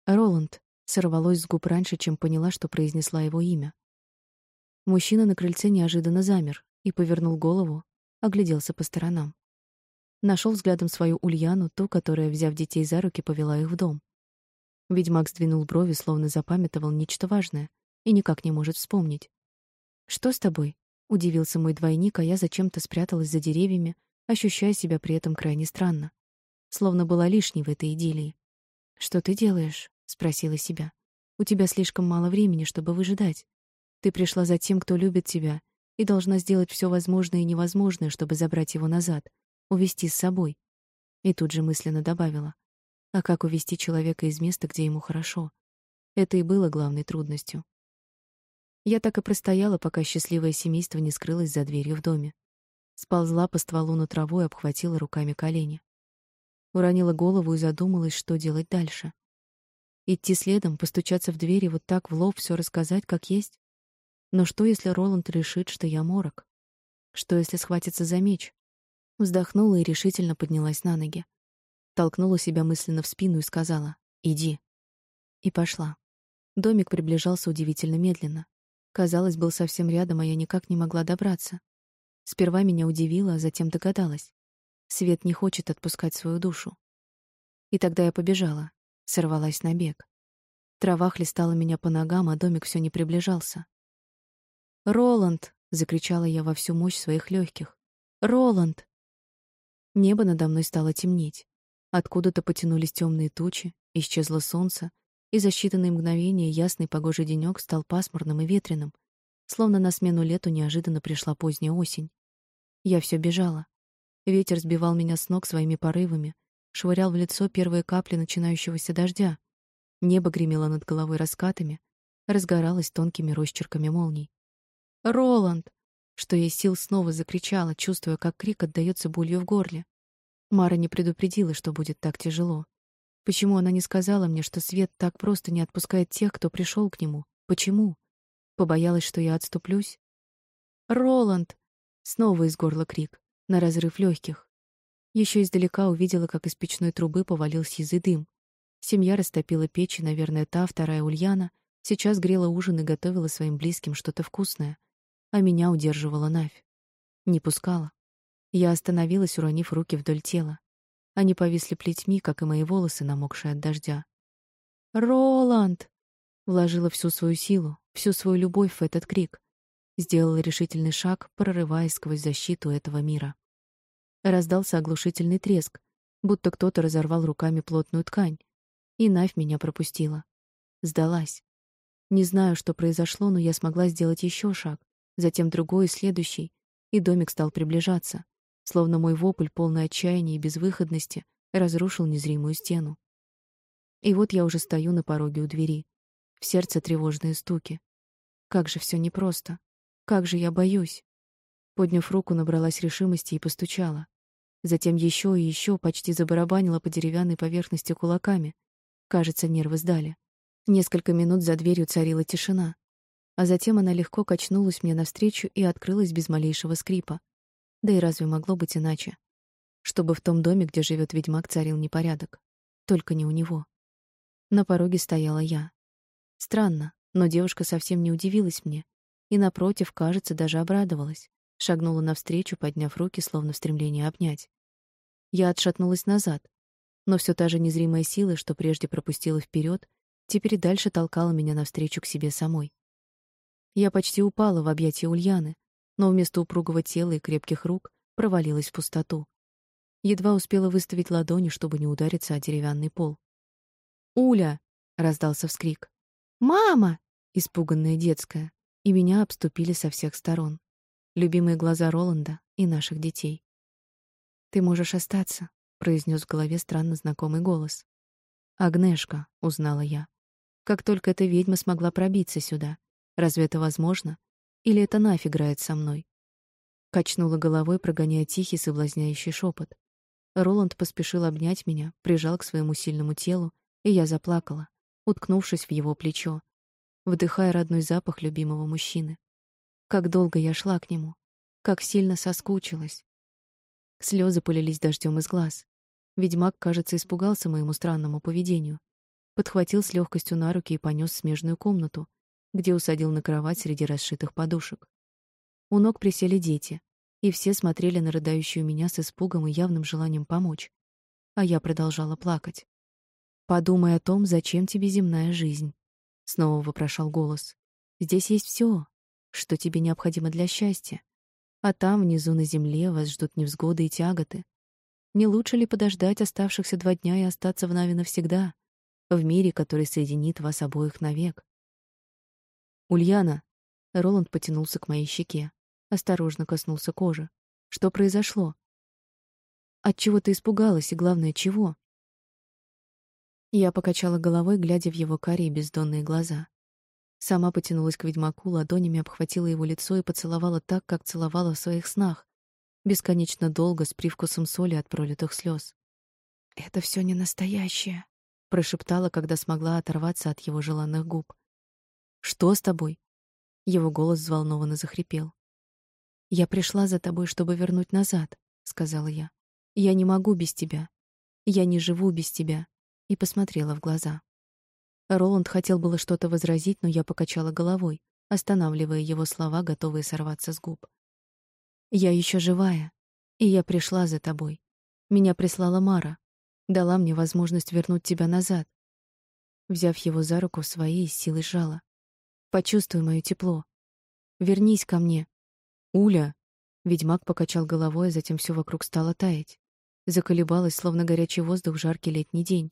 «Роланд», — сорвалось с губ раньше, чем поняла, что произнесла его имя. Мужчина на крыльце неожиданно замер и повернул голову, огляделся по сторонам. Нашел взглядом свою Ульяну, ту, которая, взяв детей за руки, повела их в дом. Ведьмак сдвинул брови, словно запамятовал нечто важное, и никак не может вспомнить. «Что с тобой?» — удивился мой двойник, а я зачем-то спряталась за деревьями, ощущая себя при этом крайне странно. Словно была лишней в этой идиллии. «Что ты делаешь?» — спросила себя. «У тебя слишком мало времени, чтобы выжидать. Ты пришла за тем, кто любит тебя, и должна сделать все возможное и невозможное, чтобы забрать его назад, увести с собой. И тут же мысленно добавила: а как увести человека из места, где ему хорошо? Это и было главной трудностью. Я так и простояла, пока счастливое семейство не скрылось за дверью в доме. Сползла по стволу на траву и обхватила руками колени. Уронила голову и задумалась, что делать дальше. Идти следом, постучаться в дверь и вот так в лоб все рассказать, как есть? Но что, если Роланд решит, что я морок? Что, если схватится за меч? Вздохнула и решительно поднялась на ноги. Толкнула себя мысленно в спину и сказала «Иди». И пошла. Домик приближался удивительно медленно. Казалось, был совсем рядом, а я никак не могла добраться. Сперва меня удивило, а затем догадалась. Свет не хочет отпускать свою душу. И тогда я побежала, сорвалась на бег. Трава хлестала меня по ногам, а домик все не приближался. «Роланд!» — закричала я во всю мощь своих легких. «Роланд!» Небо надо мной стало темнеть. Откуда-то потянулись темные тучи, исчезло солнце, и за считанные мгновения ясный погожий денек стал пасмурным и ветреным, словно на смену лету неожиданно пришла поздняя осень. Я все бежала. Ветер сбивал меня с ног своими порывами, швырял в лицо первые капли начинающегося дождя. Небо гремело над головой раскатами, разгоралось тонкими росчерками молний. «Роланд!» Что я сил снова закричала, чувствуя, как крик отдаётся болью в горле. Мара не предупредила, что будет так тяжело. Почему она не сказала мне, что свет так просто не отпускает тех, кто пришел к нему? Почему? Побоялась, что я отступлюсь? «Роланд!» Снова из горла крик, на разрыв легких. Еще издалека увидела, как из печной трубы повалился язы дым. Семья растопила печь, и, наверное, та, вторая Ульяна, сейчас грела ужин и готовила своим близким что-то вкусное. А меня удерживала Навь. Не пускала. Я остановилась, уронив руки вдоль тела. Они повисли плетьми, как и мои волосы, намокшие от дождя. «Роланд!» Вложила всю свою силу, всю свою любовь в этот крик, сделала решительный шаг, прорываясь сквозь защиту этого мира. Раздался оглушительный треск, будто кто-то разорвал руками плотную ткань, и Навь меня пропустила. Сдалась. Не знаю, что произошло, но я смогла сделать еще шаг, затем другой и следующий, и домик стал приближаться, словно мой вопль, полный отчаяния и безвыходности, разрушил незримую стену. И вот я уже стою на пороге у двери. В сердце тревожные стуки. Как же все непросто. Как же я боюсь. Подняв руку, набралась решимости и постучала. Затем еще и еще почти забарабанила по деревянной поверхности кулаками. Кажется, нервы сдали. Несколько минут за дверью царила тишина, а затем она легко качнулась мне навстречу и открылась без малейшего скрипа. Да и разве могло быть иначе? Чтобы в том доме, где живет ведьмак, царил непорядок. Только не у него. На пороге стояла я. Странно, но девушка совсем не удивилась мне, и, напротив, кажется, даже обрадовалась. Шагнула навстречу, подняв руки, словно в стремлении обнять. Я отшатнулась назад, но все та же незримая сила, что прежде пропустила вперед, теперь и дальше толкала меня навстречу к себе самой. Я почти упала в объятия Ульяны, но вместо упругого тела и крепких рук провалилась в пустоту. Едва успела выставить ладони, чтобы не удариться о деревянный пол. «Уля!» — раздался вскрик. «Мама!» — испуганная детская и меня обступили со всех сторон. Любимые глаза Роланда и наших детей. «Ты можешь остаться», — произнес в голове странно знакомый голос. «Агнешка», — узнала я. «Как только эта ведьма смогла пробиться сюда. Разве это возможно? Или это Нафь играет со мной?» Качнула головой, прогоняя тихий соблазняющий шепот. Роланд поспешил обнять меня, прижал к своему сильному телу, и я заплакала, уткнувшись в его плечо, вдыхая родной запах любимого мужчины. Как долго я шла к нему, как сильно соскучилась. Слезы полились дождем из глаз. Ведьмак, кажется, испугался моему странному поведению. Подхватил с легкостью на руки и понес в смежную комнату, где усадил на кровать среди расшитых подушек. У ног присели дети, и все смотрели на рыдающую меня с испугом и явным желанием помочь. А я продолжала плакать. «Подумай о том, зачем тебе земная жизнь. Снова вопрошал голос. Здесь есть все, что тебе необходимо для счастья. А там, внизу на земле, вас ждут невзгоды и тяготы. Не лучше ли подождать оставшихся два дня и остаться в Нави навсегда, в мире, который соединит вас обоих навек? Ульяна, Роланд потянулся к моей щеке, осторожно коснулся кожи. Что произошло? От чего ты испугалась и главное, чего? Я покачала головой, глядя в его карие бездонные глаза. Сама потянулась к ведьмаку, ладонями обхватила его лицо и поцеловала так, как целовала в своих снах, бесконечно долго, с привкусом соли от пролитых слез. «Это все не настоящее», — прошептала, когда смогла оторваться от его желанных губ. «Что с тобой?» Его голос взволнованно захрипел. «Я пришла за тобой, чтобы вернуть назад», — сказала я. «Я не могу без тебя. Я не живу без тебя и посмотрела в глаза. Роланд хотел было что-то возразить, но я покачала головой, останавливая его слова, готовые сорваться с губ. Я еще живая, и я пришла за тобой. Меня прислала Мара, дала мне возможность вернуть тебя назад. Взяв его за руку в свои, силой сжала. Почувствуй мое тепло. Вернись ко мне. Уля. Ведьмак покачал головой, а затем все вокруг стало таять. Заколебалось, словно горячий воздух в жаркий летний день.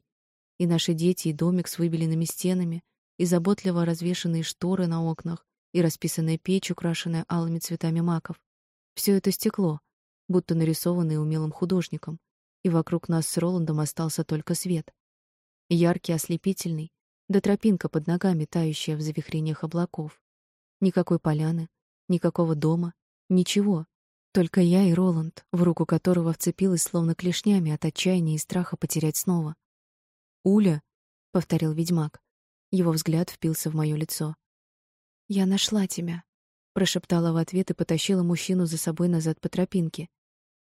И наши дети, и домик с выбеленными стенами, и заботливо развешанные шторы на окнах, и расписанная печь, украшенная алыми цветами маков. Все это стекло, будто нарисованное умелым художником, и вокруг нас с Роландом остался только свет. Яркий, ослепительный, да тропинка под ногами, тающая в завихрениях облаков. Никакой поляны, никакого дома, ничего. Только я и Роланд, в руку которого вцепилась словно клешнями от отчаяния и страха потерять снова. «Уля», — повторил ведьмак. Его взгляд впился в мое лицо. «Я нашла тебя», — прошептала в ответ и потащила мужчину за собой назад по тропинке.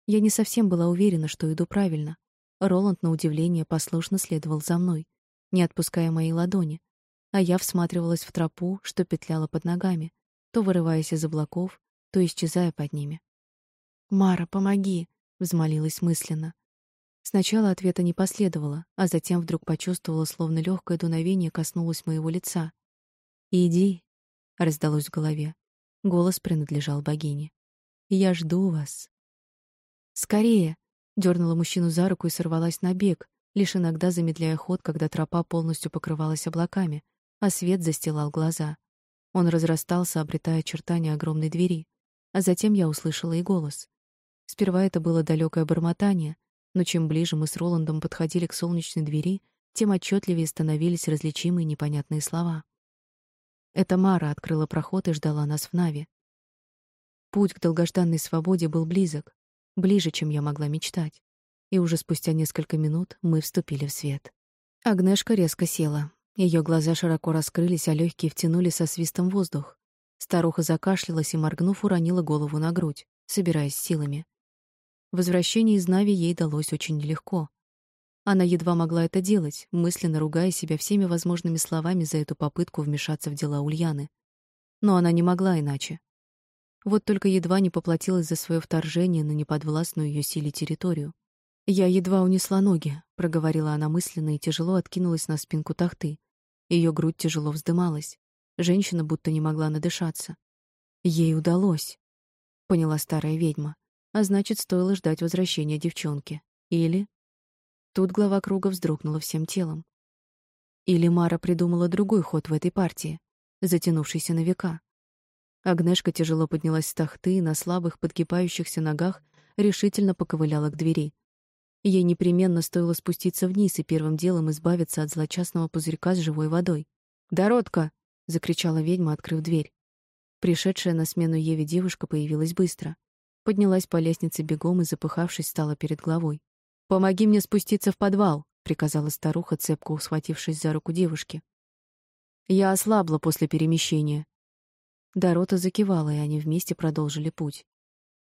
Я не совсем была уверена, что иду правильно. Роланд, на удивление, послушно следовал за мной, не отпуская моей ладони, а я всматривалась в тропу, что петляла под ногами, то вырываясь из облаков, то исчезая под ними. «Мара, помоги!» — взмолилась мысленно. Сначала ответа не последовало, а затем вдруг почувствовала, словно легкое дуновение коснулось моего лица. «Иди!» — раздалось в голове. Голос принадлежал богине. «Я жду вас!» «Скорее!» — дернула мужчину за руку и сорвалась на бег, лишь иногда замедляя ход, когда тропа полностью покрывалась облаками, а свет застилал глаза. Он разрастался, обретая очертания огромной двери. А затем я услышала и голос. Сперва это было далекое бормотание, но чем ближе мы с Роландом подходили к солнечной двери, тем отчетливее становились различимые непонятные слова. Это Мара открыла проход и ждала нас в Наве. Путь к долгожданной свободе был близок, ближе, чем я могла мечтать. И уже спустя несколько минут мы вступили в свет. Агнешка резко села. Ее глаза широко раскрылись, а легкие втянули со свистом воздух. Старуха закашлялась и, моргнув, уронила голову на грудь, собираясь силами. Возвращение из Нави ей далось очень нелегко. Она едва могла это делать, мысленно ругая себя всеми возможными словами за эту попытку вмешаться в дела Ульяны. Но она не могла иначе. Вот только едва не поплатилась за свое вторжение на неподвластную ее силе территорию. «Я едва унесла ноги», — проговорила она мысленно и тяжело откинулась на спинку тахты. Ее грудь тяжело вздымалась. Женщина будто не могла надышаться. «Ей удалось», — поняла старая ведьма. А значит, стоило ждать возвращения девчонки. Или... Тут глава круга вздрогнула всем телом. Или Мара придумала другой ход в этой партии, затянувшийся на века. Агнешка тяжело поднялась с тахты и на слабых подгибающихся ногах решительно поковыляла к двери. Ей непременно стоило спуститься вниз и первым делом избавиться от злочастного пузырька с живой водой. «Дородка!» — закричала ведьма, открыв дверь. Пришедшая на смену Еве девушка появилась быстро. Поднялась по лестнице бегом и, запыхавшись, стала перед главой. «Помоги мне спуститься в подвал!» — приказала старуха, цепко усхватившись за руку девушки. «Я ослабла после перемещения». Дорота закивала, и они вместе продолжили путь.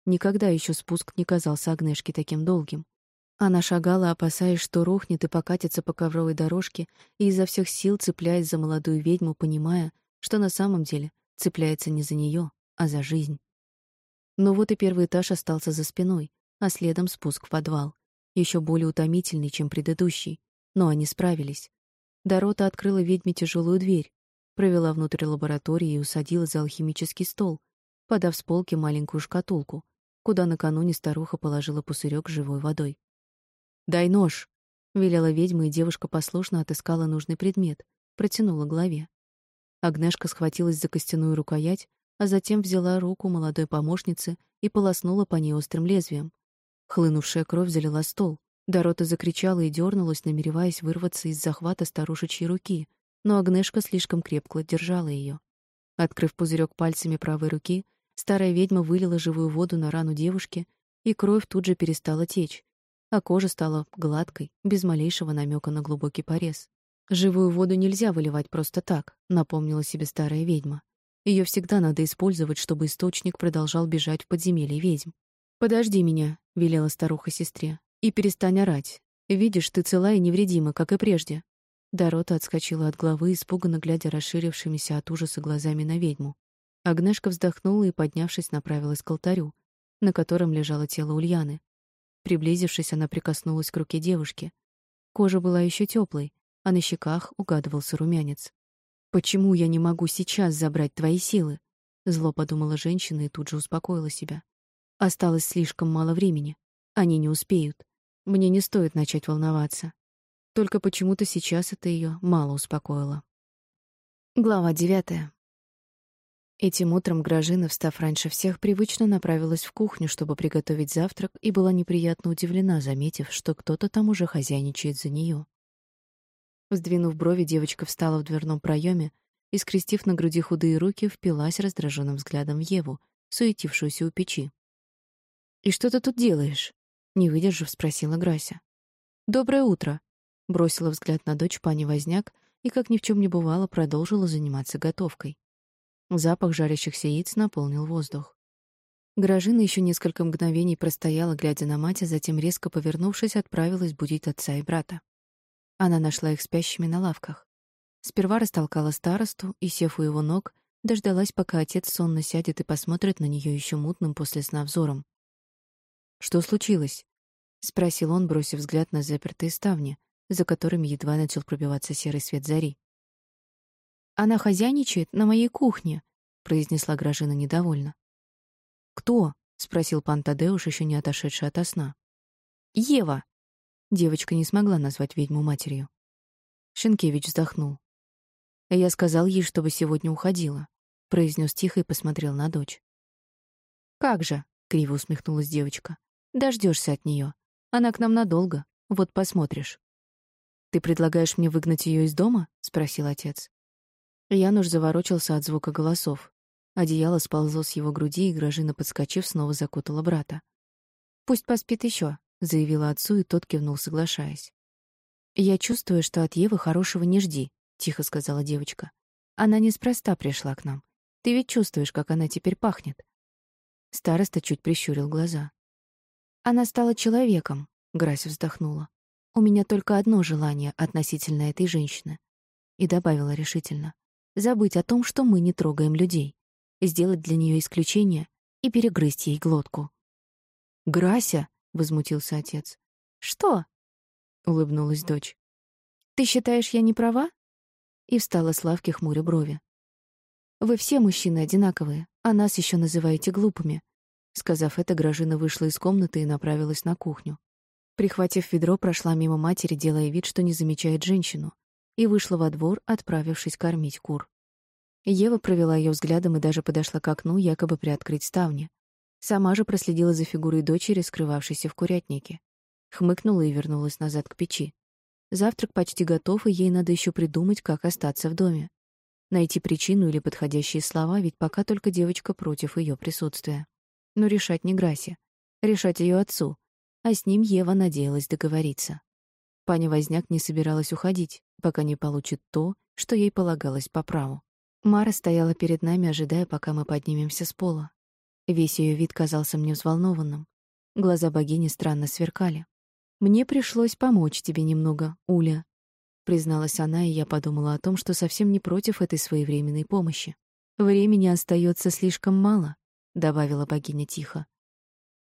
Никогда еще спуск не казался Агнешке таким долгим. Она шагала, опасаясь, что рухнет и покатится по ковровой дорожке, и изо всех сил цепляясь за молодую ведьму, понимая, что на самом деле цепляется не за нее, а за жизнь. Но вот и первый этаж остался за спиной, а следом спуск в подвал, еще более утомительный, чем предыдущий, но они справились. Дорота открыла ведьме тяжелую дверь, провела внутрь лаборатории и усадила за алхимический стол, подав с полки маленькую шкатулку, куда накануне старуха положила пузырек живой водой. «Дай нож!» — велела ведьма, и девушка послушно отыскала нужный предмет, протянула голове. Агнешка схватилась за костяную рукоять, а затем взяла руку молодой помощницы и полоснула по ней острым лезвием. Хлынувшая кровь залила стол. Дорота закричала и дернулась, намереваясь вырваться из захвата старушечьей руки, но Агнешка слишком крепко держала ее. Открыв пузырек пальцами правой руки, старая ведьма вылила живую воду на рану девушки, и кровь тут же перестала течь, а кожа стала гладкой, без малейшего намека на глубокий порез. «Живую воду нельзя выливать просто так», — напомнила себе старая ведьма. Ее всегда надо использовать, чтобы источник продолжал бежать в подземелье ведьм. «Подожди меня», — велела старуха сестре, — «и перестань орать. Видишь, ты цела и невредима, как и прежде». Дорота отскочила от главы, испуганно глядя расширившимися от ужаса глазами на ведьму. Агнешка вздохнула и, поднявшись, направилась к алтарю, на котором лежало тело Ульяны. Приблизившись, она прикоснулась к руке девушки. Кожа была еще теплой, а на щеках угадывался румянец. «Почему я не могу сейчас забрать твои силы?» Зло подумала женщина и тут же успокоила себя. Осталось слишком мало времени. Они не успеют. Мне не стоит начать волноваться. Только почему-то сейчас это ее мало успокоило. Глава девятая. Этим утром Гражина, встав раньше всех, привычно направилась в кухню, чтобы приготовить завтрак, и была неприятно удивлена, заметив, что кто-то там уже хозяйничает за нее. Сдвинув брови, девочка встала в дверном проеме и, скрестив на груди худые руки, впилась раздраженным взглядом в Еву, суетившуюся у печи. «И что ты тут делаешь?» — не выдержав, спросила Грася. «Доброе утро», — бросила взгляд на дочь пани Возняк и, как ни в чем не бывало, продолжила заниматься готовкой. Запах жарящихся яиц наполнил воздух. Гражина еще несколько мгновений простояла, глядя на мать, а затем, резко повернувшись, отправилась будить отца и брата. Она нашла их спящими на лавках. Сперва растолкала старосту и, сев у его ног, дождалась, пока отец сонно сядет и посмотрит на нее еще мутным после сна взором. «Что случилось?» — спросил он, бросив взгляд на запертые ставни, за которыми едва начал пробиваться серый свет зари. Она хозяйничает на моей кухне, произнесла Гражина недовольно. Кто? спросил пан Тадеуш, еще не отошедший от сна. Ева. Девочка не смогла назвать ведьму матерью. Шенкевич вздохнул. Я сказал ей, чтобы сегодня уходила, произнес тихо и посмотрел на дочь. Как же, криво усмехнулась девочка. Дождешься от нее. Она к нам надолго. Вот посмотришь. Ты предлагаешь мне выгнать ее из дома? спросил отец. Януш заворочился от звука голосов. Одеяло сползло с его груди, и Гражина, подскочив, снова закутала брата. «Пусть поспит еще», — заявила отцу, и тот кивнул, соглашаясь. «Я чувствую, что от Евы хорошего не жди», — тихо сказала девочка. «Она неспроста пришла к нам. Ты ведь чувствуешь, как она теперь пахнет». Староста чуть прищурил глаза. «Она стала человеком», — Грася вздохнула. «У меня только одно желание относительно этой женщины». И добавила решительно забыть о том, что мы не трогаем людей, сделать для нее исключение и перегрызть ей глотку. «Грася!» — возмутился отец. «Что?» — улыбнулась дочь. «Ты считаешь, я не права?» И встала с лавки хмуря брови. «Вы все мужчины одинаковые, а нас еще называете глупыми». Сказав это, Гражина вышла из комнаты и направилась на кухню. Прихватив ведро, прошла мимо матери, делая вид, что не замечает женщину, и вышла во двор, отправившись кормить кур. Ева провела ее взглядом и даже подошла к окну, якобы приоткрыть ставни. Сама же проследила за фигурой дочери, скрывавшейся в курятнике. Хмыкнула и вернулась назад к печи. Завтрак почти готов, и ей надо еще придумать, как остаться в доме. Найти причину или подходящие слова, ведь пока только девочка против ее присутствия. Но решать не Грасе. Решать ее отцу. А с ним Ева надеялась договориться. Паня Возняк не собиралась уходить, пока не получит то, что ей полагалось по праву. Мара стояла перед нами, ожидая, пока мы поднимемся с пола. Весь ее вид казался мне взволнованным. Глаза богини странно сверкали. «Мне пришлось помочь тебе немного, Уля», — призналась она, и я подумала о том, что совсем не против этой своевременной помощи. «Времени остается слишком мало», — добавила богиня тихо.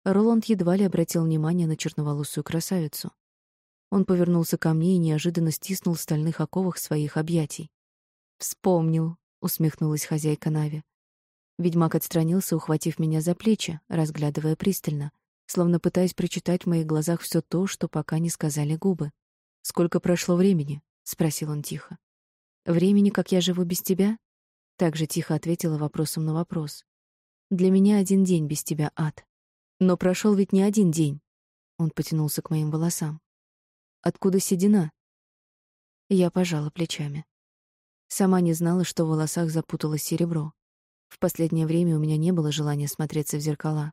Роланд едва ли обратил внимание на черноволосую красавицу. Он повернулся ко мне и неожиданно стиснул в стальных оковах своих объятий. «Вспомнил», — усмехнулась хозяйка Нави. Ведьмак отстранился, ухватив меня за плечи, разглядывая пристально, словно пытаясь прочитать в моих глазах все то, что пока не сказали губы. «Сколько прошло времени?» — спросил он тихо. «Времени, как я живу без тебя?» Так же тихо ответила вопросом на вопрос. «Для меня один день без тебя ад. Но прошел ведь не один день». Он потянулся к моим волосам. Откуда седина? Я пожала плечами. Сама не знала, что в волосах запуталось серебро. В последнее время у меня не было желания смотреться в зеркала.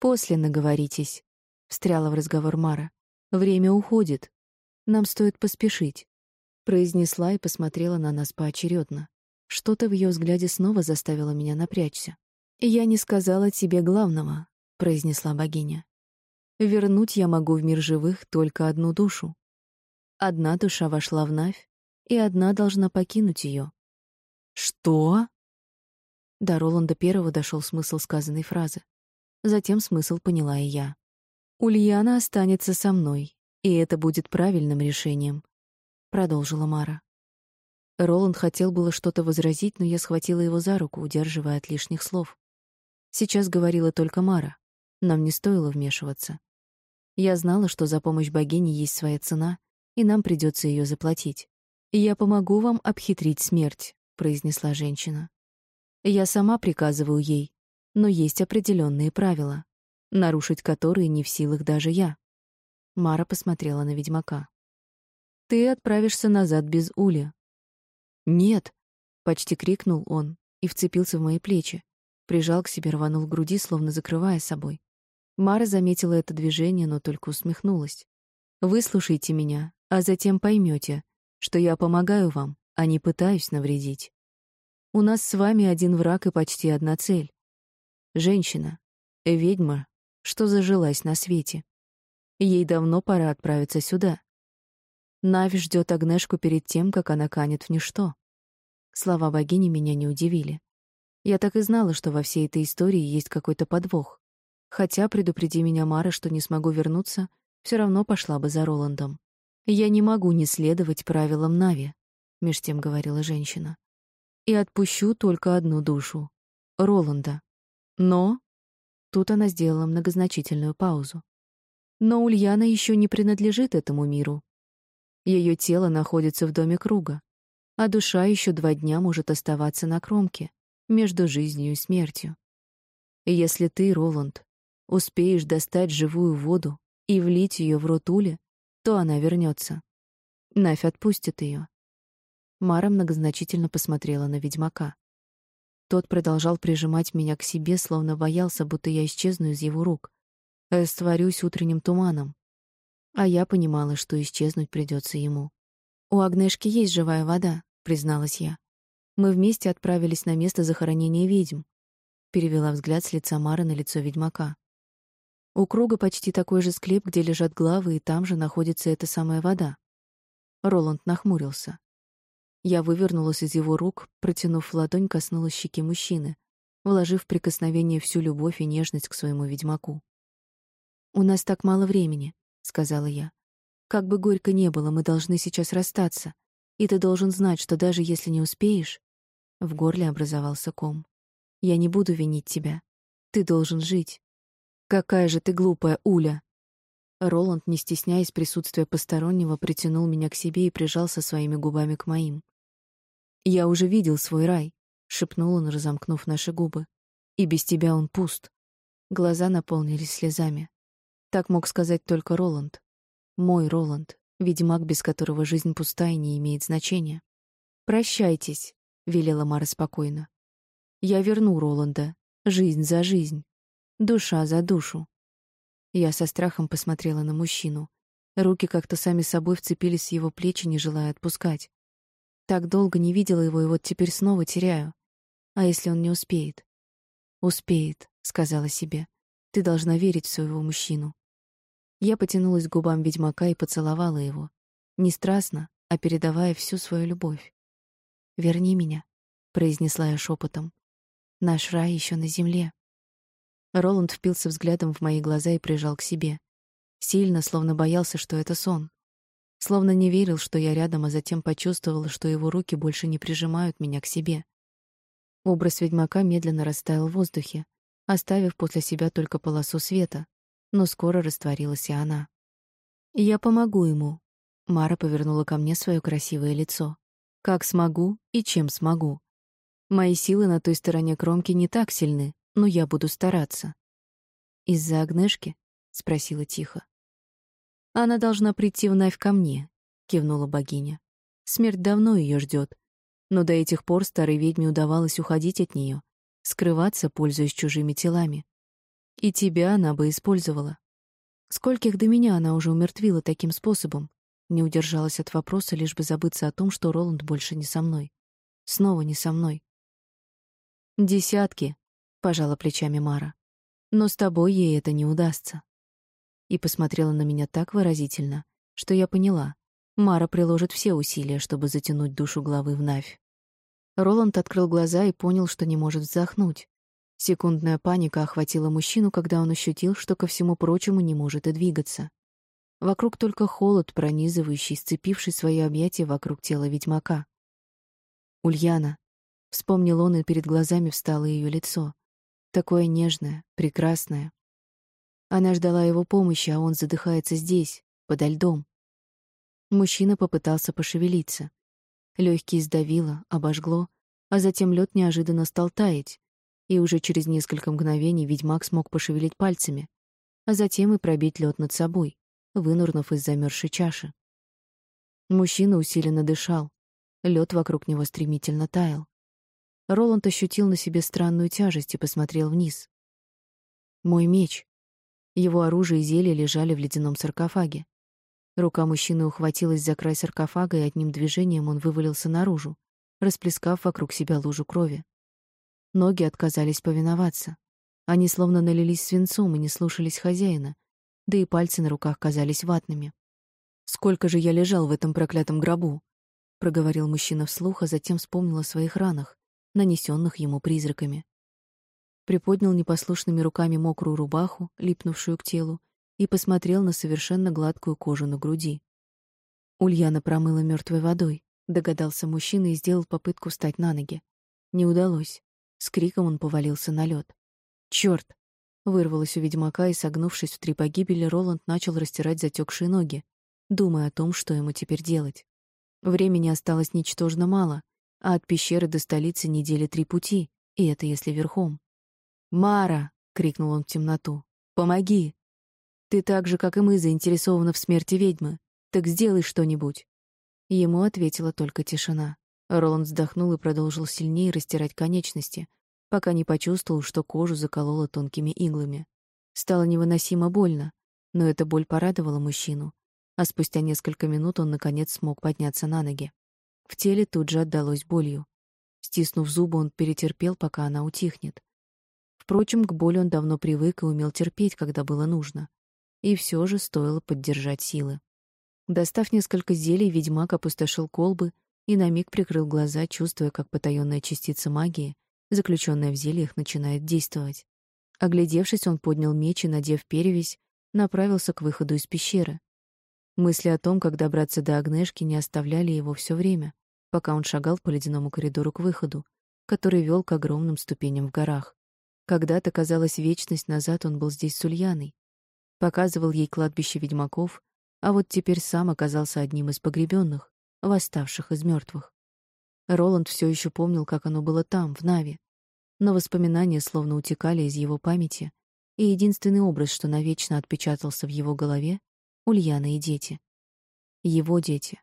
«После наговоритесь», — встряла в разговор Мара. «Время уходит. Нам стоит поспешить», — произнесла и посмотрела на нас поочередно. Что-то в ее взгляде снова заставило меня напрячься. «Я не сказала тебе главного», — произнесла богиня. Вернуть я могу в мир живых только одну душу. Одна душа вошла в Навь, и одна должна покинуть ее. Что? До Роланда Первого дошел смысл сказанной фразы. Затем смысл поняла и я. «Ульяна останется со мной, и это будет правильным решением», — продолжила Мара. Роланд хотел было что-то возразить, но я схватила его за руку, удерживая от лишних слов. Сейчас говорила только Мара. Нам не стоило вмешиваться. Я знала, что за помощь богине есть своя цена, и нам придется ее заплатить. «Я помогу вам обхитрить смерть», — произнесла женщина. «Я сама приказываю ей, но есть определенные правила, нарушить которые не в силах даже я». Мара посмотрела на ведьмака. «Ты отправишься назад без Ули». «Нет!» — почти крикнул он и вцепился в мои плечи, прижал к себе, рванул в груди, словно закрывая собой. Мара заметила это движение, но только усмехнулась. «Выслушайте меня, а затем поймете, что я помогаю вам, а не пытаюсь навредить. У нас с вами один враг и почти одна цель. Женщина, ведьма, что зажилась на свете. Ей давно пора отправиться сюда. Нави ждет Агнешку перед тем, как она канет в ничто. Слова богини меня не удивили. Я так и знала, что во всей этой истории есть какой-то подвох. Хотя, предупреди меня Мара, что не смогу вернуться, все равно пошла бы за Роландом. «Я не могу не следовать правилам Нави», — меж тем говорила женщина. «И отпущу только одну душу — Роланда. Но...» Тут она сделала многозначительную паузу. «Но Ульяна еще не принадлежит этому миру. Ее тело находится в доме круга, а душа еще два дня может оставаться на кромке, между жизнью и смертью. Если ты, Роланд, успеешь достать живую воду и влить ее в рот Ули, то она вернется. Навь отпустит ее. Мара многозначительно посмотрела на ведьмака. Тот продолжал прижимать меня к себе, словно боялся, будто я исчезну из его рук, растворюсь утренним туманом. А я понимала, что исчезнуть придется ему. «У Агнешки есть живая вода», — призналась я. «Мы вместе отправились на место захоронения ведьм», — перевела взгляд с лица Мары на лицо ведьмака. У круга почти такой же склеп, где лежат главы, и там же находится эта самая вода. Роланд нахмурился. Я вывернулась из его рук, протянув ладонь, коснулась щеки мужчины, вложив в прикосновение всю любовь и нежность к своему ведьмаку. «У нас так мало времени», — сказала я. «Как бы горько не было, мы должны сейчас расстаться, и ты должен знать, что даже если не успеешь...» В горле образовался ком. «Я не буду винить тебя. Ты должен жить. «Какая же ты глупая, Уля!» Роланд, не стесняясь присутствия постороннего, притянул меня к себе и прижался своими губами к моим. «Я уже видел свой рай», — шепнул он, разомкнув наши губы. «И без тебя он пуст». Глаза наполнились слезами. Так мог сказать только Роланд. Мой Роланд, ведьмак, без которого жизнь пуста и не имеет значения. «Прощайтесь», — велела Мара спокойно. «Я верну Роланда. Жизнь за жизнь. Душа за душу. Я со страхом посмотрела на мужчину. Руки как-то сами собой вцепились в его плечи, не желая отпускать. Так долго не видела его, и вот теперь снова теряю. А если он не успеет? Успеет, сказала себе. Ты должна верить в своего мужчину. Я потянулась к губам ведьмака и поцеловала его. Не страстно, а передавая всю свою любовь. «Верни меня», — произнесла я шепотом. «Наш рай еще на земле». Роланд впился взглядом в мои глаза и прижал к себе. Сильно, словно боялся, что это сон. Словно не верил, что я рядом, а затем почувствовала, что его руки больше не прижимают меня к себе. Образ ведьмака медленно растаял в воздухе, оставив после себя только полосу света, но скоро растворилась и она. «Я помогу ему», — Мара повернула ко мне свое красивое лицо. «Как смогу и чем смогу. Мои силы на той стороне кромки не так сильны, но я буду стараться. Из-за Агнешки? спросила тихо. Она должна прийти вновь ко мне, кивнула богиня. Смерть давно ее ждет, но до этих пор старой ведьме удавалось уходить от нее, скрываться, пользуясь чужими телами. И тебя она бы использовала. Скольких до меня она уже умертвила таким способом? Не удержалась от вопроса, лишь бы забыться о том, что Роланд больше не со мной. Снова не со мной. Десятки, пожала плечами Мара. Но с тобой ей это не удастся. И посмотрела на меня так выразительно, что я поняла. Мара приложит все усилия, чтобы затянуть душу главы в Навь. Роланд открыл глаза и понял, что не может вздохнуть. Секундная паника охватила мужчину, когда он ощутил, что ко всему прочему не может и двигаться. Вокруг только холод, пронизывающий, сцепивший свои объятия вокруг тела ведьмака. Ульяна. Вспомнил он, и перед глазами встало ее лицо. Такое нежное, прекрасное. Она ждала его помощи, а он задыхается здесь, подо льдом. Мужчина попытался пошевелиться. Легкие сдавило, обожгло, а затем лед неожиданно стал таять, и уже через несколько мгновений ведьмак смог пошевелить пальцами, а затем и пробить лед над собой вынурнув из замерзшей чаши. Мужчина усиленно дышал. Лед вокруг него стремительно таял. Роланд ощутил на себе странную тяжесть и посмотрел вниз. Мой меч. Его оружие и зелья лежали в ледяном саркофаге. Рука мужчины ухватилась за край саркофага, и одним движением он вывалился наружу, расплескав вокруг себя лужу крови. Ноги отказались повиноваться. Они словно налились свинцом и не слушались хозяина, да и пальцы на руках казались ватными. «Сколько же я лежал в этом проклятом гробу?» — проговорил мужчина вслух, а затем вспомнил о своих ранах, нанесенных ему призраками. Приподнял непослушными руками мокрую рубаху, липнувшую к телу, и посмотрел на совершенно гладкую кожу на груди. Ульяна промыла мертвой водой, догадался мужчина и сделал попытку встать на ноги. Не удалось. С криком он повалился на лед. Черт! Вырвалось у ведьмака, и, согнувшись в три погибели, Роланд начал растирать затекшие ноги, думая о том, что ему теперь делать. Времени осталось ничтожно мало, а от пещеры до столицы недели три пути, и это если верхом. «Мара!» — крикнул он в темноту. «Помоги! Ты так же, как и мы, заинтересована в смерти ведьмы. Так сделай что-нибудь!» Ему ответила только тишина. Роланд вздохнул и продолжил сильнее растирать конечности, пока не почувствовал, что кожу закололо тонкими иглами. Стало невыносимо больно, но эта боль порадовала мужчину, а спустя несколько минут он, наконец, смог подняться на ноги. В теле тут же отдалось болью. Стиснув зубы, он перетерпел, пока она утихнет. Впрочем, к боли он давно привык и умел терпеть, когда было нужно. И все же стоило поддержать силы. Достав несколько зелий, ведьмак опустошил колбы и на миг прикрыл глаза, чувствуя, как потаённая частица магии заключенная в зельях, начинает действовать. Оглядевшись, он поднял меч и, надев перевязь, направился к выходу из пещеры. Мысли о том, как добраться до Агнешки, не оставляли его все время, пока он шагал по ледяному коридору к выходу, который вел к огромным ступеням в горах. Когда-то, казалось, вечность назад он был здесь с Ульяной, показывал ей кладбище ведьмаков, а вот теперь сам оказался одним из погребенных, восставших из мертвых. Роланд все еще помнил, как оно было там, в Нави, но воспоминания словно утекали из его памяти, и единственный образ, что навечно отпечатался в его голове — Ульяна и дети. Его дети.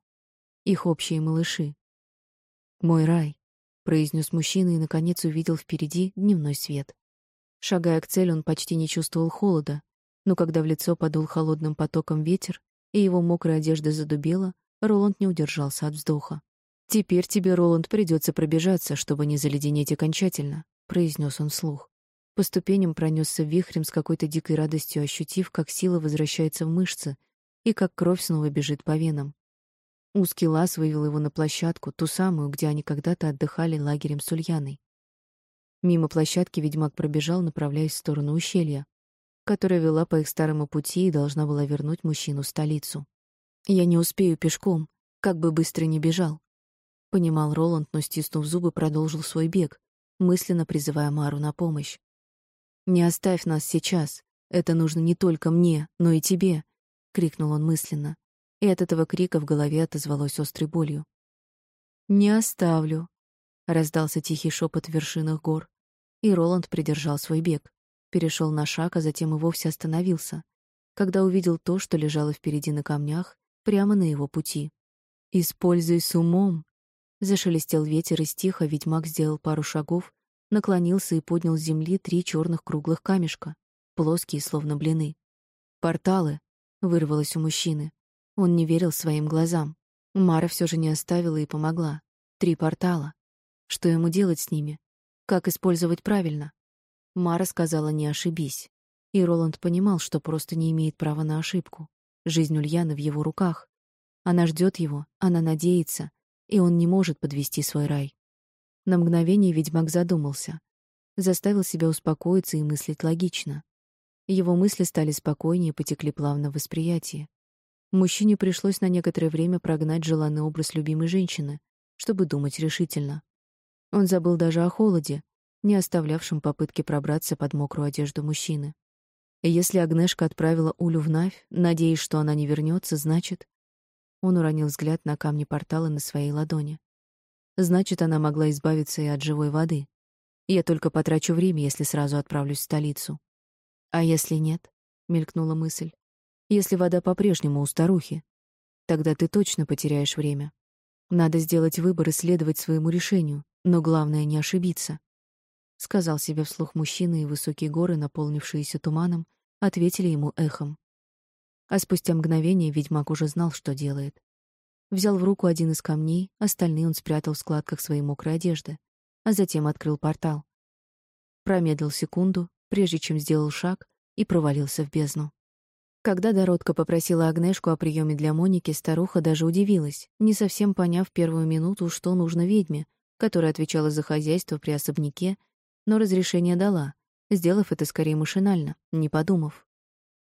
Их общие малыши. «Мой рай», — произнес мужчина и, наконец, увидел впереди дневной свет. Шагая к цели, он почти не чувствовал холода, но когда в лицо подул холодным потоком ветер, и его мокрая одежда задубела, Роланд не удержался от вздоха. «Теперь тебе, Роланд, придется пробежаться, чтобы не заледенеть окончательно», — произнес он вслух. По ступеням пронесся вихрем с какой-то дикой радостью, ощутив, как сила возвращается в мышцы и как кровь снова бежит по венам. Узкий лаз вывел его на площадку, ту самую, где они когда-то отдыхали лагерем с Ульяной. Мимо площадки ведьмак пробежал, направляясь в сторону ущелья, которая вела по их старому пути и должна была вернуть мужчину в столицу. «Я не успею пешком, как бы быстро ни бежал», Понимал Роланд, но, стиснув зубы, продолжил свой бег, мысленно призывая Мару на помощь. «Не оставь нас сейчас. Это нужно не только мне, но и тебе!» — крикнул он мысленно. И от этого крика в голове отозвалось острой болью. «Не оставлю!» — раздался тихий шепот в вершинах гор. И Роланд придержал свой бег, перешел на шаг, а затем и вовсе остановился, когда увидел то, что лежало впереди на камнях, прямо на его пути. «Используй с умом!» Зашелестел ветер и стихо, ведьмак сделал пару шагов, наклонился и поднял с земли три черных круглых камешка, плоские, словно блины. «Порталы!» — вырвалось у мужчины. Он не верил своим глазам. Мара все же не оставила и помогла. Три портала. Что ему делать с ними? Как использовать правильно? Мара сказала «не ошибись». И Роланд понимал, что просто не имеет права на ошибку. Жизнь Ульяны в его руках. Она ждет его, она надеется, и он не может подвести свой рай. На мгновение ведьмак задумался. заставил себя успокоиться и мыслить логично. Его мысли стали спокойнее, потекли плавно в восприятии. Мужчине пришлось на некоторое время прогнать желанный образ любимой женщины, чтобы думать решительно. Он забыл даже о холоде, не оставлявшем попытки пробраться под мокрую одежду мужчины. И если Агнешка отправила Улю в Навь, надеясь, что она не вернется, значит... Он уронил взгляд на камни портала на своей ладони. Значит, она могла избавиться и от живой воды. Я только потрачу время, если сразу отправлюсь в столицу. А если нет? мелькнула мысль. Если вода по-прежнему у старухи, тогда ты точно потеряешь время. Надо сделать выбор и следовать своему решению, но главное не ошибиться. Сказал себе вслух мужчина, и высокие горы, наполнившиеся туманом, ответили ему эхом. А спустя мгновение ведьмак уже знал, что делает. Взял в руку один из камней, остальные он спрятал в складках своей мокрой одежды, а затем открыл портал. Промедлил секунду, прежде чем сделал шаг и провалился в бездну. Когда Доротка попросила Агнешку о приеме для Моники, старуха даже удивилась, не совсем поняв первую минуту, что нужно ведьме, которая отвечала за хозяйство при особняке, но разрешение дала, сделав это скорее машинально, не подумав.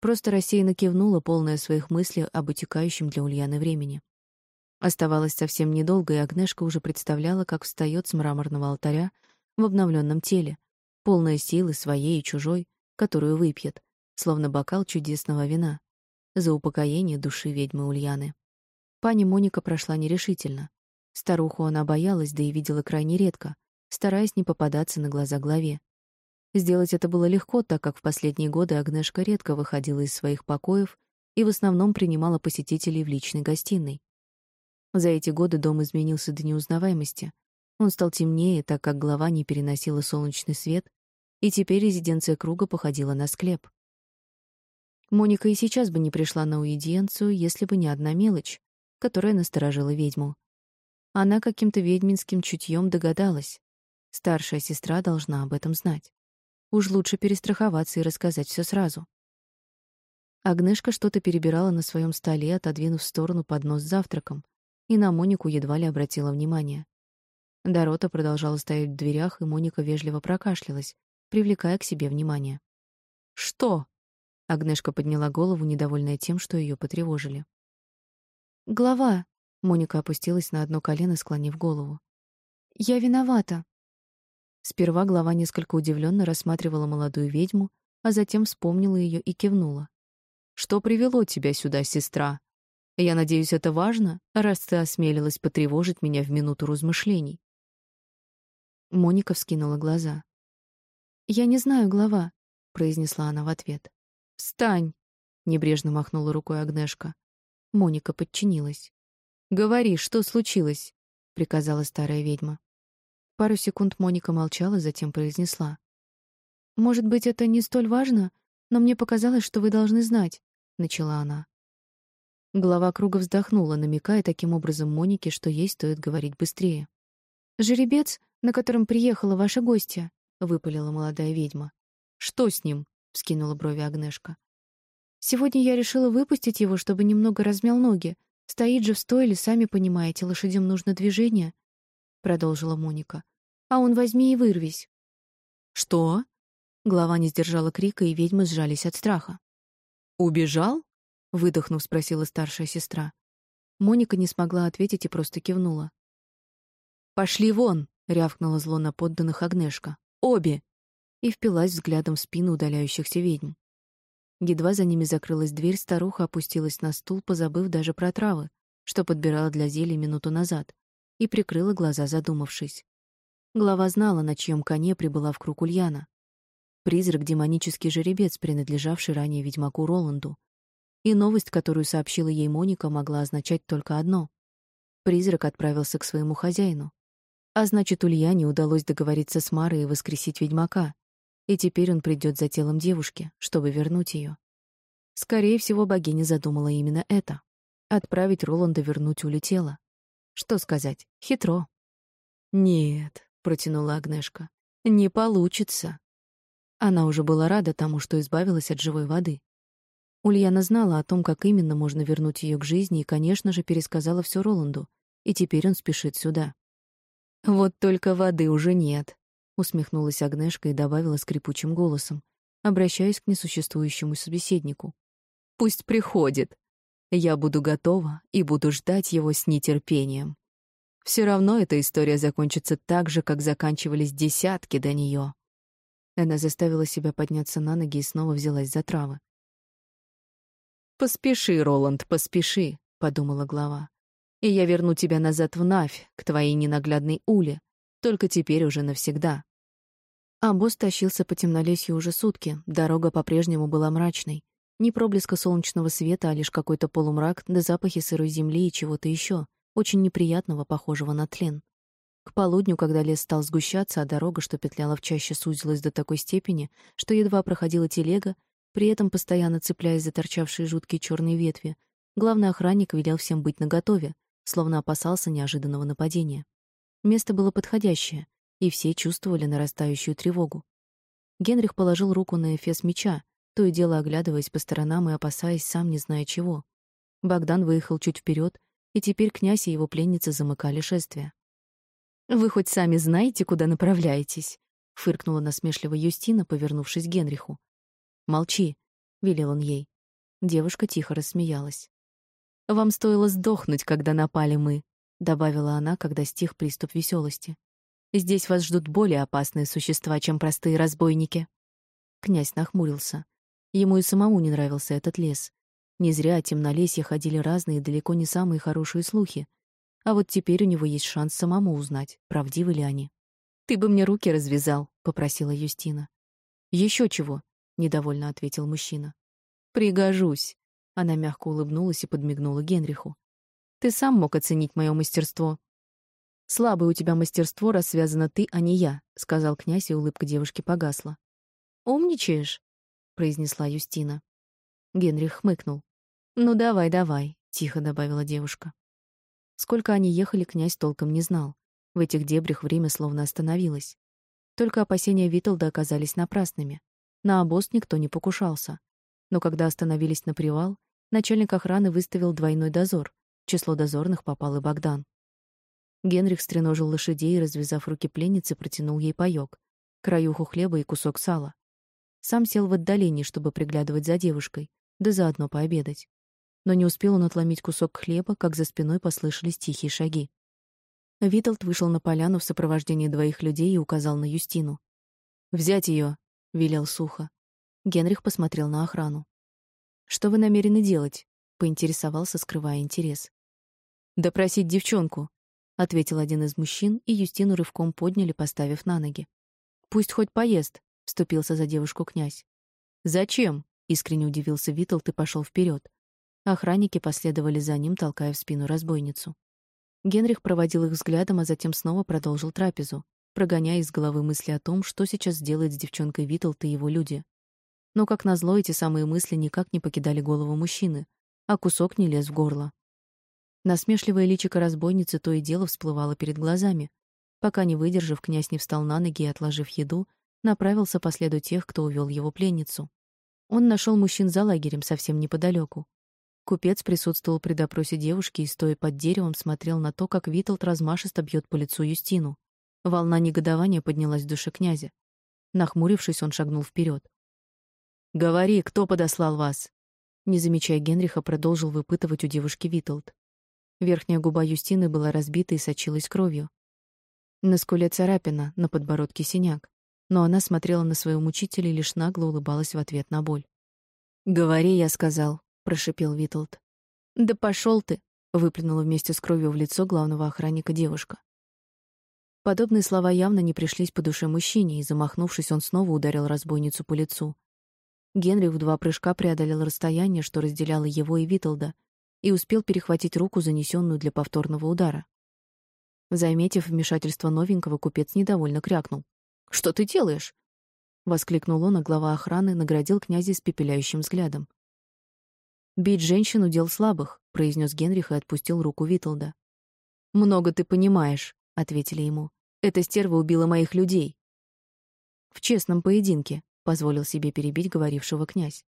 Просто рассеянно кивнула, полная своих мыслей об утекающем для Ульяны времени. Оставалось совсем недолго, и Агнешка уже представляла, как встает с мраморного алтаря в обновленном теле, полная силы своей и чужой, которую выпьет, словно бокал чудесного вина, за упокоение души ведьмы Ульяны. Пани Моника прошла нерешительно. Старуху она боялась, да и видела крайне редко, стараясь не попадаться на глаза главе. Сделать это было легко, так как в последние годы Агнешка редко выходила из своих покоев и в основном принимала посетителей в личной гостиной. За эти годы дом изменился до неузнаваемости. Он стал темнее, так как глава не переносила солнечный свет, и теперь резиденция круга походила на склеп. Моника и сейчас бы не пришла на уидиенцию, если бы не одна мелочь, которая насторожила ведьму. Она каким-то ведьминским чутьем догадалась. Старшая сестра должна об этом знать. Уж лучше перестраховаться и рассказать все сразу. Агнешка что-то перебирала на своем столе, отодвинув в сторону поднос с завтраком, и на Монику едва ли обратила внимание. Дорота продолжала стоять в дверях, и Моника вежливо прокашлялась, привлекая к себе внимание. «Что?» — Агнешка подняла голову, недовольная тем, что ее потревожили. «Глава!» — Моника опустилась на одно колено, склонив голову. «Я виновата!» Сперва глава несколько удивленно рассматривала молодую ведьму, а затем вспомнила ее и кивнула. «Что привело тебя сюда, сестра? Я надеюсь, это важно, раз ты осмелилась потревожить меня в минуту размышлений». Моника вскинула глаза. «Я не знаю, глава», — произнесла она в ответ. «Встань!» — небрежно махнула рукой Агнешка. Моника подчинилась. «Говори, что случилось?» — приказала старая ведьма. Пару секунд Моника молчала, затем произнесла. «Может быть, это не столь важно, но мне показалось, что вы должны знать», — начала она. Глава круга вздохнула, намекая таким образом Монике, что ей стоит говорить быстрее. «Жеребец, на котором приехала ваша гостья, выпалила молодая ведьма. Что с ним? вскинула брови Агнешка. Сегодня я решила выпустить его, чтобы немного размял ноги. Стоит же в стойле, сами понимаете, лошадям нужно движение, продолжила Моника. А он возьми и вырвись. Что? Глава не сдержала крика, и ведьмы сжались от страха. Убежал? выдохнув, спросила старшая сестра. Моника не смогла ответить и просто кивнула. Пошли вон, рявкнула зло на подданных Агнешка. Обе!» и впилась взглядом в спину удаляющихся ведьм. Едва за ними закрылась дверь, старуха опустилась на стул, позабыв даже про травы, что подбирала для зелья минуту назад, и прикрыла глаза, задумавшись. Глава знала, на чьем коне прибыла в круг Ульяна. Призрак — демонический жеребец, принадлежавший ранее ведьмаку Роланду. И новость, которую сообщила ей Моника, могла означать только одно. Призрак отправился к своему хозяину. А значит, Ульяне удалось договориться с Марой и воскресить ведьмака, и теперь он придет за телом девушки, чтобы вернуть ее. Скорее всего, богиня задумала именно это — отправить Роланда вернуть Уле тело. Что сказать? Хитро. «Нет», — протянула Агнешка, — «не получится». Она уже была рада тому, что избавилась от живой воды. Ульяна знала о том, как именно можно вернуть ее к жизни, и, конечно же, пересказала все Роланду, и теперь он спешит сюда. Вот только воды уже нет. усмехнулась Агнешка и добавила скрипучим голосом, обращаясь к несуществующему собеседнику. Пусть приходит. Я буду готова и буду ждать его с нетерпением. Все равно эта история закончится так же, как заканчивались десятки до нее. Она заставила себя подняться на ноги и снова взялась за травы. «Поспеши, Роланд, поспеши», — подумала глава. «И я верну тебя назад в Навь, к твоей ненаглядной Уле, только теперь уже навсегда». Босс тащился по темнолесью уже сутки, дорога по-прежнему была мрачной. Ни проблеска солнечного света, а лишь какой-то полумрак, да запахи сырой земли и чего-то еще, очень неприятного, похожего на тлен. К полудню, когда лес стал сгущаться, а дорога, что петляла в чаще, сузилась до такой степени, что едва проходила телега, при этом постоянно цепляясь за торчавшие жуткие черные ветви, главный охранник велел всем быть наготове, словно опасался неожиданного нападения. Место было подходящее, и все чувствовали нарастающую тревогу. Генрих положил руку на эфес меча, то и дело оглядываясь по сторонам и опасаясь, сам не зная чего. Богдан выехал чуть вперед, и теперь князь и его пленница замыкали шествие. «Вы хоть сами знаете, куда направляетесь?» — фыркнула насмешливо Юстина, повернувшись к Генриху. «Молчи», — велел он ей. Девушка тихо рассмеялась. «Вам стоило сдохнуть, когда напали мы», — добавила она, когда стих приступ веселости. «Здесь вас ждут более опасные существа, чем простые разбойники». Князь нахмурился. Ему и самому не нравился этот лес. Не зря о темнолесье ходили разные, далеко не самые хорошие слухи. А вот теперь у него есть шанс самому узнать, правдивы ли они. «Ты бы мне руки развязал», — попросила Юстина. Еще чего», — недовольно ответил мужчина. «Пригожусь», — она мягко улыбнулась и подмигнула Генриху. «Ты сам мог оценить мое мастерство». «Слабое у тебя мастерство, раз связано ты, а не я», — сказал князь, и улыбка девушки погасла. «Умничаешь», — произнесла Юстина. Генрих хмыкнул. «Ну давай, давай», — тихо добавила девушка. Сколько они ехали, князь толком не знал. В этих дебрях время словно остановилось. Только опасения Виталда оказались напрасными. На обоз никто не покушался. Но когда остановились на привал, начальник охраны выставил двойной дозор. В число дозорных попал и Богдан. Генрих стреножил лошадей и, развязав руки пленницы, протянул ей паёк, краюху хлеба и кусок сала. Сам сел в отдалении, чтобы приглядывать за девушкой, да заодно пообедать. Но не успел он отломить кусок хлеба, как за спиной послышались тихие шаги. Виталд вышел на поляну в сопровождении двоих людей и указал на Юстину. «Взять ее, — велел сухо. Генрих посмотрел на охрану. «Что вы намерены делать?» — поинтересовался, скрывая интерес. «Допросить девчонку», — ответил один из мужчин, и Юстину рывком подняли, поставив на ноги. «Пусть хоть поест», — вступился за девушку князь. «Зачем?» — искренне удивился Виталт и пошел вперед. Охранники последовали за ним, толкая в спину разбойницу. Генрих проводил их взглядом, а затем снова продолжил трапезу прогоняя из головы мысли о том, что сейчас сделает с девчонкой Витлт и его люди. Но, как назло, эти самые мысли никак не покидали голову мужчины, а кусок не лез в горло. Насмешливое личико разбойницы то и дело всплывало перед глазами, пока, не выдержав, князь не встал на ноги и, отложив еду, направился по следу тех, кто увел его пленницу. Он нашел мужчин за лагерем совсем неподалеку. Купец присутствовал при допросе девушки и, стоя под деревом, смотрел на то, как Виталт размашисто бьет по лицу Юстину. Волна негодования поднялась в душе князя. Нахмурившись, он шагнул вперед. «Говори, кто подослал вас?» Не замечая Генриха, продолжил выпытывать у девушки Виталд. Верхняя губа Юстины была разбита и сочилась кровью. На скуле царапина, на подбородке синяк. Но она смотрела на своего мучителя и лишь нагло улыбалась в ответ на боль. «Говори, я сказал», — прошипел Виталд. «Да пошел ты!» — выплюнула вместе с кровью в лицо главного охранника девушка. Подобные слова явно не пришлись по душе мужчине, и, замахнувшись, он снова ударил разбойницу по лицу. Генри в два прыжка преодолел расстояние, что разделяло его и Виталда, и успел перехватить руку, занесенную для повторного удара. Заметив вмешательство новенького, купец недовольно крякнул. «Что ты делаешь?» — воскликнул он, а глава охраны наградил князя испепеляющим взглядом. «Бить женщину — дел слабых», — произнес Генрих и отпустил руку Виталда. «Много ты понимаешь», — ответили ему. «Эта стерва убила моих людей». «В честном поединке», — позволил себе перебить говорившего князь.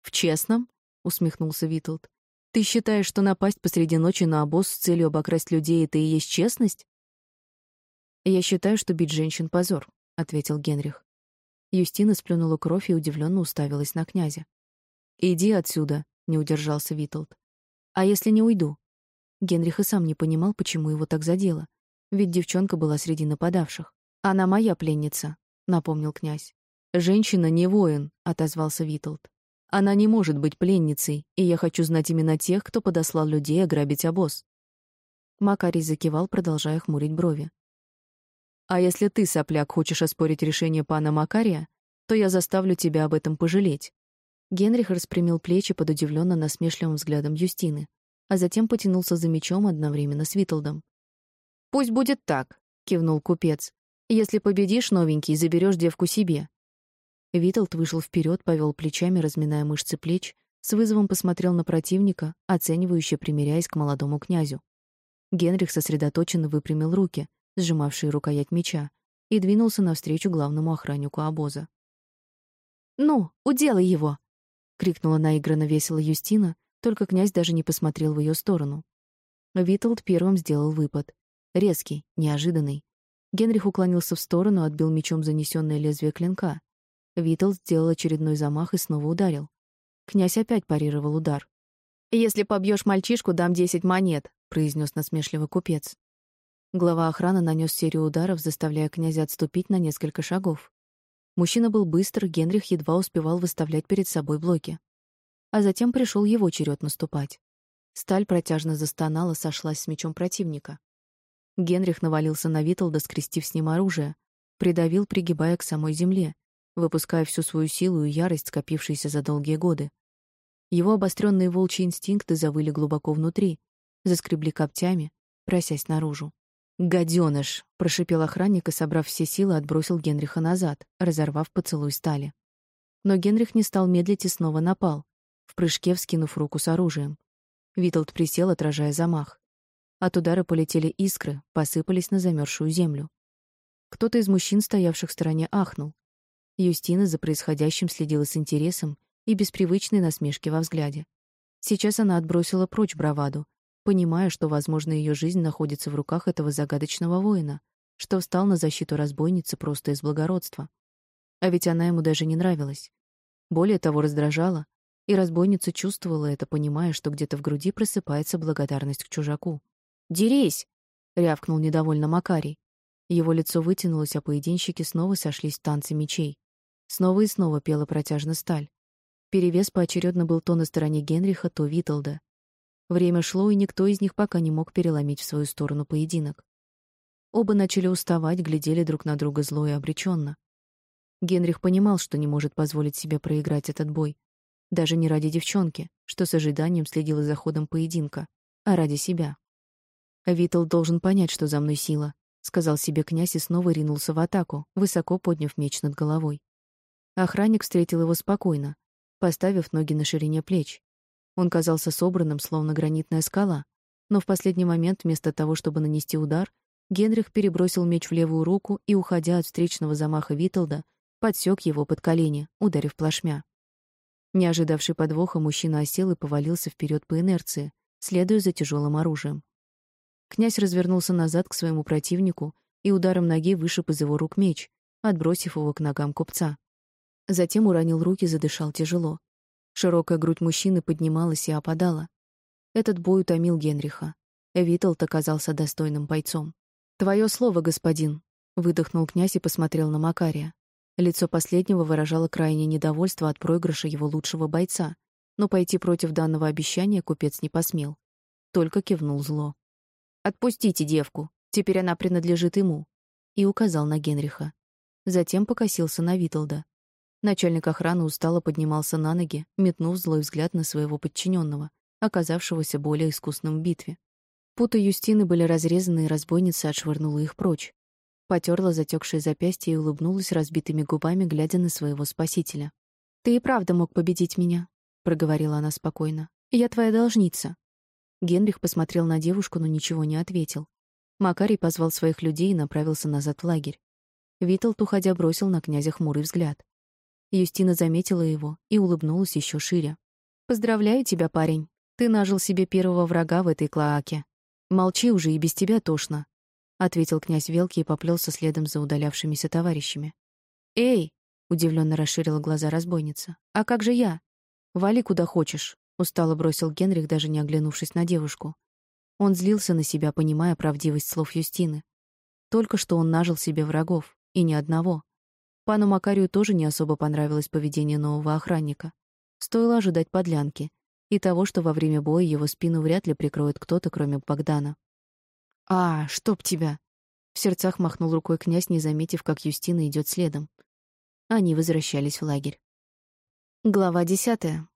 «В честном?» — усмехнулся Виталд. «Ты считаешь, что напасть посреди ночи на обоз с целью обокрасть людей — это и есть честность?» «Я считаю, что бить женщин — позор», — ответил Генрих. Юстина сплюнула кровь и удивленно уставилась на князя. «Иди отсюда», — не удержался Витолд. «А если не уйду?» Генрих и сам не понимал, почему его так задело. Ведь девчонка была среди нападавших. «Она моя пленница», — напомнил князь. «Женщина не воин», — отозвался Витолд. «Она не может быть пленницей, и я хочу знать именно тех, кто подослал людей ограбить обоз». Макарий закивал, продолжая хмурить брови. «А если ты, сопляк, хочешь оспорить решение пана Макария, то я заставлю тебя об этом пожалеть». Генрих распрямил плечи под удивленно насмешливым взглядом Юстины, а затем потянулся за мечом одновременно с Витолдом. «Пусть будет так», — кивнул купец. «Если победишь, новенький, заберешь девку себе. Виталд вышел вперед, повел плечами, разминая мышцы плеч, с вызовом посмотрел на противника, оценивающе примиряясь к молодому князю. Генрих сосредоточенно выпрямил руки, сжимавшие рукоять меча, и двинулся навстречу главному охраннику обоза. «Ну, уделай его!» — крикнула наигранно весело Юстина, только князь даже не посмотрел в ее сторону. Виталд первым сделал выпад. Резкий, неожиданный. Генрих уклонился в сторону, отбил мечом занесенное лезвие клинка. Витл сделал очередной замах и снова ударил. Князь опять парировал удар. «Если побьешь мальчишку, дам десять монет», — произнес насмешливо купец. Глава охраны нанес серию ударов, заставляя князя отступить на несколько шагов. Мужчина был быстр, Генрих едва успевал выставлять перед собой блоки. А затем пришел его черед наступать. Сталь протяжно застонала, сошлась с мечом противника. Генрих навалился на Витлда, скрестив с ним оружие, придавил, пригибая к самой земле, выпуская всю свою силу и ярость, скопившиеся за долгие годы. Его обостренные волчьи инстинкты завыли глубоко внутри, заскребли когтями, просясь наружу. «Гадёныш!» — прошипел охранник и, собрав все силы, отбросил Генриха назад, разорвав поцелуй стали. Но Генрих не стал медлить и снова напал, в прыжке вскинув руку с оружием. Виталд присел, отражая замах. От удара полетели искры, посыпались на замерзшую землю. Кто-то из мужчин, стоявших в стороне, ахнул. Юстина за происходящим следила с интересом и без привычной насмешки во взгляде. Сейчас она отбросила прочь браваду, понимая, что, возможно, ее жизнь находится в руках этого загадочного воина, что встал на защиту разбойницы просто из благородства. А ведь она ему даже не нравилась. Более того, раздражала, и разбойница чувствовала это, понимая, что где-то в груди просыпается благодарность к чужаку. «Дерись!» — рявкнул недовольно Макарий. Его лицо вытянулось, а поединщики снова сошлись в танце мечей. Снова и снова пела протяжно сталь. Перевес поочередно был то на стороне Генриха, то Виталда. Время шло, и никто из них пока не мог переломить в свою сторону поединок. Оба начали уставать, глядели друг на друга зло и обреченно. Генрих понимал, что не может позволить себе проиграть этот бой. Даже не ради девчонки, что с ожиданием следила за ходом поединка, а ради себя. Витал должен понять, что за мной сила, сказал себе князь и снова ринулся в атаку, высоко подняв меч над головой. Охранник встретил его спокойно, поставив ноги на ширине плеч. Он казался собранным, словно гранитная скала, но в последний момент вместо того, чтобы нанести удар, Генрих перебросил меч в левую руку и, уходя от встречного замаха Виталда, подсек его под колени, ударив плашмя. Не ожидавший подвоха, мужчина осел и повалился вперед по инерции, следуя за тяжелым оружием. Князь развернулся назад к своему противнику и ударом ноги вышиб из его рук меч, отбросив его к ногам купца. Затем уронил руки, задышал тяжело. Широкая грудь мужчины поднималась и опадала. Этот бой утомил Генриха. Виталт оказался достойным бойцом. «Твое слово, господин», — выдохнул князь и посмотрел на Макария. Лицо последнего выражало крайнее недовольство от проигрыша его лучшего бойца, но пойти против данного обещания купец не посмел. Только кивнул зло. «Отпустите девку, теперь она принадлежит ему», и указал на Генриха. Затем покосился на Виталда. Начальник охраны устало поднимался на ноги, метнув злой взгляд на своего подчиненного, оказавшегося более искусным в битве. Путы Юстины были разрезаны, и разбойница отшвырнула их прочь. Потерла затекшие запястья и улыбнулась разбитыми губами, глядя на своего спасителя. «Ты и правда мог победить меня», — проговорила она спокойно. «Я твоя должница». Генрих посмотрел на девушку, но ничего не ответил. Макарий позвал своих людей и направился назад в лагерь. Виталт, уходя, бросил на князя хмурый взгляд. Юстина заметила его и улыбнулась еще шире. «Поздравляю тебя, парень. Ты нажил себе первого врага в этой клоаке. Молчи уже, и без тебя тошно». ответил князь Велки и поплелся следом за удалявшимися товарищами. Эй, удивленно расширила глаза разбойница. А как же я? Вали куда хочешь, устало бросил Генрих, даже не оглянувшись на девушку. Он злился на себя, понимая правдивость слов Юстины. Только что он нажил себе врагов, и ни одного. Пану Макарию тоже не особо понравилось поведение нового охранника. Стоило ожидать подлянки и того, что во время боя его спину вряд ли прикроет кто-то, кроме Богдана. «А, чтоб тебя!» В сердцах махнул рукой князь, не заметив, как Юстина идет следом. Они возвращались в лагерь. Глава десятая.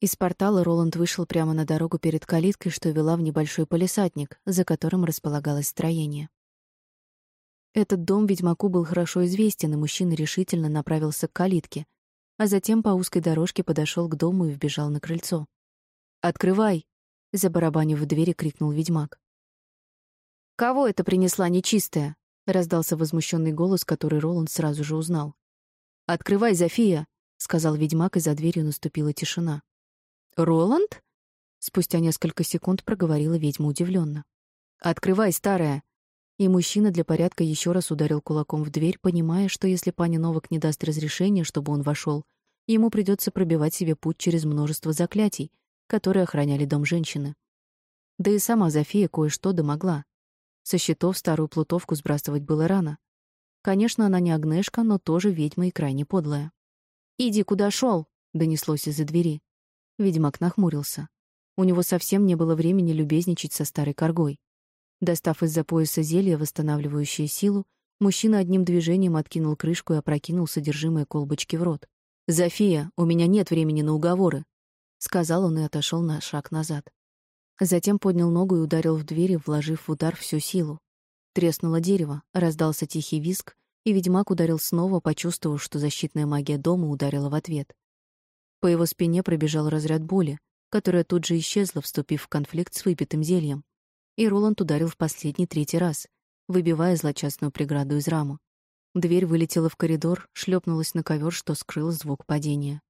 Из портала Роланд вышел прямо на дорогу перед калиткой, что вела в небольшой полисадник, за которым располагалось строение. Этот дом ведьмаку был хорошо известен, и мужчина решительно направился к калитке, а затем по узкой дорожке подошел к дому и вбежал на крыльцо. «Открывай!» — за барабанью в двери крикнул ведьмак. «Кого это принесла нечистая?» — раздался возмущенный голос, который Роланд сразу же узнал. «Открывай, Зофия!» — сказал ведьмак, и за дверью наступила тишина. «Роланд?» — спустя несколько секунд проговорила ведьма удивленно. «Открывай, старая!» И мужчина для порядка еще раз ударил кулаком в дверь, понимая, что если пани Новак не даст разрешения, чтобы он вошел, ему придется пробивать себе путь через множество заклятий, которые охраняли дом женщины. Да и сама Зофия кое-что домогла. Со счетов старую плутовку сбрасывать было рано. Конечно, она не Агнешка, но тоже ведьма и крайне подлая. «Иди, куда шел? донеслось из-за двери. Ведьмак нахмурился. У него совсем не было времени любезничать со старой коргой. Достав из-за пояса зелье, восстанавливающее силу, мужчина одним движением откинул крышку и опрокинул содержимое колбочки в рот. «Зофия, у меня нет времени на уговоры», — сказал он и отошел на шаг назад. Затем поднял ногу и ударил в дверь, вложив в удар всю силу. Треснуло дерево, раздался тихий визг, и ведьмак ударил снова, почувствовав, что защитная магия дома ударила в ответ. По его спине пробежал разряд боли, которая тут же исчезла, вступив в конфликт с выпитым зельем. И Роланд ударил в последний третий раз, выбивая злочастную преграду из рамы. Дверь вылетела в коридор, шлепнулась на ковер, что скрыл звук падения.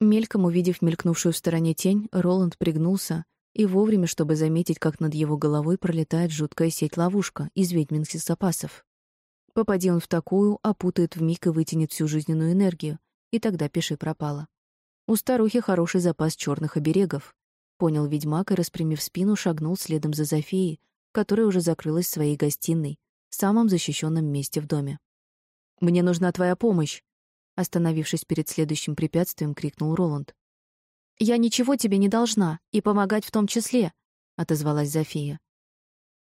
Мельком увидев мелькнувшую в стороне тень, Роланд пригнулся и вовремя, чтобы заметить, как над его головой пролетает жуткая сеть-ловушка из ведьминских запасов. Попади он в такую, опутает вмиг и вытянет всю жизненную энергию, и тогда пиши пропало. У старухи хороший запас черных оберегов. Понял ведьмак и, распрямив спину, шагнул следом за Зофией, которая уже закрылась в своей гостиной, самом защищенном месте в доме. «Мне нужна твоя помощь!» Остановившись перед следующим препятствием, крикнул Роланд. «Я ничего тебе не должна, и помогать в том числе», — отозвалась Зофия.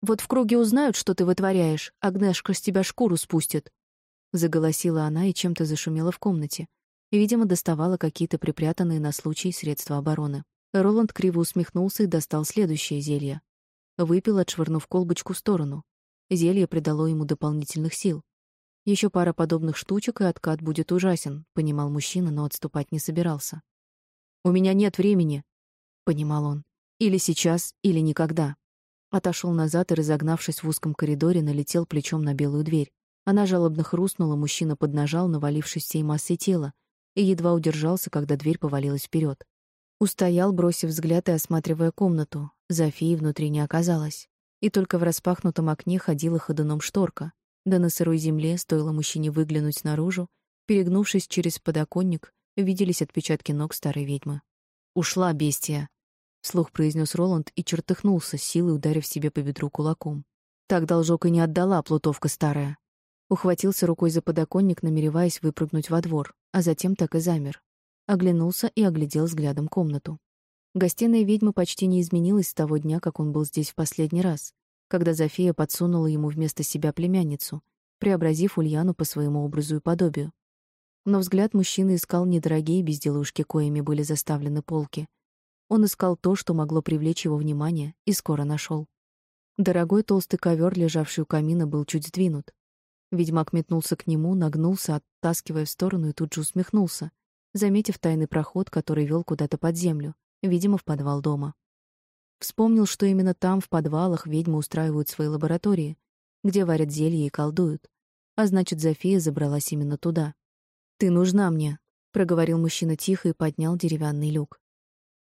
«Вот в круге узнают, что ты вытворяешь, Агнешка с тебя шкуру спустит», — заголосила она и чем-то зашумела в комнате. И, видимо, доставала какие-то припрятанные на случай средства обороны. Роланд криво усмехнулся и достал следующее зелье. Выпил, отшвырнув колбочку в сторону. Зелье придало ему дополнительных сил. Еще пара подобных штучек, и откат будет ужасен, понимал мужчина, но отступать не собирался. У меня нет времени, понимал он. Или сейчас, или никогда. Отошел назад и, разогнавшись в узком коридоре, налетел плечом на белую дверь. Она жалобно хрустнула, мужчина поднажал, навалившись всей массой тела, и едва удержался, когда дверь повалилась вперед. Устоял, бросив взгляд и осматривая комнату. Зофии внутри не оказалось. И только в распахнутом окне ходила ходуном шторка. Да на сырой земле, стоило мужчине выглянуть наружу, перегнувшись через подоконник, виделись отпечатки ног старой ведьмы. «Ушла, бестия!» — вслух произнес Роланд и чертыхнулся, силой ударив себе по бедру кулаком. Так должок и не отдала, плутовка старая. Ухватился рукой за подоконник, намереваясь выпрыгнуть во двор, а затем так и замер. Оглянулся и оглядел взглядом комнату. Гостиная ведьмы почти не изменилась с того дня, как он был здесь в последний раз, когда Зофия подсунула ему вместо себя племянницу, преобразив Ульяну по своему образу и подобию. Но взгляд мужчины искал недорогие безделушки, коими были заставлены полки. Он искал то, что могло привлечь его внимание, и скоро нашел. Дорогой толстый ковер, лежавший у камина, был чуть сдвинут. Ведьмак метнулся к нему, нагнулся, оттаскивая в сторону, и тут же усмехнулся, заметив тайный проход, который вел куда-то под землю, видимо, в подвал дома. Вспомнил, что именно там, в подвалах, ведьмы устраивают свои лаборатории, где варят зелья и колдуют. А значит, Зофия забралась именно туда. «Ты нужна мне», — проговорил мужчина тихо и поднял деревянный люк.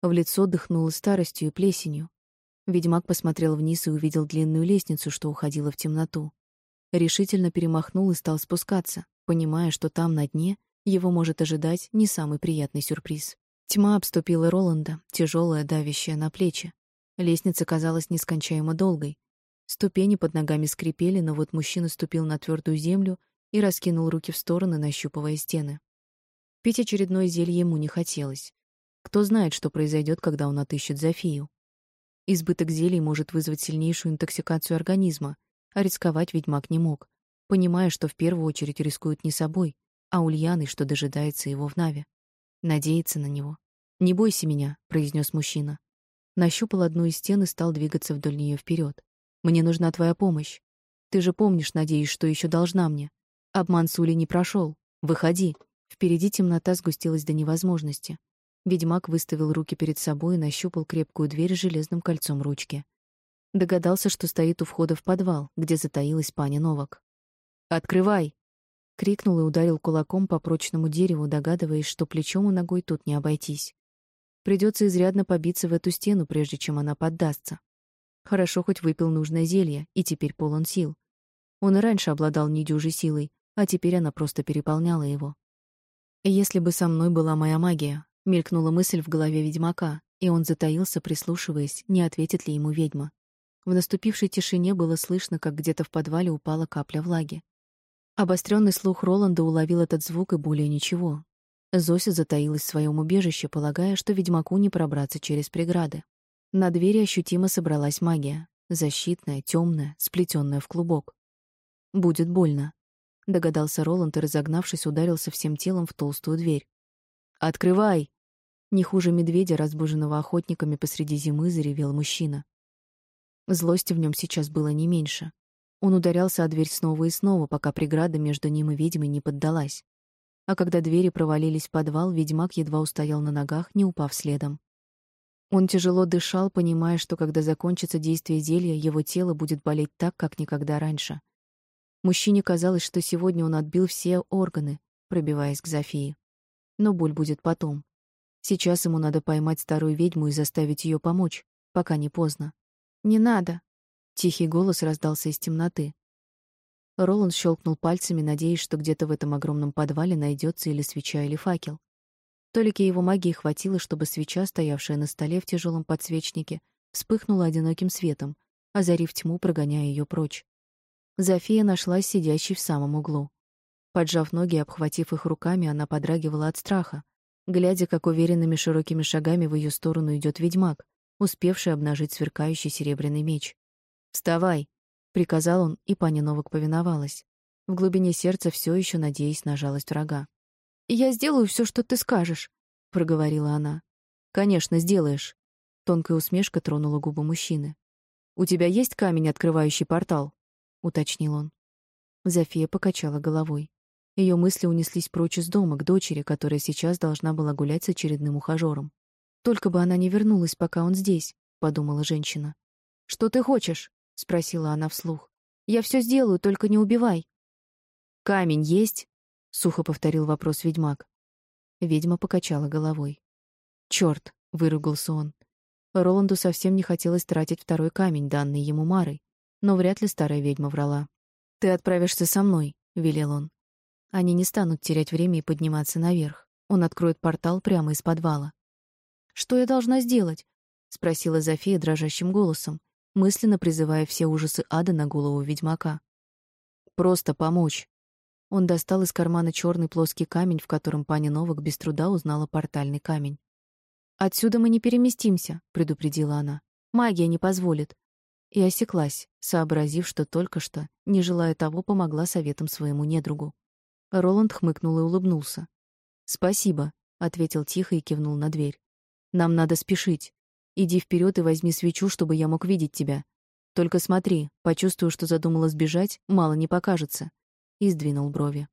В лицо дыхнуло старостью и плесенью. Ведьмак посмотрел вниз и увидел длинную лестницу, что уходила в темноту. Решительно перемахнул и стал спускаться, понимая, что там, на дне, его может ожидать не самый приятный сюрприз. Тьма обступила Роланда, тяжелая, давящая на плечи. Лестница казалась нескончаемо долгой. Ступени под ногами скрипели, но вот мужчина ступил на твердую землю и раскинул руки в стороны, нащупывая стены. Пить очередное зелье ему не хотелось. Кто знает, что произойдет, когда он отыщет Зофию. Избыток зелий может вызвать сильнейшую интоксикацию организма, а рисковать ведьмак не мог, понимая, что в первую очередь рискует не собой, а Ульяной, что дожидается его в Наве. Надеется на него. «Не бойся меня», — произнес мужчина. Нащупал одну из стен и стал двигаться вдоль нее вперед. «Мне нужна твоя помощь. Ты же помнишь, надеюсь, что еще должна мне. Обман Сули не прошел. Выходи». Впереди темнота сгустилась до невозможности. Ведьмак выставил руки перед собой и нащупал крепкую дверь с железным кольцом ручки. Догадался, что стоит у входа в подвал, где затаилась пани Новак. «Открывай!» — крикнул и ударил кулаком по прочному дереву, догадываясь, что плечом и ногой тут не обойтись. Придется изрядно побиться в эту стену, прежде чем она поддастся. Хорошо хоть выпил нужное зелье и теперь полон сил. Он и раньше обладал недюжей силой, а теперь она просто переполняла его. Если бы со мной была моя магия, Мелькнула мысль в голове ведьмака, и он затаился, прислушиваясь, не ответит ли ему ведьма. В наступившей тишине было слышно, как где-то в подвале упала капля влаги. Обостренный слух Роланда уловил этот звук и более ничего. Зося затаилась в своем убежище, полагая, что ведьмаку не пробраться через преграды. На двери ощутимо собралась магия, защитная, темная, сплетенная в клубок. Будет больно, догадался Роланд и разогнавшись, ударился всем телом в толстую дверь. Открывай! Не хуже медведя, разбуженного охотниками посреди зимы, заревел мужчина. Злости в нем сейчас было не меньше. Он ударялся о дверь снова и снова, пока преграда между ним и ведьмой не поддалась. А когда двери провалились в подвал, ведьмак едва устоял на ногах, не упав следом. Он тяжело дышал, понимая, что когда закончится действие зелья, его тело будет болеть так, как никогда раньше. Мужчине казалось, что сегодня он отбил все органы, пробиваясь к Зофии. Но боль будет потом. Сейчас ему надо поймать старую ведьму и заставить ее помочь, пока не поздно. «Не надо!» — тихий голос раздался из темноты. Роланд щелкнул пальцами, надеясь, что где-то в этом огромном подвале найдется или свеча, или факел. Толики его магии хватило, чтобы свеча, стоявшая на столе в тяжелом подсвечнике, вспыхнула одиноким светом, озарив тьму, прогоняя ее прочь. Зофия нашлась сидящей в самом углу. Поджав ноги и обхватив их руками, она подрагивала от страха, глядя, как уверенными широкими шагами в ее сторону идет ведьмак, успевший обнажить сверкающий серебряный меч. «Вставай!» — приказал он, и пани Новак повиновалась, в глубине сердца все еще надеясь на жалость врага. «Я сделаю все, что ты скажешь», — проговорила она. «Конечно, сделаешь». Тонкая усмешка тронула губы мужчины. «У тебя есть камень, открывающий портал?» — уточнил он. Зофия покачала головой. Ее мысли унеслись прочь из дома, к дочери, которая сейчас должна была гулять с очередным ухажером. «Только бы она не вернулась, пока он здесь», — подумала женщина. «Что ты хочешь?» — спросила она вслух. «Я все сделаю, только не убивай». «Камень есть?» — сухо повторил вопрос ведьмак. Ведьма покачала головой. «Чёрт!» — выругался он. Роланду совсем не хотелось тратить второй камень, данный ему Марой, но вряд ли старая ведьма врала. «Ты отправишься со мной», — велел он. Они не станут терять время и подниматься наверх. Он откроет портал прямо из подвала. «Что я должна сделать?» — спросила Зофия дрожащим голосом, мысленно призывая все ужасы ада на голову ведьмака. «Просто помочь». Он достал из кармана черный плоский камень, в котором пани Новак без труда узнала портальный камень. «Отсюда мы не переместимся», — предупредила она. «Магия не позволит». И осеклась, сообразив, что только что, не желая того, помогла советом своему недругу. Роланд хмыкнул и улыбнулся. «Спасибо», — ответил тихо и кивнул на дверь. «Нам надо спешить. Иди вперед и возьми свечу, чтобы я мог видеть тебя. Только смотри, почувствую, что задумала сбежать, мало не покажется». И сдвинул брови.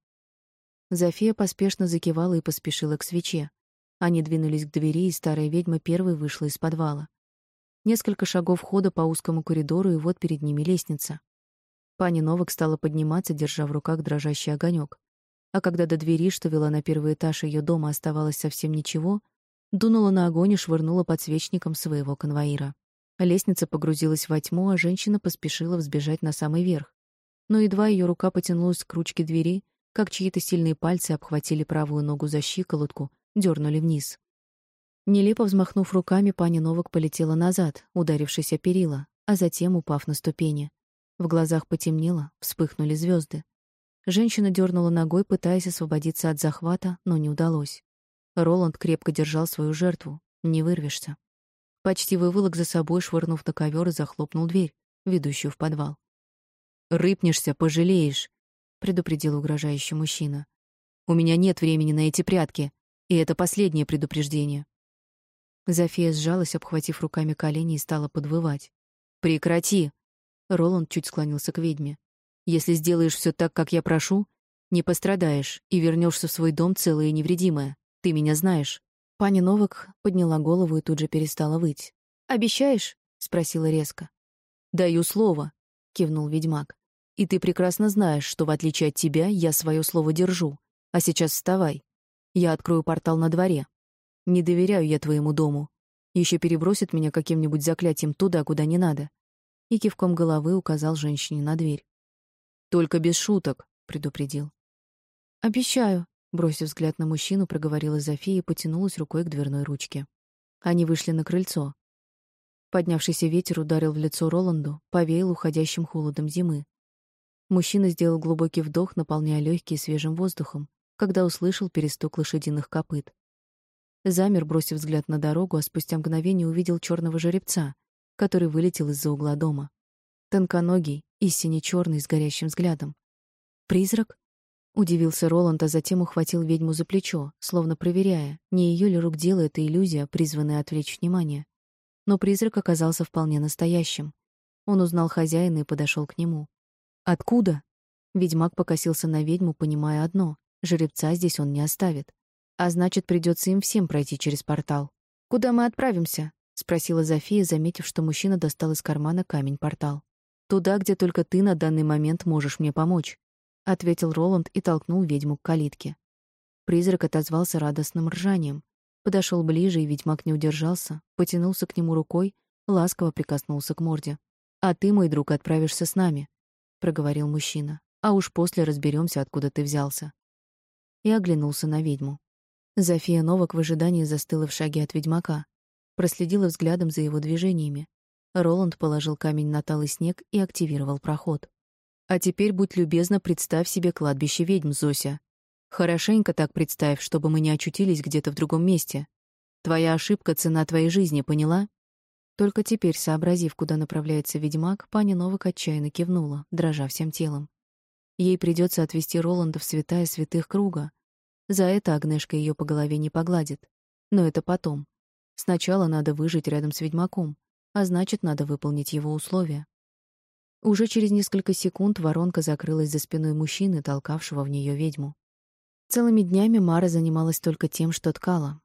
Зофия поспешно закивала и поспешила к свече. Они двинулись к двери, и старая ведьма первой вышла из подвала. Несколько шагов хода по узкому коридору, и вот перед ними лестница. Пани Новак стала подниматься, держа в руках дрожащий огонек. А когда до двери, что вела на первый этаж ее дома, оставалось совсем ничего, дунула на огонь и швырнула подсвечником своего конвоира. Лестница погрузилась во тьму, а женщина поспешила взбежать на самый верх. Но едва ее рука потянулась к ручке двери, как чьи-то сильные пальцы обхватили правую ногу за щиколотку, дернули вниз. Нелепо взмахнув руками, пани Новак полетела назад, ударившись о перила, а затем упав на ступени. В глазах потемнело, вспыхнули звезды. Женщина дернула ногой, пытаясь освободиться от захвата, но не удалось. Роланд крепко держал свою жертву. Не вырвешься. Почти выволок за собой, швырнув на ковер и захлопнул дверь, ведущую в подвал. «Рыпнешься, пожалеешь», — предупредил угрожающий мужчина. «У меня нет времени на эти прятки, и это последнее предупреждение». Зофия сжалась, обхватив руками колени, и стала подвывать. «Прекрати!» Роланд чуть склонился к ведьме. «Если сделаешь все так, как я прошу, не пострадаешь и вернешься в свой дом целая и невредимая. Ты меня знаешь». Пани Новак подняла голову и тут же перестала выть. «Обещаешь?» — спросила резко. «Даю слово», — кивнул ведьмак. «И ты прекрасно знаешь, что, в отличие от тебя, я свое слово держу. А сейчас вставай. Я открою портал на дворе. Не доверяю я твоему дому. Еще перебросит меня каким-нибудь заклятием туда, куда не надо». И кивком головы указал женщине на дверь. «Только без шуток», — предупредил. «Обещаю», Бросив взгляд на мужчину, проговорила Зофия и потянулась рукой к дверной ручке. Они вышли на крыльцо. Поднявшийся ветер ударил в лицо Роланду, повеял уходящим холодом зимы. Мужчина сделал глубокий вдох, наполняя легкие свежим воздухом, когда услышал перестук лошадиных копыт. Замер, бросив взгляд на дорогу, а спустя мгновение увидел черного жеребца, который вылетел из-за угла дома. Тонконогий и сине-черный с горящим взглядом. Призрак? Удивился Роланд, а затем ухватил ведьму за плечо, словно проверяя, не ее ли рук дело эта иллюзия, призванная отвлечь внимание. Но призрак оказался вполне настоящим. Он узнал хозяина и подошел к нему. «Откуда?» Ведьмак покосился на ведьму, понимая одно — жеребца здесь он не оставит. А значит, придется им всем пройти через портал. «Куда мы отправимся?» — спросила Зофия, заметив, что мужчина достал из кармана камень-портал. «Туда, где только ты на данный момент можешь мне помочь», — ответил Роланд и толкнул ведьму к калитке. Призрак отозвался радостным ржанием. Подошел ближе, и ведьмак не удержался, потянулся к нему рукой, ласково прикоснулся к морде. «А ты, мой друг, отправишься с нами», — проговорил мужчина. «А уж после разберемся, откуда ты взялся». И оглянулся на ведьму. Зофия Новак в ожидании застыла в шаге от ведьмака, проследила взглядом за его движениями. Роланд положил камень на талый снег и активировал проход. А теперь будь любезна, представь себе кладбище ведьм, Зося. Хорошенько так представь, чтобы мы не очутились где-то в другом месте. Твоя ошибка — цена твоей жизни, поняла?» Только теперь, сообразив, куда направляется ведьмак, пани Новак отчаянно кивнула, дрожа всем телом. Ей придется отвести Роланда в святая святых круга. За это Агнешка ее по голове не погладит. Но это потом. Сначала надо выжить рядом с ведьмаком, а значит, надо выполнить его условия. Уже через несколько секунд воронка закрылась за спиной мужчины, толкавшего в нее ведьму. Целыми днями Мара занималась только тем, что ткала.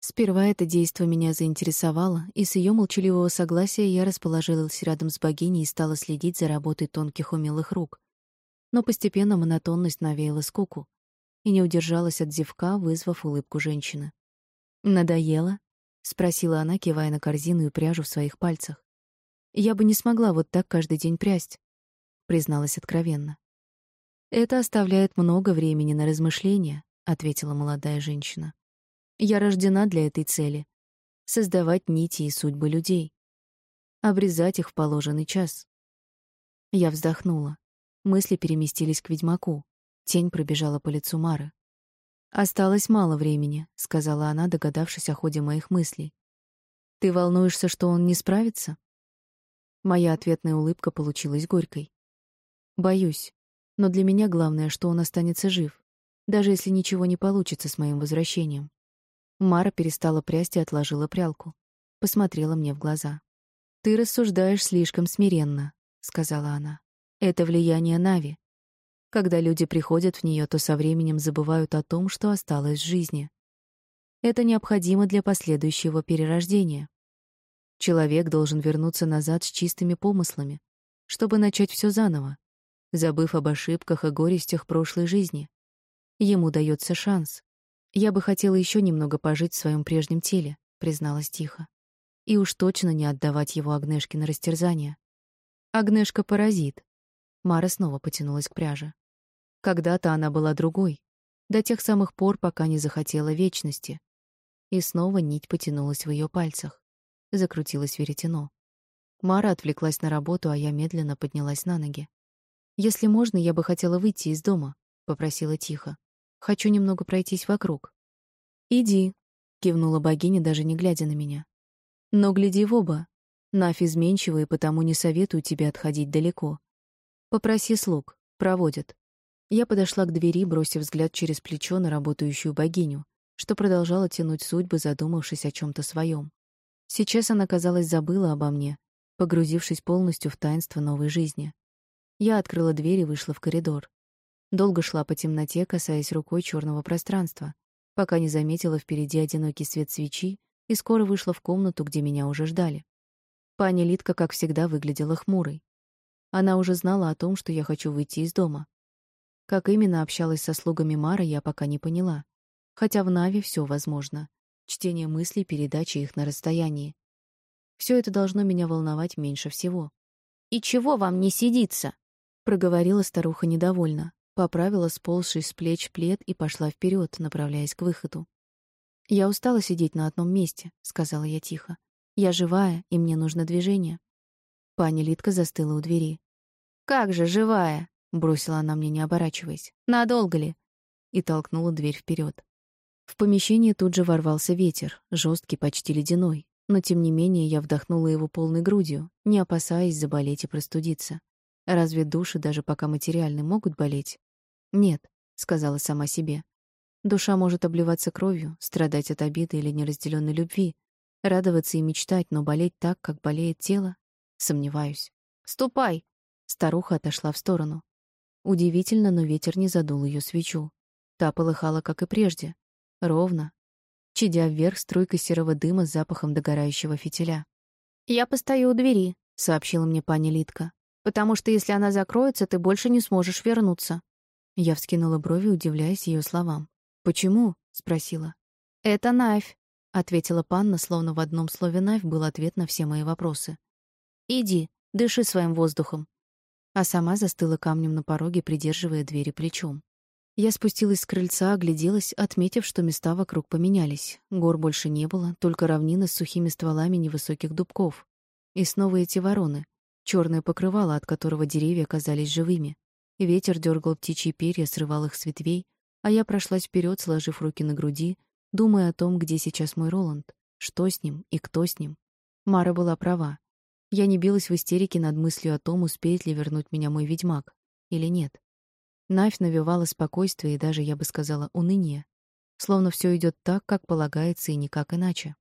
Сперва это действо меня заинтересовало, и с ее молчаливого согласия я расположилась рядом с богиней и стала следить за работой тонких умелых рук. Но постепенно монотонность навеяла скуку, и не удержалась от зевка, вызвав улыбку женщины. «Надоело?» — спросила она, кивая на корзину и пряжу в своих пальцах. Я бы не смогла вот так каждый день прясть, призналась откровенно. Это оставляет много времени на размышления, ответила молодая женщина. Я рождена для этой цели создавать нити и судьбы людей, обрезать их в положенный час. Я вздохнула. Мысли переместились к ведьмаку. Тень пробежала по лицу Мары. «Осталось мало времени», — сказала она, догадавшись о ходе моих мыслей. «Ты волнуешься, что он не справится?» Моя ответная улыбка получилась горькой. Боюсь, но для меня главное, что он останется жив, даже если ничего не получится с моим возвращением. Мара перестала прясть и отложила прялку. Посмотрела мне в глаза. «Ты рассуждаешь слишком смиренно», — сказала она. «Это влияние Нави. Когда люди приходят в нее, то со временем забывают о том, что осталось в жизни. Это необходимо для последующего перерождения. Человек должен вернуться назад с чистыми помыслами, чтобы начать все заново, забыв об ошибках и горестях прошлой жизни. Ему дается шанс. Я бы хотела еще немного пожить в своем прежнем теле, призналась тихо. И уж точно не отдавать его Агнешке на растерзание. Агнешка — паразит. Мара снова потянулась к пряже. Когда-то она была другой, до тех самых пор, пока не захотела вечности. И снова нить потянулась в ее пальцах. Закрутилось веретено. Мара отвлеклась на работу, а я медленно поднялась на ноги. «Если можно, я бы хотела выйти из дома», — попросила тихо. «Хочу немного пройтись вокруг». «Иди», — кивнула богиня, даже не глядя на меня. «Но гляди в оба. Нафь изменчива, потому не советую тебе отходить далеко. Попроси слуг, проводят. Я подошла к двери, бросив взгляд через плечо на работающую богиню, что продолжала тянуть судьбы, задумавшись о чем то своем. Сейчас она, казалось, забыла обо мне, погрузившись полностью в таинство новой жизни. Я открыла дверь и вышла в коридор. Долго шла по темноте, касаясь рукой черного пространства, пока не заметила впереди одинокий свет свечи и скоро вышла в комнату, где меня уже ждали. Паня Литка, как всегда, выглядела хмурой. Она уже знала о том, что я хочу выйти из дома. Как именно общалась со слугами Мара, я пока не поняла. Хотя в Нави все возможно. Чтение мыслей, передача их на расстоянии. Все это должно меня волновать меньше всего. «И чего вам не сидится?» — проговорила старуха недовольно, поправила сползший с плеч плед и пошла вперед, направляясь к выходу. «Я устала сидеть на одном месте», — сказала я тихо. «Я живая, и мне нужно движение». Паня Литка застыла у двери. «Как же живая!» — бросила она мне, не оборачиваясь. «Надолго ли?» И толкнула дверь вперед. В помещение тут же ворвался ветер, жесткий, почти ледяной, но тем не менее я вдохнула его полной грудью, не опасаясь заболеть и простудиться. Разве души, даже пока материальны, могут болеть? Нет, сказала сама себе. Душа может обливаться кровью, страдать от обиды или неразделенной любви, радоваться и мечтать, но болеть так, как болеет тело? Сомневаюсь. «Ступай!» Старуха отошла в сторону. Удивительно, но ветер не задул ее свечу. Та полыхала, как и прежде. Ровно, чадя вверх струйкой серого дыма с запахом догорающего фитиля. «Я постою у двери», — сообщила мне пани Литка. «Потому что если она закроется, ты больше не сможешь вернуться». Я вскинула брови, удивляясь ее словам. «Почему?» — спросила. «Это Найф», — ответила панна, словно в одном слове «Найф» был ответ на все мои вопросы. «Иди, дыши своим воздухом». А сама застыла камнем на пороге, придерживая двери плечом. Я спустилась с крыльца, огляделась, отметив, что места вокруг поменялись. Гор больше не было, только равнина с сухими стволами невысоких дубков. И снова эти вороны, черное покрывало, от которого деревья казались живыми. Ветер дергал птичьи перья, срывал их с ветвей, а я прошлась вперед, сложив руки на груди, думая о том, где сейчас мой Роланд, что с ним и кто с ним. Мара была права. Я не билась в истерике над мыслью о том, успеет ли вернуть меня мой ведьмак или нет. Навь навевала спокойствие и даже, я бы сказала, уныние. Словно все идет так, как полагается, и никак иначе.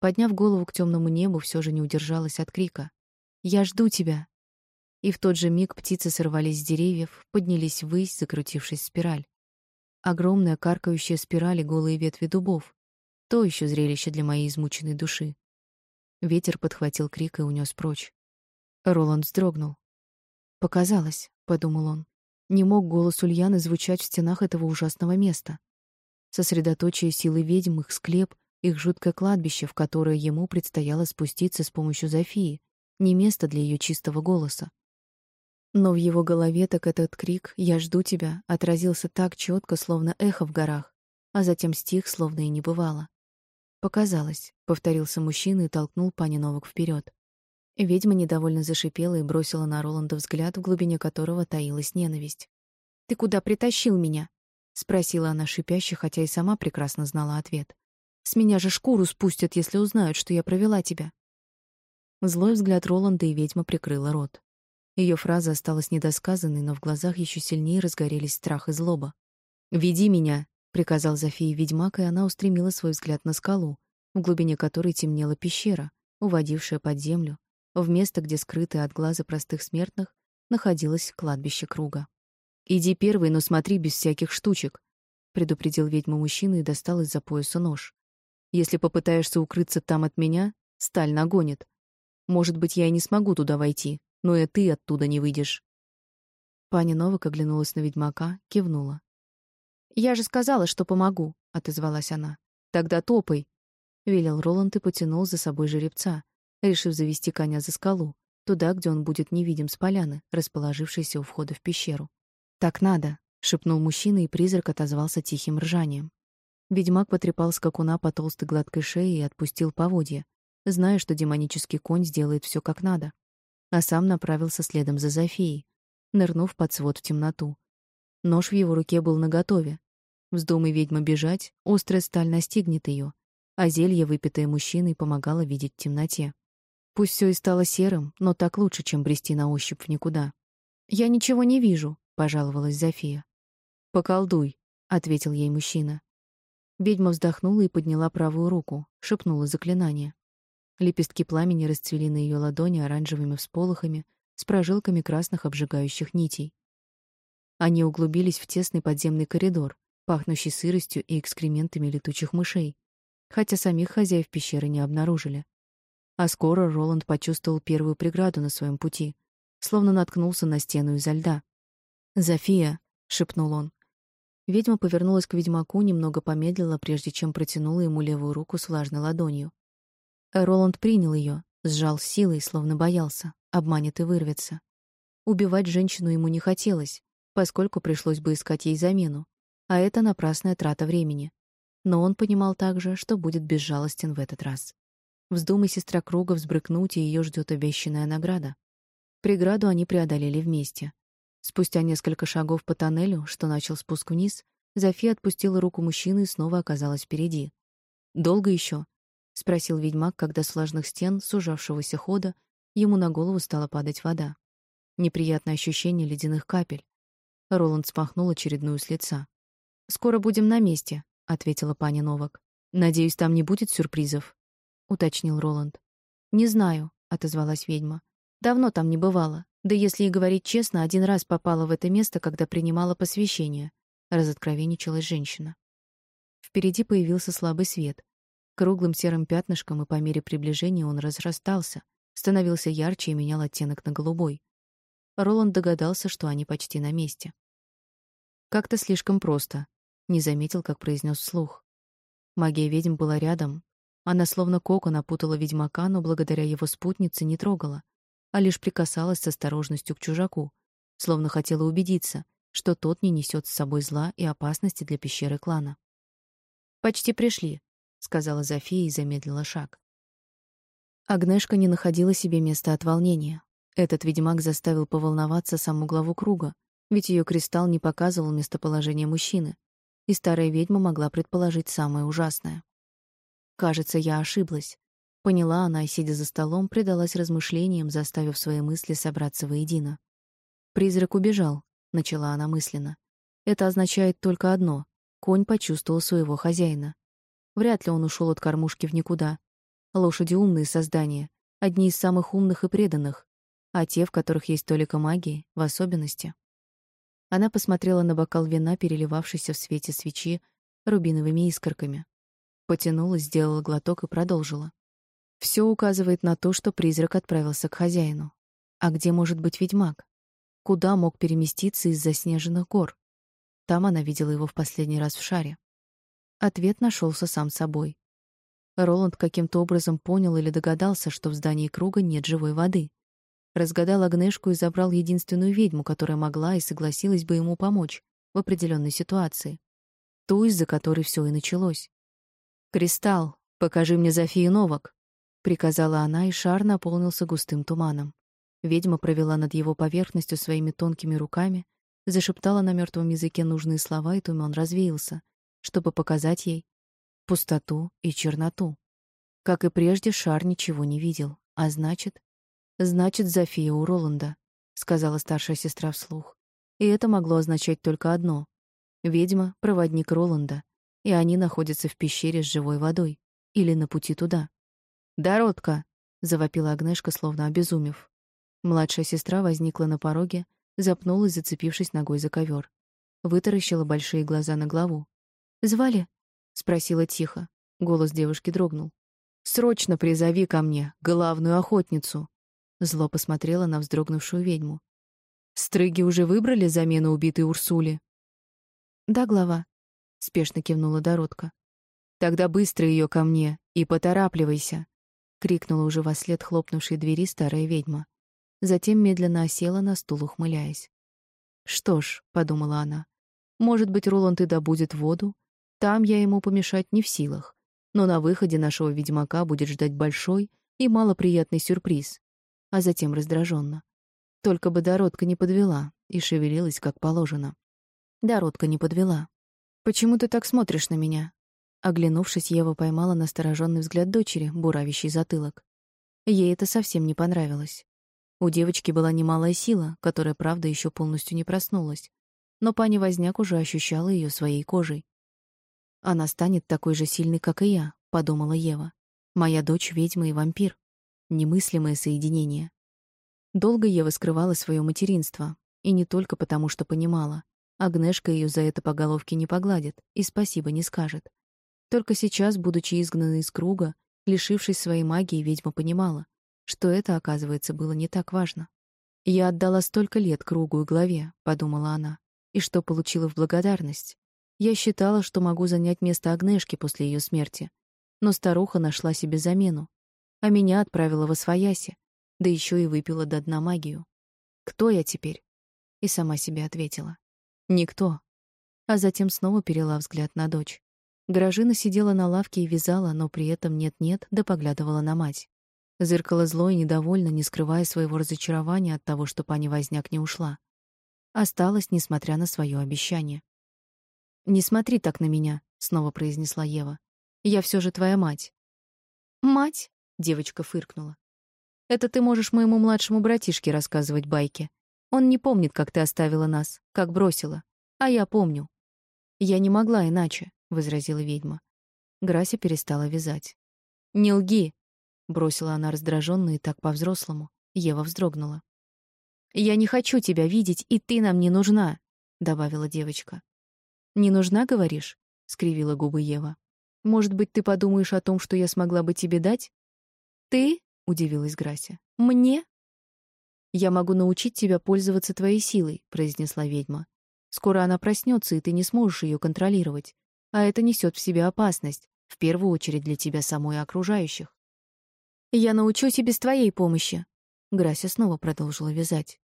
Подняв голову к темному небу, все же не удержалась от крика. «Я жду тебя!» И в тот же миг птицы сорвались с деревьев, поднялись ввысь, закрутившись в спираль. Огромная каркающая спираль и голые ветви дубов. То еще зрелище для моей измученной души. Ветер подхватил крик и унес прочь. Роланд вздрогнул. «Показалось», — подумал он. Не мог голос Ульяны звучать в стенах этого ужасного места. Сосредоточие силы ведьм, их склеп, их жуткое кладбище, в которое ему предстояло спуститься с помощью Зофии, не место для ее чистого голоса. Но в его голове так этот крик «Я жду тебя» отразился так четко, словно эхо в горах, а затем стих, словно и не бывало. «Показалось», — повторился мужчина и толкнул пани Новак вперед. Ведьма недовольно зашипела и бросила на Роланда взгляд, в глубине которого таилась ненависть. «Ты куда притащил меня?» — спросила она шипяще, хотя и сама прекрасно знала ответ. «С меня же шкуру спустят, если узнают, что я провела тебя». Злой взгляд Роланда и ведьма прикрыла рот. Ее фраза осталась недосказанной, но в глазах еще сильнее разгорелись страх и злоба. «Веди меня!» — приказал Зофии ведьмак, и она устремила свой взгляд на скалу, в глубине которой темнела пещера, уводившая под землю, в место, где скрытое от глаза простых смертных находилось кладбище круга. «Иди первый, но смотри без всяких штучек», — предупредил ведьма мужчина и достал из-за пояса нож. «Если попытаешься укрыться там от меня, сталь нагонит. Может быть, я и не смогу туда войти, но и ты оттуда не выйдешь». Паня Новак оглянулась на ведьмака, кивнула. «Я же сказала, что помогу», — отозвалась она. «Тогда топай», — велел Роланд и потянул за собой жеребца, решив завести коня за скалу, туда, где он будет невидим с поляны, расположившейся у входа в пещеру. «Так надо», — шепнул мужчина, и призрак отозвался тихим ржанием. Ведьмак потрепал скакуна по толстой гладкой шее и отпустил поводья, зная, что демонический конь сделает все как надо, а сам направился следом за Зофией, нырнув под свод в темноту. Нож в его руке был наготове. Вздумай ведьма бежать, острая сталь настигнет ее, а зелье, выпитое мужчиной, помогало видеть в темноте. Пусть все и стало серым, но так лучше, чем брести на ощупь в никуда. «Я ничего не вижу», — пожаловалась Зофия. «Поколдуй», — ответил ей мужчина. Ведьма вздохнула и подняла правую руку, шепнула заклинание. Лепестки пламени расцвели на ее ладони оранжевыми всполохами с прожилками красных обжигающих нитей. Они углубились в тесный подземный коридор, пахнущий сыростью и экскрементами летучих мышей, хотя самих хозяев пещеры не обнаружили. А скоро Роланд почувствовал первую преграду на своем пути, словно наткнулся на стену изо льда. «Зофия!» — шепнул он. Ведьма повернулась к ведьмаку, немного помедлила, прежде чем протянула ему левую руку с влажной ладонью. Роланд принял ее, сжал силой, словно боялся, обманет и вырвется. Убивать женщину ему не хотелось, поскольку пришлось бы искать ей замену, а это напрасная трата времени. Но он понимал также, что будет безжалостен в этот раз. Вздумай сестра Круга взбрыкнуть, и ее ждет обещанная награда. Преграду они преодолели вместе. Спустя несколько шагов по тоннелю, что начал спуск вниз, Зофия отпустила руку мужчины и снова оказалась впереди. «Долго еще? — спросил ведьмак, когда с влажных стен сужавшегося хода ему на голову стала падать вода. Неприятное ощущение ледяных капель. Роланд смахнул очередную с лица. «Скоро будем на месте», — ответила пани Новак. «Надеюсь, там не будет сюрпризов», — уточнил Роланд. «Не знаю», — отозвалась ведьма. «Давно там не бывало. Да если и говорить честно, один раз попала в это место, когда принимала посвящение», — разоткровенничалась женщина. Впереди появился слабый свет, Круглым серым пятнышком, и по мере приближения он разрастался, становился ярче и менял оттенок на голубой. Роланд догадался, что они почти на месте. Как-то слишком просто, не заметил, как произнес вслух. Магия ведьм была рядом. Она словно кокон опутала ведьмака, но благодаря его спутнице не трогала, а лишь прикасалась с осторожностью к чужаку, словно хотела убедиться, что тот не несет с собой зла и опасности для пещеры клана. «Почти пришли», сказала Зофия и замедлила шаг. Агнешка не находила себе места от волнения. Этот ведьмак заставил поволноваться саму главу круга, ведь ее кристалл не показывал местоположение мужчины, и старая ведьма могла предположить самое ужасное. Кажется, я ошиблась. Поняла она сидя за столом, предалась размышлениям, заставив свои мысли собраться воедино. «Призрак убежал», — начала она мысленно. «Это означает только одно — конь почувствовал своего хозяина. Вряд ли он ушел от кормушки в никуда. Лошади умные создания, одни из самых умных и преданных, а те, в которых есть толика магии, в особенности. Она посмотрела на бокал вина, переливавшийся в свете свечи рубиновыми искорками. Потянулась, сделала глоток и продолжила. Все указывает на то, что призрак отправился к хозяину. А где может быть ведьмак? Куда мог переместиться из заснеженных гор? Там она видела его в последний раз в шаре. Ответ нашелся сам собой. Роланд каким-то образом понял или догадался, что в здании круга нет живой воды. Разгадал Агнешку и забрал единственную ведьму, которая могла и согласилась бы ему помочь в определенной ситуации. Ту, из-за которой все и началось. «Кристалл, покажи мне Зофию Новак», — приказала она, и шар наполнился густым туманом. Ведьма провела над его поверхностью своими тонкими руками, зашептала на мертвом языке нужные слова, и туман развеялся — чтобы показать ей пустоту и черноту. Как и прежде, шар ничего не видел, а значит... Значит, Зофия у Роланда, сказала старшая сестра вслух. И это могло означать только одно. Ведьма — проводник Роланда, и они находятся в пещере с живой водой или на пути туда. «Дородка!» — завопила Агнешка, словно обезумев. Младшая сестра возникла на пороге, запнулась, зацепившись ногой за ковер. Вытаращила большие глаза на главу. «Звали?» — спросила тихо. Голос девушки дрогнул. «Срочно призови ко мне главную охотницу!» Зло посмотрела на вздрогнувшую ведьму. «Стрыги уже выбрали замену убитой Урсули?» «Да, глава», — спешно кивнула Доротка. Тогда быстро ее ко мне и поторапливайся, крикнула уже во след хлопнувшей двери старая ведьма. Затем медленно осела на стул, ухмыляясь. Что ж, подумала она. Может быть, Роланд и добудет воду, там я ему помешать не в силах. Но на выходе нашего ведьмака будет ждать большой и малоприятный сюрприз. А затем раздраженно. Только бы Доротка не подвела и шевелилась как положено. Доротка не подвела. «Почему ты так смотришь на меня?» Оглянувшись, Ева поймала настороженный взгляд дочери, буравящий затылок. Ей это совсем не понравилось. У девочки была немалая сила, которая, правда, еще полностью не проснулась. Но пани Возняк уже ощущала ее своей кожей. «Она станет такой же сильной, как и я», — подумала Ева. «Моя дочь — ведьма и вампир. Немыслимое соединение». Долго Ева скрывала свое материнство, и не только потому, что понимала. Агнешка ее за это по головке не погладит и спасибо не скажет. Только сейчас, будучи изгнанной из круга, лишившись своей магии, ведьма понимала, что это, оказывается, было не так важно. «Я отдала столько лет кругу и главе», — подумала она, «и что получила в благодарность? Я считала, что могу занять место Агнешки после ее смерти, но старуха нашла себе замену, а меня отправила во свояси, да еще и выпила до дна магию. Кто я теперь?» И сама себе ответила. «Никто». А затем снова перела взгляд на дочь. Гражина сидела на лавке и вязала, но при этом нет-нет, да поглядывала на мать. Зыркала зло и недовольно, не скрывая своего разочарования от того, что пани Возняк не ушла. Осталась, несмотря на свое обещание. «Не смотри так на меня», — снова произнесла Ева. «Я все же твоя мать». «Мать?» — девочка фыркнула. «Это ты можешь моему младшему братишке рассказывать байки. Он не помнит, как ты оставила нас, как бросила. А я помню. Я не могла иначе возразила ведьма. Грася перестала вязать. «Не лги!» — бросила она раздраженно и так по-взрослому. Ева вздрогнула. «Я не хочу тебя видеть, и ты нам не нужна», — добавила девочка. «Не нужна, говоришь?» — скривила губы Ева. «Может быть, ты подумаешь о том, что я смогла бы тебе дать?» «Ты?» — удивилась Грася. «Мне?» «Я могу научить тебя пользоваться твоей силой», — произнесла ведьма. «Скоро она проснется, и ты не сможешь ее контролировать а это несет в себе опасность, в первую очередь для тебя самой и окружающих. «Я научусь и без твоей помощи», — Грася снова продолжила вязать.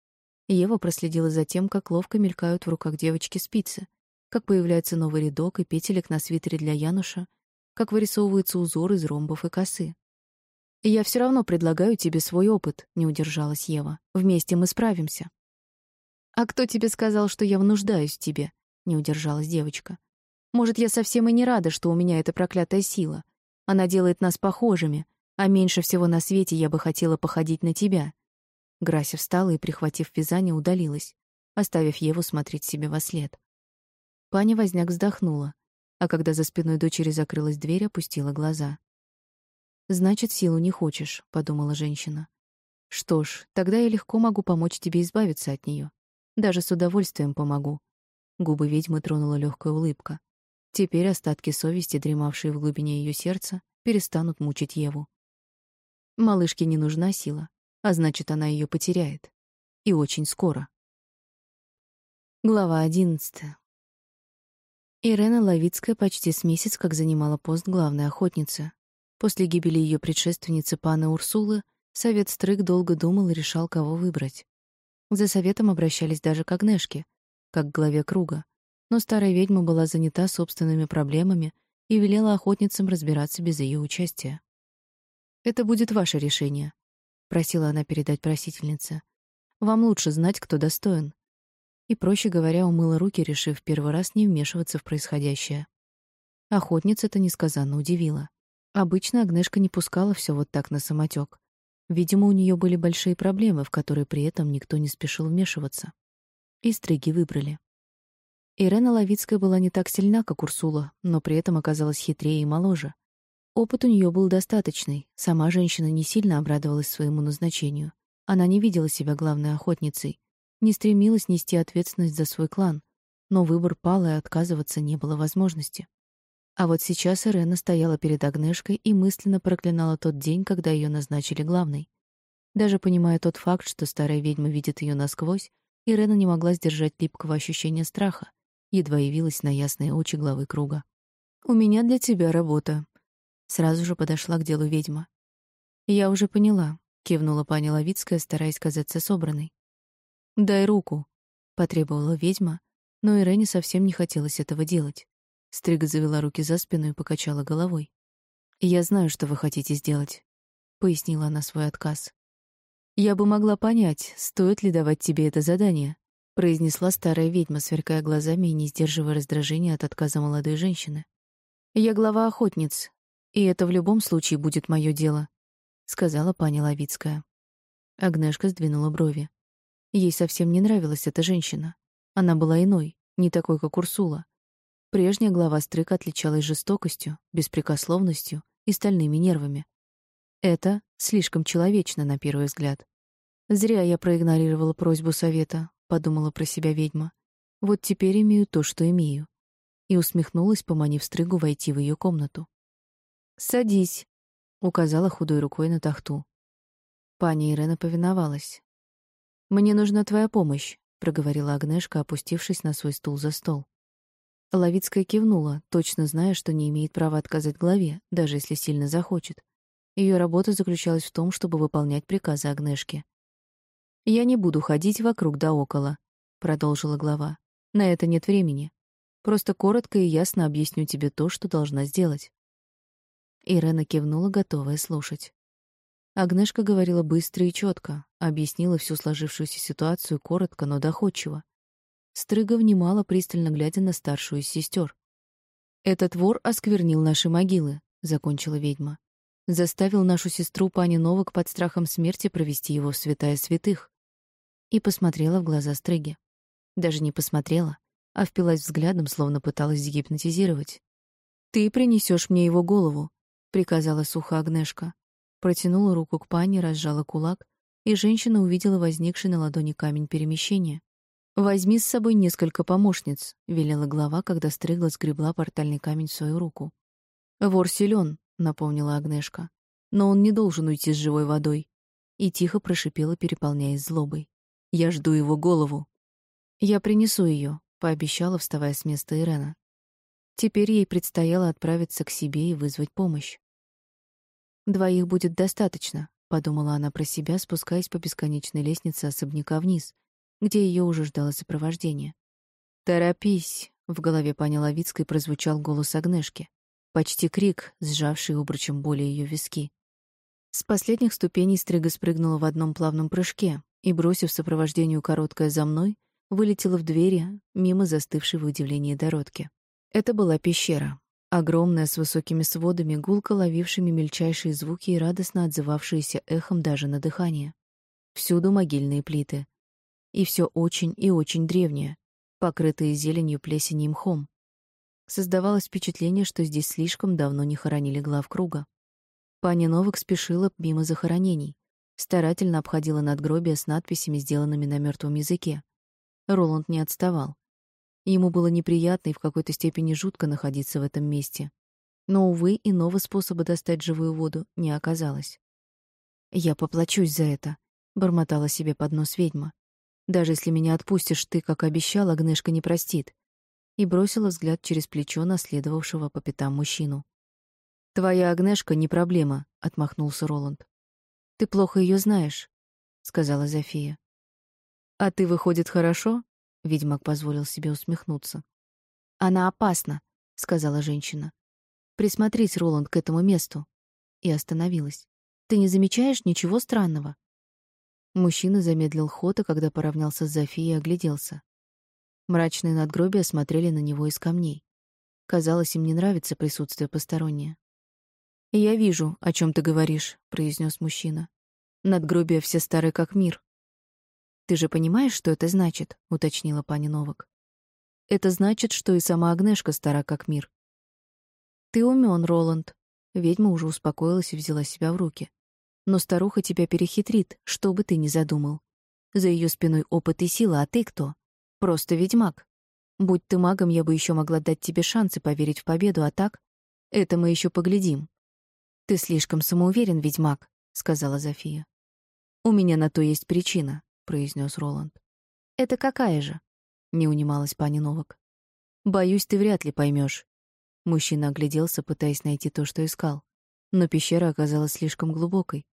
Ева проследила за тем, как ловко мелькают в руках девочки спицы, как появляется новый рядок и петелек на свитере для Януша, как вырисовываются узоры из ромбов и косы. «Я все равно предлагаю тебе свой опыт», — не удержалась Ева. «Вместе мы справимся». «А кто тебе сказал, что я внуждаюсь в тебе?» — не удержалась девочка. Может, я совсем и не рада, что у меня эта проклятая сила. Она делает нас похожими, а меньше всего на свете я бы хотела походить на тебя». Грася встала и, прихватив вязание, удалилась, оставив Еву смотреть себе во след. Паня Возняк вздохнула, а когда за спиной дочери закрылась дверь, опустила глаза. «Значит, силу не хочешь», — подумала женщина. «Что ж, тогда я легко могу помочь тебе избавиться от нее. Даже с удовольствием помогу». Губы ведьмы тронула легкая улыбка. Теперь остатки совести, дремавшие в глубине ее сердца, перестанут мучить Еву. Малышке не нужна сила, а значит, она ее потеряет. И очень скоро. Глава одиннадцатая. Ирена Лавицкая почти с месяц как занимала пост главной охотницы. После гибели ее предшественницы паны Урсулы совет Стрык долго думал и решал, кого выбрать. За советом обращались даже к Агнешке, как к главе круга, но старая ведьма была занята собственными проблемами и велела охотницам разбираться без ее участия. «Это будет ваше решение», — просила она передать просительнице. «Вам лучше знать, кто достоин». И, проще говоря, умыла руки, решив первый раз не вмешиваться в происходящее. Охотница это несказанно удивила. Обычно Агнешка не пускала все вот так на самотек. Видимо, у нее были большие проблемы, в которые при этом никто не спешил вмешиваться. И стриги выбрали. Ирена Лавицкая была не так сильна, как Урсула, но при этом оказалась хитрее и моложе. Опыт у нее был достаточный, сама женщина не сильно обрадовалась своему назначению. Она не видела себя главной охотницей, не стремилась нести ответственность за свой клан, но выбор пал, и отказываться не было возможности. А вот сейчас Ирена стояла перед Агнешкой и мысленно проклинала тот день, когда ее назначили главной. Даже понимая тот факт, что старая ведьма видит ее насквозь, Ирена не могла сдержать липкого ощущения страха, едва явилась на ясные очи главы круга. У меня для тебя работа. Сразу же подошла к делу ведьма. Я уже поняла, кивнула пани Лавицкая, стараясь казаться собранной. Дай руку, потребовала ведьма, но Ирене совсем не хотелось этого делать. Стрига завела руки за спину и покачала головой. «Я знаю, что вы хотите сделать», — пояснила она свой отказ. «Я бы могла понять, стоит ли давать тебе это задание», — произнесла старая ведьма, сверкая глазами и не сдерживая раздражения от отказа молодой женщины. «Я глава охотниц, и это в любом случае будет мое дело», — сказала пани Лавицкая. Агнешка сдвинула брови. Ей совсем не нравилась эта женщина. Она была иной, не такой, как Урсула. Прежняя глава Стрык отличалась жестокостью, беспрекословностью и стальными нервами. Это слишком человечно на первый взгляд. Зря я проигнорировала просьбу совета, подумала про себя ведьма. Вот теперь имею то, что имею. И усмехнулась, поманив Стрыгу войти в ее комнату. «Садись», — указала худой рукой на тахту. Паня Ирена повиновалась. «Мне нужна твоя помощь», — проговорила Агнешка, опустившись на свой стул за стол. Ловицкая кивнула, точно зная, что не имеет права отказать главе, даже если сильно захочет. Ее работа заключалась в том, чтобы выполнять приказы Агнешки. «Я не буду ходить вокруг да около», — продолжила глава. «На это нет времени. Просто коротко и ясно объясню тебе то, что должна сделать». Ирена кивнула, готовая слушать. Агнешка говорила быстро и четко, объяснила всю сложившуюся ситуацию коротко, но доходчиво. Стрыга внимала, пристально глядя на старшую из сестер. «Этот вор осквернил наши могилы», — закончила ведьма. «Заставил нашу сестру пани Новак под страхом смерти провести его в святая святых». И посмотрела в глаза Стрыги. Даже не посмотрела, а впилась взглядом, словно пыталась загипнотизировать. «Ты принесешь мне его голову», — приказала сухо Агнешка. Протянула руку к пане, разжала кулак, и женщина увидела возникший на ладони камень перемещения. «Возьми с собой несколько помощниц», — велела глава, когда Стригла сгребла портальный камень в свою руку. «Вор силен», — напомнила Агнешка. «Но он не должен уйти с живой водой». И тихо прошипела, переполняясь злобой. «Я жду его голову». «Я принесу ее», — пообещала, вставая с места Ирена. Теперь ей предстояло отправиться к себе и вызвать помощь. «Двоих будет достаточно», — подумала она про себя, спускаясь по бесконечной лестнице особняка вниз, где ее уже ждало сопровождение. «Торопись!» — в голове пани Ловицкой прозвучал голос Агнешки. Почти крик, сжавший обручем боли ее виски. С последних ступеней Стрига спрыгнула в одном плавном прыжке и, бросив сопровождению короткое за мной, вылетела в двери, мимо застывшей в удивлении Доротки. Это была пещера. Огромная, с высокими сводами, гулко ловившими мельчайшие звуки и радостно отзывавшиеся эхом даже на дыхание. Всюду могильные плиты. И все очень и очень древнее, покрытое зеленью, плесенью и мхом. Создавалось впечатление, что здесь слишком давно не хоронили глав круга. Пани Новак спешила мимо захоронений, старательно обходила надгробия с надписями, сделанными на мертвом языке. Роланд не отставал. Ему было неприятно и в какой-то степени жутко находиться в этом месте. Но, увы, иного способа достать живую воду не оказалось. «Я поплачусь за это», — бормотала себе под нос ведьма. «Даже если меня отпустишь, ты, как обещала, Агнешка не простит». И бросила взгляд через плечо наследовавшего по пятам мужчину. «Твоя Агнешка не проблема», — отмахнулся Роланд. «Ты плохо ее знаешь», — сказала Зофия. «А ты, выходит, хорошо?» Ведьмак позволил себе усмехнуться. «Она опасна», — сказала женщина. «Присмотрись, Роланд, к этому месту». И остановилась. «Ты не замечаешь ничего странного?» Мужчина замедлил ход, и когда поравнялся с Зофией, огляделся. Мрачные надгробия смотрели на него из камней. Казалось, им не нравится присутствие постороннее. «Я вижу, о чем ты говоришь», — произнес мужчина. «Надгробия все старые как мир. «Ты же понимаешь, что это значит?» — уточнила пани Новак. «Это значит, что и сама Агнешка стара как мир». «Ты умен, Роланд». Ведьма уже успокоилась и взяла себя в руки. «Но старуха тебя перехитрит, что бы ты ни задумал. За ее спиной опыт и сила, а ты кто? Просто ведьмак. Будь ты магом, я бы еще могла дать тебе шансы поверить в победу, а так? Это мы еще поглядим». «Ты слишком самоуверен, ведьмак», — сказала Зофия. «У меня на то есть причина произнес Роланд. Это какая же? Не унималась пани Новак. Боюсь, ты вряд ли поймешь. Мужчина огляделся, пытаясь найти то, что искал. Но пещера оказалась слишком глубокой.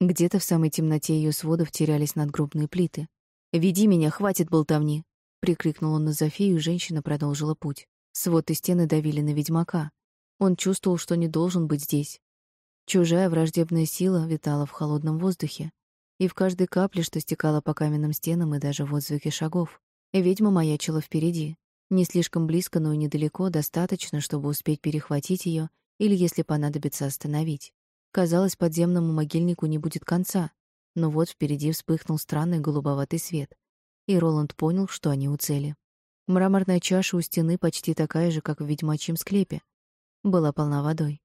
Где-то в самой темноте ее сводов терялись надгробные плиты. «Веди меня, хватит болтовни!» — прикрикнул он на Зофию, и женщина продолжила путь. Свод и стены давили на ведьмака. Он чувствовал, что не должен быть здесь. Чужая враждебная сила витала в холодном воздухе, и в каждой капле, что стекала по каменным стенам и даже в отзвуке шагов. Ведьма маячила впереди. Не слишком близко, но и недалеко, достаточно, чтобы успеть перехватить ее или, если понадобится, остановить. Казалось, подземному могильнику не будет конца, но вот впереди вспыхнул странный голубоватый свет, и Роланд понял, что они у цели. Мраморная чаша у стены почти такая же, как в ведьмачьем склепе. Была полна водой.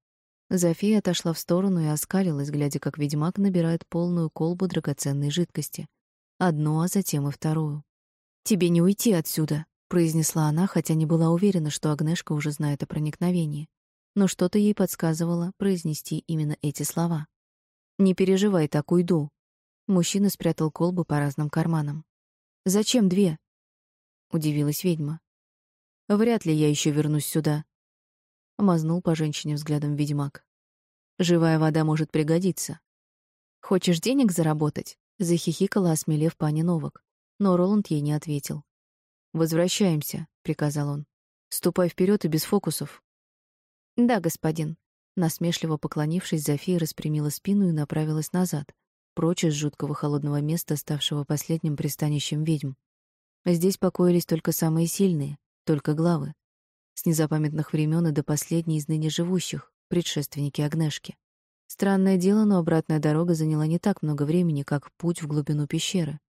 Зофия отошла в сторону и оскалилась, глядя, как ведьмак набирает полную колбу драгоценной жидкости. Одну, а затем и вторую. «Тебе не уйти отсюда», — произнесла она, хотя не была уверена, что Агнешка уже знает о проникновении. Но что-то ей подсказывало произнести именно эти слова. «Не переживай, так уйду». Мужчина спрятал колбу по разным карманам. «Зачем две?» — удивилась ведьма. «Вряд ли я еще вернусь сюда», Мазнул по женщине взглядом ведьмак. Живая вода может пригодиться. Хочешь денег заработать? Захихикала, осмелев пани Новак. Но Роланд ей не ответил. Возвращаемся, приказал он. Ступай вперед и без фокусов. Да, господин. Насмешливо поклонившись, Зофия распрямила спину и направилась назад, прочь из жуткого холодного места, ставшего последним пристанищем ведьм. Здесь покоились только самые сильные, только главы с незапамятных времен и до последней из ныне живущих, предшественники Агнешки. Странное дело, но обратная дорога заняла не так много времени, как путь в глубину пещеры.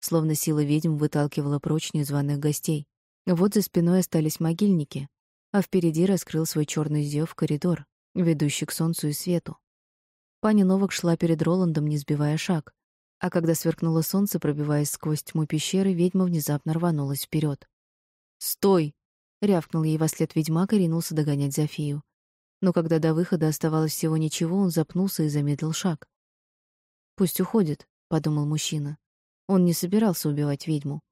Словно сила ведьм выталкивала прочь незваных гостей. Вот за спиной остались могильники, а впереди раскрыл свой черный зев коридор, ведущий к солнцу и свету. Пани Новак шла перед Роландом, не сбивая шаг, а когда сверкнуло солнце, пробиваясь сквозь тьму пещеры, ведьма внезапно рванулась вперед. «Стой!» Рявкнул ей вслед ведьмак и ринулся догонять Зофию. Но когда до выхода оставалось всего ничего, он запнулся и замедлил шаг. «Пусть уходит», — подумал мужчина. Он не собирался убивать ведьму.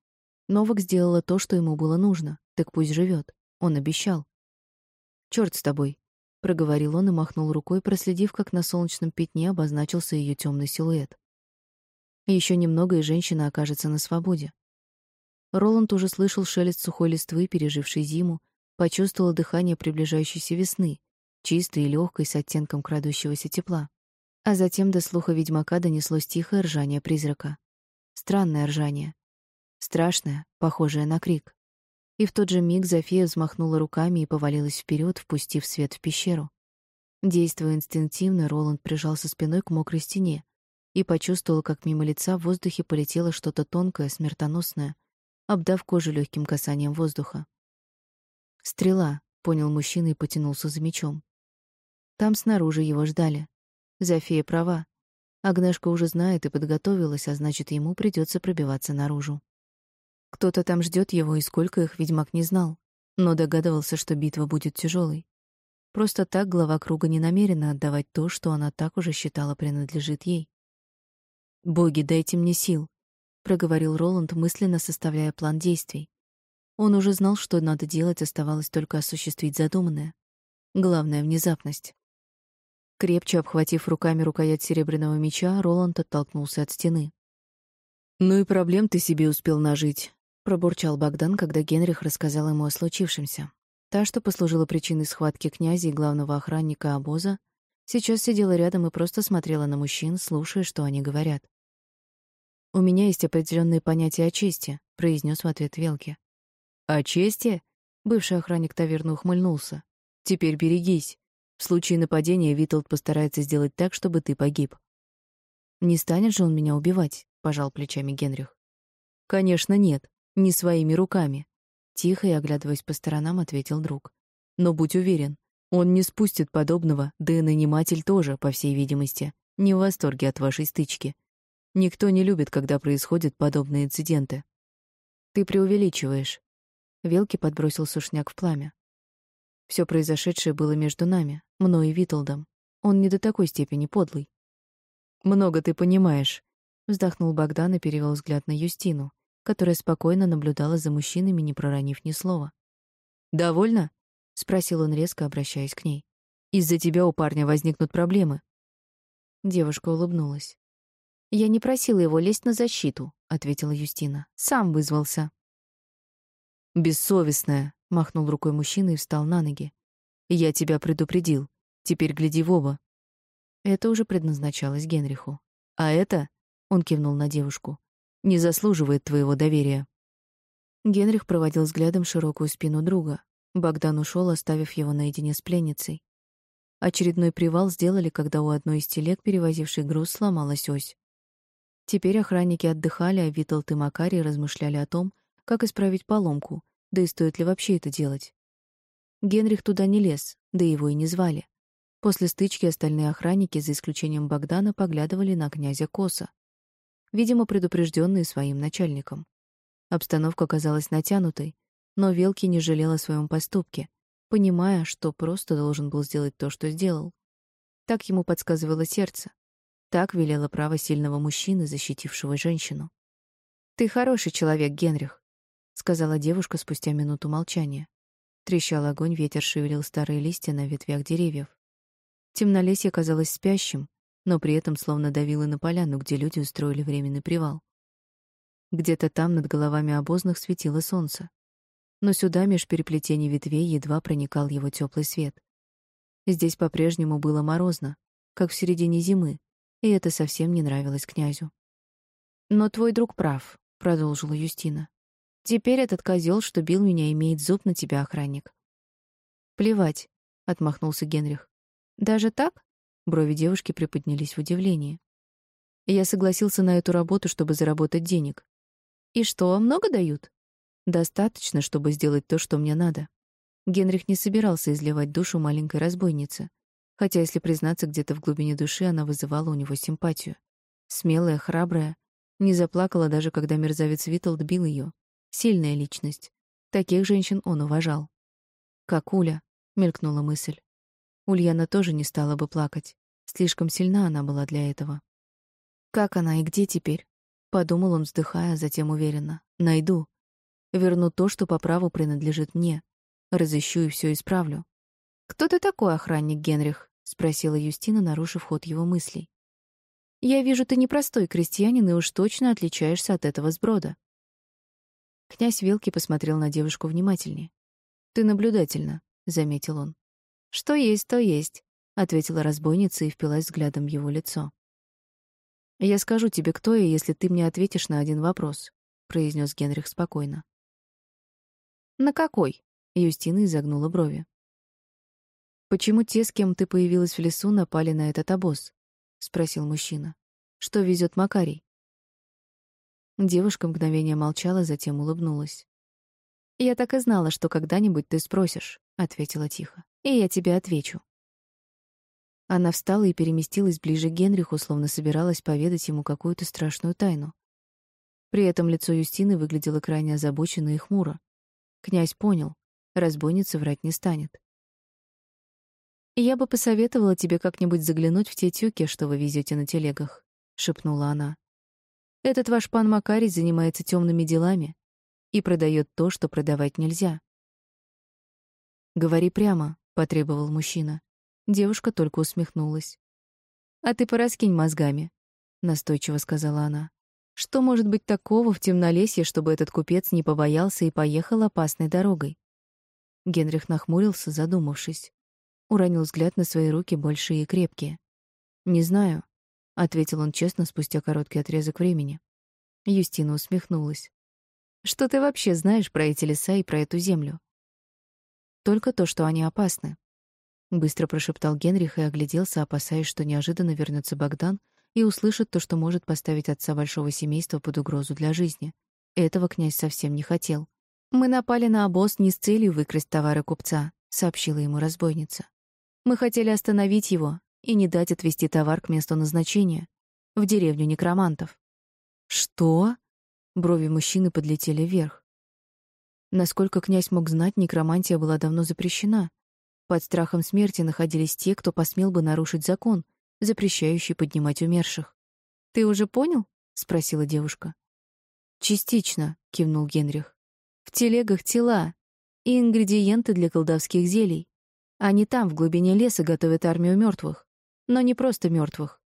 Новак сделала то, что ему было нужно, так пусть живет. Он обещал. «Чёрт с тобой», — проговорил он и махнул рукой, проследив, как на солнечном пятне обозначился ее темный силуэт. Еще немного, и женщина окажется на свободе. Роланд уже слышал шелест сухой листвы, пережившей зиму, почувствовал дыхание приближающейся весны, чистой и легкой, с оттенком крадущегося тепла. А затем до слуха ведьмака донеслось тихое ржание призрака. Странное ржание. Страшное, похожее на крик. И в тот же миг Зофия взмахнула руками и повалилась вперед, впустив свет в пещеру. Действуя инстинктивно, Роланд прижался спиной к мокрой стене и почувствовал, как мимо лица в воздухе полетело что-то тонкое, смертоносное, обдав кожу легким касанием воздуха. «Стрела», — понял мужчина и потянулся за мечом. Там снаружи его ждали. Зофия права. Агнешка уже знает и подготовилась, а значит, ему придется пробиваться наружу. Кто-то там ждет его, и сколько их ведьмак не знал, но догадывался, что битва будет тяжелой. Просто так глава круга не намерена отдавать то, что она так уже считала принадлежит ей. «Боги, дайте мне сил», проговорил Роланд, мысленно составляя план действий. Он уже знал, что надо делать, оставалось только осуществить задуманное. Главное — внезапность. Крепче обхватив руками рукоять серебряного меча, Роланд оттолкнулся от стены. «Ну и проблем ты себе успел нажить», — пробурчал Богдан, когда Генрих рассказал ему о случившемся. Та, что послужила причиной схватки князя и главного охранника обоза, сейчас сидела рядом и просто смотрела на мужчин, слушая, что они говорят. «У меня есть определенные понятия о чести», — произнес в ответ Велки. «О чести?» — бывший охранник таверны ухмыльнулся. «Теперь берегись. В случае нападения Виталд постарается сделать так, чтобы ты погиб». «Не станет же он меня убивать?» — пожал плечами Генрих. «Конечно, нет. Не своими руками», — тихо и оглядываясь по сторонам, ответил друг. «Но будь уверен, он не спустит подобного, да и наниматель тоже, по всей видимости, не в восторге от вашей стычки. Никто не любит, когда происходят подобные инциденты. Ты преувеличиваешь. Велки подбросил сушняк в пламя. Все произошедшее было между нами, мной и Виталдом. Он не до такой степени подлый. Много ты понимаешь, вздохнул Богдан и перевел взгляд на Юстину, которая спокойно наблюдала за мужчинами, не проронив ни слова. Довольно? — спросил он резко, обращаясь к ней. «Из-за тебя у парня возникнут проблемы». Девушка улыбнулась. «Я не просила его лезть на защиту», — ответила Юстина. «Сам вызвался». «Бессовестная», — махнул рукой мужчина и встал на ноги. «Я тебя предупредил. Теперь гляди в оба». Это уже предназначалось Генриху. «А это...» — он кивнул на девушку. «Не заслуживает твоего доверия». Генрих проводил взглядом широкую спину друга. Богдан ушел, оставив его наедине с пленницей. Очередной привал сделали, когда у одной из телег, перевозившей груз, сломалась ось. Теперь охранники отдыхали, а Виталт и Макарий размышляли о том, как исправить поломку, да и стоит ли вообще это делать. Генрих туда не лез, да его и не звали. После стычки остальные охранники, за исключением Богдана, поглядывали на князя Коса. Видимо, предупрежденные своим начальником. Обстановка казалась натянутой, но Велки не жалел о своем поступке, понимая, что просто должен был сделать то, что сделал. Так ему подсказывало сердце. Так велело право сильного мужчины, защитившего женщину. «Ты хороший человек, Генрих», — сказала девушка спустя минуту молчания. Трещал огонь, ветер шевелил старые листья на ветвях деревьев. Темнолесье казалось спящим, но при этом словно давило на поляну, где люди устроили временный привал. Где-то там над головами обозных светило солнце но сюда меж переплетений ветвей едва проникал его теплый свет. Здесь по-прежнему было морозно, как в середине зимы, и это совсем не нравилось князю. «Но твой друг прав», — продолжила Юстина. «Теперь этот козел, что бил меня, имеет зуб на тебя, охранник». «Плевать», — отмахнулся Генрих. «Даже так?» — брови девушки приподнялись в удивлении. «Я согласился на эту работу, чтобы заработать денег». «И что, много дают?» Достаточно, чтобы сделать то, что мне надо. Генрих не собирался изливать душу маленькой разбойницы, хотя, если признаться, где-то в глубине души она вызывала у него симпатию. Смелая, храбрая, не заплакала даже, когда мерзавец Виталд бил ее. Сильная личность. Таких женщин он уважал. «Как Уля», — мелькнула мысль. Ульяна тоже не стала бы плакать. Слишком сильна она была для этого. «Как она и где теперь?» — подумал он, вздыхая, затем уверенно. «Найду. Верну то, что по праву принадлежит мне. Разыщу и все исправлю. «Кто ты такой, охранник Генрих?» — спросила Юстина, нарушив ход его мыслей. «Я вижу, ты непростой крестьянин и уж точно отличаешься от этого сброда». Князь Вилки посмотрел на девушку внимательнее. «Ты наблюдательна», — заметил он. «Что есть, то есть», — ответила разбойница и впилась взглядом в его лицо. «Я скажу тебе, кто я, если ты мне ответишь на один вопрос», — произнес Генрих спокойно. «На какой?» — Юстина изогнула брови. «Почему те, с кем ты появилась в лесу, напали на этот обоз?» — спросил мужчина. «Что везет Макарий?» Девушка мгновение молчала, затем улыбнулась. «Я так и знала, что когда-нибудь ты спросишь», — ответила тихо. «И я тебе отвечу». Она встала и переместилась ближе к Генриху, словно собиралась поведать ему какую-то страшную тайну. При этом лицо Юстины выглядело крайне озабоченно и хмуро. Князь понял, разбойница врать не станет. «Я бы посоветовала тебе как-нибудь заглянуть в те тюки, что вы везете на телегах», — шепнула она. «Этот ваш пан Макарий занимается темными делами и продает то, что продавать нельзя». «Говори прямо», — потребовал мужчина. Девушка только усмехнулась. «А ты пораскинь мозгами», — настойчиво сказала она. Что может быть такого в темнолесье, чтобы этот купец не побоялся и поехал опасной дорогой? Генрих нахмурился, задумавшись. Уронил взгляд на свои руки, большие и крепкие. «Не знаю», — ответил он честно спустя короткий отрезок времени. Юстина усмехнулась. «Что ты вообще знаешь про эти леса и про эту землю?» «Только то, что они опасны», — быстро прошептал Генрих и огляделся, опасаясь, что неожиданно вернется Богдан и услышит то, что может поставить отца большого семейства под угрозу для жизни. Этого князь совсем не хотел. «Мы напали на обоз не с целью выкрасть товары купца», — сообщила ему разбойница. «Мы хотели остановить его и не дать отвезти товар к месту назначения, в деревню некромантов». «Что?» — брови мужчины подлетели вверх. Насколько князь мог знать, некромантия была давно запрещена. Под страхом смерти находились те, кто посмел бы нарушить закон — запрещающий поднимать умерших. «Ты уже понял?» — спросила девушка. «Частично», — кивнул Генрих. «В телегах тела, и ингредиенты для колдовских зелий. Они там, в глубине леса, готовят армию мертвых. Но не просто мертвых.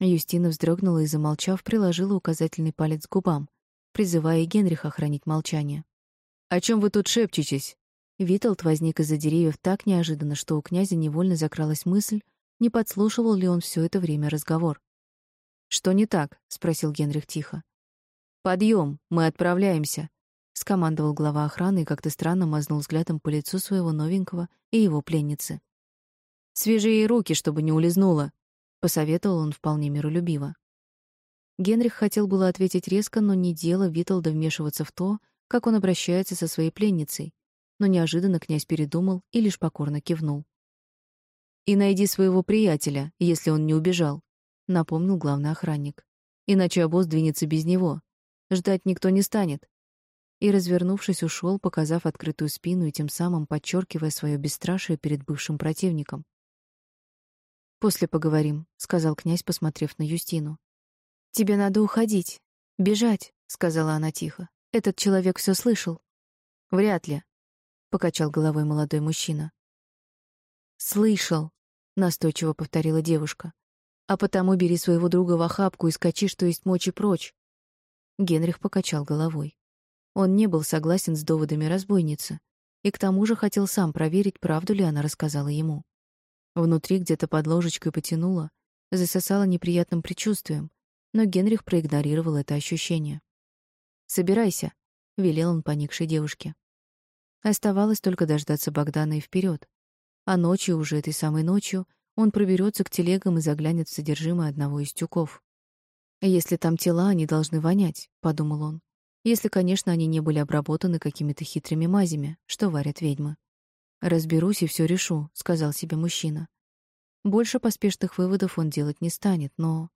Юстина вздрогнула и, замолчав, приложила указательный палец к губам, призывая Генриха хранить молчание. «О чем вы тут шепчетесь?» Виталд возник из-за деревьев так неожиданно, что у князя невольно закралась мысль, не подслушивал ли он все это время разговор. «Что не так?» — спросил Генрих тихо. «Подъем, мы отправляемся», — скомандовал глава охраны и как-то странно мазнул взглядом по лицу своего новенького и его пленницы. «Свяжи ей руки, чтобы не улизнула», — посоветовал он вполне миролюбиво. Генрих хотел было ответить резко, но не дело Виталда вмешиваться в то, как он обращается со своей пленницей, но неожиданно князь передумал и лишь покорно кивнул. «И найди своего приятеля, если он не убежал», — напомнил главный охранник. «Иначе обоз двинется без него. Ждать никто не станет». И, развернувшись, ушел, показав открытую спину и тем самым подчеркивая свое бесстрашие перед бывшим противником. «После поговорим», — сказал князь, посмотрев на Юстину. «Тебе надо уходить. Бежать», — сказала она тихо. «Этот человек все слышал». «Вряд ли», — покачал головой молодой мужчина. «Слышал», — настойчиво повторила девушка. «А потому бери своего друга в охапку и скачи, что есть мочи прочь». Генрих покачал головой. Он не был согласен с доводами разбойницы и к тому же хотел сам проверить, правду ли она рассказала ему. Внутри где-то под ложечкой потянуло, засосало неприятным предчувствием, но Генрих проигнорировал это ощущение. «Собирайся», — велел он поникшей девушке. Оставалось только дождаться Богдана и вперед. А ночью, уже этой самой ночью, он проберется к телегам и заглянет в содержимое одного из тюков. «Если там тела, они должны вонять», — подумал он. «Если, конечно, они не были обработаны какими-то хитрыми мазями, что варят ведьмы». «Разберусь и все решу», — сказал себе мужчина. Больше поспешных выводов он делать не станет, но...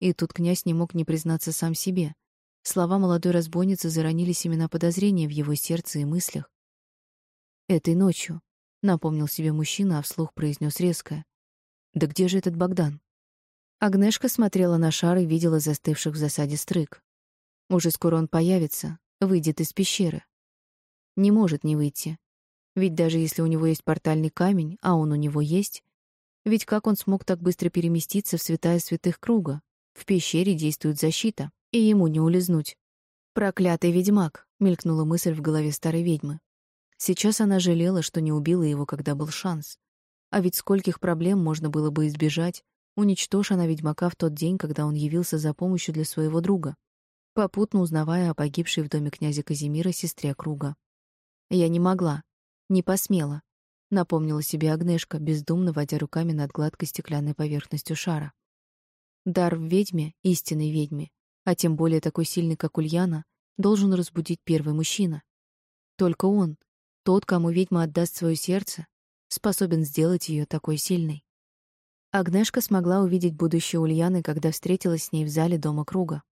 И тут князь не мог не признаться сам себе. Слова молодой разбойницы заронили семена подозрения в его сердце и мыслях. «Этой ночью», — напомнил себе мужчина, а вслух произнес резко. «Да где же этот Богдан?» Агнешка смотрела на шар и видела застывших в засаде стрык. Уже скоро он появится, выйдет из пещеры. Не может не выйти. Ведь даже если у него есть портальный камень, а он у него есть, ведь как он смог так быстро переместиться в святая святых круга? В пещере действует защита, и ему не улизнуть. «Проклятый ведьмак!» — мелькнула мысль в голове старой ведьмы. Сейчас она жалела, что не убила его, когда был шанс. А ведь скольких проблем можно было бы избежать, уничтожь она ведьмака в тот день, когда он явился за помощью для своего друга, попутно узнавая о погибшей в доме князя Казимира сестре Круга. «Я не могла, не посмела», — напомнила себе Агнешка, бездумно водя руками над гладкой стеклянной поверхностью шара. Дар в ведьме, истинной ведьме, а тем более такой сильный, как Ульяна, должен разбудить первый мужчина. Только он, тот, кому ведьма отдаст свое сердце, способен сделать ее такой сильной. Агнешка смогла увидеть будущее Ульяны, когда встретилась с ней в зале дома круга.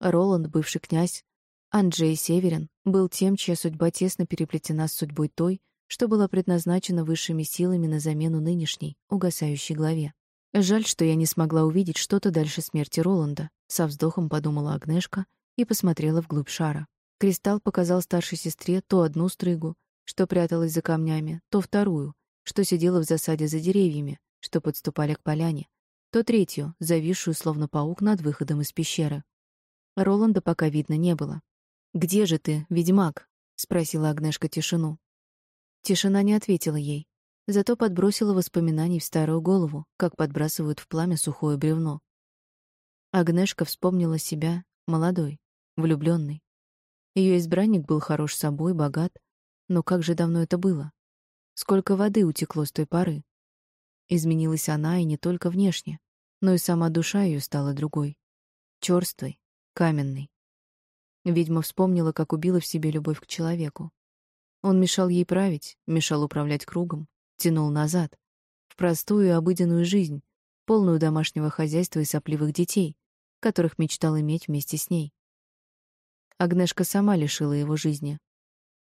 Роланд, бывший князь, Анджей Северин, был тем, чья судьба тесно переплетена с судьбой той, что была предназначена высшими силами на замену нынешней, угасающей главе. Жаль, что я не смогла увидеть что-то дальше смерти Роланда, со вздохом подумала Агнешка и посмотрела вглубь шара. Кристалл показал старшей сестре то одну стрыгу, что пряталась за камнями, то вторую, что сидела в засаде за деревьями, что подступали к поляне, то третью, зависшую словно паук над выходом из пещеры. Роланда пока видно не было. «Где же ты, ведьмак?» — спросила Агнешка тишину. Тишина не ответила ей, зато подбросила воспоминаний в старую голову, как подбрасывают в пламя сухое бревно. Агнешка вспомнила себя молодой, влюбленной. Ее избранник был хорош собой, богат, но как же давно это было? Сколько воды утекло с той поры? Изменилась она и не только внешне, но и сама душа ее стала другой. Чёрствой, каменной. Ведьма вспомнила, как убила в себе любовь к человеку. Он мешал ей править, мешал управлять кругом, тянул назад, в простую обыденную жизнь, полную домашнего хозяйства и сопливых детей, которых мечтал иметь вместе с ней. Агнешка сама лишила его жизни,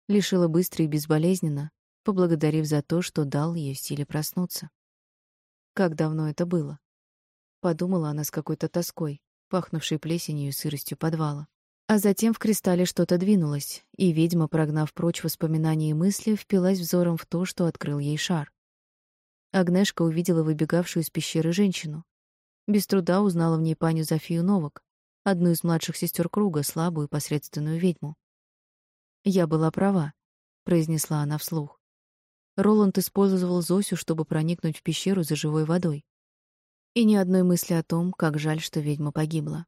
лишила быстро и безболезненно, поблагодарив за то, что дал ей силе проснуться. Как давно это было? Подумала она с какой-то тоской, пахнувшей плесенью и сыростью подвала. А затем в кристалле что-то двинулось, и ведьма, прогнав прочь воспоминания и мысли, впилась взором в то, что открыл ей шар. Агнешка увидела выбегавшую из пещеры женщину. Без труда узнала в ней паню Зофию Новак, одну из младших сестер круга, слабую посредственную ведьму. «Я была права», — произнесла она вслух. Роланд использовал Зосю, чтобы проникнуть в пещеру за живой водой. И ни одной мысли о том, как жаль, что ведьма погибла.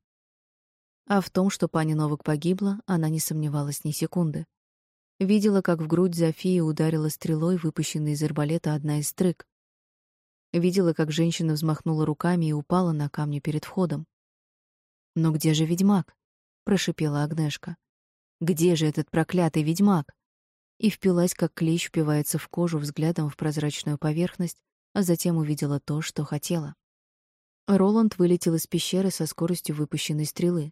А в том, что пани Новак погибла, она не сомневалась ни секунды. Видела, как в грудь Зофии ударила стрелой, выпущенной из арбалета одна из стрык. Видела, как женщина взмахнула руками и упала на камни перед входом. «Но где же ведьмак?» — прошипела Агнешка. «Где же этот проклятый ведьмак?» И впилась, как клещ впивается в кожу взглядом в прозрачную поверхность, а затем увидела то, что хотела. Роланд вылетел из пещеры со скоростью выпущенной стрелы.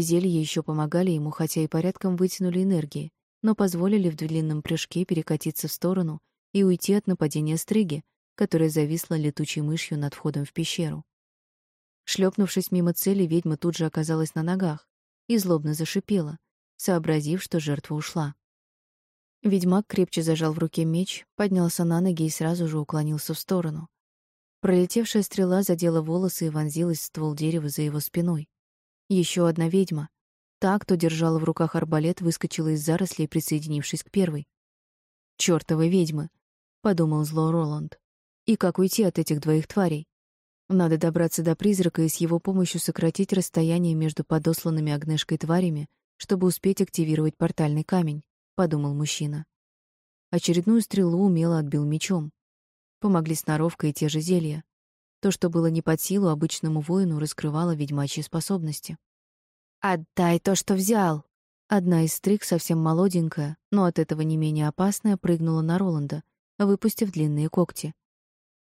Зелья еще помогали ему, хотя и порядком вытянули энергии, но позволили в длинном прыжке перекатиться в сторону и уйти от нападения стриги, которая зависла летучей мышью над входом в пещеру. Шлепнувшись мимо цели, ведьма тут же оказалась на ногах и злобно зашипела, сообразив, что жертва ушла. Ведьмак крепче зажал в руке меч, поднялся на ноги и сразу же уклонился в сторону. Пролетевшая стрела задела волосы и вонзилась в ствол дерева за его спиной. Еще одна ведьма. Та, кто держала в руках арбалет, выскочила из зарослей, присоединившись к первой. «Чёртовы ведьмы!» — подумал зло Роланд. «И как уйти от этих двоих тварей? Надо добраться до призрака и с его помощью сократить расстояние между подосланными огнешкой тварями, чтобы успеть активировать портальный камень», — подумал мужчина. Очередную стрелу умело отбил мечом. Помогли сноровка и те же зелья. То, что было не под силу обычному воину, раскрывало ведьмачьи способности. «Отдай то, что взял!» Одна из стрик, совсем молоденькая, но от этого не менее опасная, прыгнула на Роланда, выпустив длинные когти.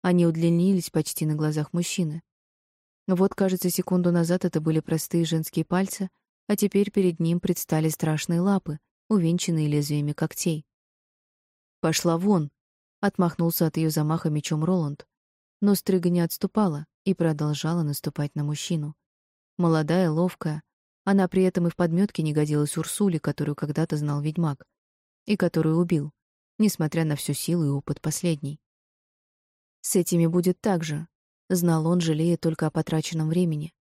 Они удлинились почти на глазах мужчины. Вот, кажется, секунду назад это были простые женские пальцы, а теперь перед ним предстали страшные лапы, увенчанные лезвиями когтей. «Пошла вон!» — отмахнулся от ее замаха мечом Роланд. Но стрыга не отступала и продолжала наступать на мужчину. Молодая, ловкая, она при этом и в подметке не годилась Урсуле, которую когда-то знал ведьмак, и которую убил, несмотря на всю силу и опыт последней. С этими будет так же. Знал он, жалея только о потраченном времени.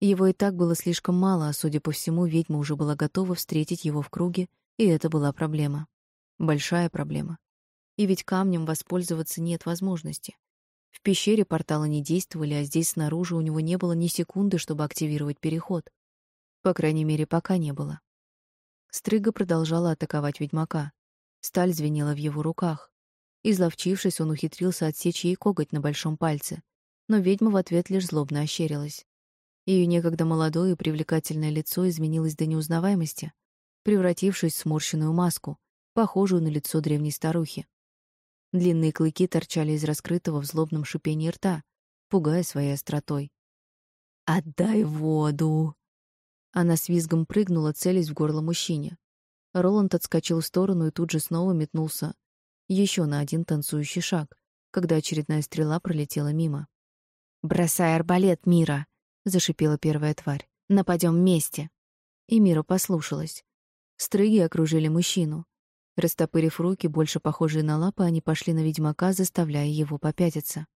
Его и так было слишком мало, а, судя по всему, ведьма уже была готова встретить его в круге, и это была проблема. Большая проблема. И ведь камнем воспользоваться нет возможности. В пещере порталы не действовали, а здесь снаружи у него не было ни секунды, чтобы активировать переход. По крайней мере, пока не было. Стрыга продолжала атаковать ведьмака. Сталь звенела в его руках. Изловчившись, он ухитрился отсечь ей коготь на большом пальце, но ведьма в ответ лишь злобно ощерилась. Ее некогда молодое и привлекательное лицо изменилось до неузнаваемости, превратившись в сморщенную маску, похожую на лицо древней старухи. Длинные клыки торчали из раскрытого в злобном шипении рта, пугая своей остротой. «Отдай воду!» Она с визгом прыгнула, целясь в горло мужчине. Роланд отскочил в сторону и тут же снова метнулся еще на один танцующий шаг, когда очередная стрела пролетела мимо. «Бросай арбалет, Мира!» — зашипела первая тварь. «Нападем вместе!» И Мира послушалась. Стрыги окружили мужчину. Растопырив руки, больше похожие на лапы, они пошли на ведьмака, заставляя его попятиться.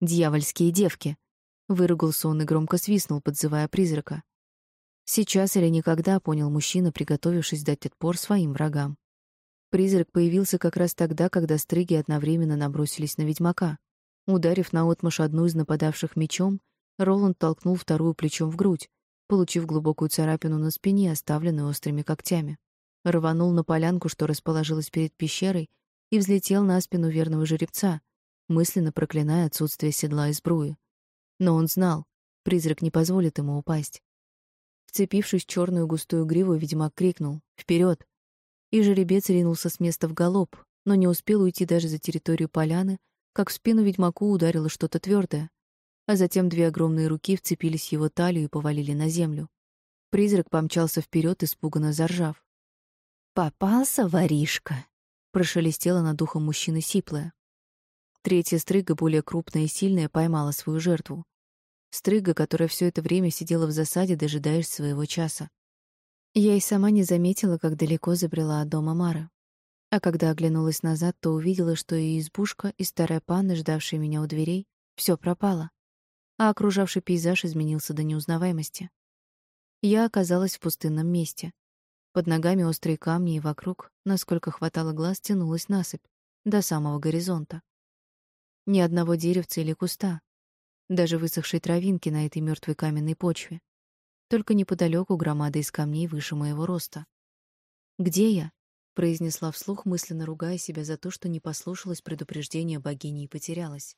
«Дьявольские девки!» — выругался он и громко свистнул, подзывая призрака. Сейчас или никогда, понял мужчина, приготовившись дать отпор своим врагам. Призрак появился как раз тогда, когда стриги одновременно набросились на ведьмака. Ударив наотмашь одну из нападавших мечом, Роланд толкнул вторую плечом в грудь, получив глубокую царапину на спине, оставленную острыми когтями рванул на полянку, что расположилась перед пещерой, и взлетел на спину верного жеребца, мысленно проклиная отсутствие седла и сбруи. Но он знал, призрак не позволит ему упасть. Вцепившись в черную густую гриву, ведьмак крикнул «Вперед!» И жеребец ринулся с места в галоп, но не успел уйти даже за территорию поляны, как в спину ведьмаку ударило что-то твердое, а затем две огромные руки вцепились в его талию и повалили на землю. Призрак помчался вперед, испуганно заржав. «Попался, воришка!» — прошелестела над ухом мужчины сиплая. Третья стрыга, более крупная и сильная, поймала свою жертву. Стрыга, которая все это время сидела в засаде, дожидаясь своего часа. Я и сама не заметила, как далеко забрела от дома Мары. А когда оглянулась назад, то увидела, что и избушка, и старая панна, ждавшая меня у дверей, все пропало, а окружавший пейзаж изменился до неузнаваемости. Я оказалась в пустынном месте. Под ногами острые камни, и вокруг, насколько хватало глаз, тянулась насыпь до самого горизонта. Ни одного деревца или куста, даже высохшей травинки на этой мертвой каменной почве. Только неподалеку громада из камней выше моего роста. «Где я?» — произнесла вслух, мысленно ругая себя за то, что не послушалась предупреждения богини и потерялась.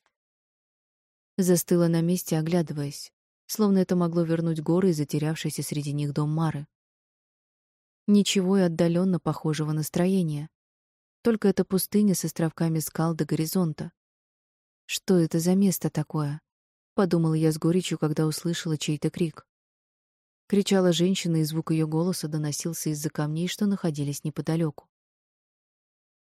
Застыла на месте, оглядываясь, словно это могло вернуть горы и затерявшийся среди них дом Мары. Ничего и отдаленно похожего настроения. Только эта пустыня с островками скал до горизонта. Что это за место такое? Подумала я с горечью, когда услышала чей-то крик. Кричала женщина, и звук ее голоса доносился из-за камней, что находились неподалеку.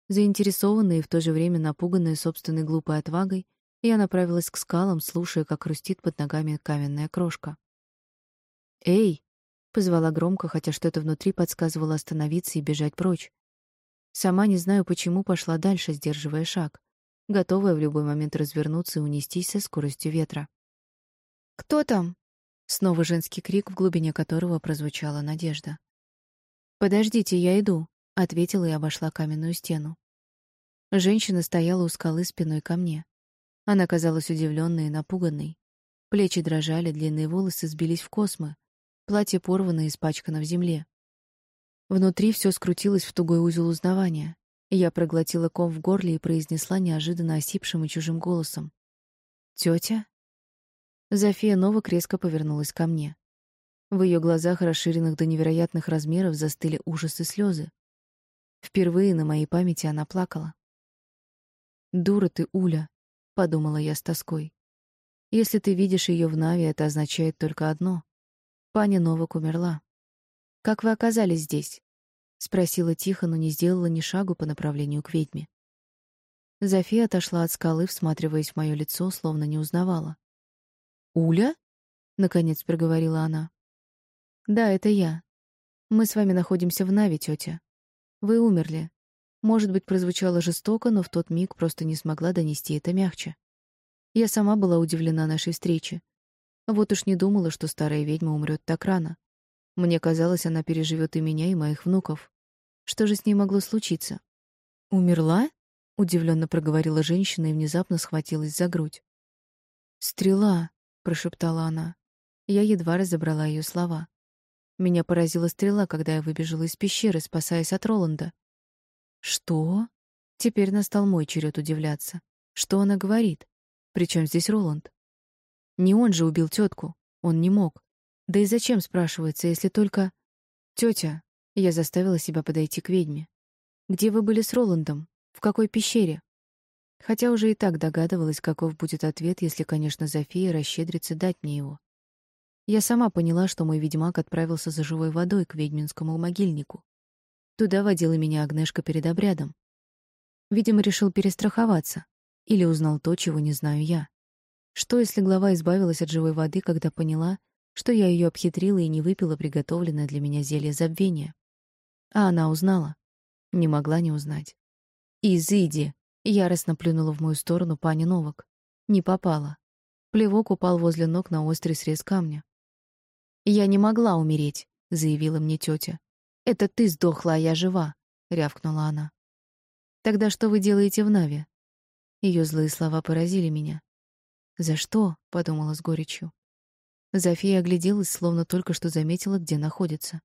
Заинтересованная и в то же время напуганная собственной глупой отвагой, я направилась к скалам, слушая, как хрустит под ногами каменная крошка. «Эй!» — позвала громко, хотя что-то внутри подсказывало остановиться и бежать прочь. Сама не знаю, почему пошла дальше, сдерживая шаг, готовая в любой момент развернуться и унестись со скоростью ветра. «Кто там?» Снова женский крик, в глубине которого прозвучала надежда. «Подождите, я иду», — ответила и обошла каменную стену. Женщина стояла у скалы спиной ко мне. Она казалась удивленной и напуганной. Плечи дрожали, длинные волосы сбились в космы, платье порвано и испачкано в земле. Внутри все скрутилось в тугой узел узнавания. Я проглотила ком в горле и произнесла неожиданно осипшим и чужим голосом. «Тетя?» Зофия Новак резко повернулась ко мне. В ее глазах, расширенных до невероятных размеров, застыли ужас и слезы. Впервые на моей памяти она плакала. «Дура ты, Уля», — подумала я с тоской. «Если ты видишь ее в Нави, это означает только одно. Паня Новак умерла. Как вы оказались здесь?» — спросила тихо, но не сделала ни шагу по направлению к ведьме. Зофия отошла от скалы, всматриваясь в мое лицо, словно не узнавала. «Уля?» — наконец проговорила она. «Да, это я. Мы с вами находимся в Нави, тетя. Вы умерли. Может быть, прозвучало жестоко, но в тот миг просто не смогла донести это мягче. Я сама была удивлена нашей встрече. Вот уж не думала, что старая ведьма умрет так рано. Мне казалось, она переживет и меня, и моих внуков. Что же с ней могло случиться? «Умерла?» — удивленно проговорила женщина и внезапно схватилась за грудь. «Стрела!» прошептала она. Я едва разобрала ее слова. Меня поразила стрела, когда я выбежала из пещеры, спасаясь от Роланда. Что? Теперь настал мой черед удивляться. Что она говорит? Причем здесь Роланд? Не он же убил тетку. Он не мог. Да и зачем, спрашивается, если только... Тетя, я заставила себя подойти к ведьме. Где вы были с Роландом? В какой пещере? Хотя уже и так догадывалась, каков будет ответ, если, конечно, Зофия расщедрится дать мне его. Я сама поняла, что мой ведьмак отправился за живой водой к ведьминскому могильнику. Туда водила меня Агнешка перед обрядом. Видимо, решил перестраховаться. Или узнал то, чего не знаю я. Что, если глава избавилась от живой воды, когда поняла, что я ее обхитрила и не выпила приготовленное для меня зелье забвения? А она узнала. Не могла не узнать. «Изыди!» Яростно плюнула в мою сторону пани Новак. Не попала. Плевок упал возле ног на острый срез камня. «Я не могла умереть», — заявила мне тетя. «Это ты сдохла, а я жива», — рявкнула она. «Тогда что вы делаете в Наве?» Ее злые слова поразили меня. «За что?» — подумала с горечью. Зофия огляделась, словно только что заметила, где находится.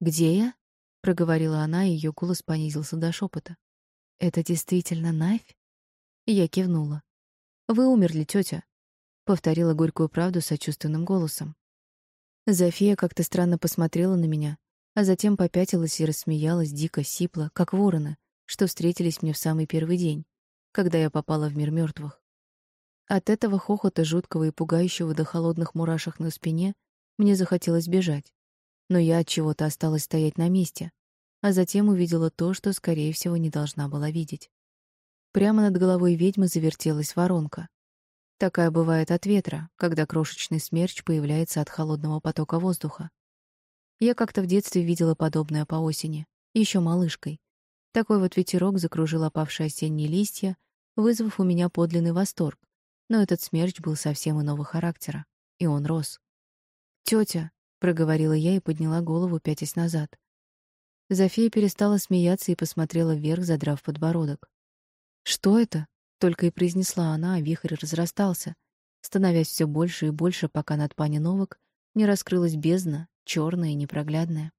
«Где я?» — проговорила она, и ее голос понизился до шепота. «Это действительно Навь?» Я кивнула. «Вы умерли, тетя», — повторила горькую правду сочувственным голосом. Зофия как-то странно посмотрела на меня, а затем попятилась и рассмеялась дико, сипло, как вороны, что встретились мне в самый первый день, когда я попала в мир мертвых. От этого хохота, жуткого и пугающего до холодных мурашек на спине, мне захотелось бежать. Но я от чего-то осталась стоять на месте, а затем увидела то, что, скорее всего, не должна была видеть. Прямо над головой ведьмы завертелась воронка. Такая бывает от ветра, когда крошечный смерч появляется от холодного потока воздуха. Я как-то в детстве видела подобное по осени, еще малышкой. Такой вот ветерок закружил опавшие осенние листья, вызвав у меня подлинный восторг. Но этот смерч был совсем иного характера, и он рос. «Тётя», — проговорила я и подняла голову, пятясь назад. Зофия перестала смеяться и посмотрела вверх, задрав подбородок. «Что это?» — только и произнесла она, а вихрь разрастался, становясь все больше и больше, пока над пани Новок не раскрылась бездна, черная и непроглядная.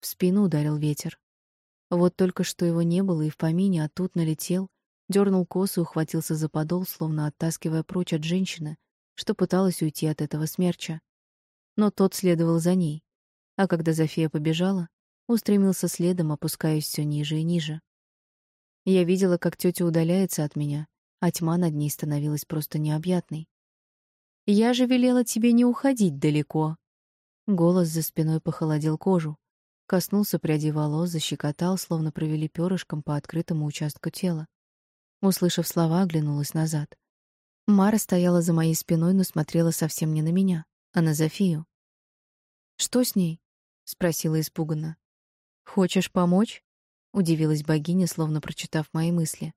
В спину ударил ветер. Вот только что его не было и в помине, а тут налетел, дернул косу и ухватился за подол, словно оттаскивая прочь от женщины, что пыталась уйти от этого смерча. Но тот следовал за ней. А когда Зофия побежала, устремился следом, опускаясь все ниже и ниже. Я видела, как тетя удаляется от меня, а тьма над ней становилась просто необъятной. «Я же велела тебе не уходить далеко». Голос за спиной похолодел кожу, коснулся пряди волос, защекотал, словно провели перышком по открытому участку тела. Услышав слова, оглянулась назад. Мара стояла за моей спиной, но смотрела совсем не на меня, а на Зофию. «Что с ней?» — спросила испуганно. «Хочешь помочь?» — удивилась богиня, словно прочитав мои мысли.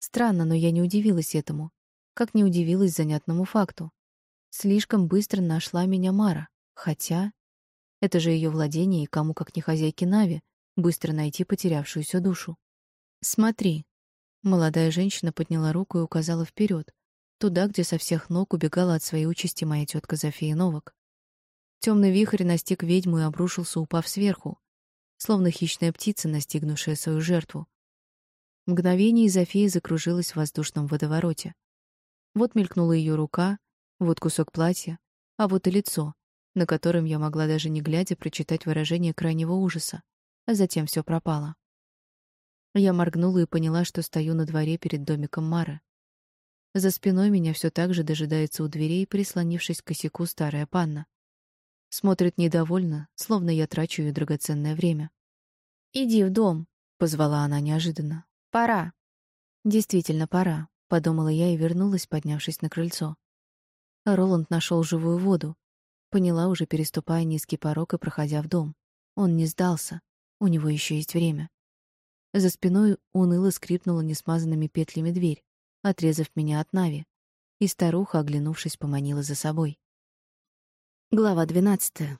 Странно, но я не удивилась этому, как не удивилась занятному факту. Слишком быстро нашла меня Мара, хотя... Это же ее владение, и кому, как не хозяйке Нави, быстро найти потерявшуюся душу. «Смотри». Молодая женщина подняла руку и указала вперед, туда, где со всех ног убегала от своей участи моя тетка Зофия Новак. Темный вихрь настиг ведьму и обрушился, упав сверху, словно хищная птица, настигнувшая свою жертву. Мгновение Зофия закружилась в воздушном водовороте. Вот мелькнула ее рука, вот кусок платья, а вот и лицо, на котором я могла даже не глядя прочитать выражение крайнего ужаса, а затем все пропало. Я моргнула и поняла, что стою на дворе перед домиком Мары. За спиной меня все так же дожидается у дверей, прислонившись к косяку старая панна. Смотрит недовольно, словно я трачу ее драгоценное время. «Иди в дом», — позвала она неожиданно. «Пора». «Действительно, пора», — подумала я и вернулась, поднявшись на крыльцо. Роланд нашел живую воду. Поняла, уже переступая низкий порог и проходя в дом. Он не сдался. У него еще есть время. За спиной уныло скрипнула несмазанными петлями дверь, отрезав меня от Нави, и старуха, оглянувшись, поманила за собой. Глава 12.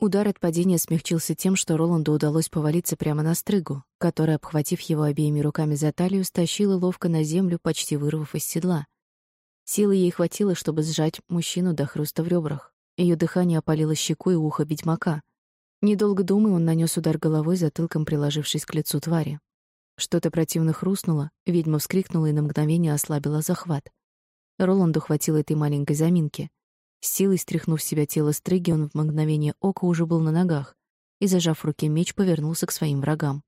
Удар от падения смягчился тем, что Роланду удалось повалиться прямо на стрыгу, которая, обхватив его обеими руками за талию, стащила ловко на землю, почти вырвав из седла. Силы ей хватило, чтобы сжать мужчину до хруста в ребрах. Ее дыхание опалило щеку и ухо ведьмака. Недолго думая, он нанес удар головой, затылком приложившись к лицу твари. Что-то противно хрустнуло, ведьма вскрикнула и на мгновение ослабила захват. Роланду хватило этой маленькой заминки. С силой стряхнув себя тело стриги, он в мгновение ока уже был на ногах и, зажав в руке меч, повернулся к своим врагам.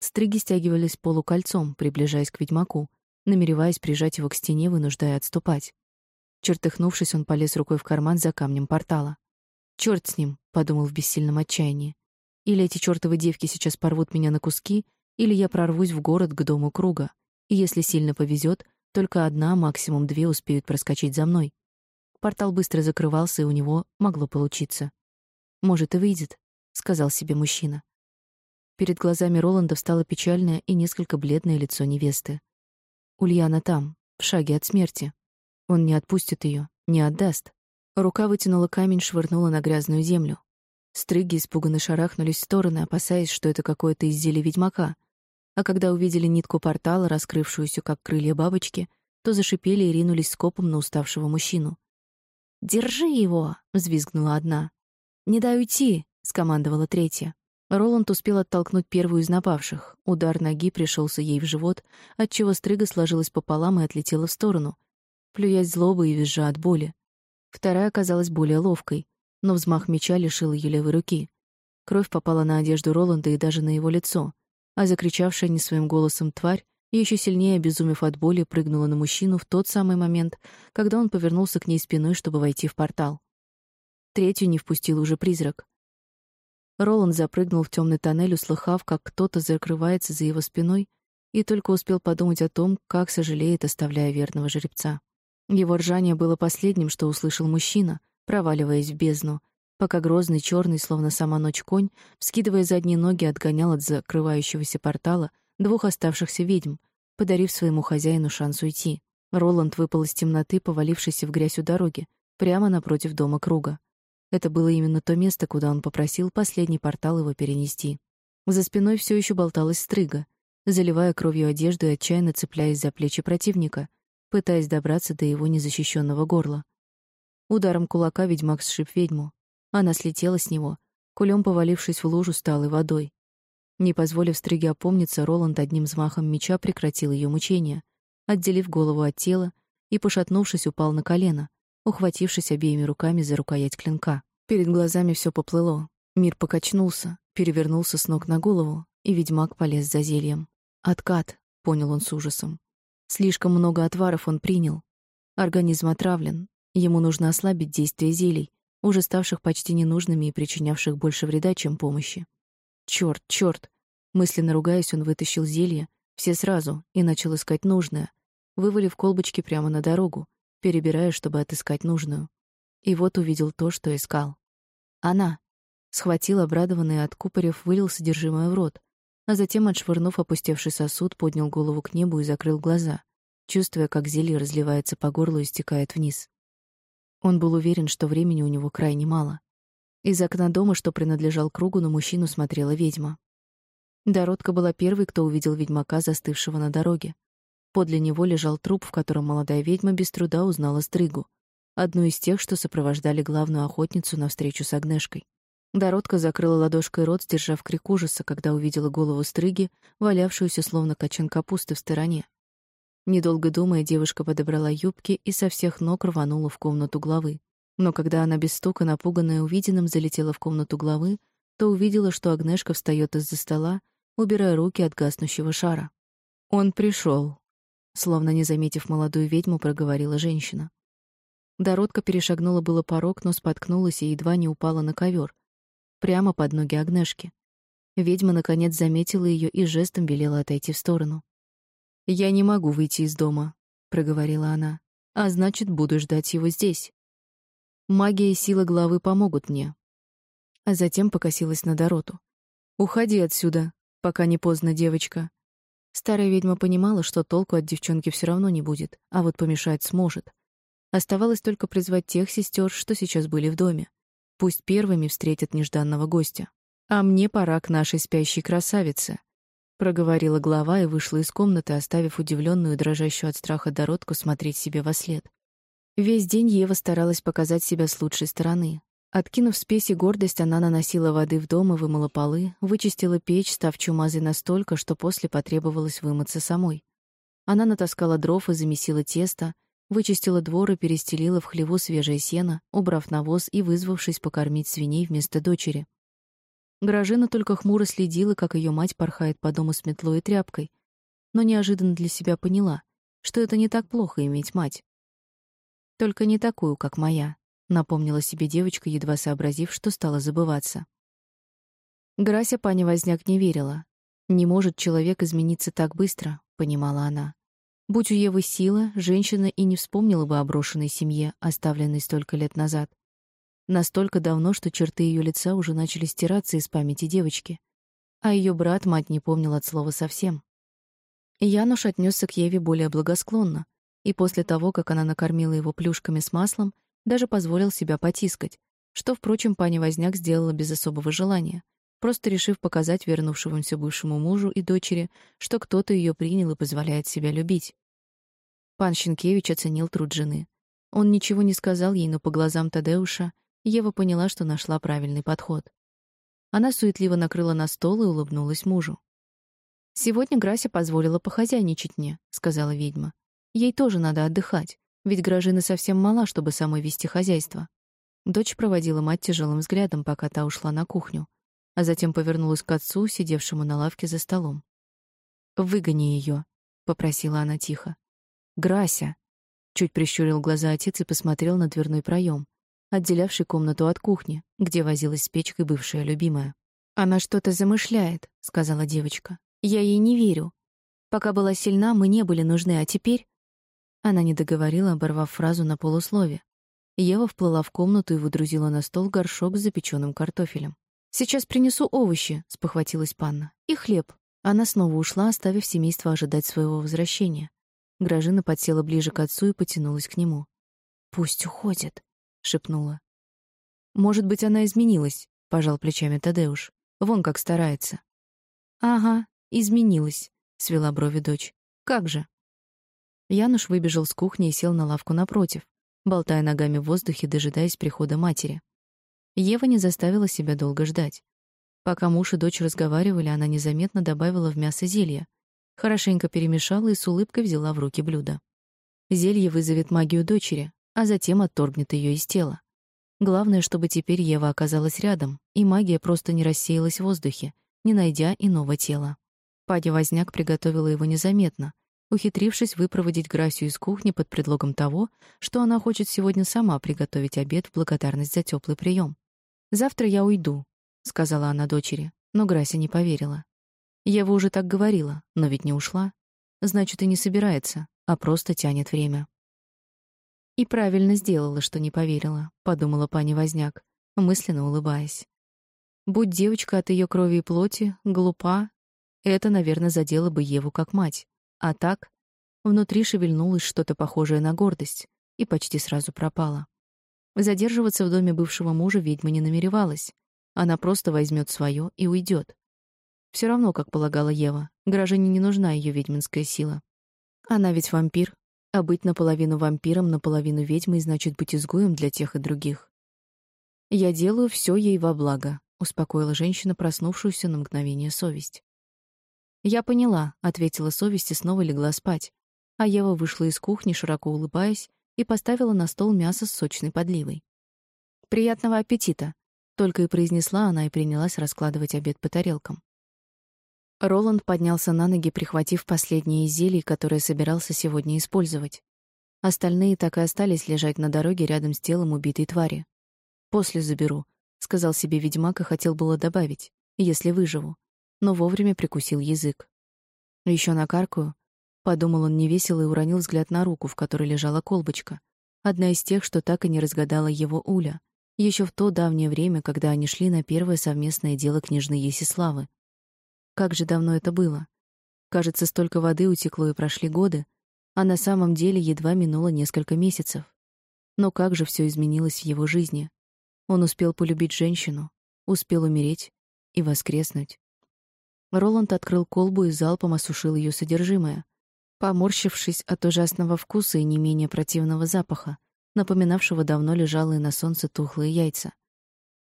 Стриги стягивались полукольцом, приближаясь к ведьмаку, намереваясь прижать его к стене, вынуждая отступать. Чертыхнувшись, он полез рукой в карман за камнем портала. «Чёрт с ним», — подумал в бессильном отчаянии. «Или эти чёртовы девки сейчас порвут меня на куски, или я прорвусь в город к дому круга, и если сильно повезет, только одна, максимум две успеют проскочить за мной. Портал быстро закрывался, и у него могло получиться. «Может, и выйдет», — сказал себе мужчина. Перед глазами Роланда встало печальное и несколько бледное лицо невесты. Ульяна там, в шаге от смерти. Он не отпустит ее, не отдаст. Рука вытянула камень, швырнула на грязную землю. Стрыги испуганно шарахнулись в стороны, опасаясь, что это какое-то изделие ведьмака. А когда увидели нитку портала, раскрывшуюся как крылья бабочки, то зашипели и ринулись скопом на уставшего мужчину. «Держи его!» — взвизгнула одна. «Не дай уйти!» — скомандовала третья. Роланд успел оттолкнуть первую из напавших. Удар ноги пришелся ей в живот, отчего стрыга сложилась пополам и отлетела в сторону, плюясь злобой и визжа от боли. Вторая оказалась более ловкой, но взмах меча лишил ее левой руки. Кровь попала на одежду Роланда и даже на его лицо, а закричавшая не своим голосом тварь еще сильнее, обезумев от боли, прыгнула на мужчину в тот самый момент, когда он повернулся к ней спиной, чтобы войти в портал. Третью не впустил уже призрак. Роланд запрыгнул в темный тоннель, услыхав, как кто-то закрывается за его спиной, и только успел подумать о том, как сожалеет, оставляя верного жеребца. Его ржание было последним, что услышал мужчина, проваливаясь в бездну, пока грозный черный, словно сама ночь конь, вскидывая задние ноги, отгонял от закрывающегося портала двух оставшихся ведьм, подарив своему хозяину шанс уйти. Роланд выпал из темноты, повалившийся в грязь у дороги, прямо напротив дома круга. Это было именно то место, куда он попросил последний портал его перенести. За спиной все еще болталась стрыга, заливая кровью одежду и отчаянно цепляясь за плечи противника, пытаясь добраться до его незащищенного горла. Ударом кулака ведьмак сшиб ведьму. Она слетела с него, кулем повалившись в лужу сталой водой. Не позволив стриге опомниться, Роланд одним взмахом меча прекратил ее мучения, отделив голову от тела и, пошатнувшись, упал на колено, ухватившись обеими руками за рукоять клинка. Перед глазами все поплыло. Мир покачнулся, перевернулся с ног на голову, и ведьмак полез за зельем. «Откат», — понял он с ужасом. Слишком много отваров он принял. Организм отравлен. Ему нужно ослабить действие зелий, уже ставших почти ненужными и причинявших больше вреда, чем помощи. Черт, черт! Мысленно ругаясь, он вытащил зелье, все сразу, и начал искать нужное, вывалив колбочки прямо на дорогу, перебирая, чтобы отыскать нужную. И вот увидел то, что искал. Она. Схватил обрадованный, откупорив, вылил содержимое в рот, а затем, отшвырнув опустевший сосуд, поднял голову к небу и закрыл глаза, чувствуя, как зелье разливается по горлу и стекает вниз. Он был уверен, что времени у него крайне мало. Из окна дома, что принадлежал кругу, на мужчину смотрела ведьма. Доротка была первой, кто увидел ведьмака, застывшего на дороге. Подле него лежал труп, в котором молодая ведьма без труда узнала Стрыгу, одну из тех, что сопровождали главную охотницу на встречу с Агнешкой. Доротка закрыла ладошкой рот, сдержав крик ужаса, когда увидела голову Стрыги, валявшуюся словно качан капусты в стороне. Недолго думая, девушка подобрала юбки и со всех ног рванула в комнату главы. Но когда она без стука, напуганная увиденным, залетела в комнату главы, то увидела, что Агнешка встает из-за стола, убирая руки от гаснущего шара. Он пришел, Словно не заметив молодую ведьму, проговорила женщина. Доротка перешагнула было порог, но споткнулась и едва не упала на ковер, прямо под ноги Агнешки. Ведьма наконец заметила ее и жестом велела отойти в сторону. "Я не могу выйти из дома", проговорила она. "А значит, буду ждать его здесь. Магия и сила главы помогут мне". А затем покосилась на Дороту. "Уходи отсюда, пока не поздно, девочка. Старая ведьма понимала, что толку от девчонки все равно не будет, а вот помешать сможет. Оставалось только призвать тех сестер, что сейчас были в доме. Пусть первыми встретят нежданного гостя. А мне пора к нашей спящей красавице, проговорила глава и вышла из комнаты, оставив удивленную, дрожащую от страха Доротку смотреть себе во след. Весь день Ева старалась показать себя с лучшей стороны, Откинув спесь и гордость, она наносила воды в дом и вымыла полы, вычистила печь, став чумазой настолько, что после потребовалось вымыться самой. Она натаскала дров и замесила тесто, вычистила двор и перестелила в хлеву свежее сено, убрав навоз и вызвавшись покормить свиней вместо дочери. Гражина только хмуро следила, как ее мать порхает по дому с метлой и тряпкой, но неожиданно для себя поняла, что это не так плохо иметь мать. Только не такую, как моя напомнила себе девочка, едва сообразив, что стала забываться. Грася пани Возняк не верила. Не может человек измениться так быстро, понимала она. Будь у Евы сила, женщина и не вспомнила бы о брошенной семье, оставленной столько лет назад. Настолько давно, что черты ее лица уже начали стираться из памяти девочки. А ее брат мать не помнил от слова совсем. Януш отнесся к Еве более благосклонно, и после того, как она накормила его плюшками с маслом, даже позволил себя потискать, что, впрочем, пани Возняк сделала без особого желания, просто решив показать вернувшемуся бывшему мужу и дочери, что кто-то ее принял и позволяет себя любить. Пан Щенкевич оценил труд жены. Он ничего не сказал ей, но по глазам Тадеуша Ева поняла, что нашла правильный подход. Она суетливо накрыла на стол и улыбнулась мужу. «Сегодня Грася позволила похозяйничать мне», — сказала ведьма. «Ей тоже надо отдыхать. Ведь Гражина совсем мала, чтобы самой вести хозяйство. Дочь проводила мать тяжелым взглядом, пока та ушла на кухню, а затем повернулась к отцу, сидевшему на лавке за столом. «Выгони ее, попросила она тихо. «Грася!» — чуть прищурил глаза отец и посмотрел на дверной проем, отделявший комнату от кухни, где возилась с печкой бывшая любимая. «Она что-то замышляет», — сказала девочка. «Я ей не верю. Пока была сильна, мы не были нужны, а теперь...» Она не договорила, оборвав фразу на полуслове. Ева вплыла в комнату и выдрузила на стол горшок с запеченным картофелем. «Сейчас принесу овощи», — спохватилась панна. «И хлеб». Она снова ушла, оставив семейство ожидать своего возвращения. Гражина подсела ближе к отцу и потянулась к нему. «Пусть уходит», — шепнула. «Может быть, она изменилась», — пожал плечами Тадеуш. «Вон как старается». «Ага, изменилась», — свела брови дочь. «Как же?» Януш выбежал с кухни и сел на лавку напротив, болтая ногами в воздухе, дожидаясь прихода матери. Ева не заставила себя долго ждать. Пока муж и дочь разговаривали, она незаметно добавила в мясо зелье, хорошенько перемешала и с улыбкой взяла в руки блюдо. Зелье вызовет магию дочери, а затем отторгнет ее из тела. Главное, чтобы теперь Ева оказалась рядом, и магия просто не рассеялась в воздухе, не найдя иного тела. Падя Возняк приготовила его незаметно, ухитрившись выпроводить Грасю из кухни под предлогом того, что она хочет сегодня сама приготовить обед в благодарность за теплый прием. «Завтра я уйду», — сказала она дочери, но Грася не поверила. Ева уже так говорила, но ведь не ушла. Значит, и не собирается, а просто тянет время. И правильно сделала, что не поверила, подумала пани Возняк, мысленно улыбаясь. Будь девочка от ее крови и плоти глупа, это, наверное, задело бы Еву как мать. А так, внутри шевельнулось что-то похожее на гордость и почти сразу пропало. Задерживаться в доме бывшего мужа ведьма не намеревалась. Она просто возьмет свое и уйдет. Все равно, как полагала Ева, Гражине не нужна ее ведьминская сила. Она ведь вампир, а быть наполовину вампиром, наполовину ведьмой значит быть изгоем для тех и других. Я делаю все ей во благо, успокоила женщина, проснувшуюся на мгновение совесть. «Я поняла», — ответила совесть и снова легла спать. А Ева вышла из кухни, широко улыбаясь, и поставила на стол мясо с сочной подливой. «Приятного аппетита!» — только и произнесла она и принялась раскладывать обед по тарелкам. Роланд поднялся на ноги, прихватив последние из зелий, которые собирался сегодня использовать. Остальные так и остались лежать на дороге рядом с телом убитой твари. «После заберу», — сказал себе ведьмак и хотел было добавить, «если выживу» но вовремя прикусил язык. Еще накаркаю, подумал он невесело и уронил взгляд на руку, в которой лежала колбочка, одна из тех, что так и не разгадала его Уля, еще в то давнее время, когда они шли на первое совместное дело княжны Есиславы. Как же давно это было? Кажется, столько воды утекло и прошли годы, а на самом деле едва минуло несколько месяцев. Но как же все изменилось в его жизни? Он успел полюбить женщину, успел умереть и воскреснуть. Роланд открыл колбу и залпом осушил ее содержимое, поморщившись от ужасного вкуса и не менее противного запаха, напоминавшего давно лежалые на солнце тухлые яйца.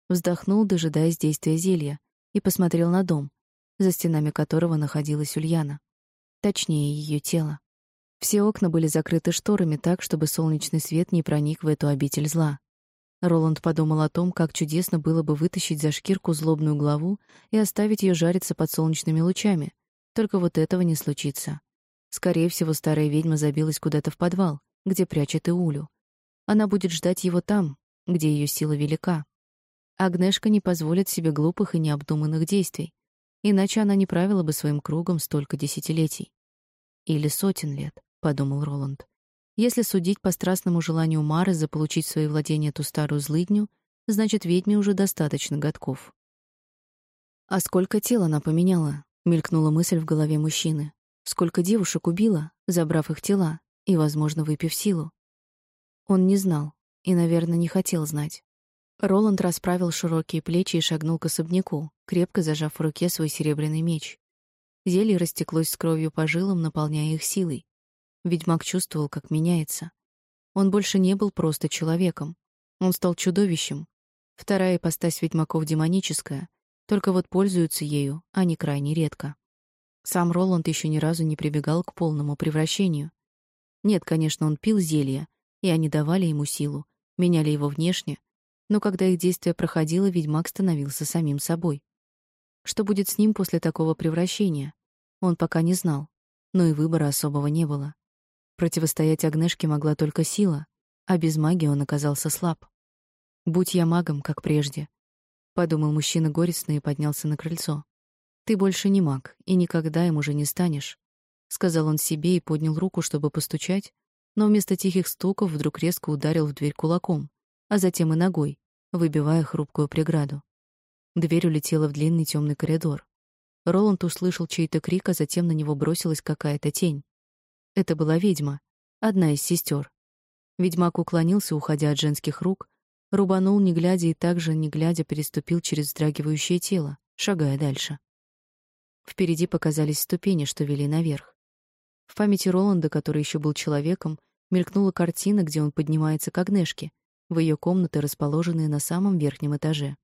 Вздохнул, дожидаясь действия зелья, и посмотрел на дом, за стенами которого находилась Ульяна. Точнее, ее тело. Все окна были закрыты шторами так, чтобы солнечный свет не проник в эту обитель зла. Роланд подумал о том, как чудесно было бы вытащить за шкирку злобную главу и оставить ее жариться под солнечными лучами. Только вот этого не случится. Скорее всего, старая ведьма забилась куда-то в подвал, где прячет Иулю. Она будет ждать его там, где ее сила велика. Агнешка не позволит себе глупых и необдуманных действий, иначе она не правила бы своим кругом столько десятилетий. Или сотен лет, подумал Роланд. Если судить по страстному желанию Мары заполучить в свои владения эту старую злыдню, значит, ведьме уже достаточно годков. А сколько тел она поменяла? мелькнула мысль в голове мужчины. Сколько девушек убила, забрав их тела и, возможно, выпив силу. Он не знал и, наверное, не хотел знать. Роланд расправил широкие плечи и шагнул к особняку, крепко зажав в руке свой серебряный меч. Зелье растеклось с кровью по жилам, наполняя их силой. Ведьмак чувствовал, как меняется. Он больше не был просто человеком. Он стал чудовищем. Вторая ипостась ведьмаков демоническая, только вот пользуются ею они крайне редко. Сам Роланд еще ни разу не прибегал к полному превращению. Нет, конечно, он пил зелья, и они давали ему силу, меняли его внешне, но когда их действие проходило, ведьмак становился самим собой. Что будет с ним после такого превращения, он пока не знал, но и выбора особого не было. Противостоять Агнешке могла только сила, а без магии он оказался слаб. «Будь я магом, как прежде», — подумал мужчина горестно и поднялся на крыльцо. «Ты больше не маг, и никогда им уже не станешь», — сказал он себе и поднял руку, чтобы постучать, но вместо тихих стуков вдруг резко ударил в дверь кулаком, а затем и ногой, выбивая хрупкую преграду. Дверь улетела в длинный темный коридор. Роланд услышал чей-то крик, а затем на него бросилась какая-то тень. Это была ведьма, одна из сестер. Ведьмак уклонился, уходя от женских рук, рубанул, не глядя, и также, не глядя, переступил через вздрагивающее тело, шагая дальше. Впереди показались ступени, что вели наверх. В памяти Роланда, который еще был человеком, мелькнула картина, где он поднимается к Агнешке, в ее комнаты, расположенные на самом верхнем этаже.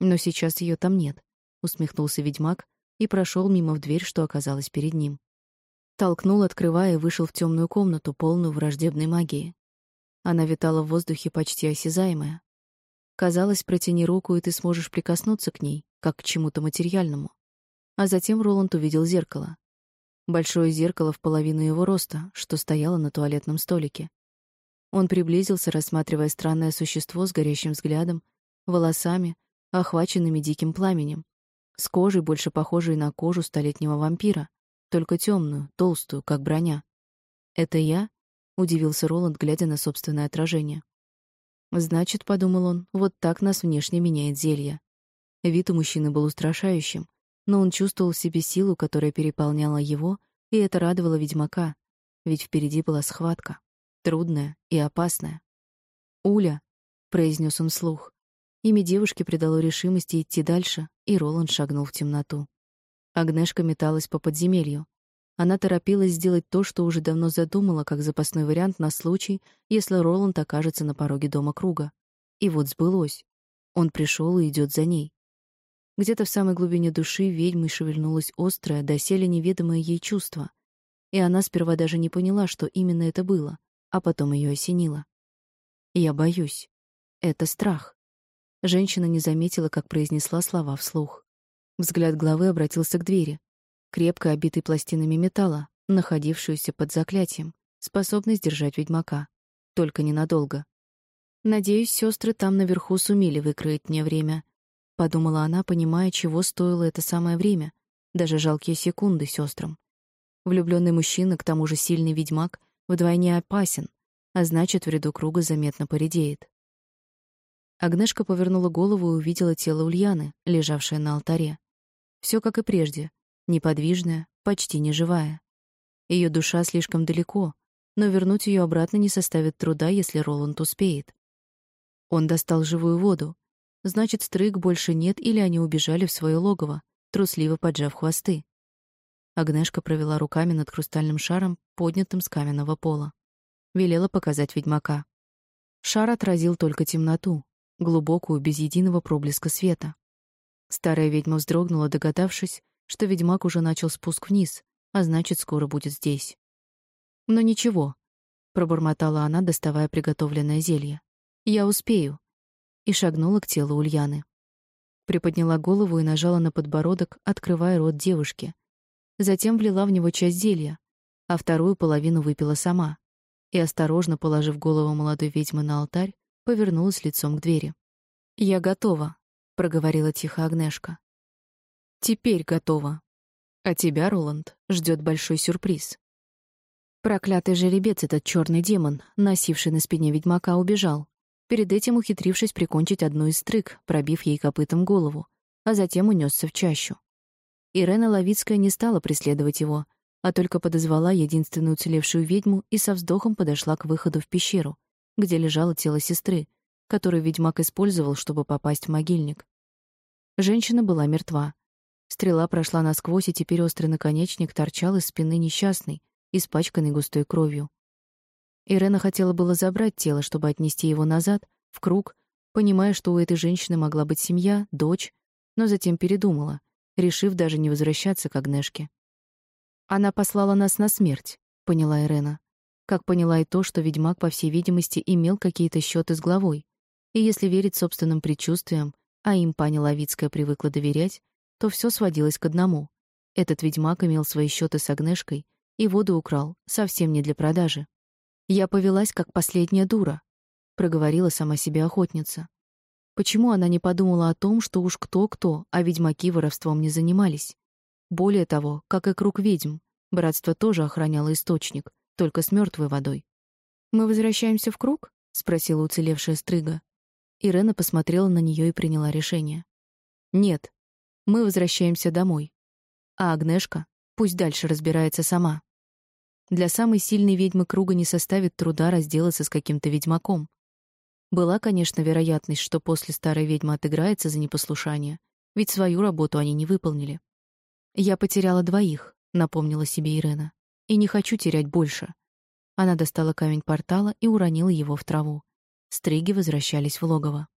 Но сейчас ее там нет, усмехнулся ведьмак и прошел мимо в дверь, что оказалась перед ним. Толкнул, открывая, вышел в темную комнату, полную враждебной магии. Она витала в воздухе почти осязаемая. Казалось, протяни руку, и ты сможешь прикоснуться к ней, как к чему-то материальному. А затем Роланд увидел зеркало. Большое зеркало в половину его роста, что стояло на туалетном столике. Он приблизился, рассматривая странное существо с горящим взглядом, волосами, охваченными диким пламенем, с кожей, больше похожей на кожу столетнего вампира, только темную, толстую, как броня. «Это я?» — удивился Роланд, глядя на собственное отражение. «Значит, — подумал он, — вот так нас внешне меняет зелье». Вид у мужчины был устрашающим, но он чувствовал в себе силу, которая переполняла его, и это радовало ведьмака, ведь впереди была схватка, трудная и опасная. «Уля», — произнес он вслух. Имя девушки придало решимости идти дальше, и Роланд шагнул в темноту. Агнешка металась по подземелью. Она торопилась сделать то, что уже давно задумала, как запасной вариант на случай, если Роланд окажется на пороге дома круга. И вот сбылось. Он пришел и идет за ней. Где-то в самой глубине души ведьмы шевельнулось острое, доселе неведомое ей чувство. И она сперва даже не поняла, что именно это было, а потом ее осенило. «Я боюсь. Это страх». Женщина не заметила, как произнесла слова вслух. Взгляд главы обратился к двери, крепко обитой пластинами металла, находившуюся под заклятием, способной сдержать ведьмака. Только ненадолго. Надеюсь, сестры там наверху сумели выкроить мне время, подумала она, понимая, чего стоило это самое время, даже жалкие секунды сестрам. Влюбленный мужчина, к тому же сильный ведьмак, вдвойне опасен, а значит, в ряду круга заметно поредеет. Агнешка повернула голову и увидела тело Ульяны, лежавшее на алтаре. Все как и прежде, неподвижная, почти неживая. Ее душа слишком далеко, но вернуть ее обратно не составит труда, если Роланд успеет. Он достал живую воду, Значит, стрыг больше нет или они убежали в свое логово, трусливо поджав хвосты. Агнешка провела руками над хрустальным шаром, поднятым с каменного пола. Велела показать ведьмака. Шар отразил только темноту, глубокую, без единого проблеска света. Старая ведьма вздрогнула, догадавшись, что ведьмак уже начал спуск вниз, а значит, скоро будет здесь. Но ничего, пробормотала она, доставая приготовленное зелье. Я успею и шагнула к телу Ульяны. Приподняла голову и нажала на подбородок, открывая рот девушки. Затем влила в него часть зелья, а вторую половину выпила сама. И осторожно положив голову молодой ведьмы на алтарь, повернулась лицом к двери. "Я готова", проговорила тихо Агнешка. "Теперь готова. А тебя, Роланд, ждет большой сюрприз". Проклятый жеребец этот черный демон, носивший на спине ведьмака, убежал, перед этим ухитрившись прикончить одну из стрыг, пробив ей копытом голову, а затем унесся в чащу. Ирена Лавицкая не стала преследовать его, а только подозвала единственную уцелевшую ведьму и со вздохом подошла к выходу в пещеру, где лежало тело сестры, которую ведьмак использовал, чтобы попасть в могильник. Женщина была мертва. Стрела прошла насквозь, и теперь острый наконечник торчал из спины несчастной, испачканной густой кровью. Ирена хотела было забрать тело, чтобы отнести его назад, в круг, понимая, что у этой женщины могла быть семья, дочь, но затем передумала, решив даже не возвращаться к Агнешке. «Она послала нас на смерть», — поняла Ирена. Как поняла и то, что ведьмак, по всей видимости, имел какие-то счеты с главой. И если верить собственным предчувствиям, а им пани Лавицкая привыкла доверять, то все сводилось к одному. Этот ведьмак имел свои счеты с Агнешкой и воду украл, совсем не для продажи. Я повелась как последняя дура, проговорила сама себе охотница. Почему она не подумала о том, что уж кто-кто, а ведьмаки воровством не занимались? Более того, как и круг ведьм, братство тоже охраняло источник, только с мертвой водой. Мы возвращаемся в круг? спросила уцелевшая стрыга. Ирена посмотрела на нее и приняла решение. Нет. Мы возвращаемся домой. А Агнешка пусть дальше разбирается сама. Для самой сильной ведьмы круга не составит труда разделаться с каким-то ведьмаком. Была, конечно, вероятность, что после старой ведьмы отыграется за непослушание, ведь свою работу они не выполнили. Я потеряла двоих, напомнила себе Ирена, и не хочу терять больше. Она достала камень портала и уронила его в траву. Стриги возвращались в логово.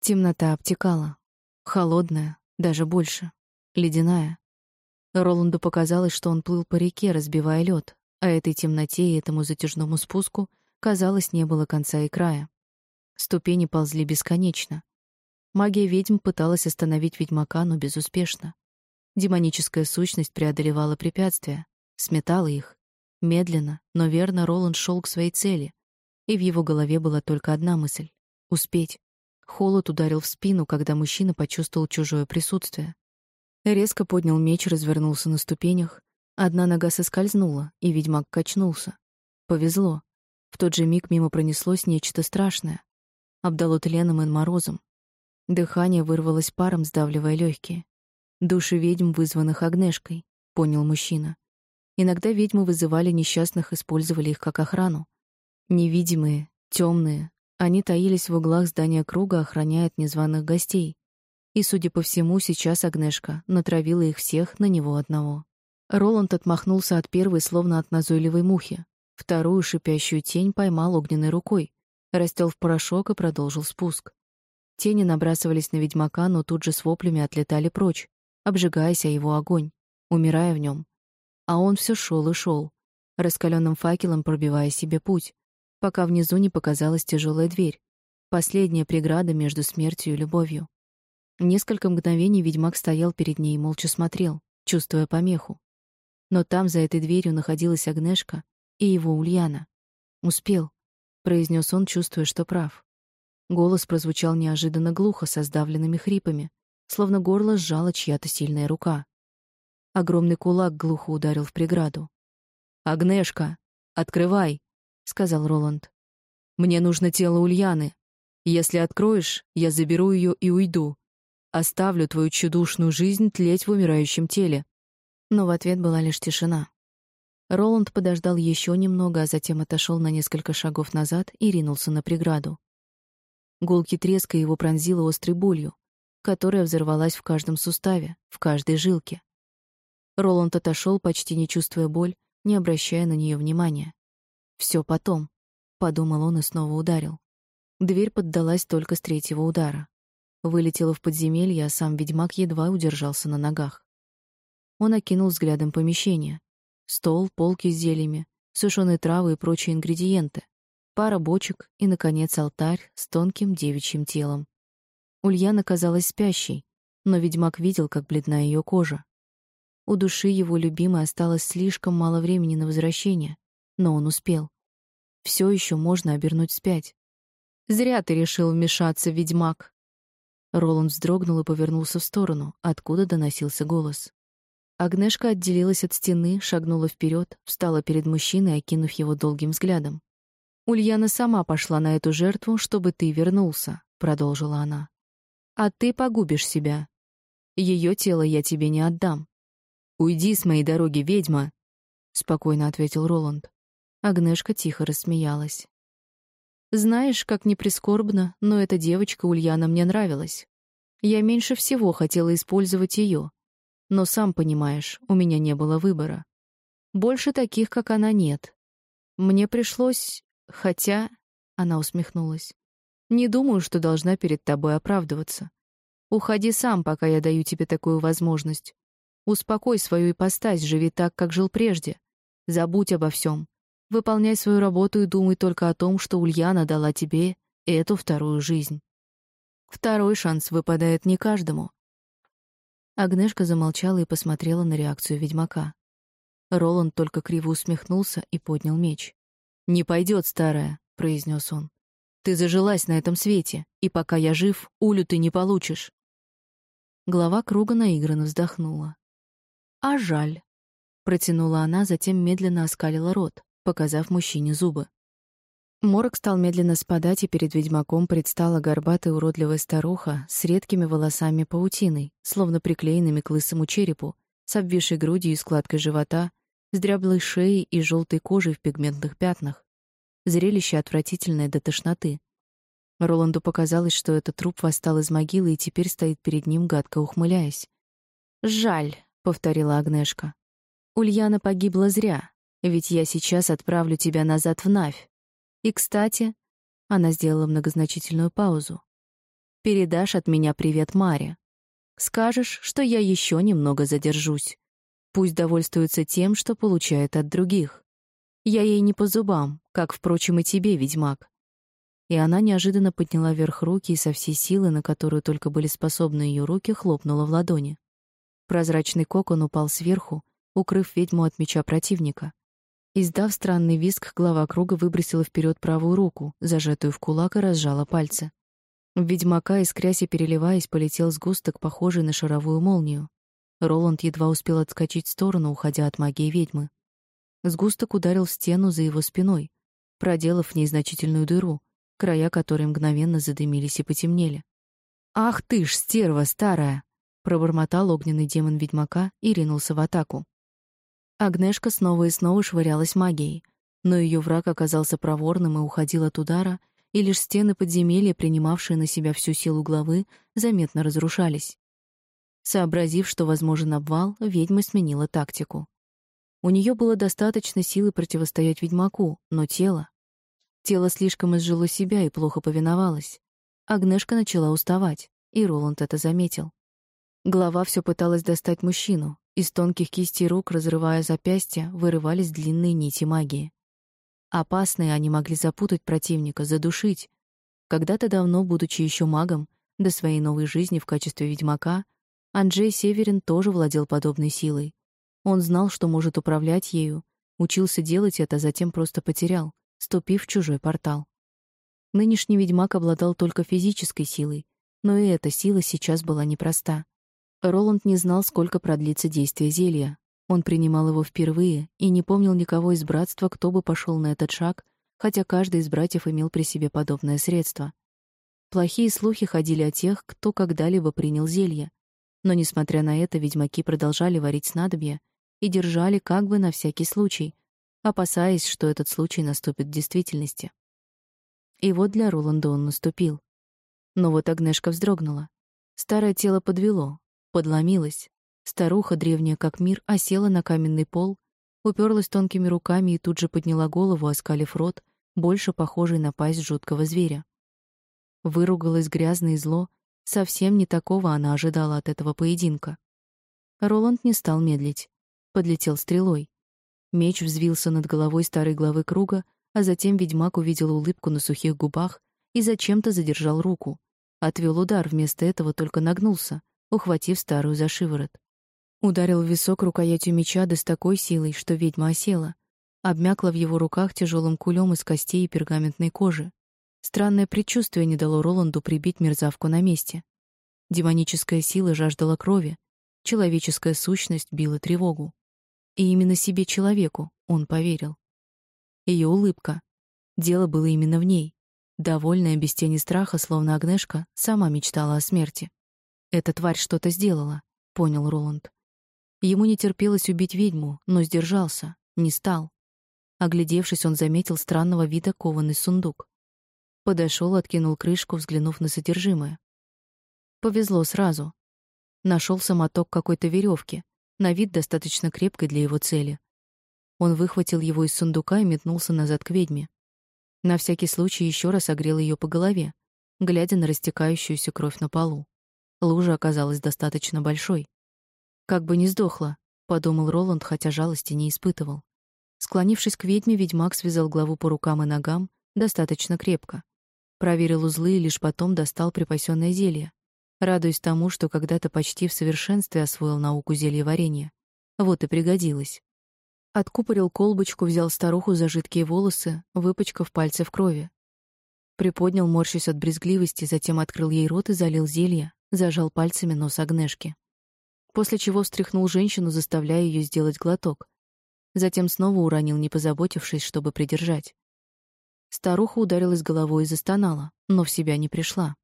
Темнота обтекала. Холодная, даже больше. Ледяная. Роланду показалось, что он плыл по реке, разбивая лед, а этой темноте и этому затяжному спуску, казалось, не было конца и края. Ступени ползли бесконечно. Магия ведьм пыталась остановить ведьмака, но безуспешно. Демоническая сущность преодолевала препятствия, сметала их, Медленно, но верно Роланд шел к своей цели, и в его голове была только одна мысль — успеть. Холод ударил в спину, когда мужчина почувствовал чужое присутствие. Резко поднял меч, развернулся на ступенях. Одна нога соскользнула, и ведьмак качнулся. Повезло. В тот же миг мимо пронеслось нечто страшное. Обдало тленом и морозом. Дыхание вырвалось паром, сдавливая легкие. Души ведьм, вызванных огнешкой, понял мужчина. Иногда ведьмы вызывали несчастных, использовали их как охрану. Невидимые, темные, они таились в углах здания круга, охраняя от незваных гостей. И, судя по всему, сейчас Агнешка натравила их всех на него одного. Роланд отмахнулся от первой, словно от назойливой мухи. Вторую шипящую тень поймал огненной рукой, растел в порошок и продолжил спуск. Тени набрасывались на ведьмака, но тут же с воплями отлетали прочь, обжигаясь о его огонь, умирая в нем. А он все шел и шел, раскаленным факелом пробивая себе путь, пока внизу не показалась тяжелая дверь, последняя преграда между смертью и любовью. Несколько мгновений ведьмак стоял перед ней и молча смотрел, чувствуя помеху. Но там, за этой дверью, находилась Агнешка и его Ульяна. «Успел», — произнес он, чувствуя, что прав. Голос прозвучал неожиданно глухо, со сдавленными хрипами, словно горло сжала чья-то сильная рука. Огромный кулак глухо ударил в преграду. «Агнешка, открывай!» — сказал Роланд. «Мне нужно тело Ульяны. Если откроешь, я заберу ее и уйду. Оставлю твою чудушную жизнь тлеть в умирающем теле». Но в ответ была лишь тишина. Роланд подождал еще немного, а затем отошел на несколько шагов назад и ринулся на преграду. Гулки треска его пронзила острой болью, которая взорвалась в каждом суставе, в каждой жилке. Роланд отошел, почти не чувствуя боль, не обращая на нее внимания. Все потом, подумал он и снова ударил. Дверь поддалась только с третьего удара. Вылетела в подземелье, а сам ведьмак едва удержался на ногах. Он окинул взглядом помещение. Стол, полки с зельями, сушеные травы и прочие ингредиенты, пара бочек и, наконец, алтарь с тонким девичьим телом. Ульяна казалась спящей, но ведьмак видел, как бледна ее кожа. У души его любимой осталось слишком мало времени на возвращение, но он успел. Все еще можно обернуть вспять. Зря ты решил вмешаться, ведьмак. Роланд вздрогнул и повернулся в сторону, откуда доносился голос. Агнешка отделилась от стены, шагнула вперед, встала перед мужчиной, окинув его долгим взглядом. Ульяна сама пошла на эту жертву, чтобы ты вернулся, продолжила она. А ты погубишь себя. Ее тело я тебе не отдам. «Уйди с моей дороги, ведьма!» — спокойно ответил Роланд. Агнешка тихо рассмеялась. «Знаешь, как не прискорбно, но эта девочка Ульяна мне нравилась. Я меньше всего хотела использовать ее, но, сам понимаешь, у меня не было выбора. Больше таких, как она, нет. Мне пришлось... Хотя...» — она усмехнулась. «Не думаю, что должна перед тобой оправдываться. Уходи сам, пока я даю тебе такую возможность. Успокой свою ипостась, живи так, как жил прежде. Забудь обо всем. Выполняй свою работу и думай только о том, что Ульяна дала тебе эту вторую жизнь. Второй шанс выпадает не каждому. Агнешка замолчала и посмотрела на реакцию ведьмака. Роланд только криво усмехнулся и поднял меч. «Не пойдет, старая», — произнес он. «Ты зажилась на этом свете, и пока я жив, Улю ты не получишь». Глава круга наигранно вздохнула. «А жаль», — протянула она, затем медленно оскалила рот, показав мужчине зубы. Морок стал медленно спадать, и перед ведьмаком предстала горбатая уродливая старуха с редкими волосами паутиной, словно приклеенными к лысому черепу, с обвисшей грудью и складкой живота, с дряблой шеей и желтой кожей в пигментных пятнах. Зрелище отвратительное до тошноты. Роланду показалось, что этот труп восстал из могилы и теперь стоит перед ним, гадко ухмыляясь. «Жаль», — повторила Агнешка. «Ульяна погибла зря, ведь я сейчас отправлю тебя назад в Навь. И, кстати, она сделала многозначительную паузу. Передашь от меня привет Маре. Скажешь, что я еще немного задержусь. Пусть довольствуется тем, что получает от других. Я ей не по зубам, как, впрочем, и тебе, ведьмак. И она неожиданно подняла вверх руки и со всей силы, на которую только были способны ее руки, хлопнула в ладони. Прозрачный кокон упал сверху, укрыв ведьму от меча противника. Издав странный визг, глава круга выбросила вперед правую руку, зажатую в кулак, и разжала пальцы. Ведьмака, искрясь и переливаясь, полетел сгусток, похожий на шаровую молнию. Роланд едва успел отскочить в сторону, уходя от магии ведьмы. Сгусток ударил в стену за его спиной, проделав в ней значительную дыру, края которой мгновенно задымились и потемнели. «Ах ты ж, стерва старая!» — пробормотал огненный демон ведьмака и ринулся в атаку. Агнешка снова и снова швырялась магией, но ее враг оказался проворным и уходил от удара, и лишь стены подземелья, принимавшие на себя всю силу главы, заметно разрушались. Сообразив, что возможен обвал, ведьма сменила тактику. У нее было достаточно силы противостоять ведьмаку, но тело... Тело слишком изжило себя и плохо повиновалось. Агнешка начала уставать, и Роланд это заметил. Глава все пыталась достать мужчину, из тонких кистей рук, разрывая запястья, вырывались длинные нити магии. Опасные они могли запутать противника, задушить. Когда-то давно, будучи еще магом, до своей новой жизни в качестве ведьмака, Анджей Северин тоже владел подобной силой. Он знал, что может управлять ею, учился делать это, затем просто потерял, ступив в чужой портал. Нынешний ведьмак обладал только физической силой, но и эта сила сейчас была непроста. Роланд не знал, сколько продлится действие зелья. Он принимал его впервые и не помнил никого из братства, кто бы пошел на этот шаг, хотя каждый из братьев имел при себе подобное средство. Плохие слухи ходили о тех, кто когда-либо принял зелье. Но, несмотря на это, ведьмаки продолжали варить снадобья и держали как бы на всякий случай, опасаясь, что этот случай наступит в действительности. И вот для Роланда он наступил. Но вот Агнешка вздрогнула. Старое тело подвело, Подломилась. Старуха, древняя как мир, осела на каменный пол, уперлась тонкими руками и тут же подняла голову, оскалив рот, больше похожий на пасть жуткого зверя. Выругалась грязно и зло, совсем не такого она ожидала от этого поединка. Роланд не стал медлить. Подлетел стрелой. Меч взвился над головой старой главы круга, а затем ведьмак увидел улыбку на сухих губах и зачем-то задержал руку. Отвел удар, вместо этого только нагнулся, ухватив старую за шиворот. Ударил в висок рукоятью меча да с такой силой, что ведьма осела. Обмякла в его руках тяжелым кулем из костей и пергаментной кожи. Странное предчувствие не дало Роланду прибить мерзавку на месте. Демоническая сила жаждала крови, человеческая сущность била тревогу. И именно себе человеку он поверил. Ее улыбка. Дело было именно в ней. Довольная без тени страха, словно Агнешка, сама мечтала о смерти. «Эта тварь что-то сделала», — понял Роланд. Ему не терпелось убить ведьму, но сдержался, не стал. Оглядевшись, он заметил странного вида кованый сундук. Подошел, откинул крышку, взглянув на содержимое. Повезло сразу. Нашелся моток какой-то веревки, на вид достаточно крепкой для его цели. Он выхватил его из сундука и метнулся назад к ведьме. На всякий случай еще раз огрел ее по голове, глядя на растекающуюся кровь на полу. Лужа оказалась достаточно большой. «Как бы не сдохла», — подумал Роланд, хотя жалости не испытывал. Склонившись к ведьме, ведьмак связал главу по рукам и ногам достаточно крепко. Проверил узлы и лишь потом достал припасенное зелье, радуясь тому, что когда-то почти в совершенстве освоил науку зельеварения. Вот и пригодилось. Откупорил колбочку, взял старуху за жидкие волосы, выпачкав пальцы в крови. Приподнял, морщась от брезгливости, затем открыл ей рот и залил зелье, зажал пальцами нос Агнешки. После чего встряхнул женщину, заставляя ее сделать глоток. Затем снова уронил, не позаботившись, чтобы придержать. Старуха ударилась головой и застонала, но в себя не пришла.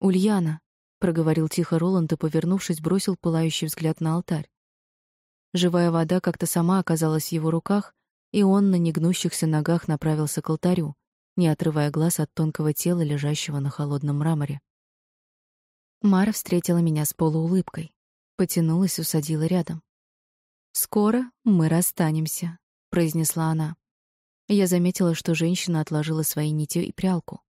«Ульяна», — проговорил тихо Роланд и, повернувшись, бросил пылающий взгляд на алтарь. Живая вода как-то сама оказалась в его руках, и он на негнущихся ногах направился к алтарю, не отрывая глаз от тонкого тела, лежащего на холодном мраморе. Мара встретила меня с полуулыбкой, потянулась усадила рядом. «Скоро мы расстанемся», — произнесла она. Я заметила, что женщина отложила свои нити и прялку.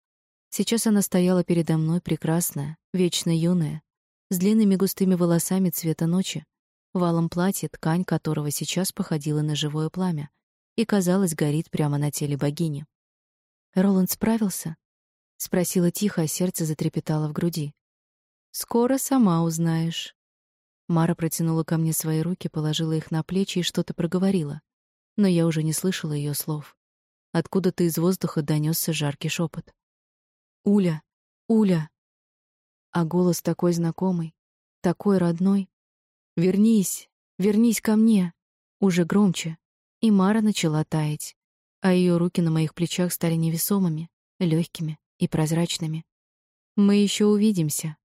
Сейчас она стояла передо мной прекрасная, вечно юная, с длинными густыми волосами цвета ночи, валом платья, ткань которого сейчас походила на живое пламя и, казалось, горит прямо на теле богини. «Роланд справился?» — спросила тихо, а сердце затрепетало в груди. «Скоро сама узнаешь». Мара протянула ко мне свои руки, положила их на плечи и что-то проговорила. Но я уже не слышала ее слов. Откуда-то из воздуха донесся жаркий шепот. «Уля! Уля!» А голос такой знакомый, такой родной. «Вернись! Вернись ко мне!» Уже громче. И Мара начала таять, а ее руки на моих плечах стали невесомыми, легкими и прозрачными. «Мы еще увидимся», —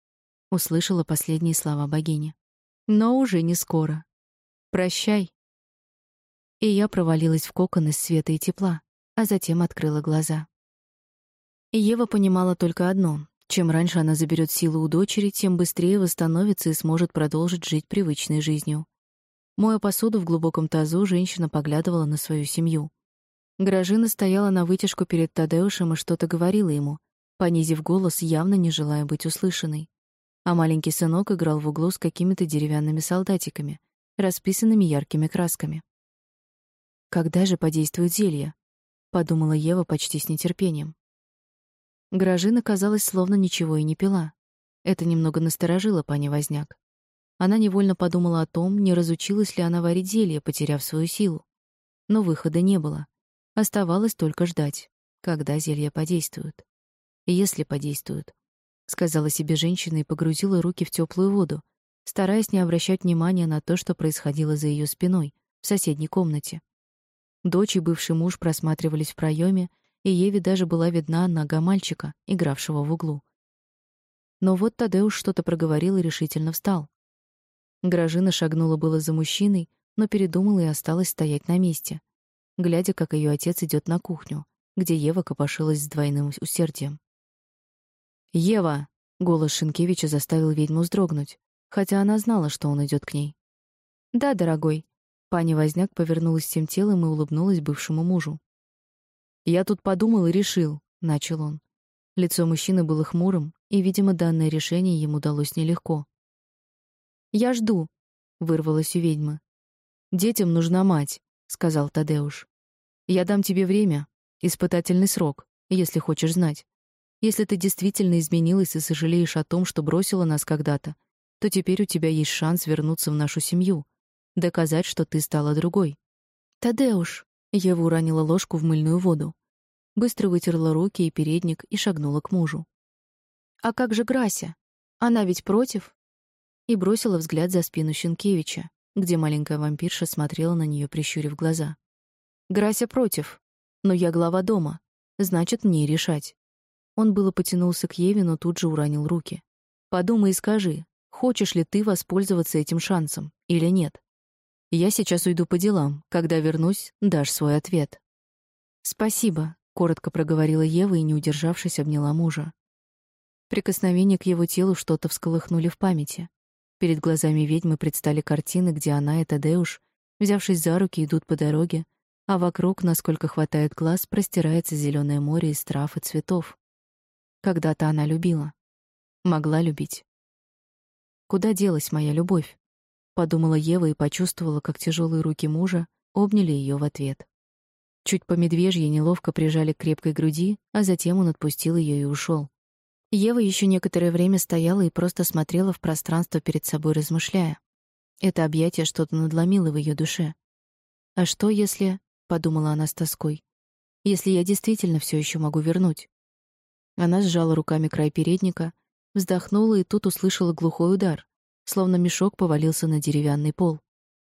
услышала последние слова богини но уже не скоро. Прощай. И я провалилась в кокон из света и тепла, а затем открыла глаза. Ева понимала только одно: чем раньше она заберет силу у дочери, тем быстрее восстановится и сможет продолжить жить привычной жизнью. Моя посуду в глубоком тазу, женщина поглядывала на свою семью. Гражина стояла на вытяжку перед Тадеушем и что-то говорила ему, понизив голос, явно не желая быть услышанной а маленький сынок играл в углу с какими-то деревянными солдатиками, расписанными яркими красками. «Когда же подействует зелье?» — подумала Ева почти с нетерпением. Гражина, казалось, словно ничего и не пила. Это немного насторожило пани Возняк. Она невольно подумала о том, не разучилась ли она варить зелье, потеряв свою силу. Но выхода не было. Оставалось только ждать, когда зелье подействует. Если подействует сказала себе женщина и погрузила руки в теплую воду, стараясь не обращать внимания на то, что происходило за ее спиной, в соседней комнате. Дочь и бывший муж просматривались в проеме, и Еве даже была видна нога мальчика, игравшего в углу. Но вот Тадеуш что-то проговорил и решительно встал. Гражина шагнула было за мужчиной, но передумала и осталась стоять на месте, глядя, как ее отец идет на кухню, где Ева копошилась с двойным усердием. «Ева!» — голос Шинкевича заставил ведьму вздрогнуть, хотя она знала, что он идет к ней. «Да, дорогой». Паня Возняк повернулась всем телом и улыбнулась бывшему мужу. «Я тут подумал и решил», — начал он. Лицо мужчины было хмурым, и, видимо, данное решение ему далось нелегко. «Я жду», — вырвалось у ведьмы. «Детям нужна мать», — сказал Тадеуш. «Я дам тебе время, испытательный срок, если хочешь знать. Если ты действительно изменилась и сожалеешь о том, что бросила нас когда-то, то теперь у тебя есть шанс вернуться в нашу семью, доказать, что ты стала другой. Тадеуш, Ева уронила ложку в мыльную воду. Быстро вытерла руки и передник и шагнула к мужу. А как же Грася? Она ведь против? И бросила взгляд за спину Щенкевича, где маленькая вампирша смотрела на нее, прищурив глаза. Грася против, но я глава дома, значит, мне решать. Он было потянулся к Еве, но тут же уронил руки. Подумай и скажи, хочешь ли ты воспользоваться этим шансом или нет? Я сейчас уйду по делам. Когда вернусь, дашь свой ответ. Спасибо, коротко проговорила Ева и, не удержавшись, обняла мужа. Прикосновение к его телу что-то всколыхнули в памяти. Перед глазами ведьмы предстали картины, где она и Тадеуш, взявшись за руки, идут по дороге, а вокруг, насколько хватает глаз, простирается зеленое море из трав и цветов. Когда-то она любила. Могла любить. Куда делась моя любовь? Подумала Ева и почувствовала, как тяжелые руки мужа обняли ее в ответ. Чуть по медвежье неловко прижали к крепкой груди, а затем он отпустил ее и ушел. Ева еще некоторое время стояла и просто смотрела в пространство перед собой, размышляя. Это объятие что-то надломило в ее душе. А что если, подумала она с тоской, если я действительно все еще могу вернуть? Она сжала руками край передника, вздохнула и тут услышала глухой удар, словно мешок повалился на деревянный пол.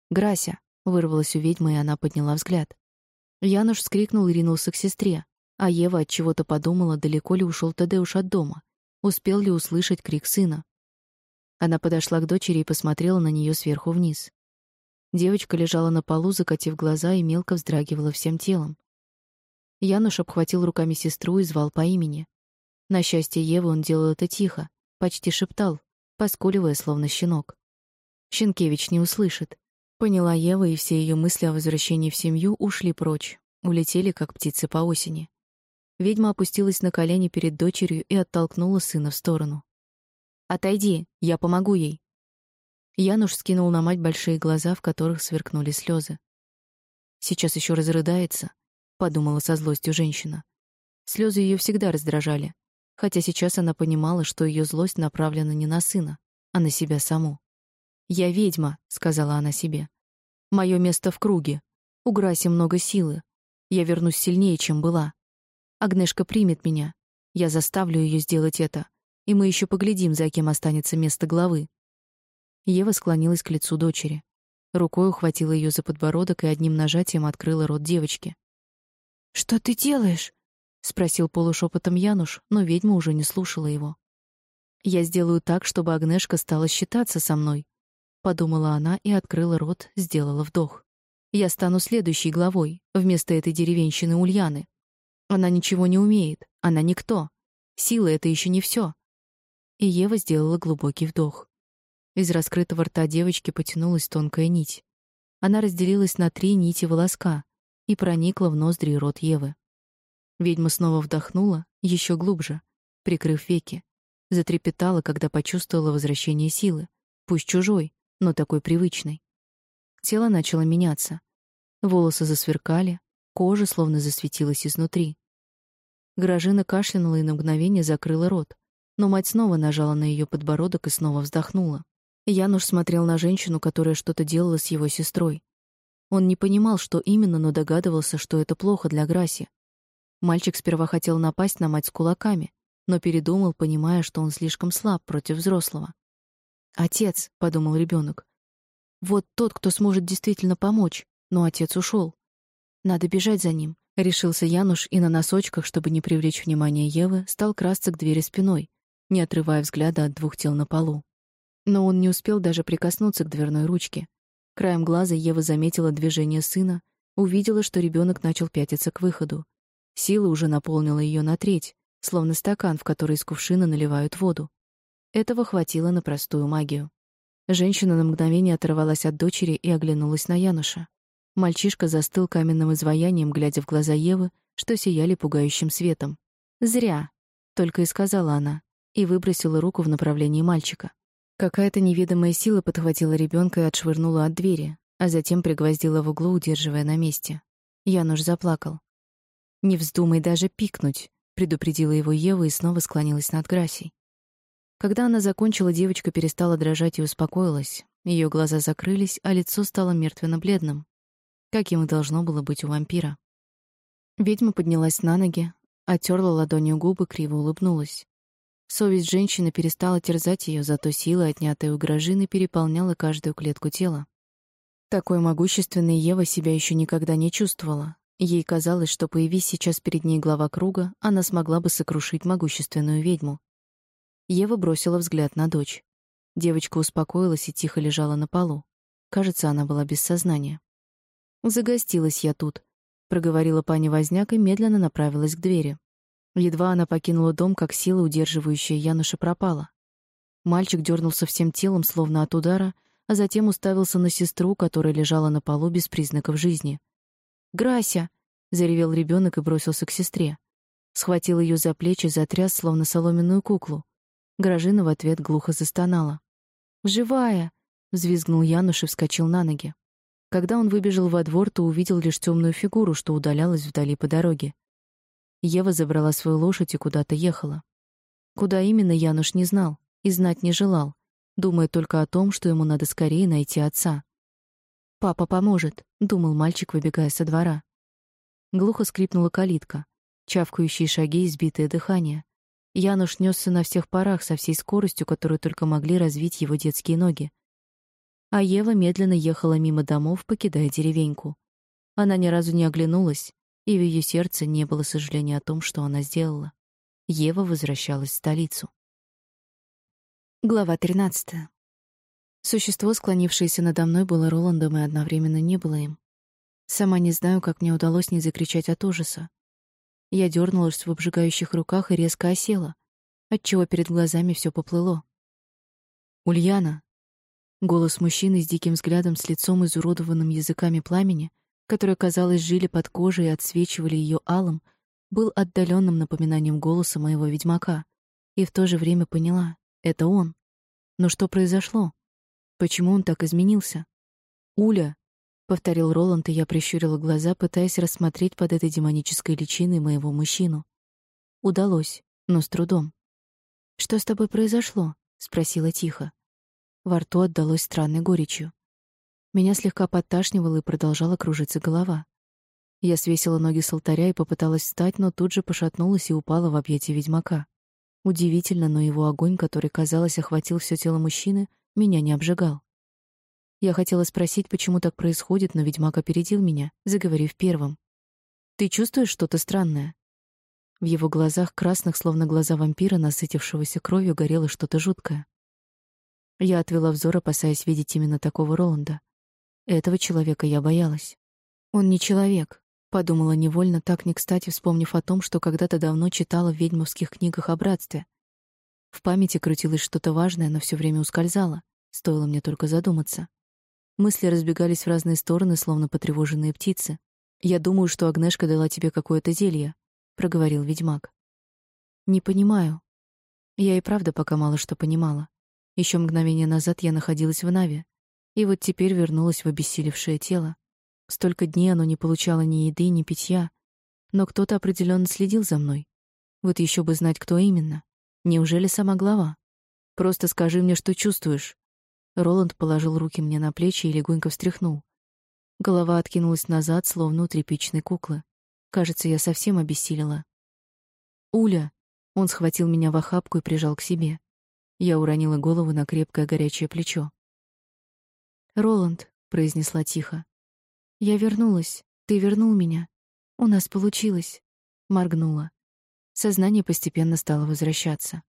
«Грася!» — вырвалась у ведьмы, и она подняла взгляд. Януш вскрикнул и ринулся к сестре. А Ева от чего-то подумала, далеко ли ушел Тадеуш от дома, успел ли услышать крик сына. Она подошла к дочери и посмотрела на нее сверху вниз. Девочка лежала на полу, закатив глаза и мелко вздрагивала всем телом. Януш обхватил руками сестру и звал по имени. На счастье Евы он делал это тихо, почти шептал, поскуливая, словно щенок. Щенкевич не услышит. Поняла Ева, и все ее мысли о возвращении в семью ушли прочь, улетели, как птицы по осени. Ведьма опустилась на колени перед дочерью и оттолкнула сына в сторону. «Отойди, я помогу ей». Януш скинул на мать большие глаза, в которых сверкнули слезы. «Сейчас еще разрыдается», — подумала со злостью женщина. Слезы ее всегда раздражали, хотя сейчас она понимала, что ее злость направлена не на сына, а на себя саму. «Я ведьма», — сказала она себе. «Мое место в круге. У Граси много силы. Я вернусь сильнее, чем была. Агнешка примет меня. Я заставлю ее сделать это, и мы еще поглядим, за кем останется место главы». Ева склонилась к лицу дочери. Рукой ухватила ее за подбородок и одним нажатием открыла рот девочки. «Что ты делаешь?» — спросил полушепотом Януш, но ведьма уже не слушала его. «Я сделаю так, чтобы Агнешка стала считаться со мной», подумала она и открыла рот, сделала вдох. Я стану следующей главой вместо этой деревенщины Ульяны. Она ничего не умеет, она никто. Сила это еще не все. И Ева сделала глубокий вдох. Из раскрытого рта девочки потянулась тонкая нить. Она разделилась на три нити волоска и проникла в ноздри и рот Евы. Ведьма снова вдохнула, еще глубже, прикрыв веки. Затрепетала, когда почувствовала возвращение силы, пусть чужой, но такой привычной. Тело начало меняться. Волосы засверкали, кожа словно засветилась изнутри. Гражина кашлянула и на мгновение закрыла рот, но мать снова нажала на ее подбородок и снова вздохнула. Януш смотрел на женщину, которая что-то делала с его сестрой. Он не понимал, что именно, но догадывался, что это плохо для Граси. Мальчик сперва хотел напасть на мать с кулаками, но передумал, понимая, что он слишком слаб против взрослого. Отец, подумал ребенок. Вот тот, кто сможет действительно помочь, но отец ушел. Надо бежать за ним. Решился Януш и на носочках, чтобы не привлечь внимание Евы, стал красться к двери спиной, не отрывая взгляда от двух тел на полу. Но он не успел даже прикоснуться к дверной ручке. Краем глаза Ева заметила движение сына, увидела, что ребенок начал пятиться к выходу. Сила уже наполнила ее на треть, словно стакан, в который из кувшина наливают воду. Этого хватило на простую магию. Женщина на мгновение оторвалась от дочери и оглянулась на Януша. Мальчишка застыл каменным изваянием, глядя в глаза Евы, что сияли пугающим светом. «Зря», — только и сказала она, и выбросила руку в направлении мальчика. Какая-то неведомая сила подхватила ребенка и отшвырнула от двери, а затем пригвоздила в углу, удерживая на месте. Януш заплакал. «Не вздумай даже пикнуть», — предупредила его Ева и снова склонилась над Грасей. Когда она закончила, девочка перестала дрожать и успокоилась. Ее глаза закрылись, а лицо стало мертвенно-бледным, как ему должно было быть у вампира. Ведьма поднялась на ноги, оттерла ладонью губы, криво улыбнулась. Совесть женщины перестала терзать ее, зато сила, отнятая у Гражины, переполняла каждую клетку тела. Такой могущественной Ева себя еще никогда не чувствовала. Ей казалось, что появись сейчас перед ней глава круга, она смогла бы сокрушить могущественную ведьму. Ева бросила взгляд на дочь. Девочка успокоилась и тихо лежала на полу. Кажется, она была без сознания. «Загостилась я тут», — проговорила пани Возняк и медленно направилась к двери. Едва она покинула дом, как сила, удерживающая Януша, пропала. Мальчик дернулся всем телом, словно от удара, а затем уставился на сестру, которая лежала на полу без признаков жизни. «Грася!» — заревел ребенок и бросился к сестре. Схватил ее за плечи, затряс, словно соломенную куклу. Гражина в ответ глухо застонала. «Живая!» — взвизгнул Януш и вскочил на ноги. Когда он выбежал во двор, то увидел лишь темную фигуру, что удалялась вдали по дороге. Ева забрала свою лошадь и куда-то ехала. Куда именно Януш не знал и знать не желал, думая только о том, что ему надо скорее найти отца. «Папа поможет», — думал мальчик, выбегая со двора. Глухо скрипнула калитка, чавкающие шаги и сбитое дыхание. Януш несся на всех парах со всей скоростью, которую только могли развить его детские ноги. А Ева медленно ехала мимо домов, покидая деревеньку. Она ни разу не оглянулась, и в ее сердце не было сожаления о том, что она сделала. Ева возвращалась в столицу. Глава 13. Существо, склонившееся надо мной, было Роландом и одновременно не было им. Сама не знаю, как мне удалось не закричать от ужаса. Я дернулась в обжигающих руках и резко осела, отчего перед глазами все поплыло. «Ульяна!» Голос мужчины с диким взглядом, с лицом изуродованным языками пламени, которые, казалось, жили под кожей и отсвечивали ее алым, был отдаленным напоминанием голоса моего ведьмака. И в то же время поняла — это он. Но что произошло? Почему он так изменился? «Уля!» — повторил Роланд, и я прищурила глаза, пытаясь рассмотреть под этой демонической личиной моего мужчину. Удалось, но с трудом. «Что с тобой произошло?» — спросила тихо. Во рту отдалось странной горечью. Меня слегка подташнивало и продолжала кружиться голова. Я свесила ноги с алтаря и попыталась встать, но тут же пошатнулась и упала в объятия ведьмака. Удивительно, но его огонь, который, казалось, охватил все тело мужчины, меня не обжигал. Я хотела спросить, почему так происходит, но ведьмак опередил меня, заговорив первым. «Ты чувствуешь что-то странное?» В его глазах, красных, словно глаза вампира, насытившегося кровью, горело что-то жуткое. Я отвела взор, опасаясь видеть именно такого Роланда. Этого человека я боялась. Он не человек, подумала невольно, так не кстати вспомнив о том, что когда-то давно читала в ведьмовских книгах о братстве. В памяти крутилось что-то важное, но все время ускользало. Стоило мне только задуматься. Мысли разбегались в разные стороны, словно потревоженные птицы. «Я думаю, что Агнешка дала тебе какое-то зелье», — проговорил ведьмак. «Не понимаю». Я и правда пока мало что понимала. Еще мгновение назад я находилась в Наве, и вот теперь вернулась в обессилевшее тело. Столько дней оно не получало ни еды, ни питья, но кто-то определенно следил за мной. Вот еще бы знать, кто именно. Неужели сама глава? Просто скажи мне, что чувствуешь. Роланд положил руки мне на плечи и легонько встряхнул. Голова откинулась назад, словно у тряпичной куклы. Кажется, я совсем обессилила. Уля, он схватил меня в охапку и прижал к себе. Я уронила голову на крепкое горячее плечо. Роланд, произнесла тихо. Я вернулась. Ты вернул меня. У нас получилось. Моргнула. Сознание постепенно стало возвращаться.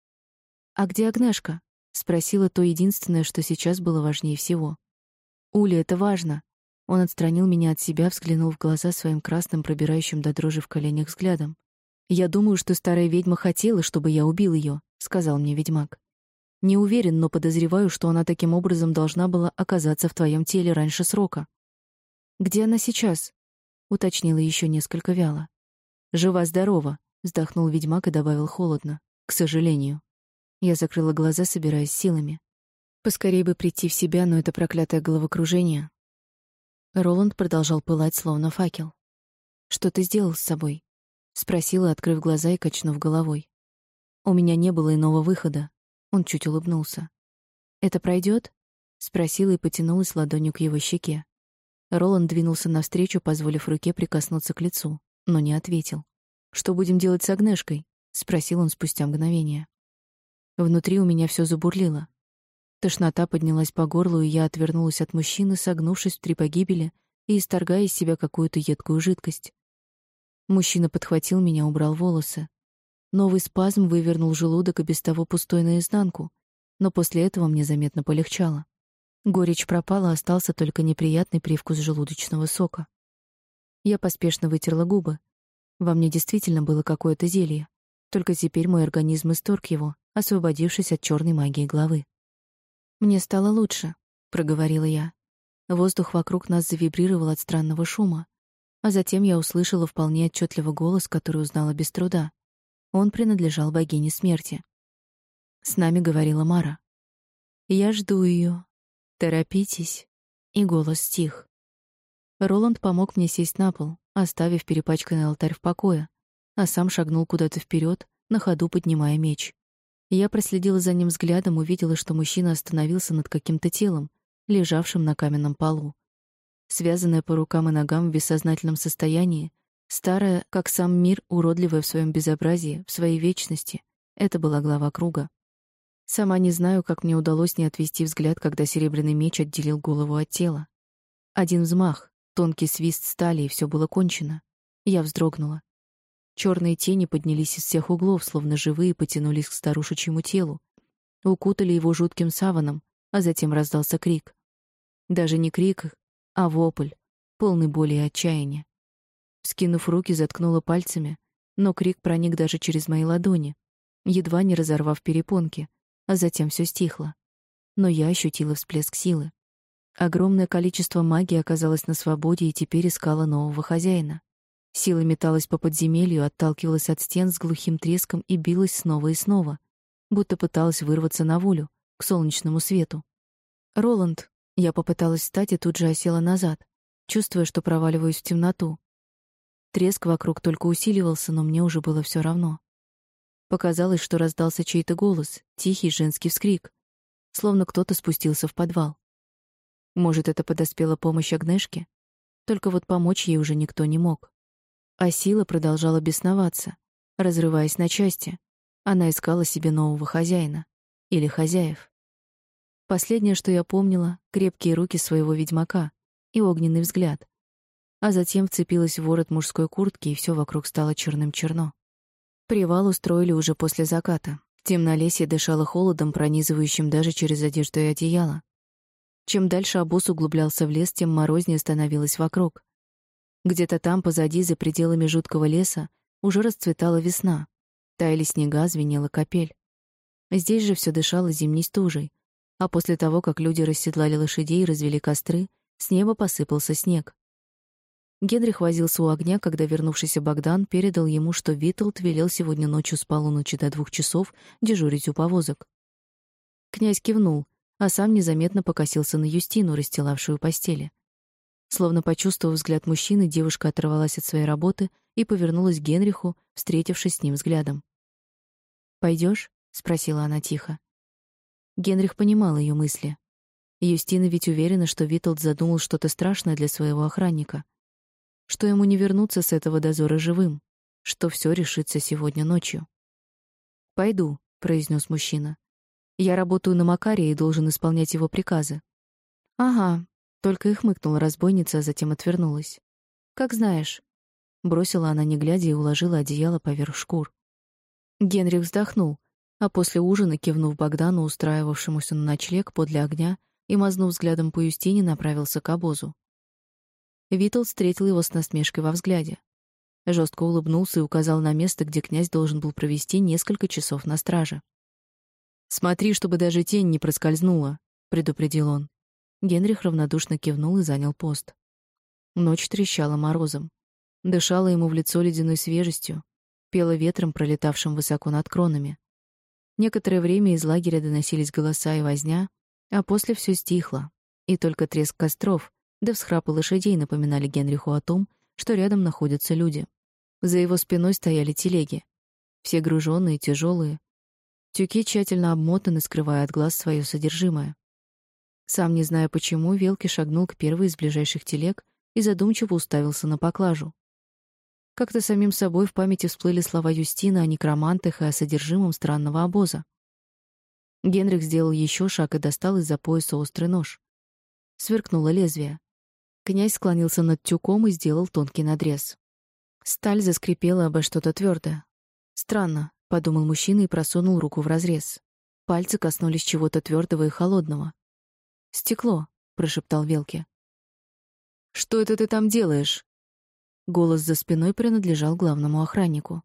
«А где Агнешка?» — спросила то единственное, что сейчас было важнее всего. «Уля, это важно!» Он отстранил меня от себя, взглянул в глаза своим красным, пробирающим до дрожи в коленях взглядом. «Я думаю, что старая ведьма хотела, чтобы я убил ее», — сказал мне ведьмак. «Не уверен, но подозреваю, что она таким образом должна была оказаться в твоем теле раньше срока». «Где она сейчас?» — уточнила еще несколько вяло. «Жива-здорова», вздохнул ведьмак и добавил холодно: "К сожалению". Я закрыла глаза, собираясь силами. Поскорее бы прийти в себя, но это проклятое головокружение. Роланд продолжал пылать, словно факел. «Что ты сделал с собой?» — спросила, открыв глаза и качнув головой. «У меня не было иного выхода». Он чуть улыбнулся. «Это пройдет? спросила и потянулась ладонью к его щеке. Роланд двинулся навстречу, позволив руке прикоснуться к лицу, но не ответил. «Что будем делать с Агнешкой?» — спросил он спустя мгновение. Внутри у меня все забурлило. Тошнота поднялась по горлу, и я отвернулась от мужчины, согнувшись в три погибели и исторгая из себя какую-то едкую жидкость. Мужчина подхватил меня, убрал волосы. Новый спазм вывернул желудок и без того пустой наизнанку, но после этого мне заметно полегчало. Горечь пропала, остался только неприятный привкус желудочного сока. Я поспешно вытерла губы, во мне действительно было какое-то зелье. Только теперь мой организм исторг его, освободившись от черной магии головы. «Мне стало лучше», — проговорила я. Воздух вокруг нас завибрировал от странного шума, а затем я услышала вполне отчетливо голос, который узнала без труда. Он принадлежал богине смерти. С нами говорила Мара. «Я жду ее. Торопитесь». И голос стих. Роланд помог мне сесть на пол, оставив перепачканный алтарь в покое, а сам шагнул куда-то вперед, на ходу поднимая меч. Я проследила за ним взглядом, увидела, что мужчина остановился над каким-то телом, лежавшим на каменном полу. Связанная по рукам и ногам в бессознательном состоянии, старая, как сам мир, уродливая в своем безобразии, в своей вечности, это была глава круга. Сама не знаю, как мне удалось не отвести взгляд, когда серебряный меч отделил голову от тела. Один взмах, Тонкий свист стали, и все было кончено. Я вздрогнула. Черные тени поднялись из всех углов, словно живые потянулись к старушечьему телу, укутали его жутким саваном, а затем раздался крик. Даже не крик, а вопль, полный боли и отчаяния. Скинув руки, заткнула пальцами, но крик проник даже через мои ладони, едва не разорвав перепонки, а затем все стихло. Но я ощутила всплеск силы. Огромное количество магии оказалось на свободе и теперь искало нового хозяина. Сила металась по подземелью, отталкивалась от стен с глухим треском и билась снова и снова, будто пыталась вырваться на волю, к солнечному свету. «Роланд!» Я попыталась встать и тут же осела назад, чувствуя, что проваливаюсь в темноту. Треск вокруг только усиливался, но мне уже было все равно. Показалось, что раздался чей-то голос, тихий женский вскрик, словно кто-то спустился в подвал. Может, это подоспела помощь Агнешке? Только вот помочь ей уже никто не мог. А сила продолжала бесноваться, разрываясь на части. Она искала себе нового хозяина. Или хозяев. Последнее, что я помнила — крепкие руки своего ведьмака и огненный взгляд. А затем вцепилась в ворот мужской куртки, и все вокруг стало черным-черно. Привал устроили уже после заката. Темнолесье дышало холодом, пронизывающим даже через одежду и одеяло. Чем дальше обоз углублялся в лес, тем морознее становилось вокруг. Где-то там, позади, за пределами жуткого леса, уже расцветала весна. Таяли снега, звенела капель. Здесь же все дышало зимней стужей. А после того, как люди расседлали лошадей и развели костры, с неба посыпался снег. Генрих возился у огня, когда вернувшийся Богдан передал ему, что Виталд велел сегодня ночью с полуночи до двух часов дежурить у повозок. Князь кивнул, а сам незаметно покосился на Юстину, расстилавшую постели. Словно почувствовав взгляд мужчины, девушка оторвалась от своей работы и повернулась к Генриху, встретившись с ним взглядом. Пойдешь? спросила она тихо. Генрих понимал ее мысли. Юстина ведь уверена, что Виталд задумал что-то страшное для своего охранника что ему не вернуться с этого дозора живым, что все решится сегодня ночью. «Пойду», — произнес мужчина. «Я работаю на Макаре и должен исполнять его приказы». «Ага», — только и хмыкнула разбойница, а затем отвернулась. «Как знаешь». Бросила она, не глядя, и уложила одеяло поверх шкур. Генрих вздохнул, а после ужина, кивнув Богдану, устраивавшемуся на ночлег подле огня, и, мазнув взглядом по Юстине, направился к обозу. Витл встретил его с насмешкой во взгляде. Жестко улыбнулся и указал на место, где князь должен был провести несколько часов на страже. «Смотри, чтобы даже тень не проскользнула», — предупредил он. Генрих равнодушно кивнул и занял пост. Ночь трещала морозом. Дышала ему в лицо ледяной свежестью, пела ветром, пролетавшим высоко над кронами. Некоторое время из лагеря доносились голоса и возня, а после все стихло, и только треск костров, да всхрапы лошадей напоминали Генриху о том, что рядом находятся люди. За его спиной стояли телеги. Все груженные, тяжелые. Тюки тщательно обмотаны, скрывая от глаз свое содержимое. Сам не зная почему, Велки шагнул к первой из ближайших телег и задумчиво уставился на поклажу. Как-то самим собой в памяти всплыли слова Юстина о некромантах и о содержимом странного обоза. Генрих сделал еще шаг и достал из-за пояса острый нож. Сверкнуло лезвие. Князь склонился над тюком и сделал тонкий надрез. Сталь заскрипела обо что-то твердое. Странно, подумал мужчина и просунул руку в разрез. Пальцы коснулись чего-то твердого и холодного. Стекло, прошептал Велки. Что это ты там делаешь? Голос за спиной принадлежал главному охраннику.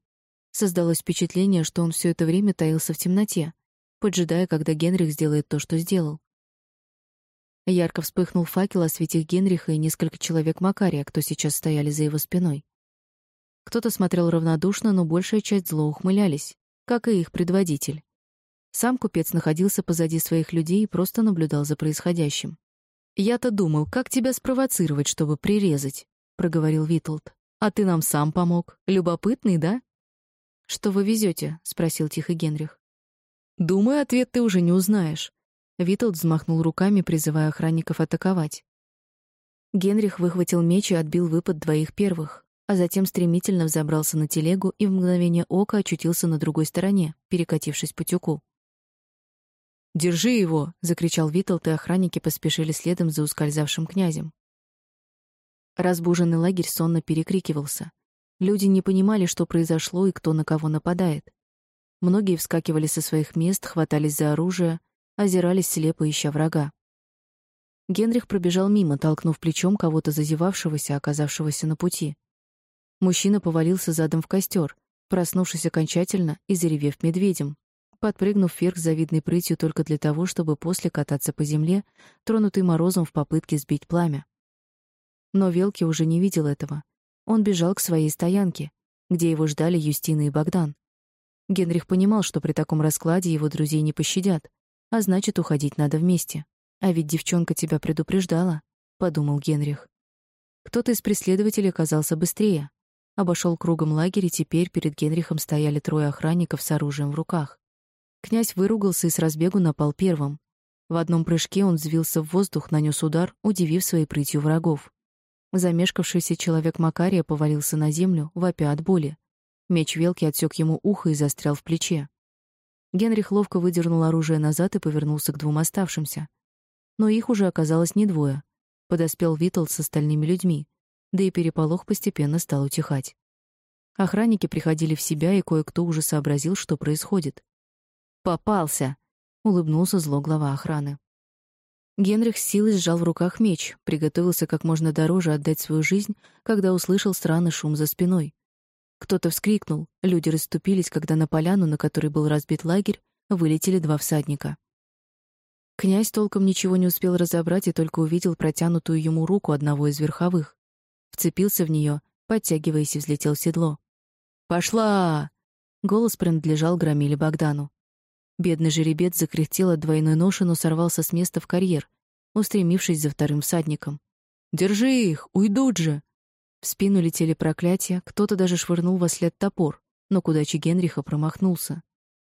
Создалось впечатление, что он все это время таился в темноте, поджидая, когда Генрих сделает то, что сделал. Ярко вспыхнул факел, осветив Генриха и несколько человек Макария, кто сейчас стояли за его спиной. Кто-то смотрел равнодушно, но большая часть зло ухмылялись, как и их предводитель. Сам купец находился позади своих людей и просто наблюдал за происходящим. «Я-то думал, как тебя спровоцировать, чтобы прирезать», — проговорил Витолд. «А ты нам сам помог. Любопытный, да?» «Что вы везете? спросил тихо Генрих. «Думаю, ответ ты уже не узнаешь. Виталд взмахнул руками, призывая охранников атаковать. Генрих выхватил меч и отбил выпад двоих первых, а затем стремительно взобрался на телегу и в мгновение ока очутился на другой стороне, перекатившись по тюку. «Держи его!» — закричал Виталд, и охранники поспешили следом за ускользавшим князем. Разбуженный лагерь сонно перекрикивался. Люди не понимали, что произошло и кто на кого нападает. Многие вскакивали со своих мест, хватались за оружие, озирались слепо, ища врага. Генрих пробежал мимо, толкнув плечом кого-то зазевавшегося, оказавшегося на пути. Мужчина повалился задом в костер, проснувшись окончательно и заревев медведем, подпрыгнув вверх с завидной прытью только для того, чтобы после кататься по земле, тронутый морозом в попытке сбить пламя. Но Велки уже не видел этого. Он бежал к своей стоянке, где его ждали Юстина и Богдан. Генрих понимал, что при таком раскладе его друзей не пощадят, а значит, уходить надо вместе. А ведь девчонка тебя предупреждала, подумал Генрих. Кто-то из преследователей оказался быстрее. Обошел кругом лагерь, и теперь перед Генрихом стояли трое охранников с оружием в руках. Князь выругался и с разбегу напал первым. В одном прыжке он взвился в воздух, нанес удар, удивив своей прытью врагов. Замешкавшийся человек Макария повалился на землю, вопя от боли. Меч Велки отсек ему ухо и застрял в плече. Генрих ловко выдернул оружие назад и повернулся к двум оставшимся. Но их уже оказалось не двое. Подоспел Витал с остальными людьми, да и переполох постепенно стал утихать. Охранники приходили в себя, и кое-кто уже сообразил, что происходит. «Попался!» — улыбнулся зло глава охраны. Генрих с силой сжал в руках меч, приготовился как можно дороже отдать свою жизнь, когда услышал странный шум за спиной. Кто-то вскрикнул, люди расступились, когда на поляну, на которой был разбит лагерь, вылетели два всадника. Князь толком ничего не успел разобрать и только увидел протянутую ему руку одного из верховых. Вцепился в нее, подтягиваясь и взлетел в седло. «Пошла!» Голос принадлежал Громиле Богдану. Бедный жеребец закряхтел от двойной ноши, но сорвался с места в карьер, устремившись за вторым всадником. «Держи их! Уйдут же!» В спину летели проклятия, кто-то даже швырнул во след топор, но к удаче Генриха промахнулся.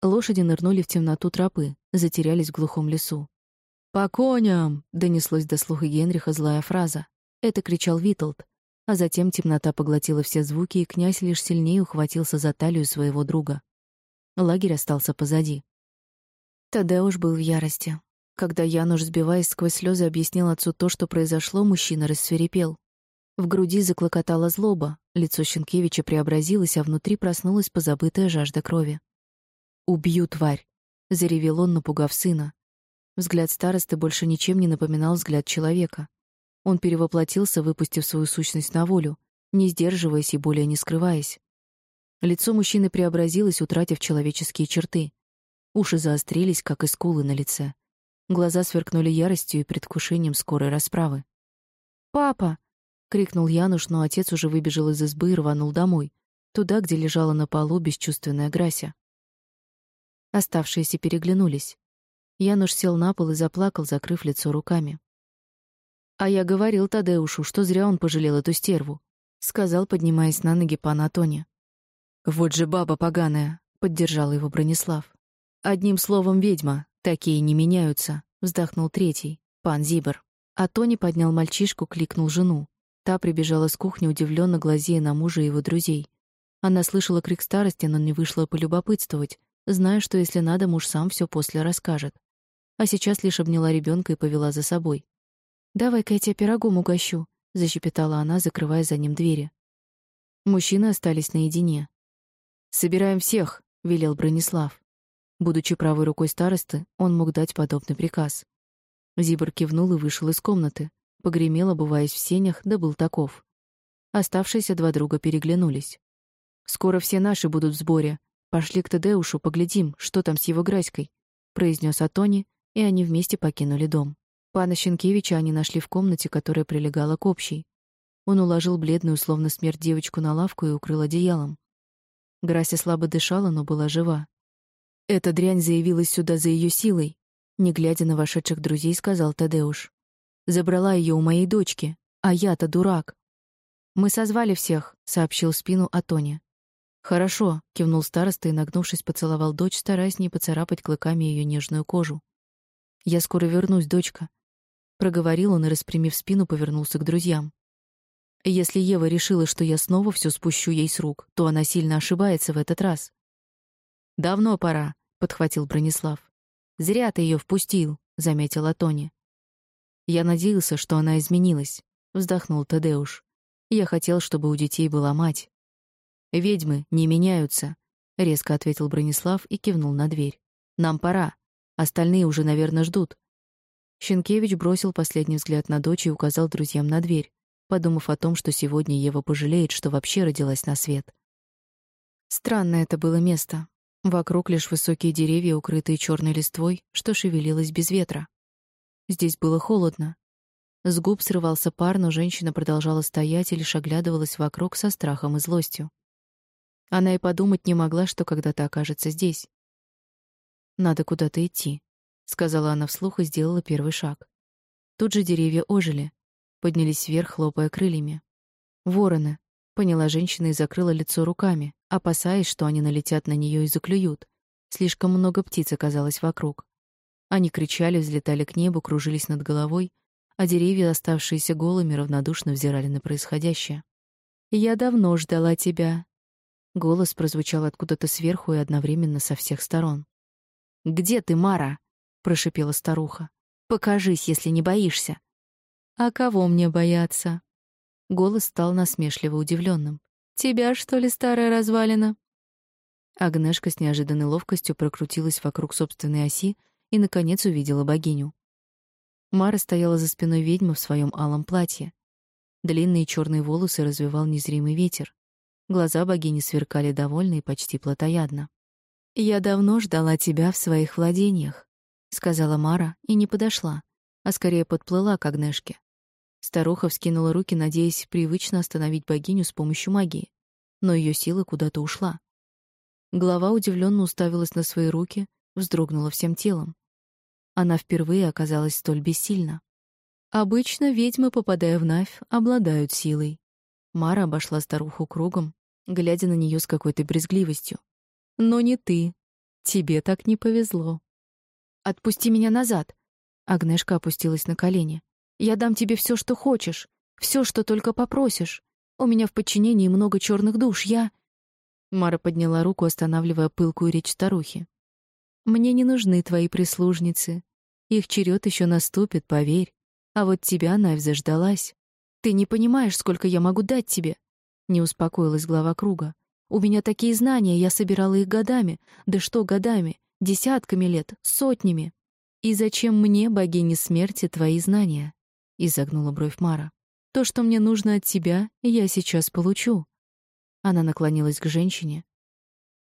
Лошади нырнули в темноту тропы, затерялись в глухом лесу. «По коням!» — донеслось до слуха Генриха злая фраза. Это кричал Виталд, а затем темнота поглотила все звуки, и князь лишь сильнее ухватился за талию своего друга. Лагерь остался позади. Тадеуш был в ярости. Когда Януш, сбиваясь сквозь слезы, объяснил отцу то, что произошло, мужчина рассверепел. В груди заклокотала злоба, лицо Щенкевича преобразилось, а внутри проснулась позабытая жажда крови. «Убью, тварь!» — заревел он, напугав сына. Взгляд старосты больше ничем не напоминал взгляд человека. Он перевоплотился, выпустив свою сущность на волю, не сдерживаясь и более не скрываясь. Лицо мужчины преобразилось, утратив человеческие черты. Уши заострились, как и скулы на лице. Глаза сверкнули яростью и предвкушением скорой расправы. «Папа!» — крикнул Януш, но отец уже выбежал из избы и рванул домой, туда, где лежала на полу бесчувственная Грася. Оставшиеся переглянулись. Януш сел на пол и заплакал, закрыв лицо руками. «А я говорил Тадеушу, что зря он пожалел эту стерву», — сказал, поднимаясь на ноги пан Атони. «Вот же баба поганая», — поддержал его Бронислав. «Одним словом, ведьма. Такие не меняются», — вздохнул третий, пан Зибер. А Тони поднял мальчишку, кликнул жену. Та прибежала с кухни, удивленно глазея на мужа и его друзей. Она слышала крик старости, но не вышла полюбопытствовать, зная, что если надо, муж сам все после расскажет. А сейчас лишь обняла ребенка и повела за собой. «Давай-ка я тебя пирогом угощу», — защепетала она, закрывая за ним двери. Мужчины остались наедине. «Собираем всех», — велел Бронислав. Будучи правой рукой старосты, он мог дать подобный приказ. Зибор кивнул и вышел из комнаты. Погремел, обуваясь в сенях, да был таков. Оставшиеся два друга переглянулись. «Скоро все наши будут в сборе. Пошли к Тадеушу, поглядим, что там с его Граськой», — произнес Атони, и они вместе покинули дом. Пана Щенкевича они нашли в комнате, которая прилегала к общей. Он уложил бледную, словно смерть девочку на лавку и укрыл одеялом. Грася слабо дышала, но была жива. Эта дрянь заявилась сюда за ее силой, не глядя на вошедших друзей, сказал Тадеуш. Забрала ее у моей дочки, а я-то дурак. Мы созвали всех, сообщил спину Атоне. Хорошо, кивнул староста и, нагнувшись, поцеловал дочь, стараясь не поцарапать клыками ее нежную кожу. Я скоро вернусь, дочка, проговорил он и, распрямив спину, повернулся к друзьям. Если Ева решила, что я снова все спущу ей с рук, то она сильно ошибается в этот раз. Давно пора, подхватил Бронислав. Зря ты ее впустил, заметила Тони. Я надеялся, что она изменилась, вздохнул Тадеуш. Я хотел, чтобы у детей была мать. «Ведьмы не меняются», — резко ответил Бронислав и кивнул на дверь. «Нам пора. Остальные уже, наверное, ждут». Щенкевич бросил последний взгляд на дочь и указал друзьям на дверь, подумав о том, что сегодня Ева пожалеет, что вообще родилась на свет. Странное это было место. Вокруг лишь высокие деревья, укрытые черной листвой, что шевелилось без ветра. Здесь было холодно. С губ срывался пар, но женщина продолжала стоять и лишь оглядывалась вокруг со страхом и злостью. Она и подумать не могла, что когда-то окажется здесь. «Надо куда-то идти», — сказала она вслух и сделала первый шаг. Тут же деревья ожили, поднялись вверх, хлопая крыльями. «Вороны», — поняла женщина и закрыла лицо руками, опасаясь, что они налетят на нее и заклюют. Слишком много птиц оказалось вокруг. Они кричали, взлетали к небу, кружились над головой, а деревья, оставшиеся голыми, равнодушно взирали на происходящее. «Я давно ждала тебя», Голос прозвучал откуда-то сверху и одновременно со всех сторон. «Где ты, Мара?» — прошипела старуха. «Покажись, если не боишься». «А кого мне бояться?» Голос стал насмешливо удивленным. «Тебя, что ли, старая развалина?» Агнешка с неожиданной ловкостью прокрутилась вокруг собственной оси и, наконец, увидела богиню. Мара стояла за спиной ведьмы в своем алом платье. Длинные черные волосы развивал незримый ветер. Глаза богини сверкали довольно и почти плотоядно. «Я давно ждала тебя в своих владениях», — сказала Мара и не подошла, а скорее подплыла к Агнешке. Старуха вскинула руки, надеясь привычно остановить богиню с помощью магии, но ее сила куда-то ушла. Глава удивленно уставилась на свои руки, вздрогнула всем телом. Она впервые оказалась столь бессильна. Обычно ведьмы, попадая в Навь, обладают силой, Мара обошла старуху кругом, глядя на нее с какой-то брезгливостью. «Но не ты. Тебе так не повезло». «Отпусти меня назад!» Агнешка опустилась на колени. «Я дам тебе все, что хочешь, все, что только попросишь. У меня в подчинении много черных душ, я...» Мара подняла руку, останавливая пылкую речь старухи. «Мне не нужны твои прислужницы. Их черед еще наступит, поверь. А вот тебя Навь заждалась. Ты не понимаешь, сколько я могу дать тебе. Не успокоилась глава круга. У меня такие знания, я собирала их годами. Да что годами? Десятками лет, сотнями. И зачем мне, богине смерти, твои знания? Изогнула бровь Мара. То, что мне нужно от тебя, я сейчас получу. Она наклонилась к женщине.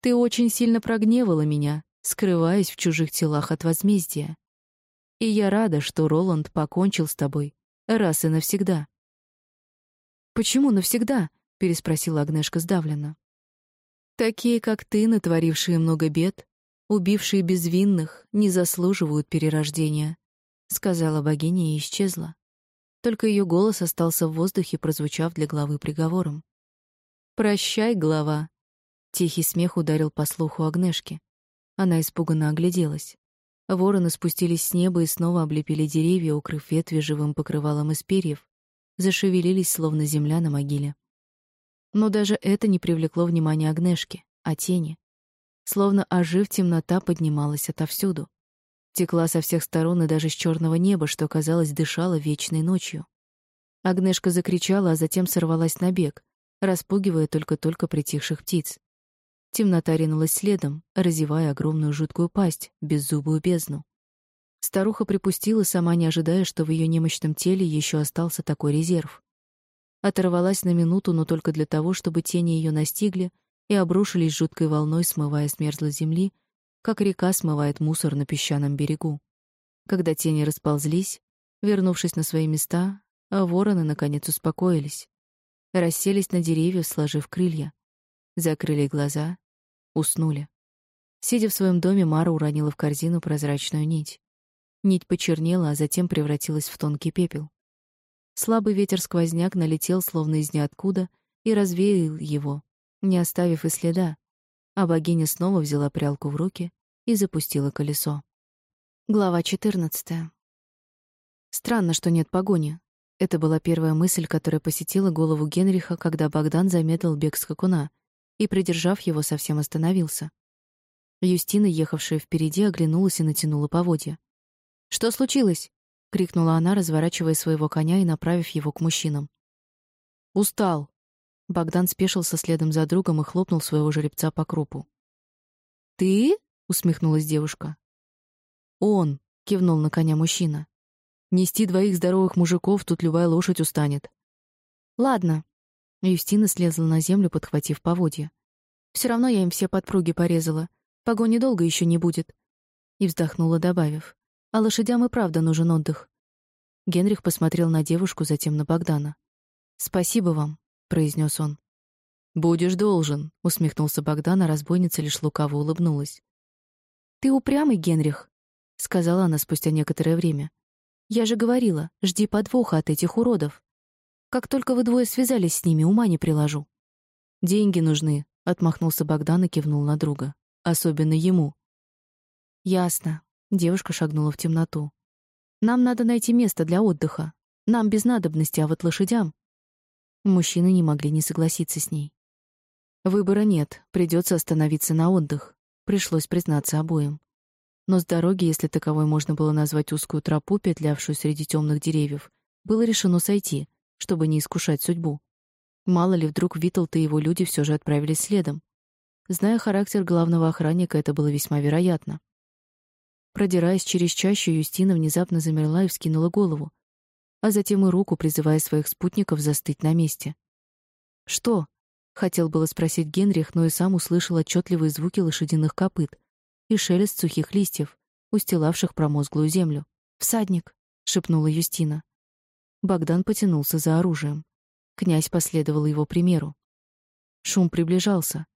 Ты очень сильно прогневала меня, скрываясь в чужих телах от возмездия. И я рада, что Роланд покончил с тобой раз и навсегда. «Почему навсегда?» — переспросила Агнешка сдавленно. «Такие, как ты, натворившие много бед, убившие безвинных, не заслуживают перерождения», — сказала богиня и исчезла. Только ее голос остался в воздухе, прозвучав для главы приговором. «Прощай, глава!» Тихий смех ударил по слуху Агнешки. Она испуганно огляделась. Вороны спустились с неба и снова облепили деревья, укрыв ветви живым покрывалом из перьев, зашевелились, словно земля на могиле. Но даже это не привлекло внимания Агнешки, а тени. Словно ожив, темнота поднималась отовсюду. Текла со всех сторон и даже с черного неба, что, казалось, дышало вечной ночью. Агнешка закричала, а затем сорвалась на бег, распугивая только-только притихших птиц. Темнота ринулась следом, разевая огромную жуткую пасть, беззубую бездну. Старуха припустила, сама не ожидая, что в ее немощном теле еще остался такой резерв. Оторвалась на минуту, но только для того, чтобы тени ее настигли и обрушились жуткой волной, смывая с мерзлой земли, как река смывает мусор на песчаном берегу. Когда тени расползлись, вернувшись на свои места, а вороны, наконец, успокоились. Расселись на деревья, сложив крылья. Закрыли глаза, уснули. Сидя в своем доме, Мара уронила в корзину прозрачную нить. Нить почернела, а затем превратилась в тонкий пепел. Слабый ветер-сквозняк налетел словно из ниоткуда и развеял его, не оставив и следа, а богиня снова взяла прялку в руки и запустила колесо. Глава 14. Странно, что нет погони. Это была первая мысль, которая посетила голову Генриха, когда Богдан замедлил бег скакуна и, придержав его, совсем остановился. Юстина, ехавшая впереди, оглянулась и натянула поводья. «Что случилось?» — крикнула она, разворачивая своего коня и направив его к мужчинам. «Устал», Богдан спешился следом за другом и хлопнул своего жеребца по крупу. «Ты?» — усмехнулась девушка. «Он!» — кивнул на коня мужчина. «Нести двоих здоровых мужиков тут любая лошадь устанет». «Ладно». Юстина слезла на землю, подхватив поводья. Все равно я им все подпруги порезала. Погони долго еще не будет». И вздохнула, добавив. «А лошадям и правда нужен отдых». Генрих посмотрел на девушку, затем на Богдана. «Спасибо вам», — произнес он. «Будешь должен», — усмехнулся Богдан, а разбойница лишь лукаво улыбнулась. «Ты упрямый, Генрих», — сказала она спустя некоторое время. «Я же говорила, жди подвоха от этих уродов. Как только вы двое связались с ними, ума не приложу». «Деньги нужны», — отмахнулся Богдан и кивнул на друга. «Особенно ему». «Ясно». Девушка шагнула в темноту. «Нам надо найти место для отдыха. Нам без надобности, а вот лошадям». Мужчины не могли не согласиться с ней. Выбора нет, придется остановиться на отдых. Пришлось признаться обоим. Но с дороги, если таковой можно было назвать узкую тропу, петлявшую среди темных деревьев, было решено сойти, чтобы не искушать судьбу. Мало ли, вдруг Виттелт и его люди все же отправились следом. Зная характер главного охранника, это было весьма вероятно. Продираясь через чащу, Юстина внезапно замерла и вскинула голову, а затем и руку, призывая своих спутников застыть на месте. «Что?» Хотел было спросить Генрих, но и сам услышал отчетливые звуки лошадиных копыт и шелест сухих листьев, устилавших промозглую землю. «Всадник!» — шепнула Юстина. Богдан потянулся за оружием. Князь последовал его примеру. Шум приближался,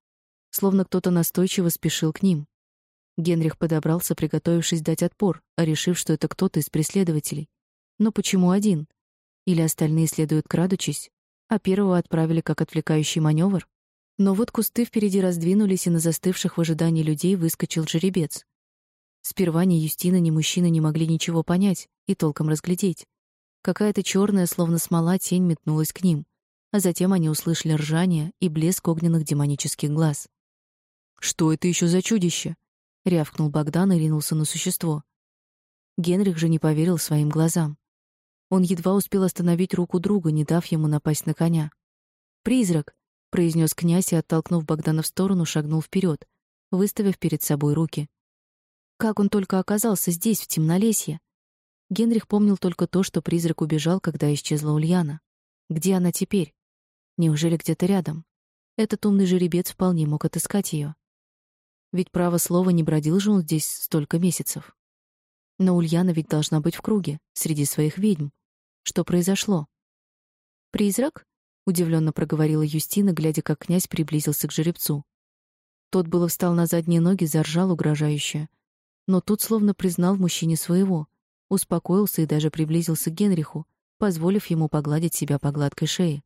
словно кто-то настойчиво спешил к ним. Генрих подобрался, приготовившись дать отпор, а решив, что это кто-то из преследователей. Но почему один? Или остальные следуют крадучись? а первого отправили как отвлекающий маневр. Но вот кусты впереди раздвинулись, и на застывших в ожидании людей выскочил жеребец. Сперва ни Юстина, ни мужчина не могли ничего понять и толком разглядеть. Какая-то черная, словно смола, тень метнулась к ним, а затем они услышали ржание и блеск огненных демонических глаз. «Что это еще за чудище?» — рявкнул Богдан и ринулся на существо. Генрих же не поверил своим глазам. Он едва успел остановить руку друга, не дав ему напасть на коня. «Призрак!» — произнес князь и, оттолкнув Богдана в сторону, шагнул вперед, выставив перед собой руки. Как он только оказался здесь, в темнолесье? Генрих помнил только то, что призрак убежал, когда исчезла Ульяна. Где она теперь? Неужели где-то рядом? Этот умный жеребец вполне мог отыскать ее. Ведь право слова не бродил же он здесь столько месяцев. Но Ульяна ведь должна быть в круге, среди своих ведьм. Что произошло? Призрак? удивленно проговорила Юстина, глядя, как князь приблизился к жеребцу. Тот было встал на задние ноги, заржал угрожающе, но тут словно признал в мужчине своего, успокоился и даже приблизился к Генриху, позволив ему погладить себя по гладкой шее.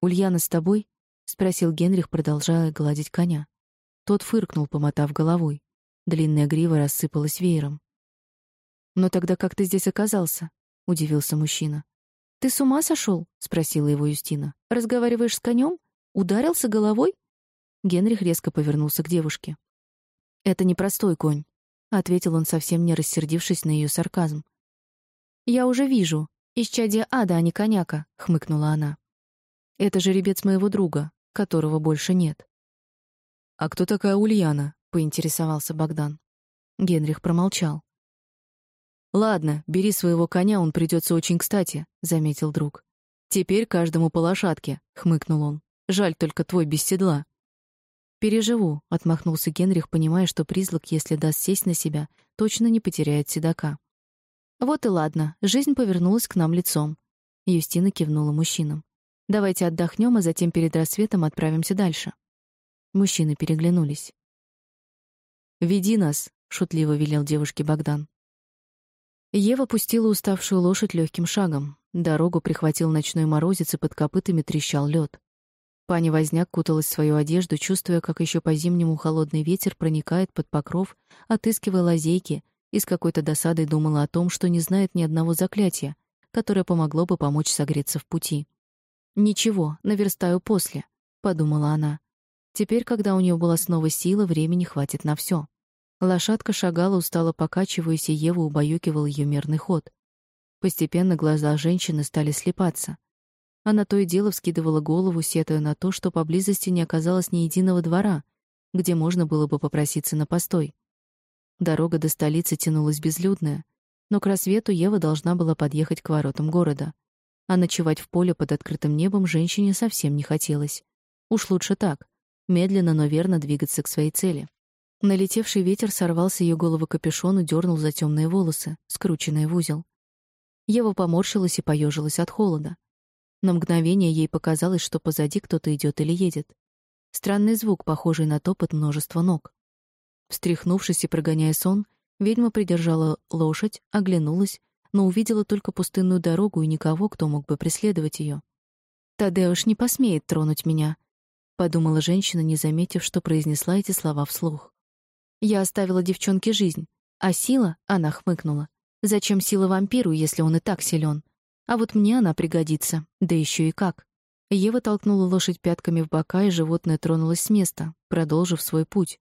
«Ульяна с тобой?» — спросил Генрих, продолжая гладить коня. Тот фыркнул, помотав головой. Длинная грива рассыпалась веером. «Но тогда как ты здесь оказался?» — удивился мужчина. «Ты с ума сошел? спросила его Юстина. «Разговариваешь с конем? Ударился головой?» Генрих резко повернулся к девушке. «Это не простой конь», — ответил он, совсем не рассердившись на ее сарказм. «Я уже вижу. Исчадие ада, а не коняка», — хмыкнула она. «Это жеребец моего друга, которого больше нет». «А кто такая Ульяна?» — поинтересовался Богдан. Генрих промолчал. Ладно, бери своего коня, он придется очень кстати, заметил друг. Теперь каждому по лошадке, хмыкнул он. Жаль только твой без седла. Переживу, отмахнулся Генрих, понимая, что призрак, если даст сесть на себя, точно не потеряет седока. Вот и ладно, жизнь повернулась к нам лицом. Юстина кивнула мужчинам. Давайте отдохнем, а затем перед рассветом отправимся дальше. Мужчины переглянулись. Веди нас, шутливо велел девушке Богдан. Ева пустила уставшую лошадь легким шагом. Дорогу прихватил ночной морозец, и под копытами трещал лед. Пани Возняк куталась в свою одежду, чувствуя, как еще по-зимнему холодный ветер проникает под покров, отыскивая лазейки, и с какой-то досадой думала о том, что не знает ни одного заклятия, которое помогло бы помочь согреться в пути. «Ничего, наверстаю после», — подумала она. Теперь, когда у нее была снова сила, времени хватит на все. Лошадка шагала, устало покачиваясь, и Ева убаюкивал ее мерный ход. Постепенно глаза женщины стали слепаться. Она то и дело вскидывала голову, сетуя на то, что поблизости не оказалось ни единого двора, где можно было бы попроситься на постой. Дорога до столицы тянулась безлюдная, но к рассвету Ева должна была подъехать к воротам города. А ночевать в поле под открытым небом женщине совсем не хотелось. Уж лучше так, медленно, но верно двигаться к своей цели. Налетевший ветер сорвал с ее головы капюшон и дернул за темные волосы, скрученные в узел. Ева поморщилась и поежилась от холода. На мгновение ей показалось, что позади кто-то идет или едет. Странный звук, похожий на топот множества ног. Встряхнувшись и прогоняя сон, ведьма придержала лошадь, оглянулась, но увидела только пустынную дорогу и никого, кто мог бы преследовать ее. «Тадеуш не посмеет тронуть меня», — подумала женщина, не заметив, что произнесла эти слова вслух. Я оставила девчонке жизнь, а сила, она хмыкнула. Зачем сила вампиру, если он и так силен? А вот мне она пригодится, да еще и как. Ева толкнула лошадь пятками в бока, и животное тронулось с места, продолжив свой путь.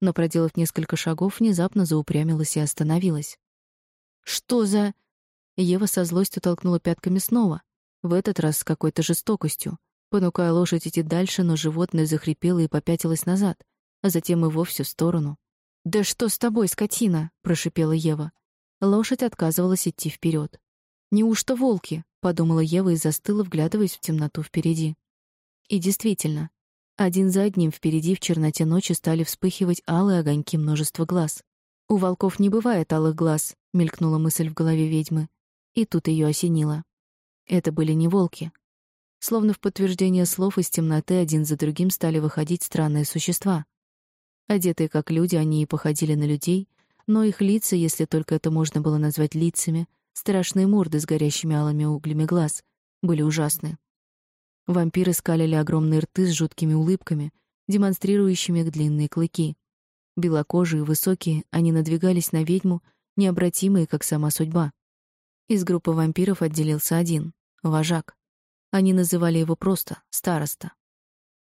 Но, проделав несколько шагов, внезапно заупрямилась и остановилась. «Что за...» Ева со злостью толкнула пятками снова, в этот раз с какой-то жестокостью, понукая лошадь идти дальше, но животное захрипело и попятилось назад, а затем и вовсе в сторону. «Да что с тобой, скотина?» — прошипела Ева. Лошадь отказывалась идти вперед. «Неужто волки?» — подумала Ева и застыла, вглядываясь в темноту впереди. И действительно, один за одним впереди в черноте ночи стали вспыхивать алые огоньки множества глаз. «У волков не бывает алых глаз», — мелькнула мысль в голове ведьмы. И тут ее осенило. Это были не волки. Словно в подтверждение слов из темноты один за другим стали выходить странные существа. Одетые как люди, они и походили на людей, но их лица, если только это можно было назвать лицами, страшные морды с горящими алыми углями глаз, были ужасны. Вампиры скалили огромные рты с жуткими улыбками, демонстрирующими их длинные клыки. Белокожие, высокие, они надвигались на ведьму, необратимые, как сама судьба. Из группы вампиров отделился один — вожак. Они называли его просто «староста».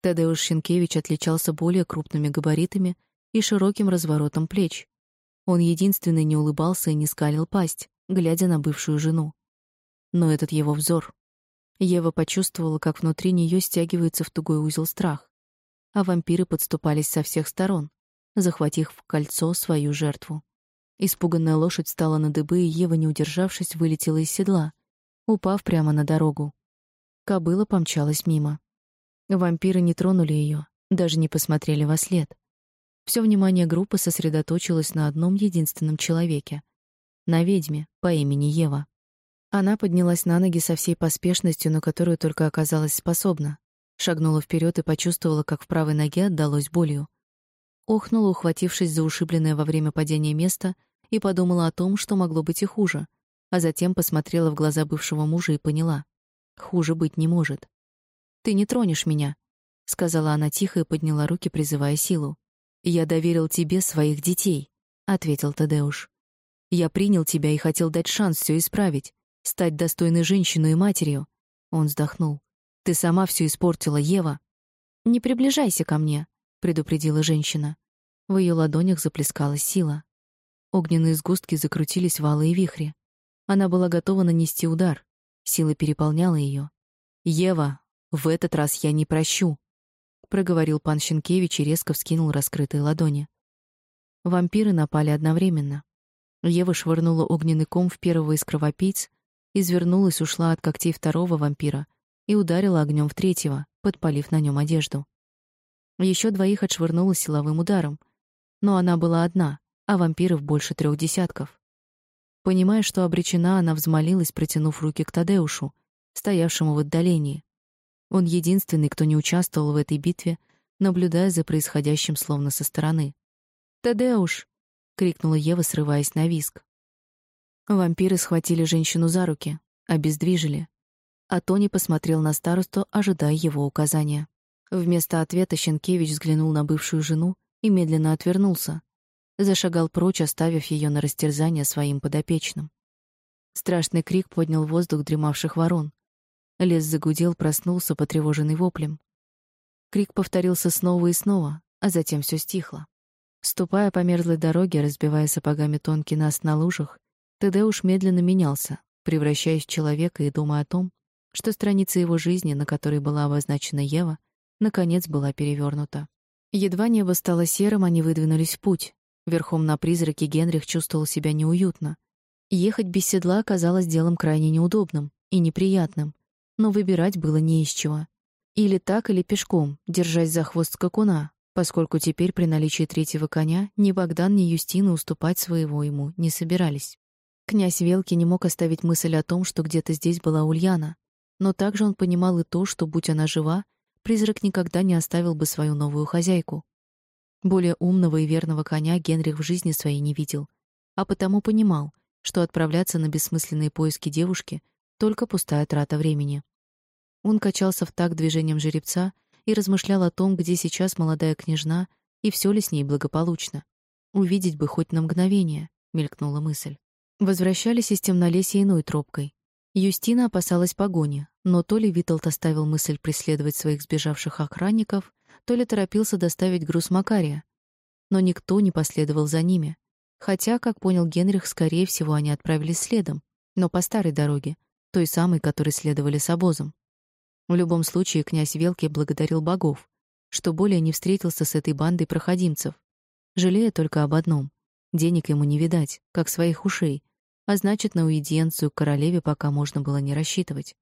Тадеуш Щенкевич отличался более крупными габаритами и широким разворотом плеч. Он единственный не улыбался и не скалил пасть, глядя на бывшую жену. Но этот его взор. Ева почувствовала, как внутри нее стягивается в тугой узел страх. А вампиры подступались со всех сторон, захватив в кольцо свою жертву. Испуганная лошадь стала на дыбы, и Ева, не удержавшись, вылетела из седла, упав прямо на дорогу. Кобыла помчалась мимо. Вампиры не тронули ее, даже не посмотрели во след. Все внимание группы сосредоточилось на одном единственном человеке — на ведьме по имени Ева. Она поднялась на ноги со всей поспешностью, на которую только оказалась способна, шагнула вперед и почувствовала, как в правой ноге отдалось болью. Охнула, ухватившись за ушибленное во время падения место, и подумала о том, что могло быть и хуже, а затем посмотрела в глаза бывшего мужа и поняла — хуже быть не может. Ты не тронешь меня, сказала она тихо и подняла руки, призывая силу. Я доверил тебе своих детей, ответил Тадеуш. Я принял тебя и хотел дать шанс все исправить, стать достойной женщиной и матерью. Он вздохнул. Ты сама все испортила, Ева. Не приближайся ко мне, предупредила женщина. В ее ладонях заплескалась сила. Огненные сгустки закрутились в алые вихри. Она была готова нанести удар. Сила переполняла ее. «Ева, в этот раз я не прощу, проговорил пан Щенкевич и резко вскинул раскрытые ладони. Вампиры напали одновременно. Ева швырнула огненный ком в первого из кровопийц, извернулась, ушла от когтей второго вампира и ударила огнем в третьего, подпалив на нем одежду. Еще двоих отшвырнула силовым ударом, но она была одна, а вампиров больше трех десятков. Понимая, что обречена, она взмолилась, протянув руки к Тадеушу, стоявшему в отдалении. Он единственный, кто не участвовал в этой битве, наблюдая за происходящим словно со стороны. «Тадеуш!» — крикнула Ева, срываясь на виск. Вампиры схватили женщину за руки, обездвижили. А Тони посмотрел на старосту, ожидая его указания. Вместо ответа Щенкевич взглянул на бывшую жену и медленно отвернулся. Зашагал прочь, оставив ее на растерзание своим подопечным. Страшный крик поднял воздух дремавших ворон. Лес загудел, проснулся, потревоженный воплем. Крик повторился снова и снова, а затем все стихло. Ступая по мерзлой дороге, разбивая сапогами тонкий нас на лужах, Тадеуш медленно менялся, превращаясь в человека и думая о том, что страница его жизни, на которой была обозначена Ева, наконец была перевернута. Едва небо стало серым, они выдвинулись в путь. Верхом на призраке Генрих чувствовал себя неуютно. Ехать без седла оказалось делом крайне неудобным и неприятным, но выбирать было не из чего. Или так, или пешком, держась за хвост скакуна, поскольку теперь при наличии третьего коня ни Богдан, ни Юстина уступать своего ему не собирались. Князь Велки не мог оставить мысль о том, что где-то здесь была Ульяна, но также он понимал и то, что, будь она жива, призрак никогда не оставил бы свою новую хозяйку. Более умного и верного коня Генрих в жизни своей не видел, а потому понимал, что отправляться на бессмысленные поиски девушки — только пустая трата времени. Он качался в такт движением жеребца и размышлял о том, где сейчас молодая княжна и все ли с ней благополучно. «Увидеть бы хоть на мгновение», — мелькнула мысль. Возвращались из темнолесья иной тропкой. Юстина опасалась погони, но то ли Виталт оставил мысль преследовать своих сбежавших охранников, то ли торопился доставить груз Макария. Но никто не последовал за ними. Хотя, как понял Генрих, скорее всего, они отправились следом, но по старой дороге, той самой, которой следовали с обозом. В любом случае, князь Велки благодарил богов, что более не встретился с этой бандой проходимцев, жалея только об одном — денег ему не видать, как своих ушей, а значит, на уидиенцию к королеве пока можно было не рассчитывать.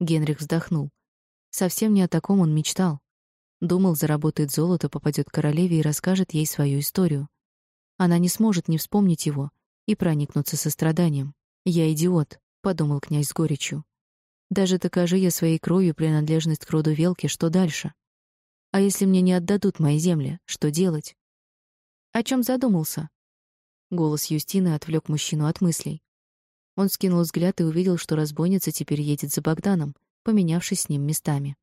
Генрих вздохнул. Совсем не о таком он мечтал. Думал, заработает золото, попадет к королеве и расскажет ей свою историю. Она не сможет не вспомнить его и проникнуться состраданием. «Я идиот», — подумал князь с горечью. «Даже докажи я своей кровью принадлежность к роду Велки, что дальше? А если мне не отдадут мои земли, что делать?» «О чем задумался?» Голос Юстины отвлек мужчину от мыслей. Он скинул взгляд и увидел, что разбойница теперь едет за Богданом, поменявшись с ним местами.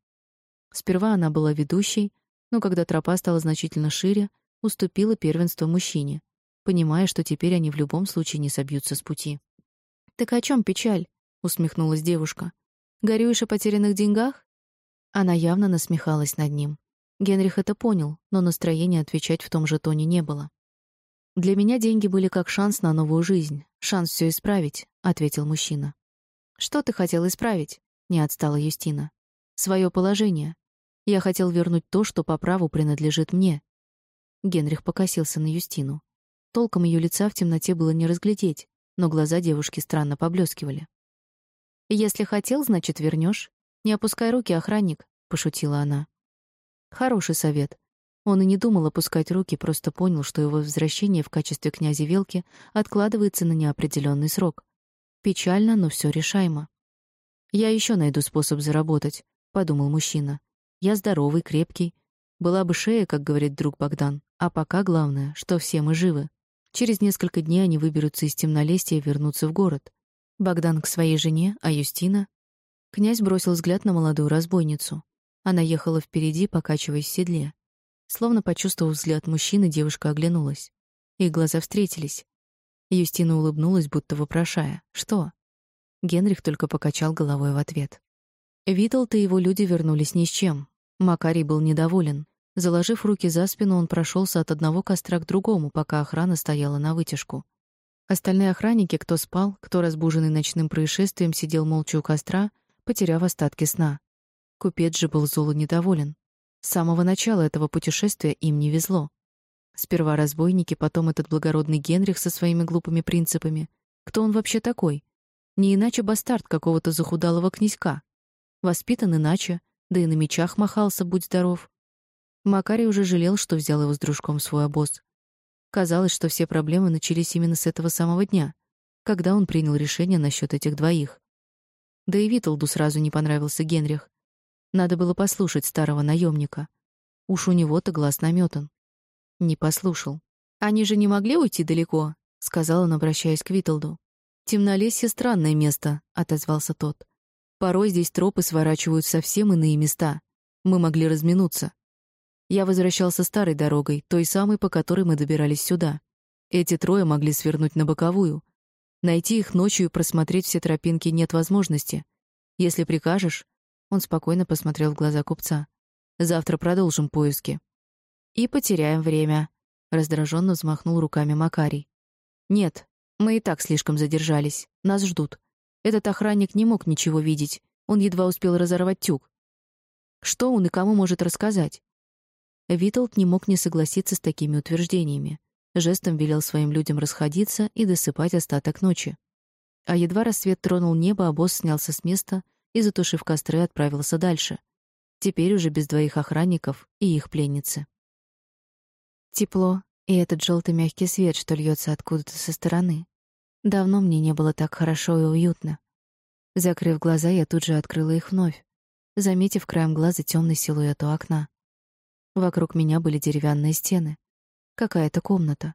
Сперва она была ведущей, но когда тропа стала значительно шире, уступила первенство мужчине, понимая, что теперь они в любом случае не собьются с пути. «Так о чем печаль?» — усмехнулась девушка. «Горюешь о потерянных деньгах?» Она явно насмехалась над ним. Генрих это понял, но настроения отвечать в том же тоне не было. «Для меня деньги были как шанс на новую жизнь, шанс все исправить», — ответил мужчина. «Что ты хотел исправить?» — не отстала Юстина. «Свое положение. Я хотел вернуть то, что по праву принадлежит мне». Генрих покосился на Юстину. Толком ее лица в темноте было не разглядеть, но глаза девушки странно поблескивали. «Если хотел, значит, вернешь. Не опускай руки, охранник», — пошутила она. Хороший совет. Он и не думал опускать руки, просто понял, что его возвращение в качестве князя Велки откладывается на неопределенный срок. Печально, но все решаемо. «Я еще найду способ заработать», — подумал мужчина. «Я здоровый, крепкий. Была бы шея, как говорит друг Богдан. А пока главное, что все мы живы. Через несколько дней они выберутся из темнолесья и вернутся в город. Богдан к своей жене, а Юстина...» Князь бросил взгляд на молодую разбойницу. Она ехала впереди, покачиваясь в седле. Словно почувствовав взгляд мужчины, девушка оглянулась. Их глаза встретились. Юстина улыбнулась, будто вопрошая: "Что?" Генрих только покачал головой в ответ. Виталт и его люди вернулись ни с чем. Макарий был недоволен. Заложив руки за спину, он прошелся от одного костра к другому, пока охрана стояла на вытяжку. Остальные охранники, кто спал, кто разбуженный ночным происшествием, сидел молча у костра, потеряв остатки сна. Купец же был золо недоволен. С самого начала этого путешествия им не везло. Сперва разбойники, потом этот благородный Генрих со своими глупыми принципами. Кто он вообще такой? Не иначе бастард какого-то захудалого князька. Воспитан иначе, да и на мечах махался, будь здоров. Макарий уже жалел, что взял его с дружком в свой обоз. Казалось, что все проблемы начались именно с этого самого дня, когда он принял решение насчет этих двоих. Да и Виталду сразу не понравился Генрих. Надо было послушать старого наемника. Уж у него-то глаз наметан. Не послушал. Они же не могли уйти далеко, сказал он, обращаясь к Виталду. Темнолесье странное место, отозвался тот. Порой здесь тропы сворачивают совсем иные места. Мы могли разминуться. Я возвращался старой дорогой, той самой, по которой мы добирались сюда. Эти трое могли свернуть на боковую. Найти их ночью и просмотреть все тропинки нет возможности. Если прикажешь, он спокойно посмотрел в глаза купца. Завтра продолжим поиски. И потеряем время, раздраженно взмахнул руками Макарий. Нет, мы и так слишком задержались. Нас ждут. Этот охранник не мог ничего видеть. Он едва успел разорвать тюк. Что он и кому может рассказать? Виталд не мог не согласиться с такими утверждениями. Жестом велел своим людям расходиться и досыпать остаток ночи. А едва рассвет тронул небо, а снялся с места и, затушив костры, отправился дальше. Теперь уже без двоих охранников и их пленницы. Тепло и этот желтый мягкий свет, что льется откуда-то со стороны. Давно мне не было так хорошо и уютно. Закрыв глаза, я тут же открыла их вновь, заметив краем глаза темный силуэт у окна. Вокруг меня были деревянные стены. Какая-то комната.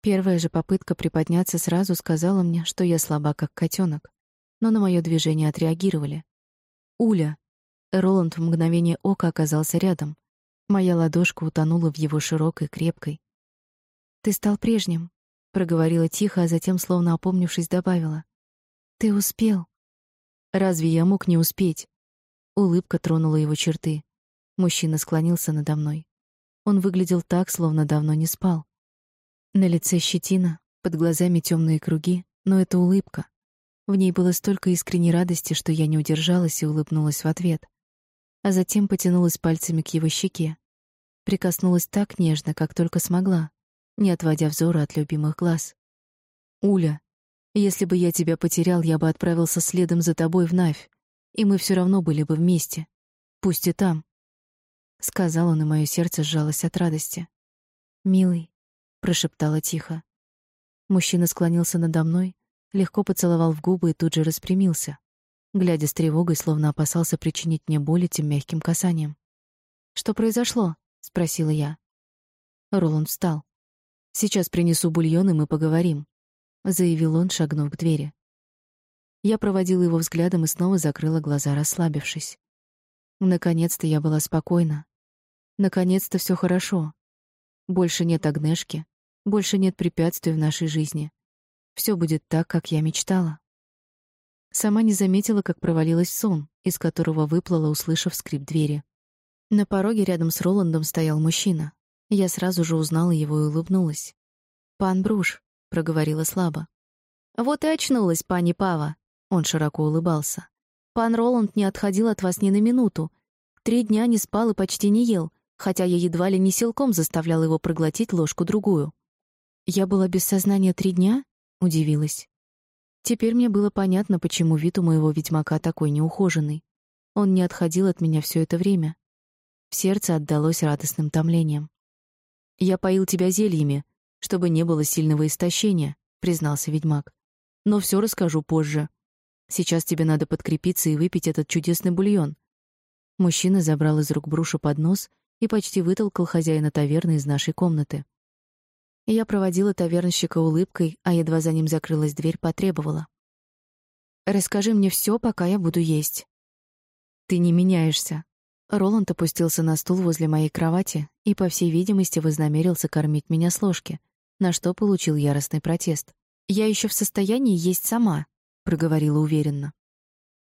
Первая же попытка приподняться сразу сказала мне, что я слаба, как котенок, но на мое движение отреагировали. «Уля!» Роланд в мгновение ока оказался рядом. Моя ладошка утонула в его широкой, крепкой. «Ты стал прежним», — проговорила тихо, а затем, словно опомнившись, добавила. «Ты успел». «Разве я мог не успеть?» Улыбка тронула его черты. Мужчина склонился надо мной. Он выглядел так, словно давно не спал. На лице щетина, под глазами темные круги, но это улыбка. В ней было столько искренней радости, что я не удержалась и улыбнулась в ответ. А затем потянулась пальцами к его щеке. Прикоснулась так нежно, как только смогла, не отводя взора от любимых глаз. «Уля, если бы я тебя потерял, я бы отправился следом за тобой в Навь, и мы все равно были бы вместе. Пусть и там», — сказал он, и мое сердце сжалось от радости. «Милый, прошептала тихо. Мужчина склонился надо мной, легко поцеловал в губы и тут же распрямился, глядя с тревогой, словно опасался причинить мне боль этим мягким касанием. Что произошло? спросила я. Роланд встал. Сейчас принесу бульон, и мы поговорим, заявил он, шагнув к двери. Я проводила его взглядом и снова закрыла глаза, расслабившись. Наконец-то я была спокойна. Наконец-то все хорошо. Больше нет Агнешки, больше нет препятствий в нашей жизни. Все будет так, как я мечтала. Сама не заметила, как провалилась сон, из которого выплыла, услышав скрип двери. На пороге рядом с Роландом стоял мужчина. Я сразу же узнала его и улыбнулась. «Пан Бруш», — проговорила слабо. «Вот и очнулась, пани Пава», — он широко улыбался. «Пан Роланд не отходил от вас ни на минуту. Три дня не спал и почти не ел, хотя я едва ли не силком заставлял его проглотить ложку-другую. «Я была без сознания три дня?» — удивилась. Теперь мне было понятно, почему вид у моего ведьмака такой неухоженный. Он не отходил от меня все это время. В сердце отдалось радостным томлением. «Я поил тебя зельями, чтобы не было сильного истощения», — признался ведьмак. «Но все расскажу позже. Сейчас тебе надо подкрепиться и выпить этот чудесный бульон». Мужчина забрал из рук Бруша поднос и почти вытолкал хозяина таверны из нашей комнаты. Я проводила тавернщика улыбкой, а едва за ним закрылась дверь, потребовала. «Расскажи мне все, пока я буду есть». «Ты не меняешься». Роланд опустился на стул возле моей кровати и, по всей видимости, вознамерился кормить меня с ложки, на что получил яростный протест. «Я еще в состоянии есть сама», — проговорила уверенно.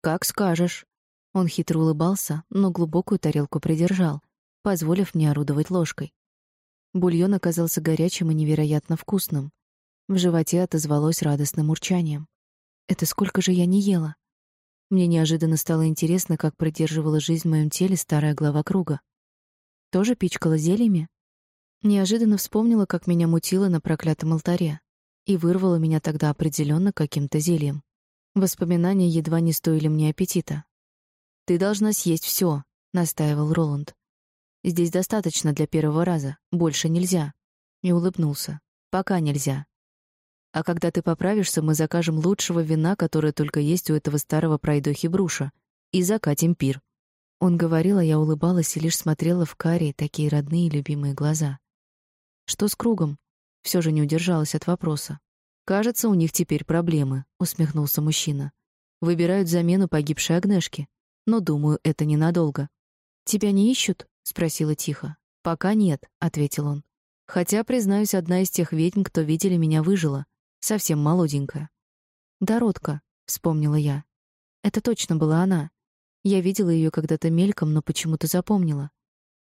«Как скажешь». Он хитро улыбался, но глубокую тарелку придержал, позволив мне орудовать ложкой. Бульон оказался горячим и невероятно вкусным. В животе отозвалось радостным урчанием. Это сколько же я не ела? Мне неожиданно стало интересно, как продерживала жизнь в моем теле старая глава круга. Тоже пичкала зельями? Неожиданно вспомнила, как меня мутило на проклятом алтаре, и вырвало меня тогда определенно каким-то зельем. Воспоминания едва не стоили мне аппетита. «Ты должна съесть все, настаивал Роланд. Здесь достаточно для первого раза, больше нельзя. И улыбнулся. Пока нельзя. А когда ты поправишься, мы закажем лучшего вина, которое только есть у этого старого пройдохи Бруша, и закатим пир. Он говорил, а я улыбалась и лишь смотрела в карие, такие родные и любимые глаза. Что с кругом? Все же не удержалась от вопроса. Кажется, у них теперь проблемы, усмехнулся мужчина. Выбирают замену погибшей Агнешки, но думаю, это ненадолго. Тебя не ищут? Спросила тихо. Пока нет, ответил он. Хотя, признаюсь, одна из тех ведьм, кто видели меня, выжила, совсем молоденькая. Дородка, вспомнила я. Это точно была она. Я видела ее когда-то мельком, но почему-то запомнила.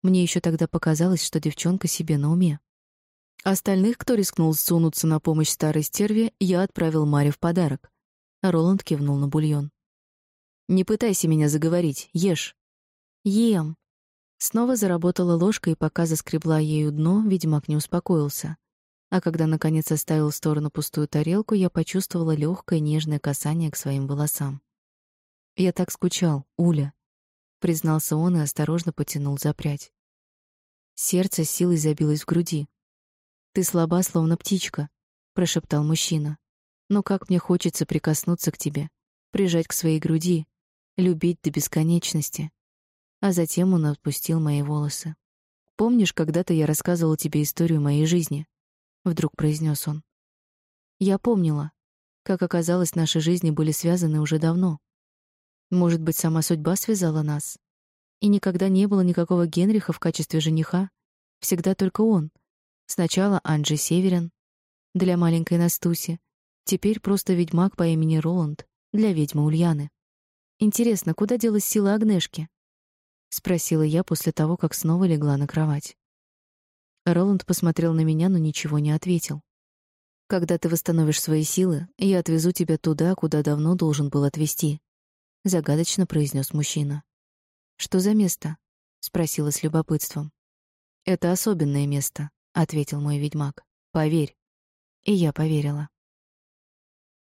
Мне еще тогда показалось, что девчонка себе на уме. Остальных, кто рискнул сунуться на помощь старой стерве, я отправил Маре в подарок. Роланд кивнул на бульон. Не пытайся меня заговорить, ешь. Ем. Снова заработала ложка, и пока заскребла ею дно, ведьмак не успокоился. А когда, наконец, оставил в сторону пустую тарелку, я почувствовала легкое нежное касание к своим волосам. «Я так скучал, Уля», — признался он и осторожно потянул за прядь. Сердце силой забилось в груди. «Ты слаба, словно птичка», — прошептал мужчина. «Но как мне хочется прикоснуться к тебе, прижать к своей груди, любить до бесконечности». А затем он отпустил мои волосы. «Помнишь, когда-то я рассказывал тебе историю моей жизни?» — вдруг произнес он. Я помнила. Как оказалось, наши жизни были связаны уже давно. Может быть, сама судьба связала нас? И никогда не было никакого Генриха в качестве жениха. Всегда только он. Сначала Анджей Северин для маленькой Настуси, теперь просто ведьмак по имени Роланд для ведьмы Ульяны. Интересно, куда делась сила Агнешки? Спросила я после того, как снова легла на кровать. Роланд посмотрел на меня, но ничего не ответил. Когда ты восстановишь свои силы, я отвезу тебя туда, куда давно должен был отвезти, загадочно произнес мужчина. Что за место? спросила с любопытством. Это особенное место, ответил мой ведьмак. Поверь. И я поверила.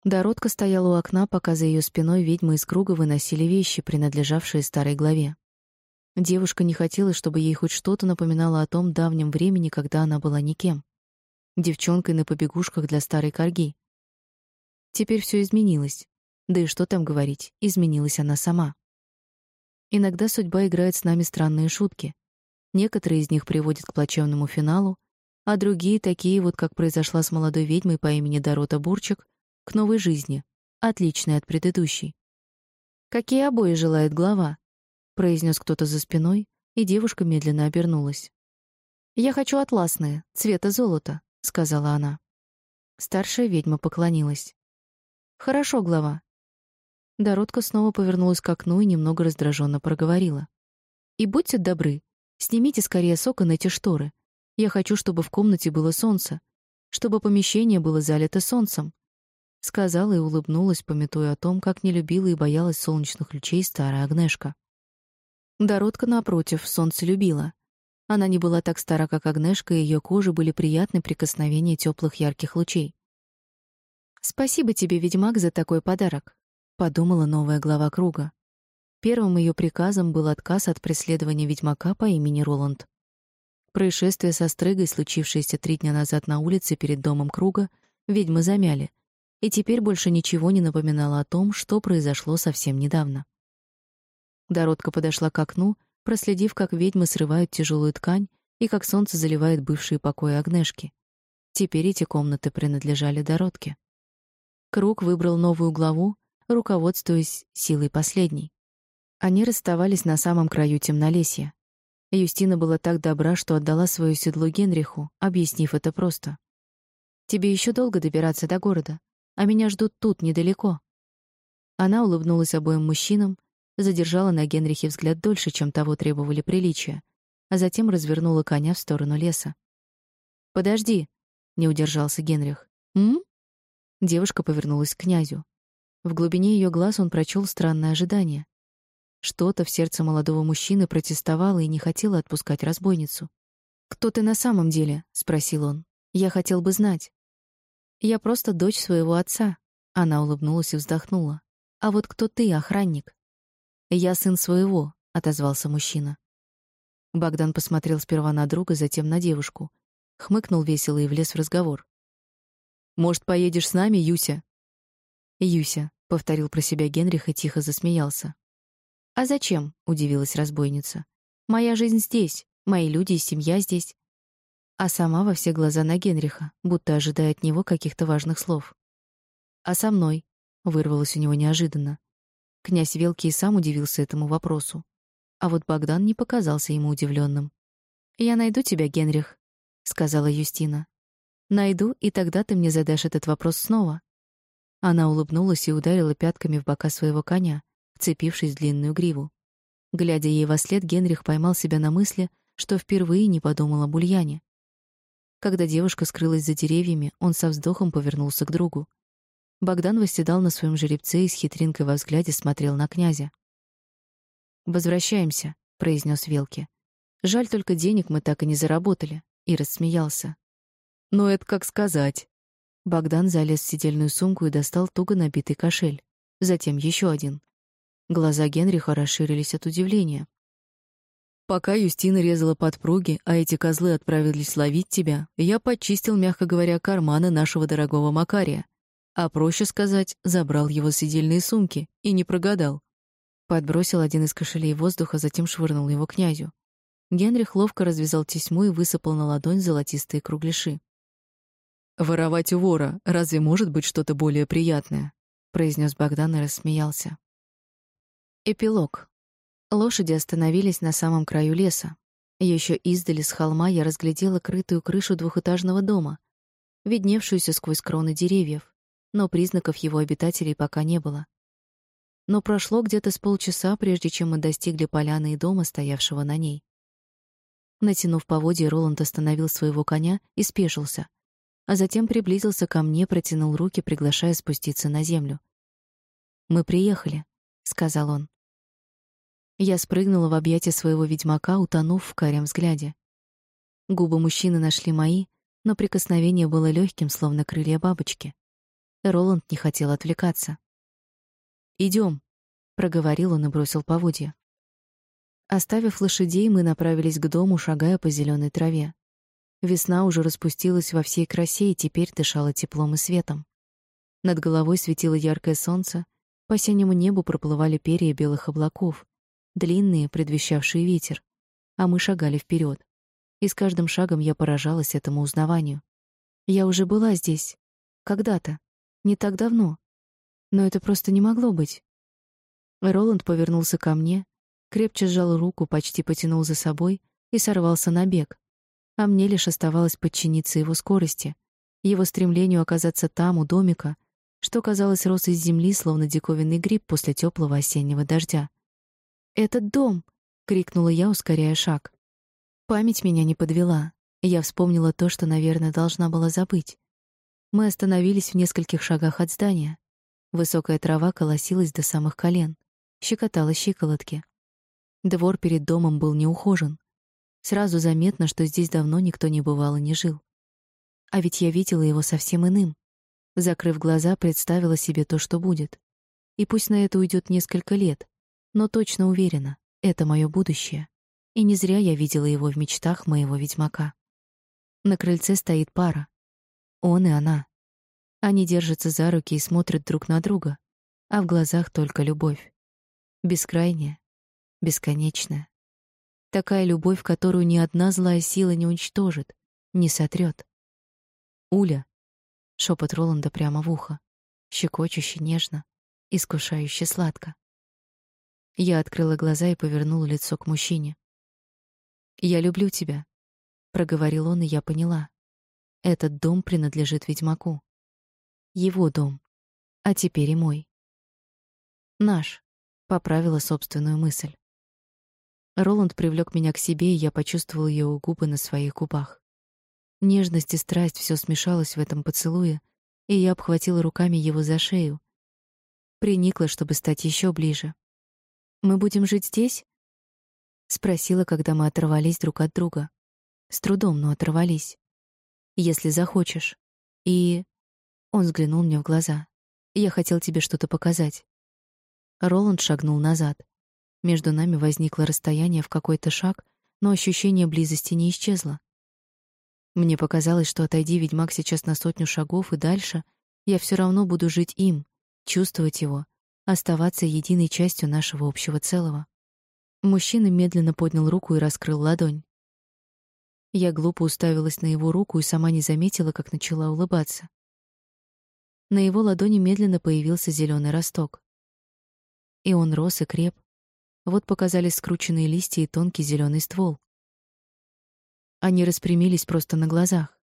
Доротка стояла у окна, пока за ее спиной ведьмы из круга выносили вещи, принадлежавшие старой главе. Девушка не хотела, чтобы ей хоть что-то напоминало о том давнем времени, когда она была никем. Девчонкой на побегушках для старой корги. Теперь все изменилось. Да и что там говорить, изменилась она сама. Иногда судьба играет с нами странные шутки. Некоторые из них приводят к плачевному финалу, а другие, такие вот, как произошла с молодой ведьмой по имени Дорота Бурчик, к новой жизни, отличной от предыдущей. Какие обои желает глава? Произнес кто-то за спиной, и девушка медленно обернулась. Я хочу атласные, цвета золота, сказала она. Старшая ведьма поклонилась. Хорошо, глава. Доротка снова повернулась к окну и немного раздраженно проговорила: "И будьте добры, снимите скорее с окон эти шторы. Я хочу, чтобы в комнате было солнце, чтобы помещение было залито солнцем", сказала и улыбнулась, памятуя о том, как не любила и боялась солнечных лучей старая Агнешка. Доротка, напротив, солнце любила. Она не была так стара, как Агнешка, и ее коже были приятны прикосновения теплых ярких лучей. «Спасибо тебе, ведьмак, за такой подарок», — подумала новая глава круга. Первым ее приказом был отказ от преследования ведьмака по имени Роланд. Происшествие со стрыгой, случившееся три дня назад на улице перед домом круга, ведьмы замяли, и теперь больше ничего не напоминало о том, что произошло совсем недавно. Доротка подошла к окну, проследив, как ведьмы срывают тяжелую ткань и как солнце заливает бывшие покои Агнешки. Теперь эти комнаты принадлежали Доротке. Круг выбрал новую главу, руководствуясь силой последней. Они расставались на самом краю темнолесья. Юстина была так добра, что отдала свое седло Генриху, объяснив это просто. «Тебе еще долго добираться до города, а меня ждут тут, недалеко». Она улыбнулась обоим мужчинам, задержала на Генрихе взгляд дольше, чем того требовали приличия, а затем развернула коня в сторону леса. «Подожди», — не удержался Генрих. «М?» Девушка повернулась к князю. В глубине ее глаз он прочел странное ожидание. Что-то в сердце молодого мужчины протестовало и не хотело отпускать разбойницу. «Кто ты на самом деле?» — спросил он. «Я хотел бы знать». «Я просто дочь своего отца», — она улыбнулась и вздохнула. «А вот кто ты, охранник?» «Я сын своего», — отозвался мужчина. Богдан посмотрел сперва на друга, затем на девушку. Хмыкнул весело и влез в разговор. «Может, поедешь с нами, Юся?» «Юся», — повторил про себя Генрих и тихо засмеялся. «А зачем?» — удивилась разбойница. «Моя жизнь здесь, мои люди и семья здесь». А сама во все глаза на Генриха, будто ожидая от него каких-то важных слов. «А со мной?» — вырвалось у него неожиданно. Князь Велкий сам удивился этому вопросу. А вот Богдан не показался ему удивленным. «Я найду тебя, Генрих», — сказала Юстина. «Найду, и тогда ты мне задашь этот вопрос снова». Она улыбнулась и ударила пятками в бока своего коня, вцепившись в длинную гриву. Глядя ей во след, Генрих поймал себя на мысли, что впервые не подумал об Ульяне. Когда девушка скрылась за деревьями, он со вздохом повернулся к другу. Богдан восседал на своем жеребце и с хитринкой во взгляде смотрел на князя. «Возвращаемся», — произнес Велки. «Жаль только денег мы так и не заработали», — и рассмеялся. «Ну, это как сказать». Богдан залез в сидельную сумку и достал туго набитый кошель. Затем еще один. Глаза Генриха расширились от удивления. Пока Юстина резала подпруги, а эти козлы отправились ловить тебя, я почистил, мягко говоря, карманы нашего дорогого Макария. А проще сказать, забрал его сидельные сумки и не прогадал. Подбросил один из кошелей воздуха, затем швырнул его князю. Генрих ловко развязал тесьму и высыпал на ладонь золотистые кругляши. «Воровать у вора разве может быть что-то более приятное?» — произнес Богдан и рассмеялся. Эпилог. Лошади остановились на самом краю леса. Еще издали с холма я разглядела крытую крышу двухэтажного дома, видневшуюся сквозь кроны деревьев, но признаков его обитателей пока не было. Но прошло где-то с полчаса, прежде чем мы достигли поляны и дома, стоявшего на ней. Натянув поводья, Роланд остановил своего коня и спешился, а затем приблизился ко мне, протянул руки, приглашая спуститься на землю. «Мы приехали», — сказал он. Я спрыгнула в объятия своего ведьмака, утонув в карем взгляде. Губы мужчины нашли мои, но прикосновение было легким, словно крылья бабочки. Роланд не хотел отвлекаться. Идем, проговорил он и бросил поводья. Оставив лошадей, мы направились к дому, шагая по зеленой траве. Весна уже распустилась во всей красе и теперь дышала теплом и светом. Над головой светило яркое солнце, по синему небу проплывали перья белых облаков, длинные, предвещавшие ветер, а мы шагали вперед. И с каждым шагом я поражалась этому узнаванию. Я уже была здесь. Когда-то. Не так давно. Но это просто не могло быть. Роланд повернулся ко мне, крепче сжал руку, почти потянул за собой и сорвался на бег. А мне лишь оставалось подчиниться его скорости, его стремлению оказаться там, у домика, что, казалось, рос из земли, словно диковинный гриб после теплого осеннего дождя. «Этот дом!» — крикнула я, ускоряя шаг. Память меня не подвела. Я вспомнила то, что, наверное, должна была забыть. Мы остановились в нескольких шагах от здания. Высокая трава колосилась до самых колен, щекотала щиколотки. Двор перед домом был неухожен. Сразу заметно, что здесь давно никто не бывал и не жил. А ведь я видела его совсем иным. Закрыв глаза, представила себе то, что будет. И пусть на это уйдет несколько лет, но точно уверена, это мое будущее. И не зря я видела его в мечтах моего ведьмака. На крыльце стоит пара. Он и она. Они держатся за руки и смотрят друг на друга, а в глазах только любовь. Бескрайняя, бесконечная. Такая любовь, которую ни одна злая сила не уничтожит, не сотрет. «Уля!» — шепот Роланда прямо в ухо, щекочуще нежно, искушающе сладко. Я открыла глаза и повернула лицо к мужчине. «Я люблю тебя», — проговорил он, и я поняла. Этот дом принадлежит ведьмаку. Его дом. А теперь и мой. Наш, — поправила собственную мысль. Роланд привлек меня к себе, и я почувствовала его губы на своих губах. Нежность и страсть все смешалось в этом поцелуе, и я обхватила руками его за шею, приникла, чтобы стать еще ближе. Мы будем жить здесь? спросила, когда мы оторвались друг от друга. С трудом, но оторвались. Если захочешь. И он взглянул мне в глаза. Я хотел тебе что-то показать. Роланд шагнул назад. Между нами возникло расстояние в какой-то шаг, но ощущение близости не исчезло. Мне показалось, что отойди ведьмак сейчас на сотню шагов и дальше, я все равно буду жить им, чувствовать его, оставаться единой частью нашего общего целого. Мужчина медленно поднял руку и раскрыл ладонь. Я глупо уставилась на его руку и сама не заметила, как начала улыбаться. На его ладони медленно появился зеленый росток. И он рос и креп. Вот показались скрученные листья и тонкий зеленый ствол. Они распрямились просто на глазах.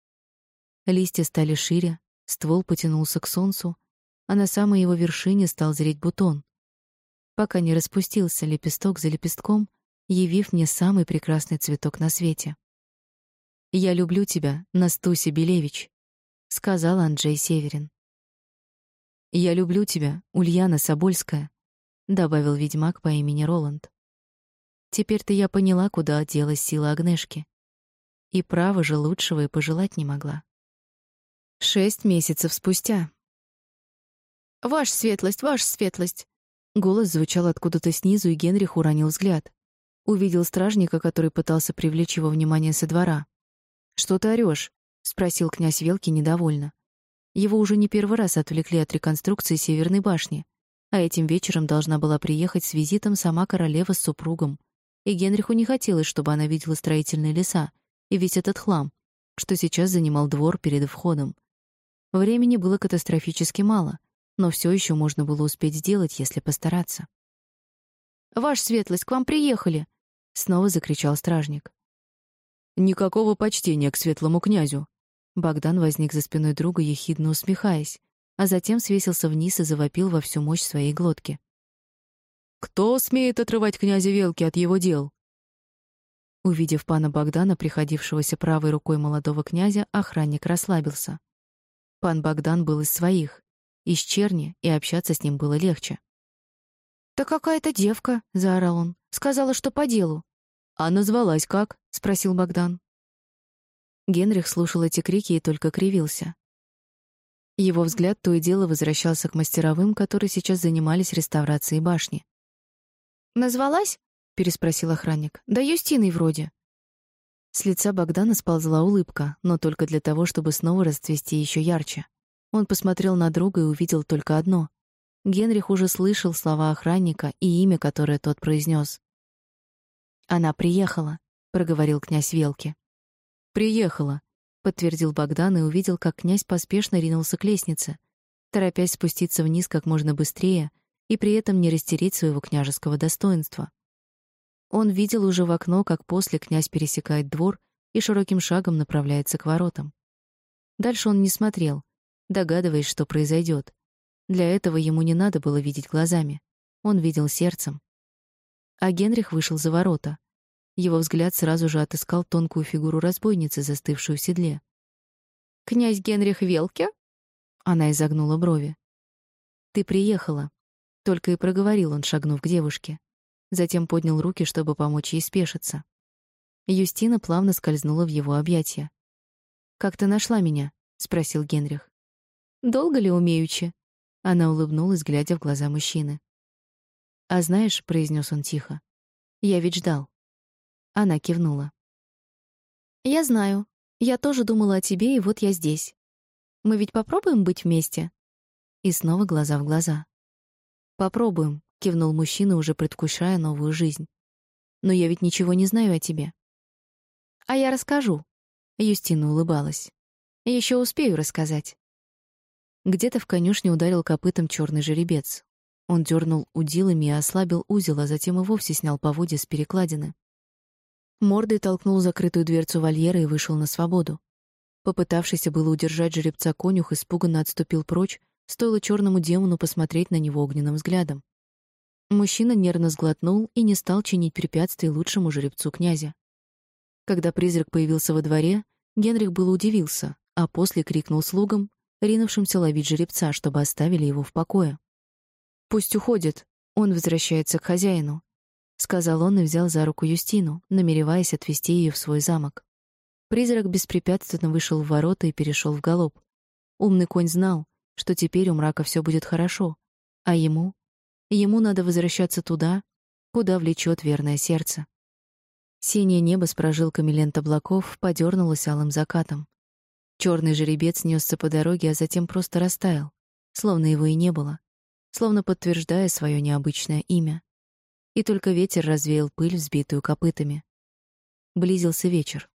Листья стали шире, ствол потянулся к солнцу, а на самой его вершине стал зреть бутон, пока не распустился лепесток за лепестком, явив мне самый прекрасный цветок на свете. «Я люблю тебя, Настуся Белевич», — сказал Анджей Северин. «Я люблю тебя, Ульяна Собольская», — добавил ведьмак по имени Роланд. Теперь-то я поняла, куда делась сила Агнешки. И право же лучшего и пожелать не могла. Шесть месяцев спустя. «Ваша светлость, ваша светлость!» Голос звучал откуда-то снизу, и Генрих уронил взгляд. Увидел стражника, который пытался привлечь его внимание со двора. «Что ты орёшь?» — спросил князь Велки недовольно. Его уже не первый раз отвлекли от реконструкции Северной башни, а этим вечером должна была приехать с визитом сама королева с супругом. И Генриху не хотелось, чтобы она видела строительные леса и весь этот хлам, что сейчас занимал двор перед входом. Времени было катастрофически мало, но все еще можно было успеть сделать, если постараться. «Ваша светлость, к вам приехали!» — снова закричал стражник. «Никакого почтения к светлому князю!» Богдан возник за спиной друга, ехидно усмехаясь, а затем свесился вниз и завопил во всю мощь своей глотки. «Кто смеет отрывать князя Велки от его дел?» Увидев пана Богдана, приходившегося правой рукой молодого князя, охранник расслабился. Пан Богдан был из своих, из черни, и общаться с ним было легче. «Да какая-то девка!» — заорал он. «Сказала, что по делу». «А назвалась как?» — спросил Богдан. Генрих слушал эти крики и только кривился. Его взгляд то и дело возвращался к мастеровым, которые сейчас занимались реставрацией башни. «Назвалась?» — переспросил охранник. «Да Юстиной вроде». С лица Богдана сползла улыбка, но только для того, чтобы снова расцвести еще ярче. Он посмотрел на друга и увидел только одно. Генрих уже слышал слова охранника и имя, которое тот произнес. «Она приехала», — проговорил князь Велки. «Приехала», — подтвердил Богдан и увидел, как князь поспешно ринулся к лестнице, торопясь спуститься вниз как можно быстрее и при этом не растереть своего княжеского достоинства. Он видел уже в окно, как после князь пересекает двор и широким шагом направляется к воротам. Дальше он не смотрел, догадываясь, что произойдет. Для этого ему не надо было видеть глазами. Он видел сердцем. А Генрих вышел за ворота. Его взгляд сразу же отыскал тонкую фигуру разбойницы, застывшую в седле. «Князь Генрих Велке?» Она изогнула брови. «Ты приехала», — только и проговорил он, шагнув к девушке. Затем поднял руки, чтобы помочь ей спешиться. Юстина плавно скользнула в его объятия. «Как ты нашла меня?» — спросил Генрих. Долго ли умеючи?» Она улыбнулась, глядя в глаза мужчины. «А знаешь», — произнес он тихо, — «я ведь ждал». Она кивнула. «Я знаю. Я тоже думала о тебе, и вот я здесь. Мы ведь попробуем быть вместе?» И снова глаза в глаза. «Попробуем», — кивнул мужчина, уже предвкушая новую жизнь. «Но я ведь ничего не знаю о тебе». «А я расскажу», — Юстина улыбалась. Еще успею рассказать». Где-то в конюшне ударил копытом черный жеребец. Он дернул удилами и ослабил узел, а затем и вовсе снял поводья с перекладины. Мордой толкнул закрытую дверцу вольера и вышел на свободу. Попытавшийся было удержать жеребца конюх испуганно отступил прочь, стоило черному демону посмотреть на него огненным взглядом. Мужчина нервно сглотнул и не стал чинить препятствий лучшему жеребцу князя. Когда призрак появился во дворе, Генрих было удивился, а после крикнул слугам, ринувшимся ловить жеребца, чтобы оставили его в покое. «Пусть уходит, он возвращается к хозяину», — сказал он и взял за руку Юстину, намереваясь отвезти ее в свой замок. Призрак беспрепятственно вышел в ворота и перешел в галоп. Умный конь знал, что теперь у мрака все будет хорошо, а ему? Ему надо возвращаться туда, куда влечет верное сердце. Синее небо с прожилками лент облаков подернулось алым закатом. Черный жеребец несся по дороге, а затем просто растаял, словно его и не было, словно подтверждая свое необычное имя. И только ветер развеял пыль, взбитую копытами. Близился вечер.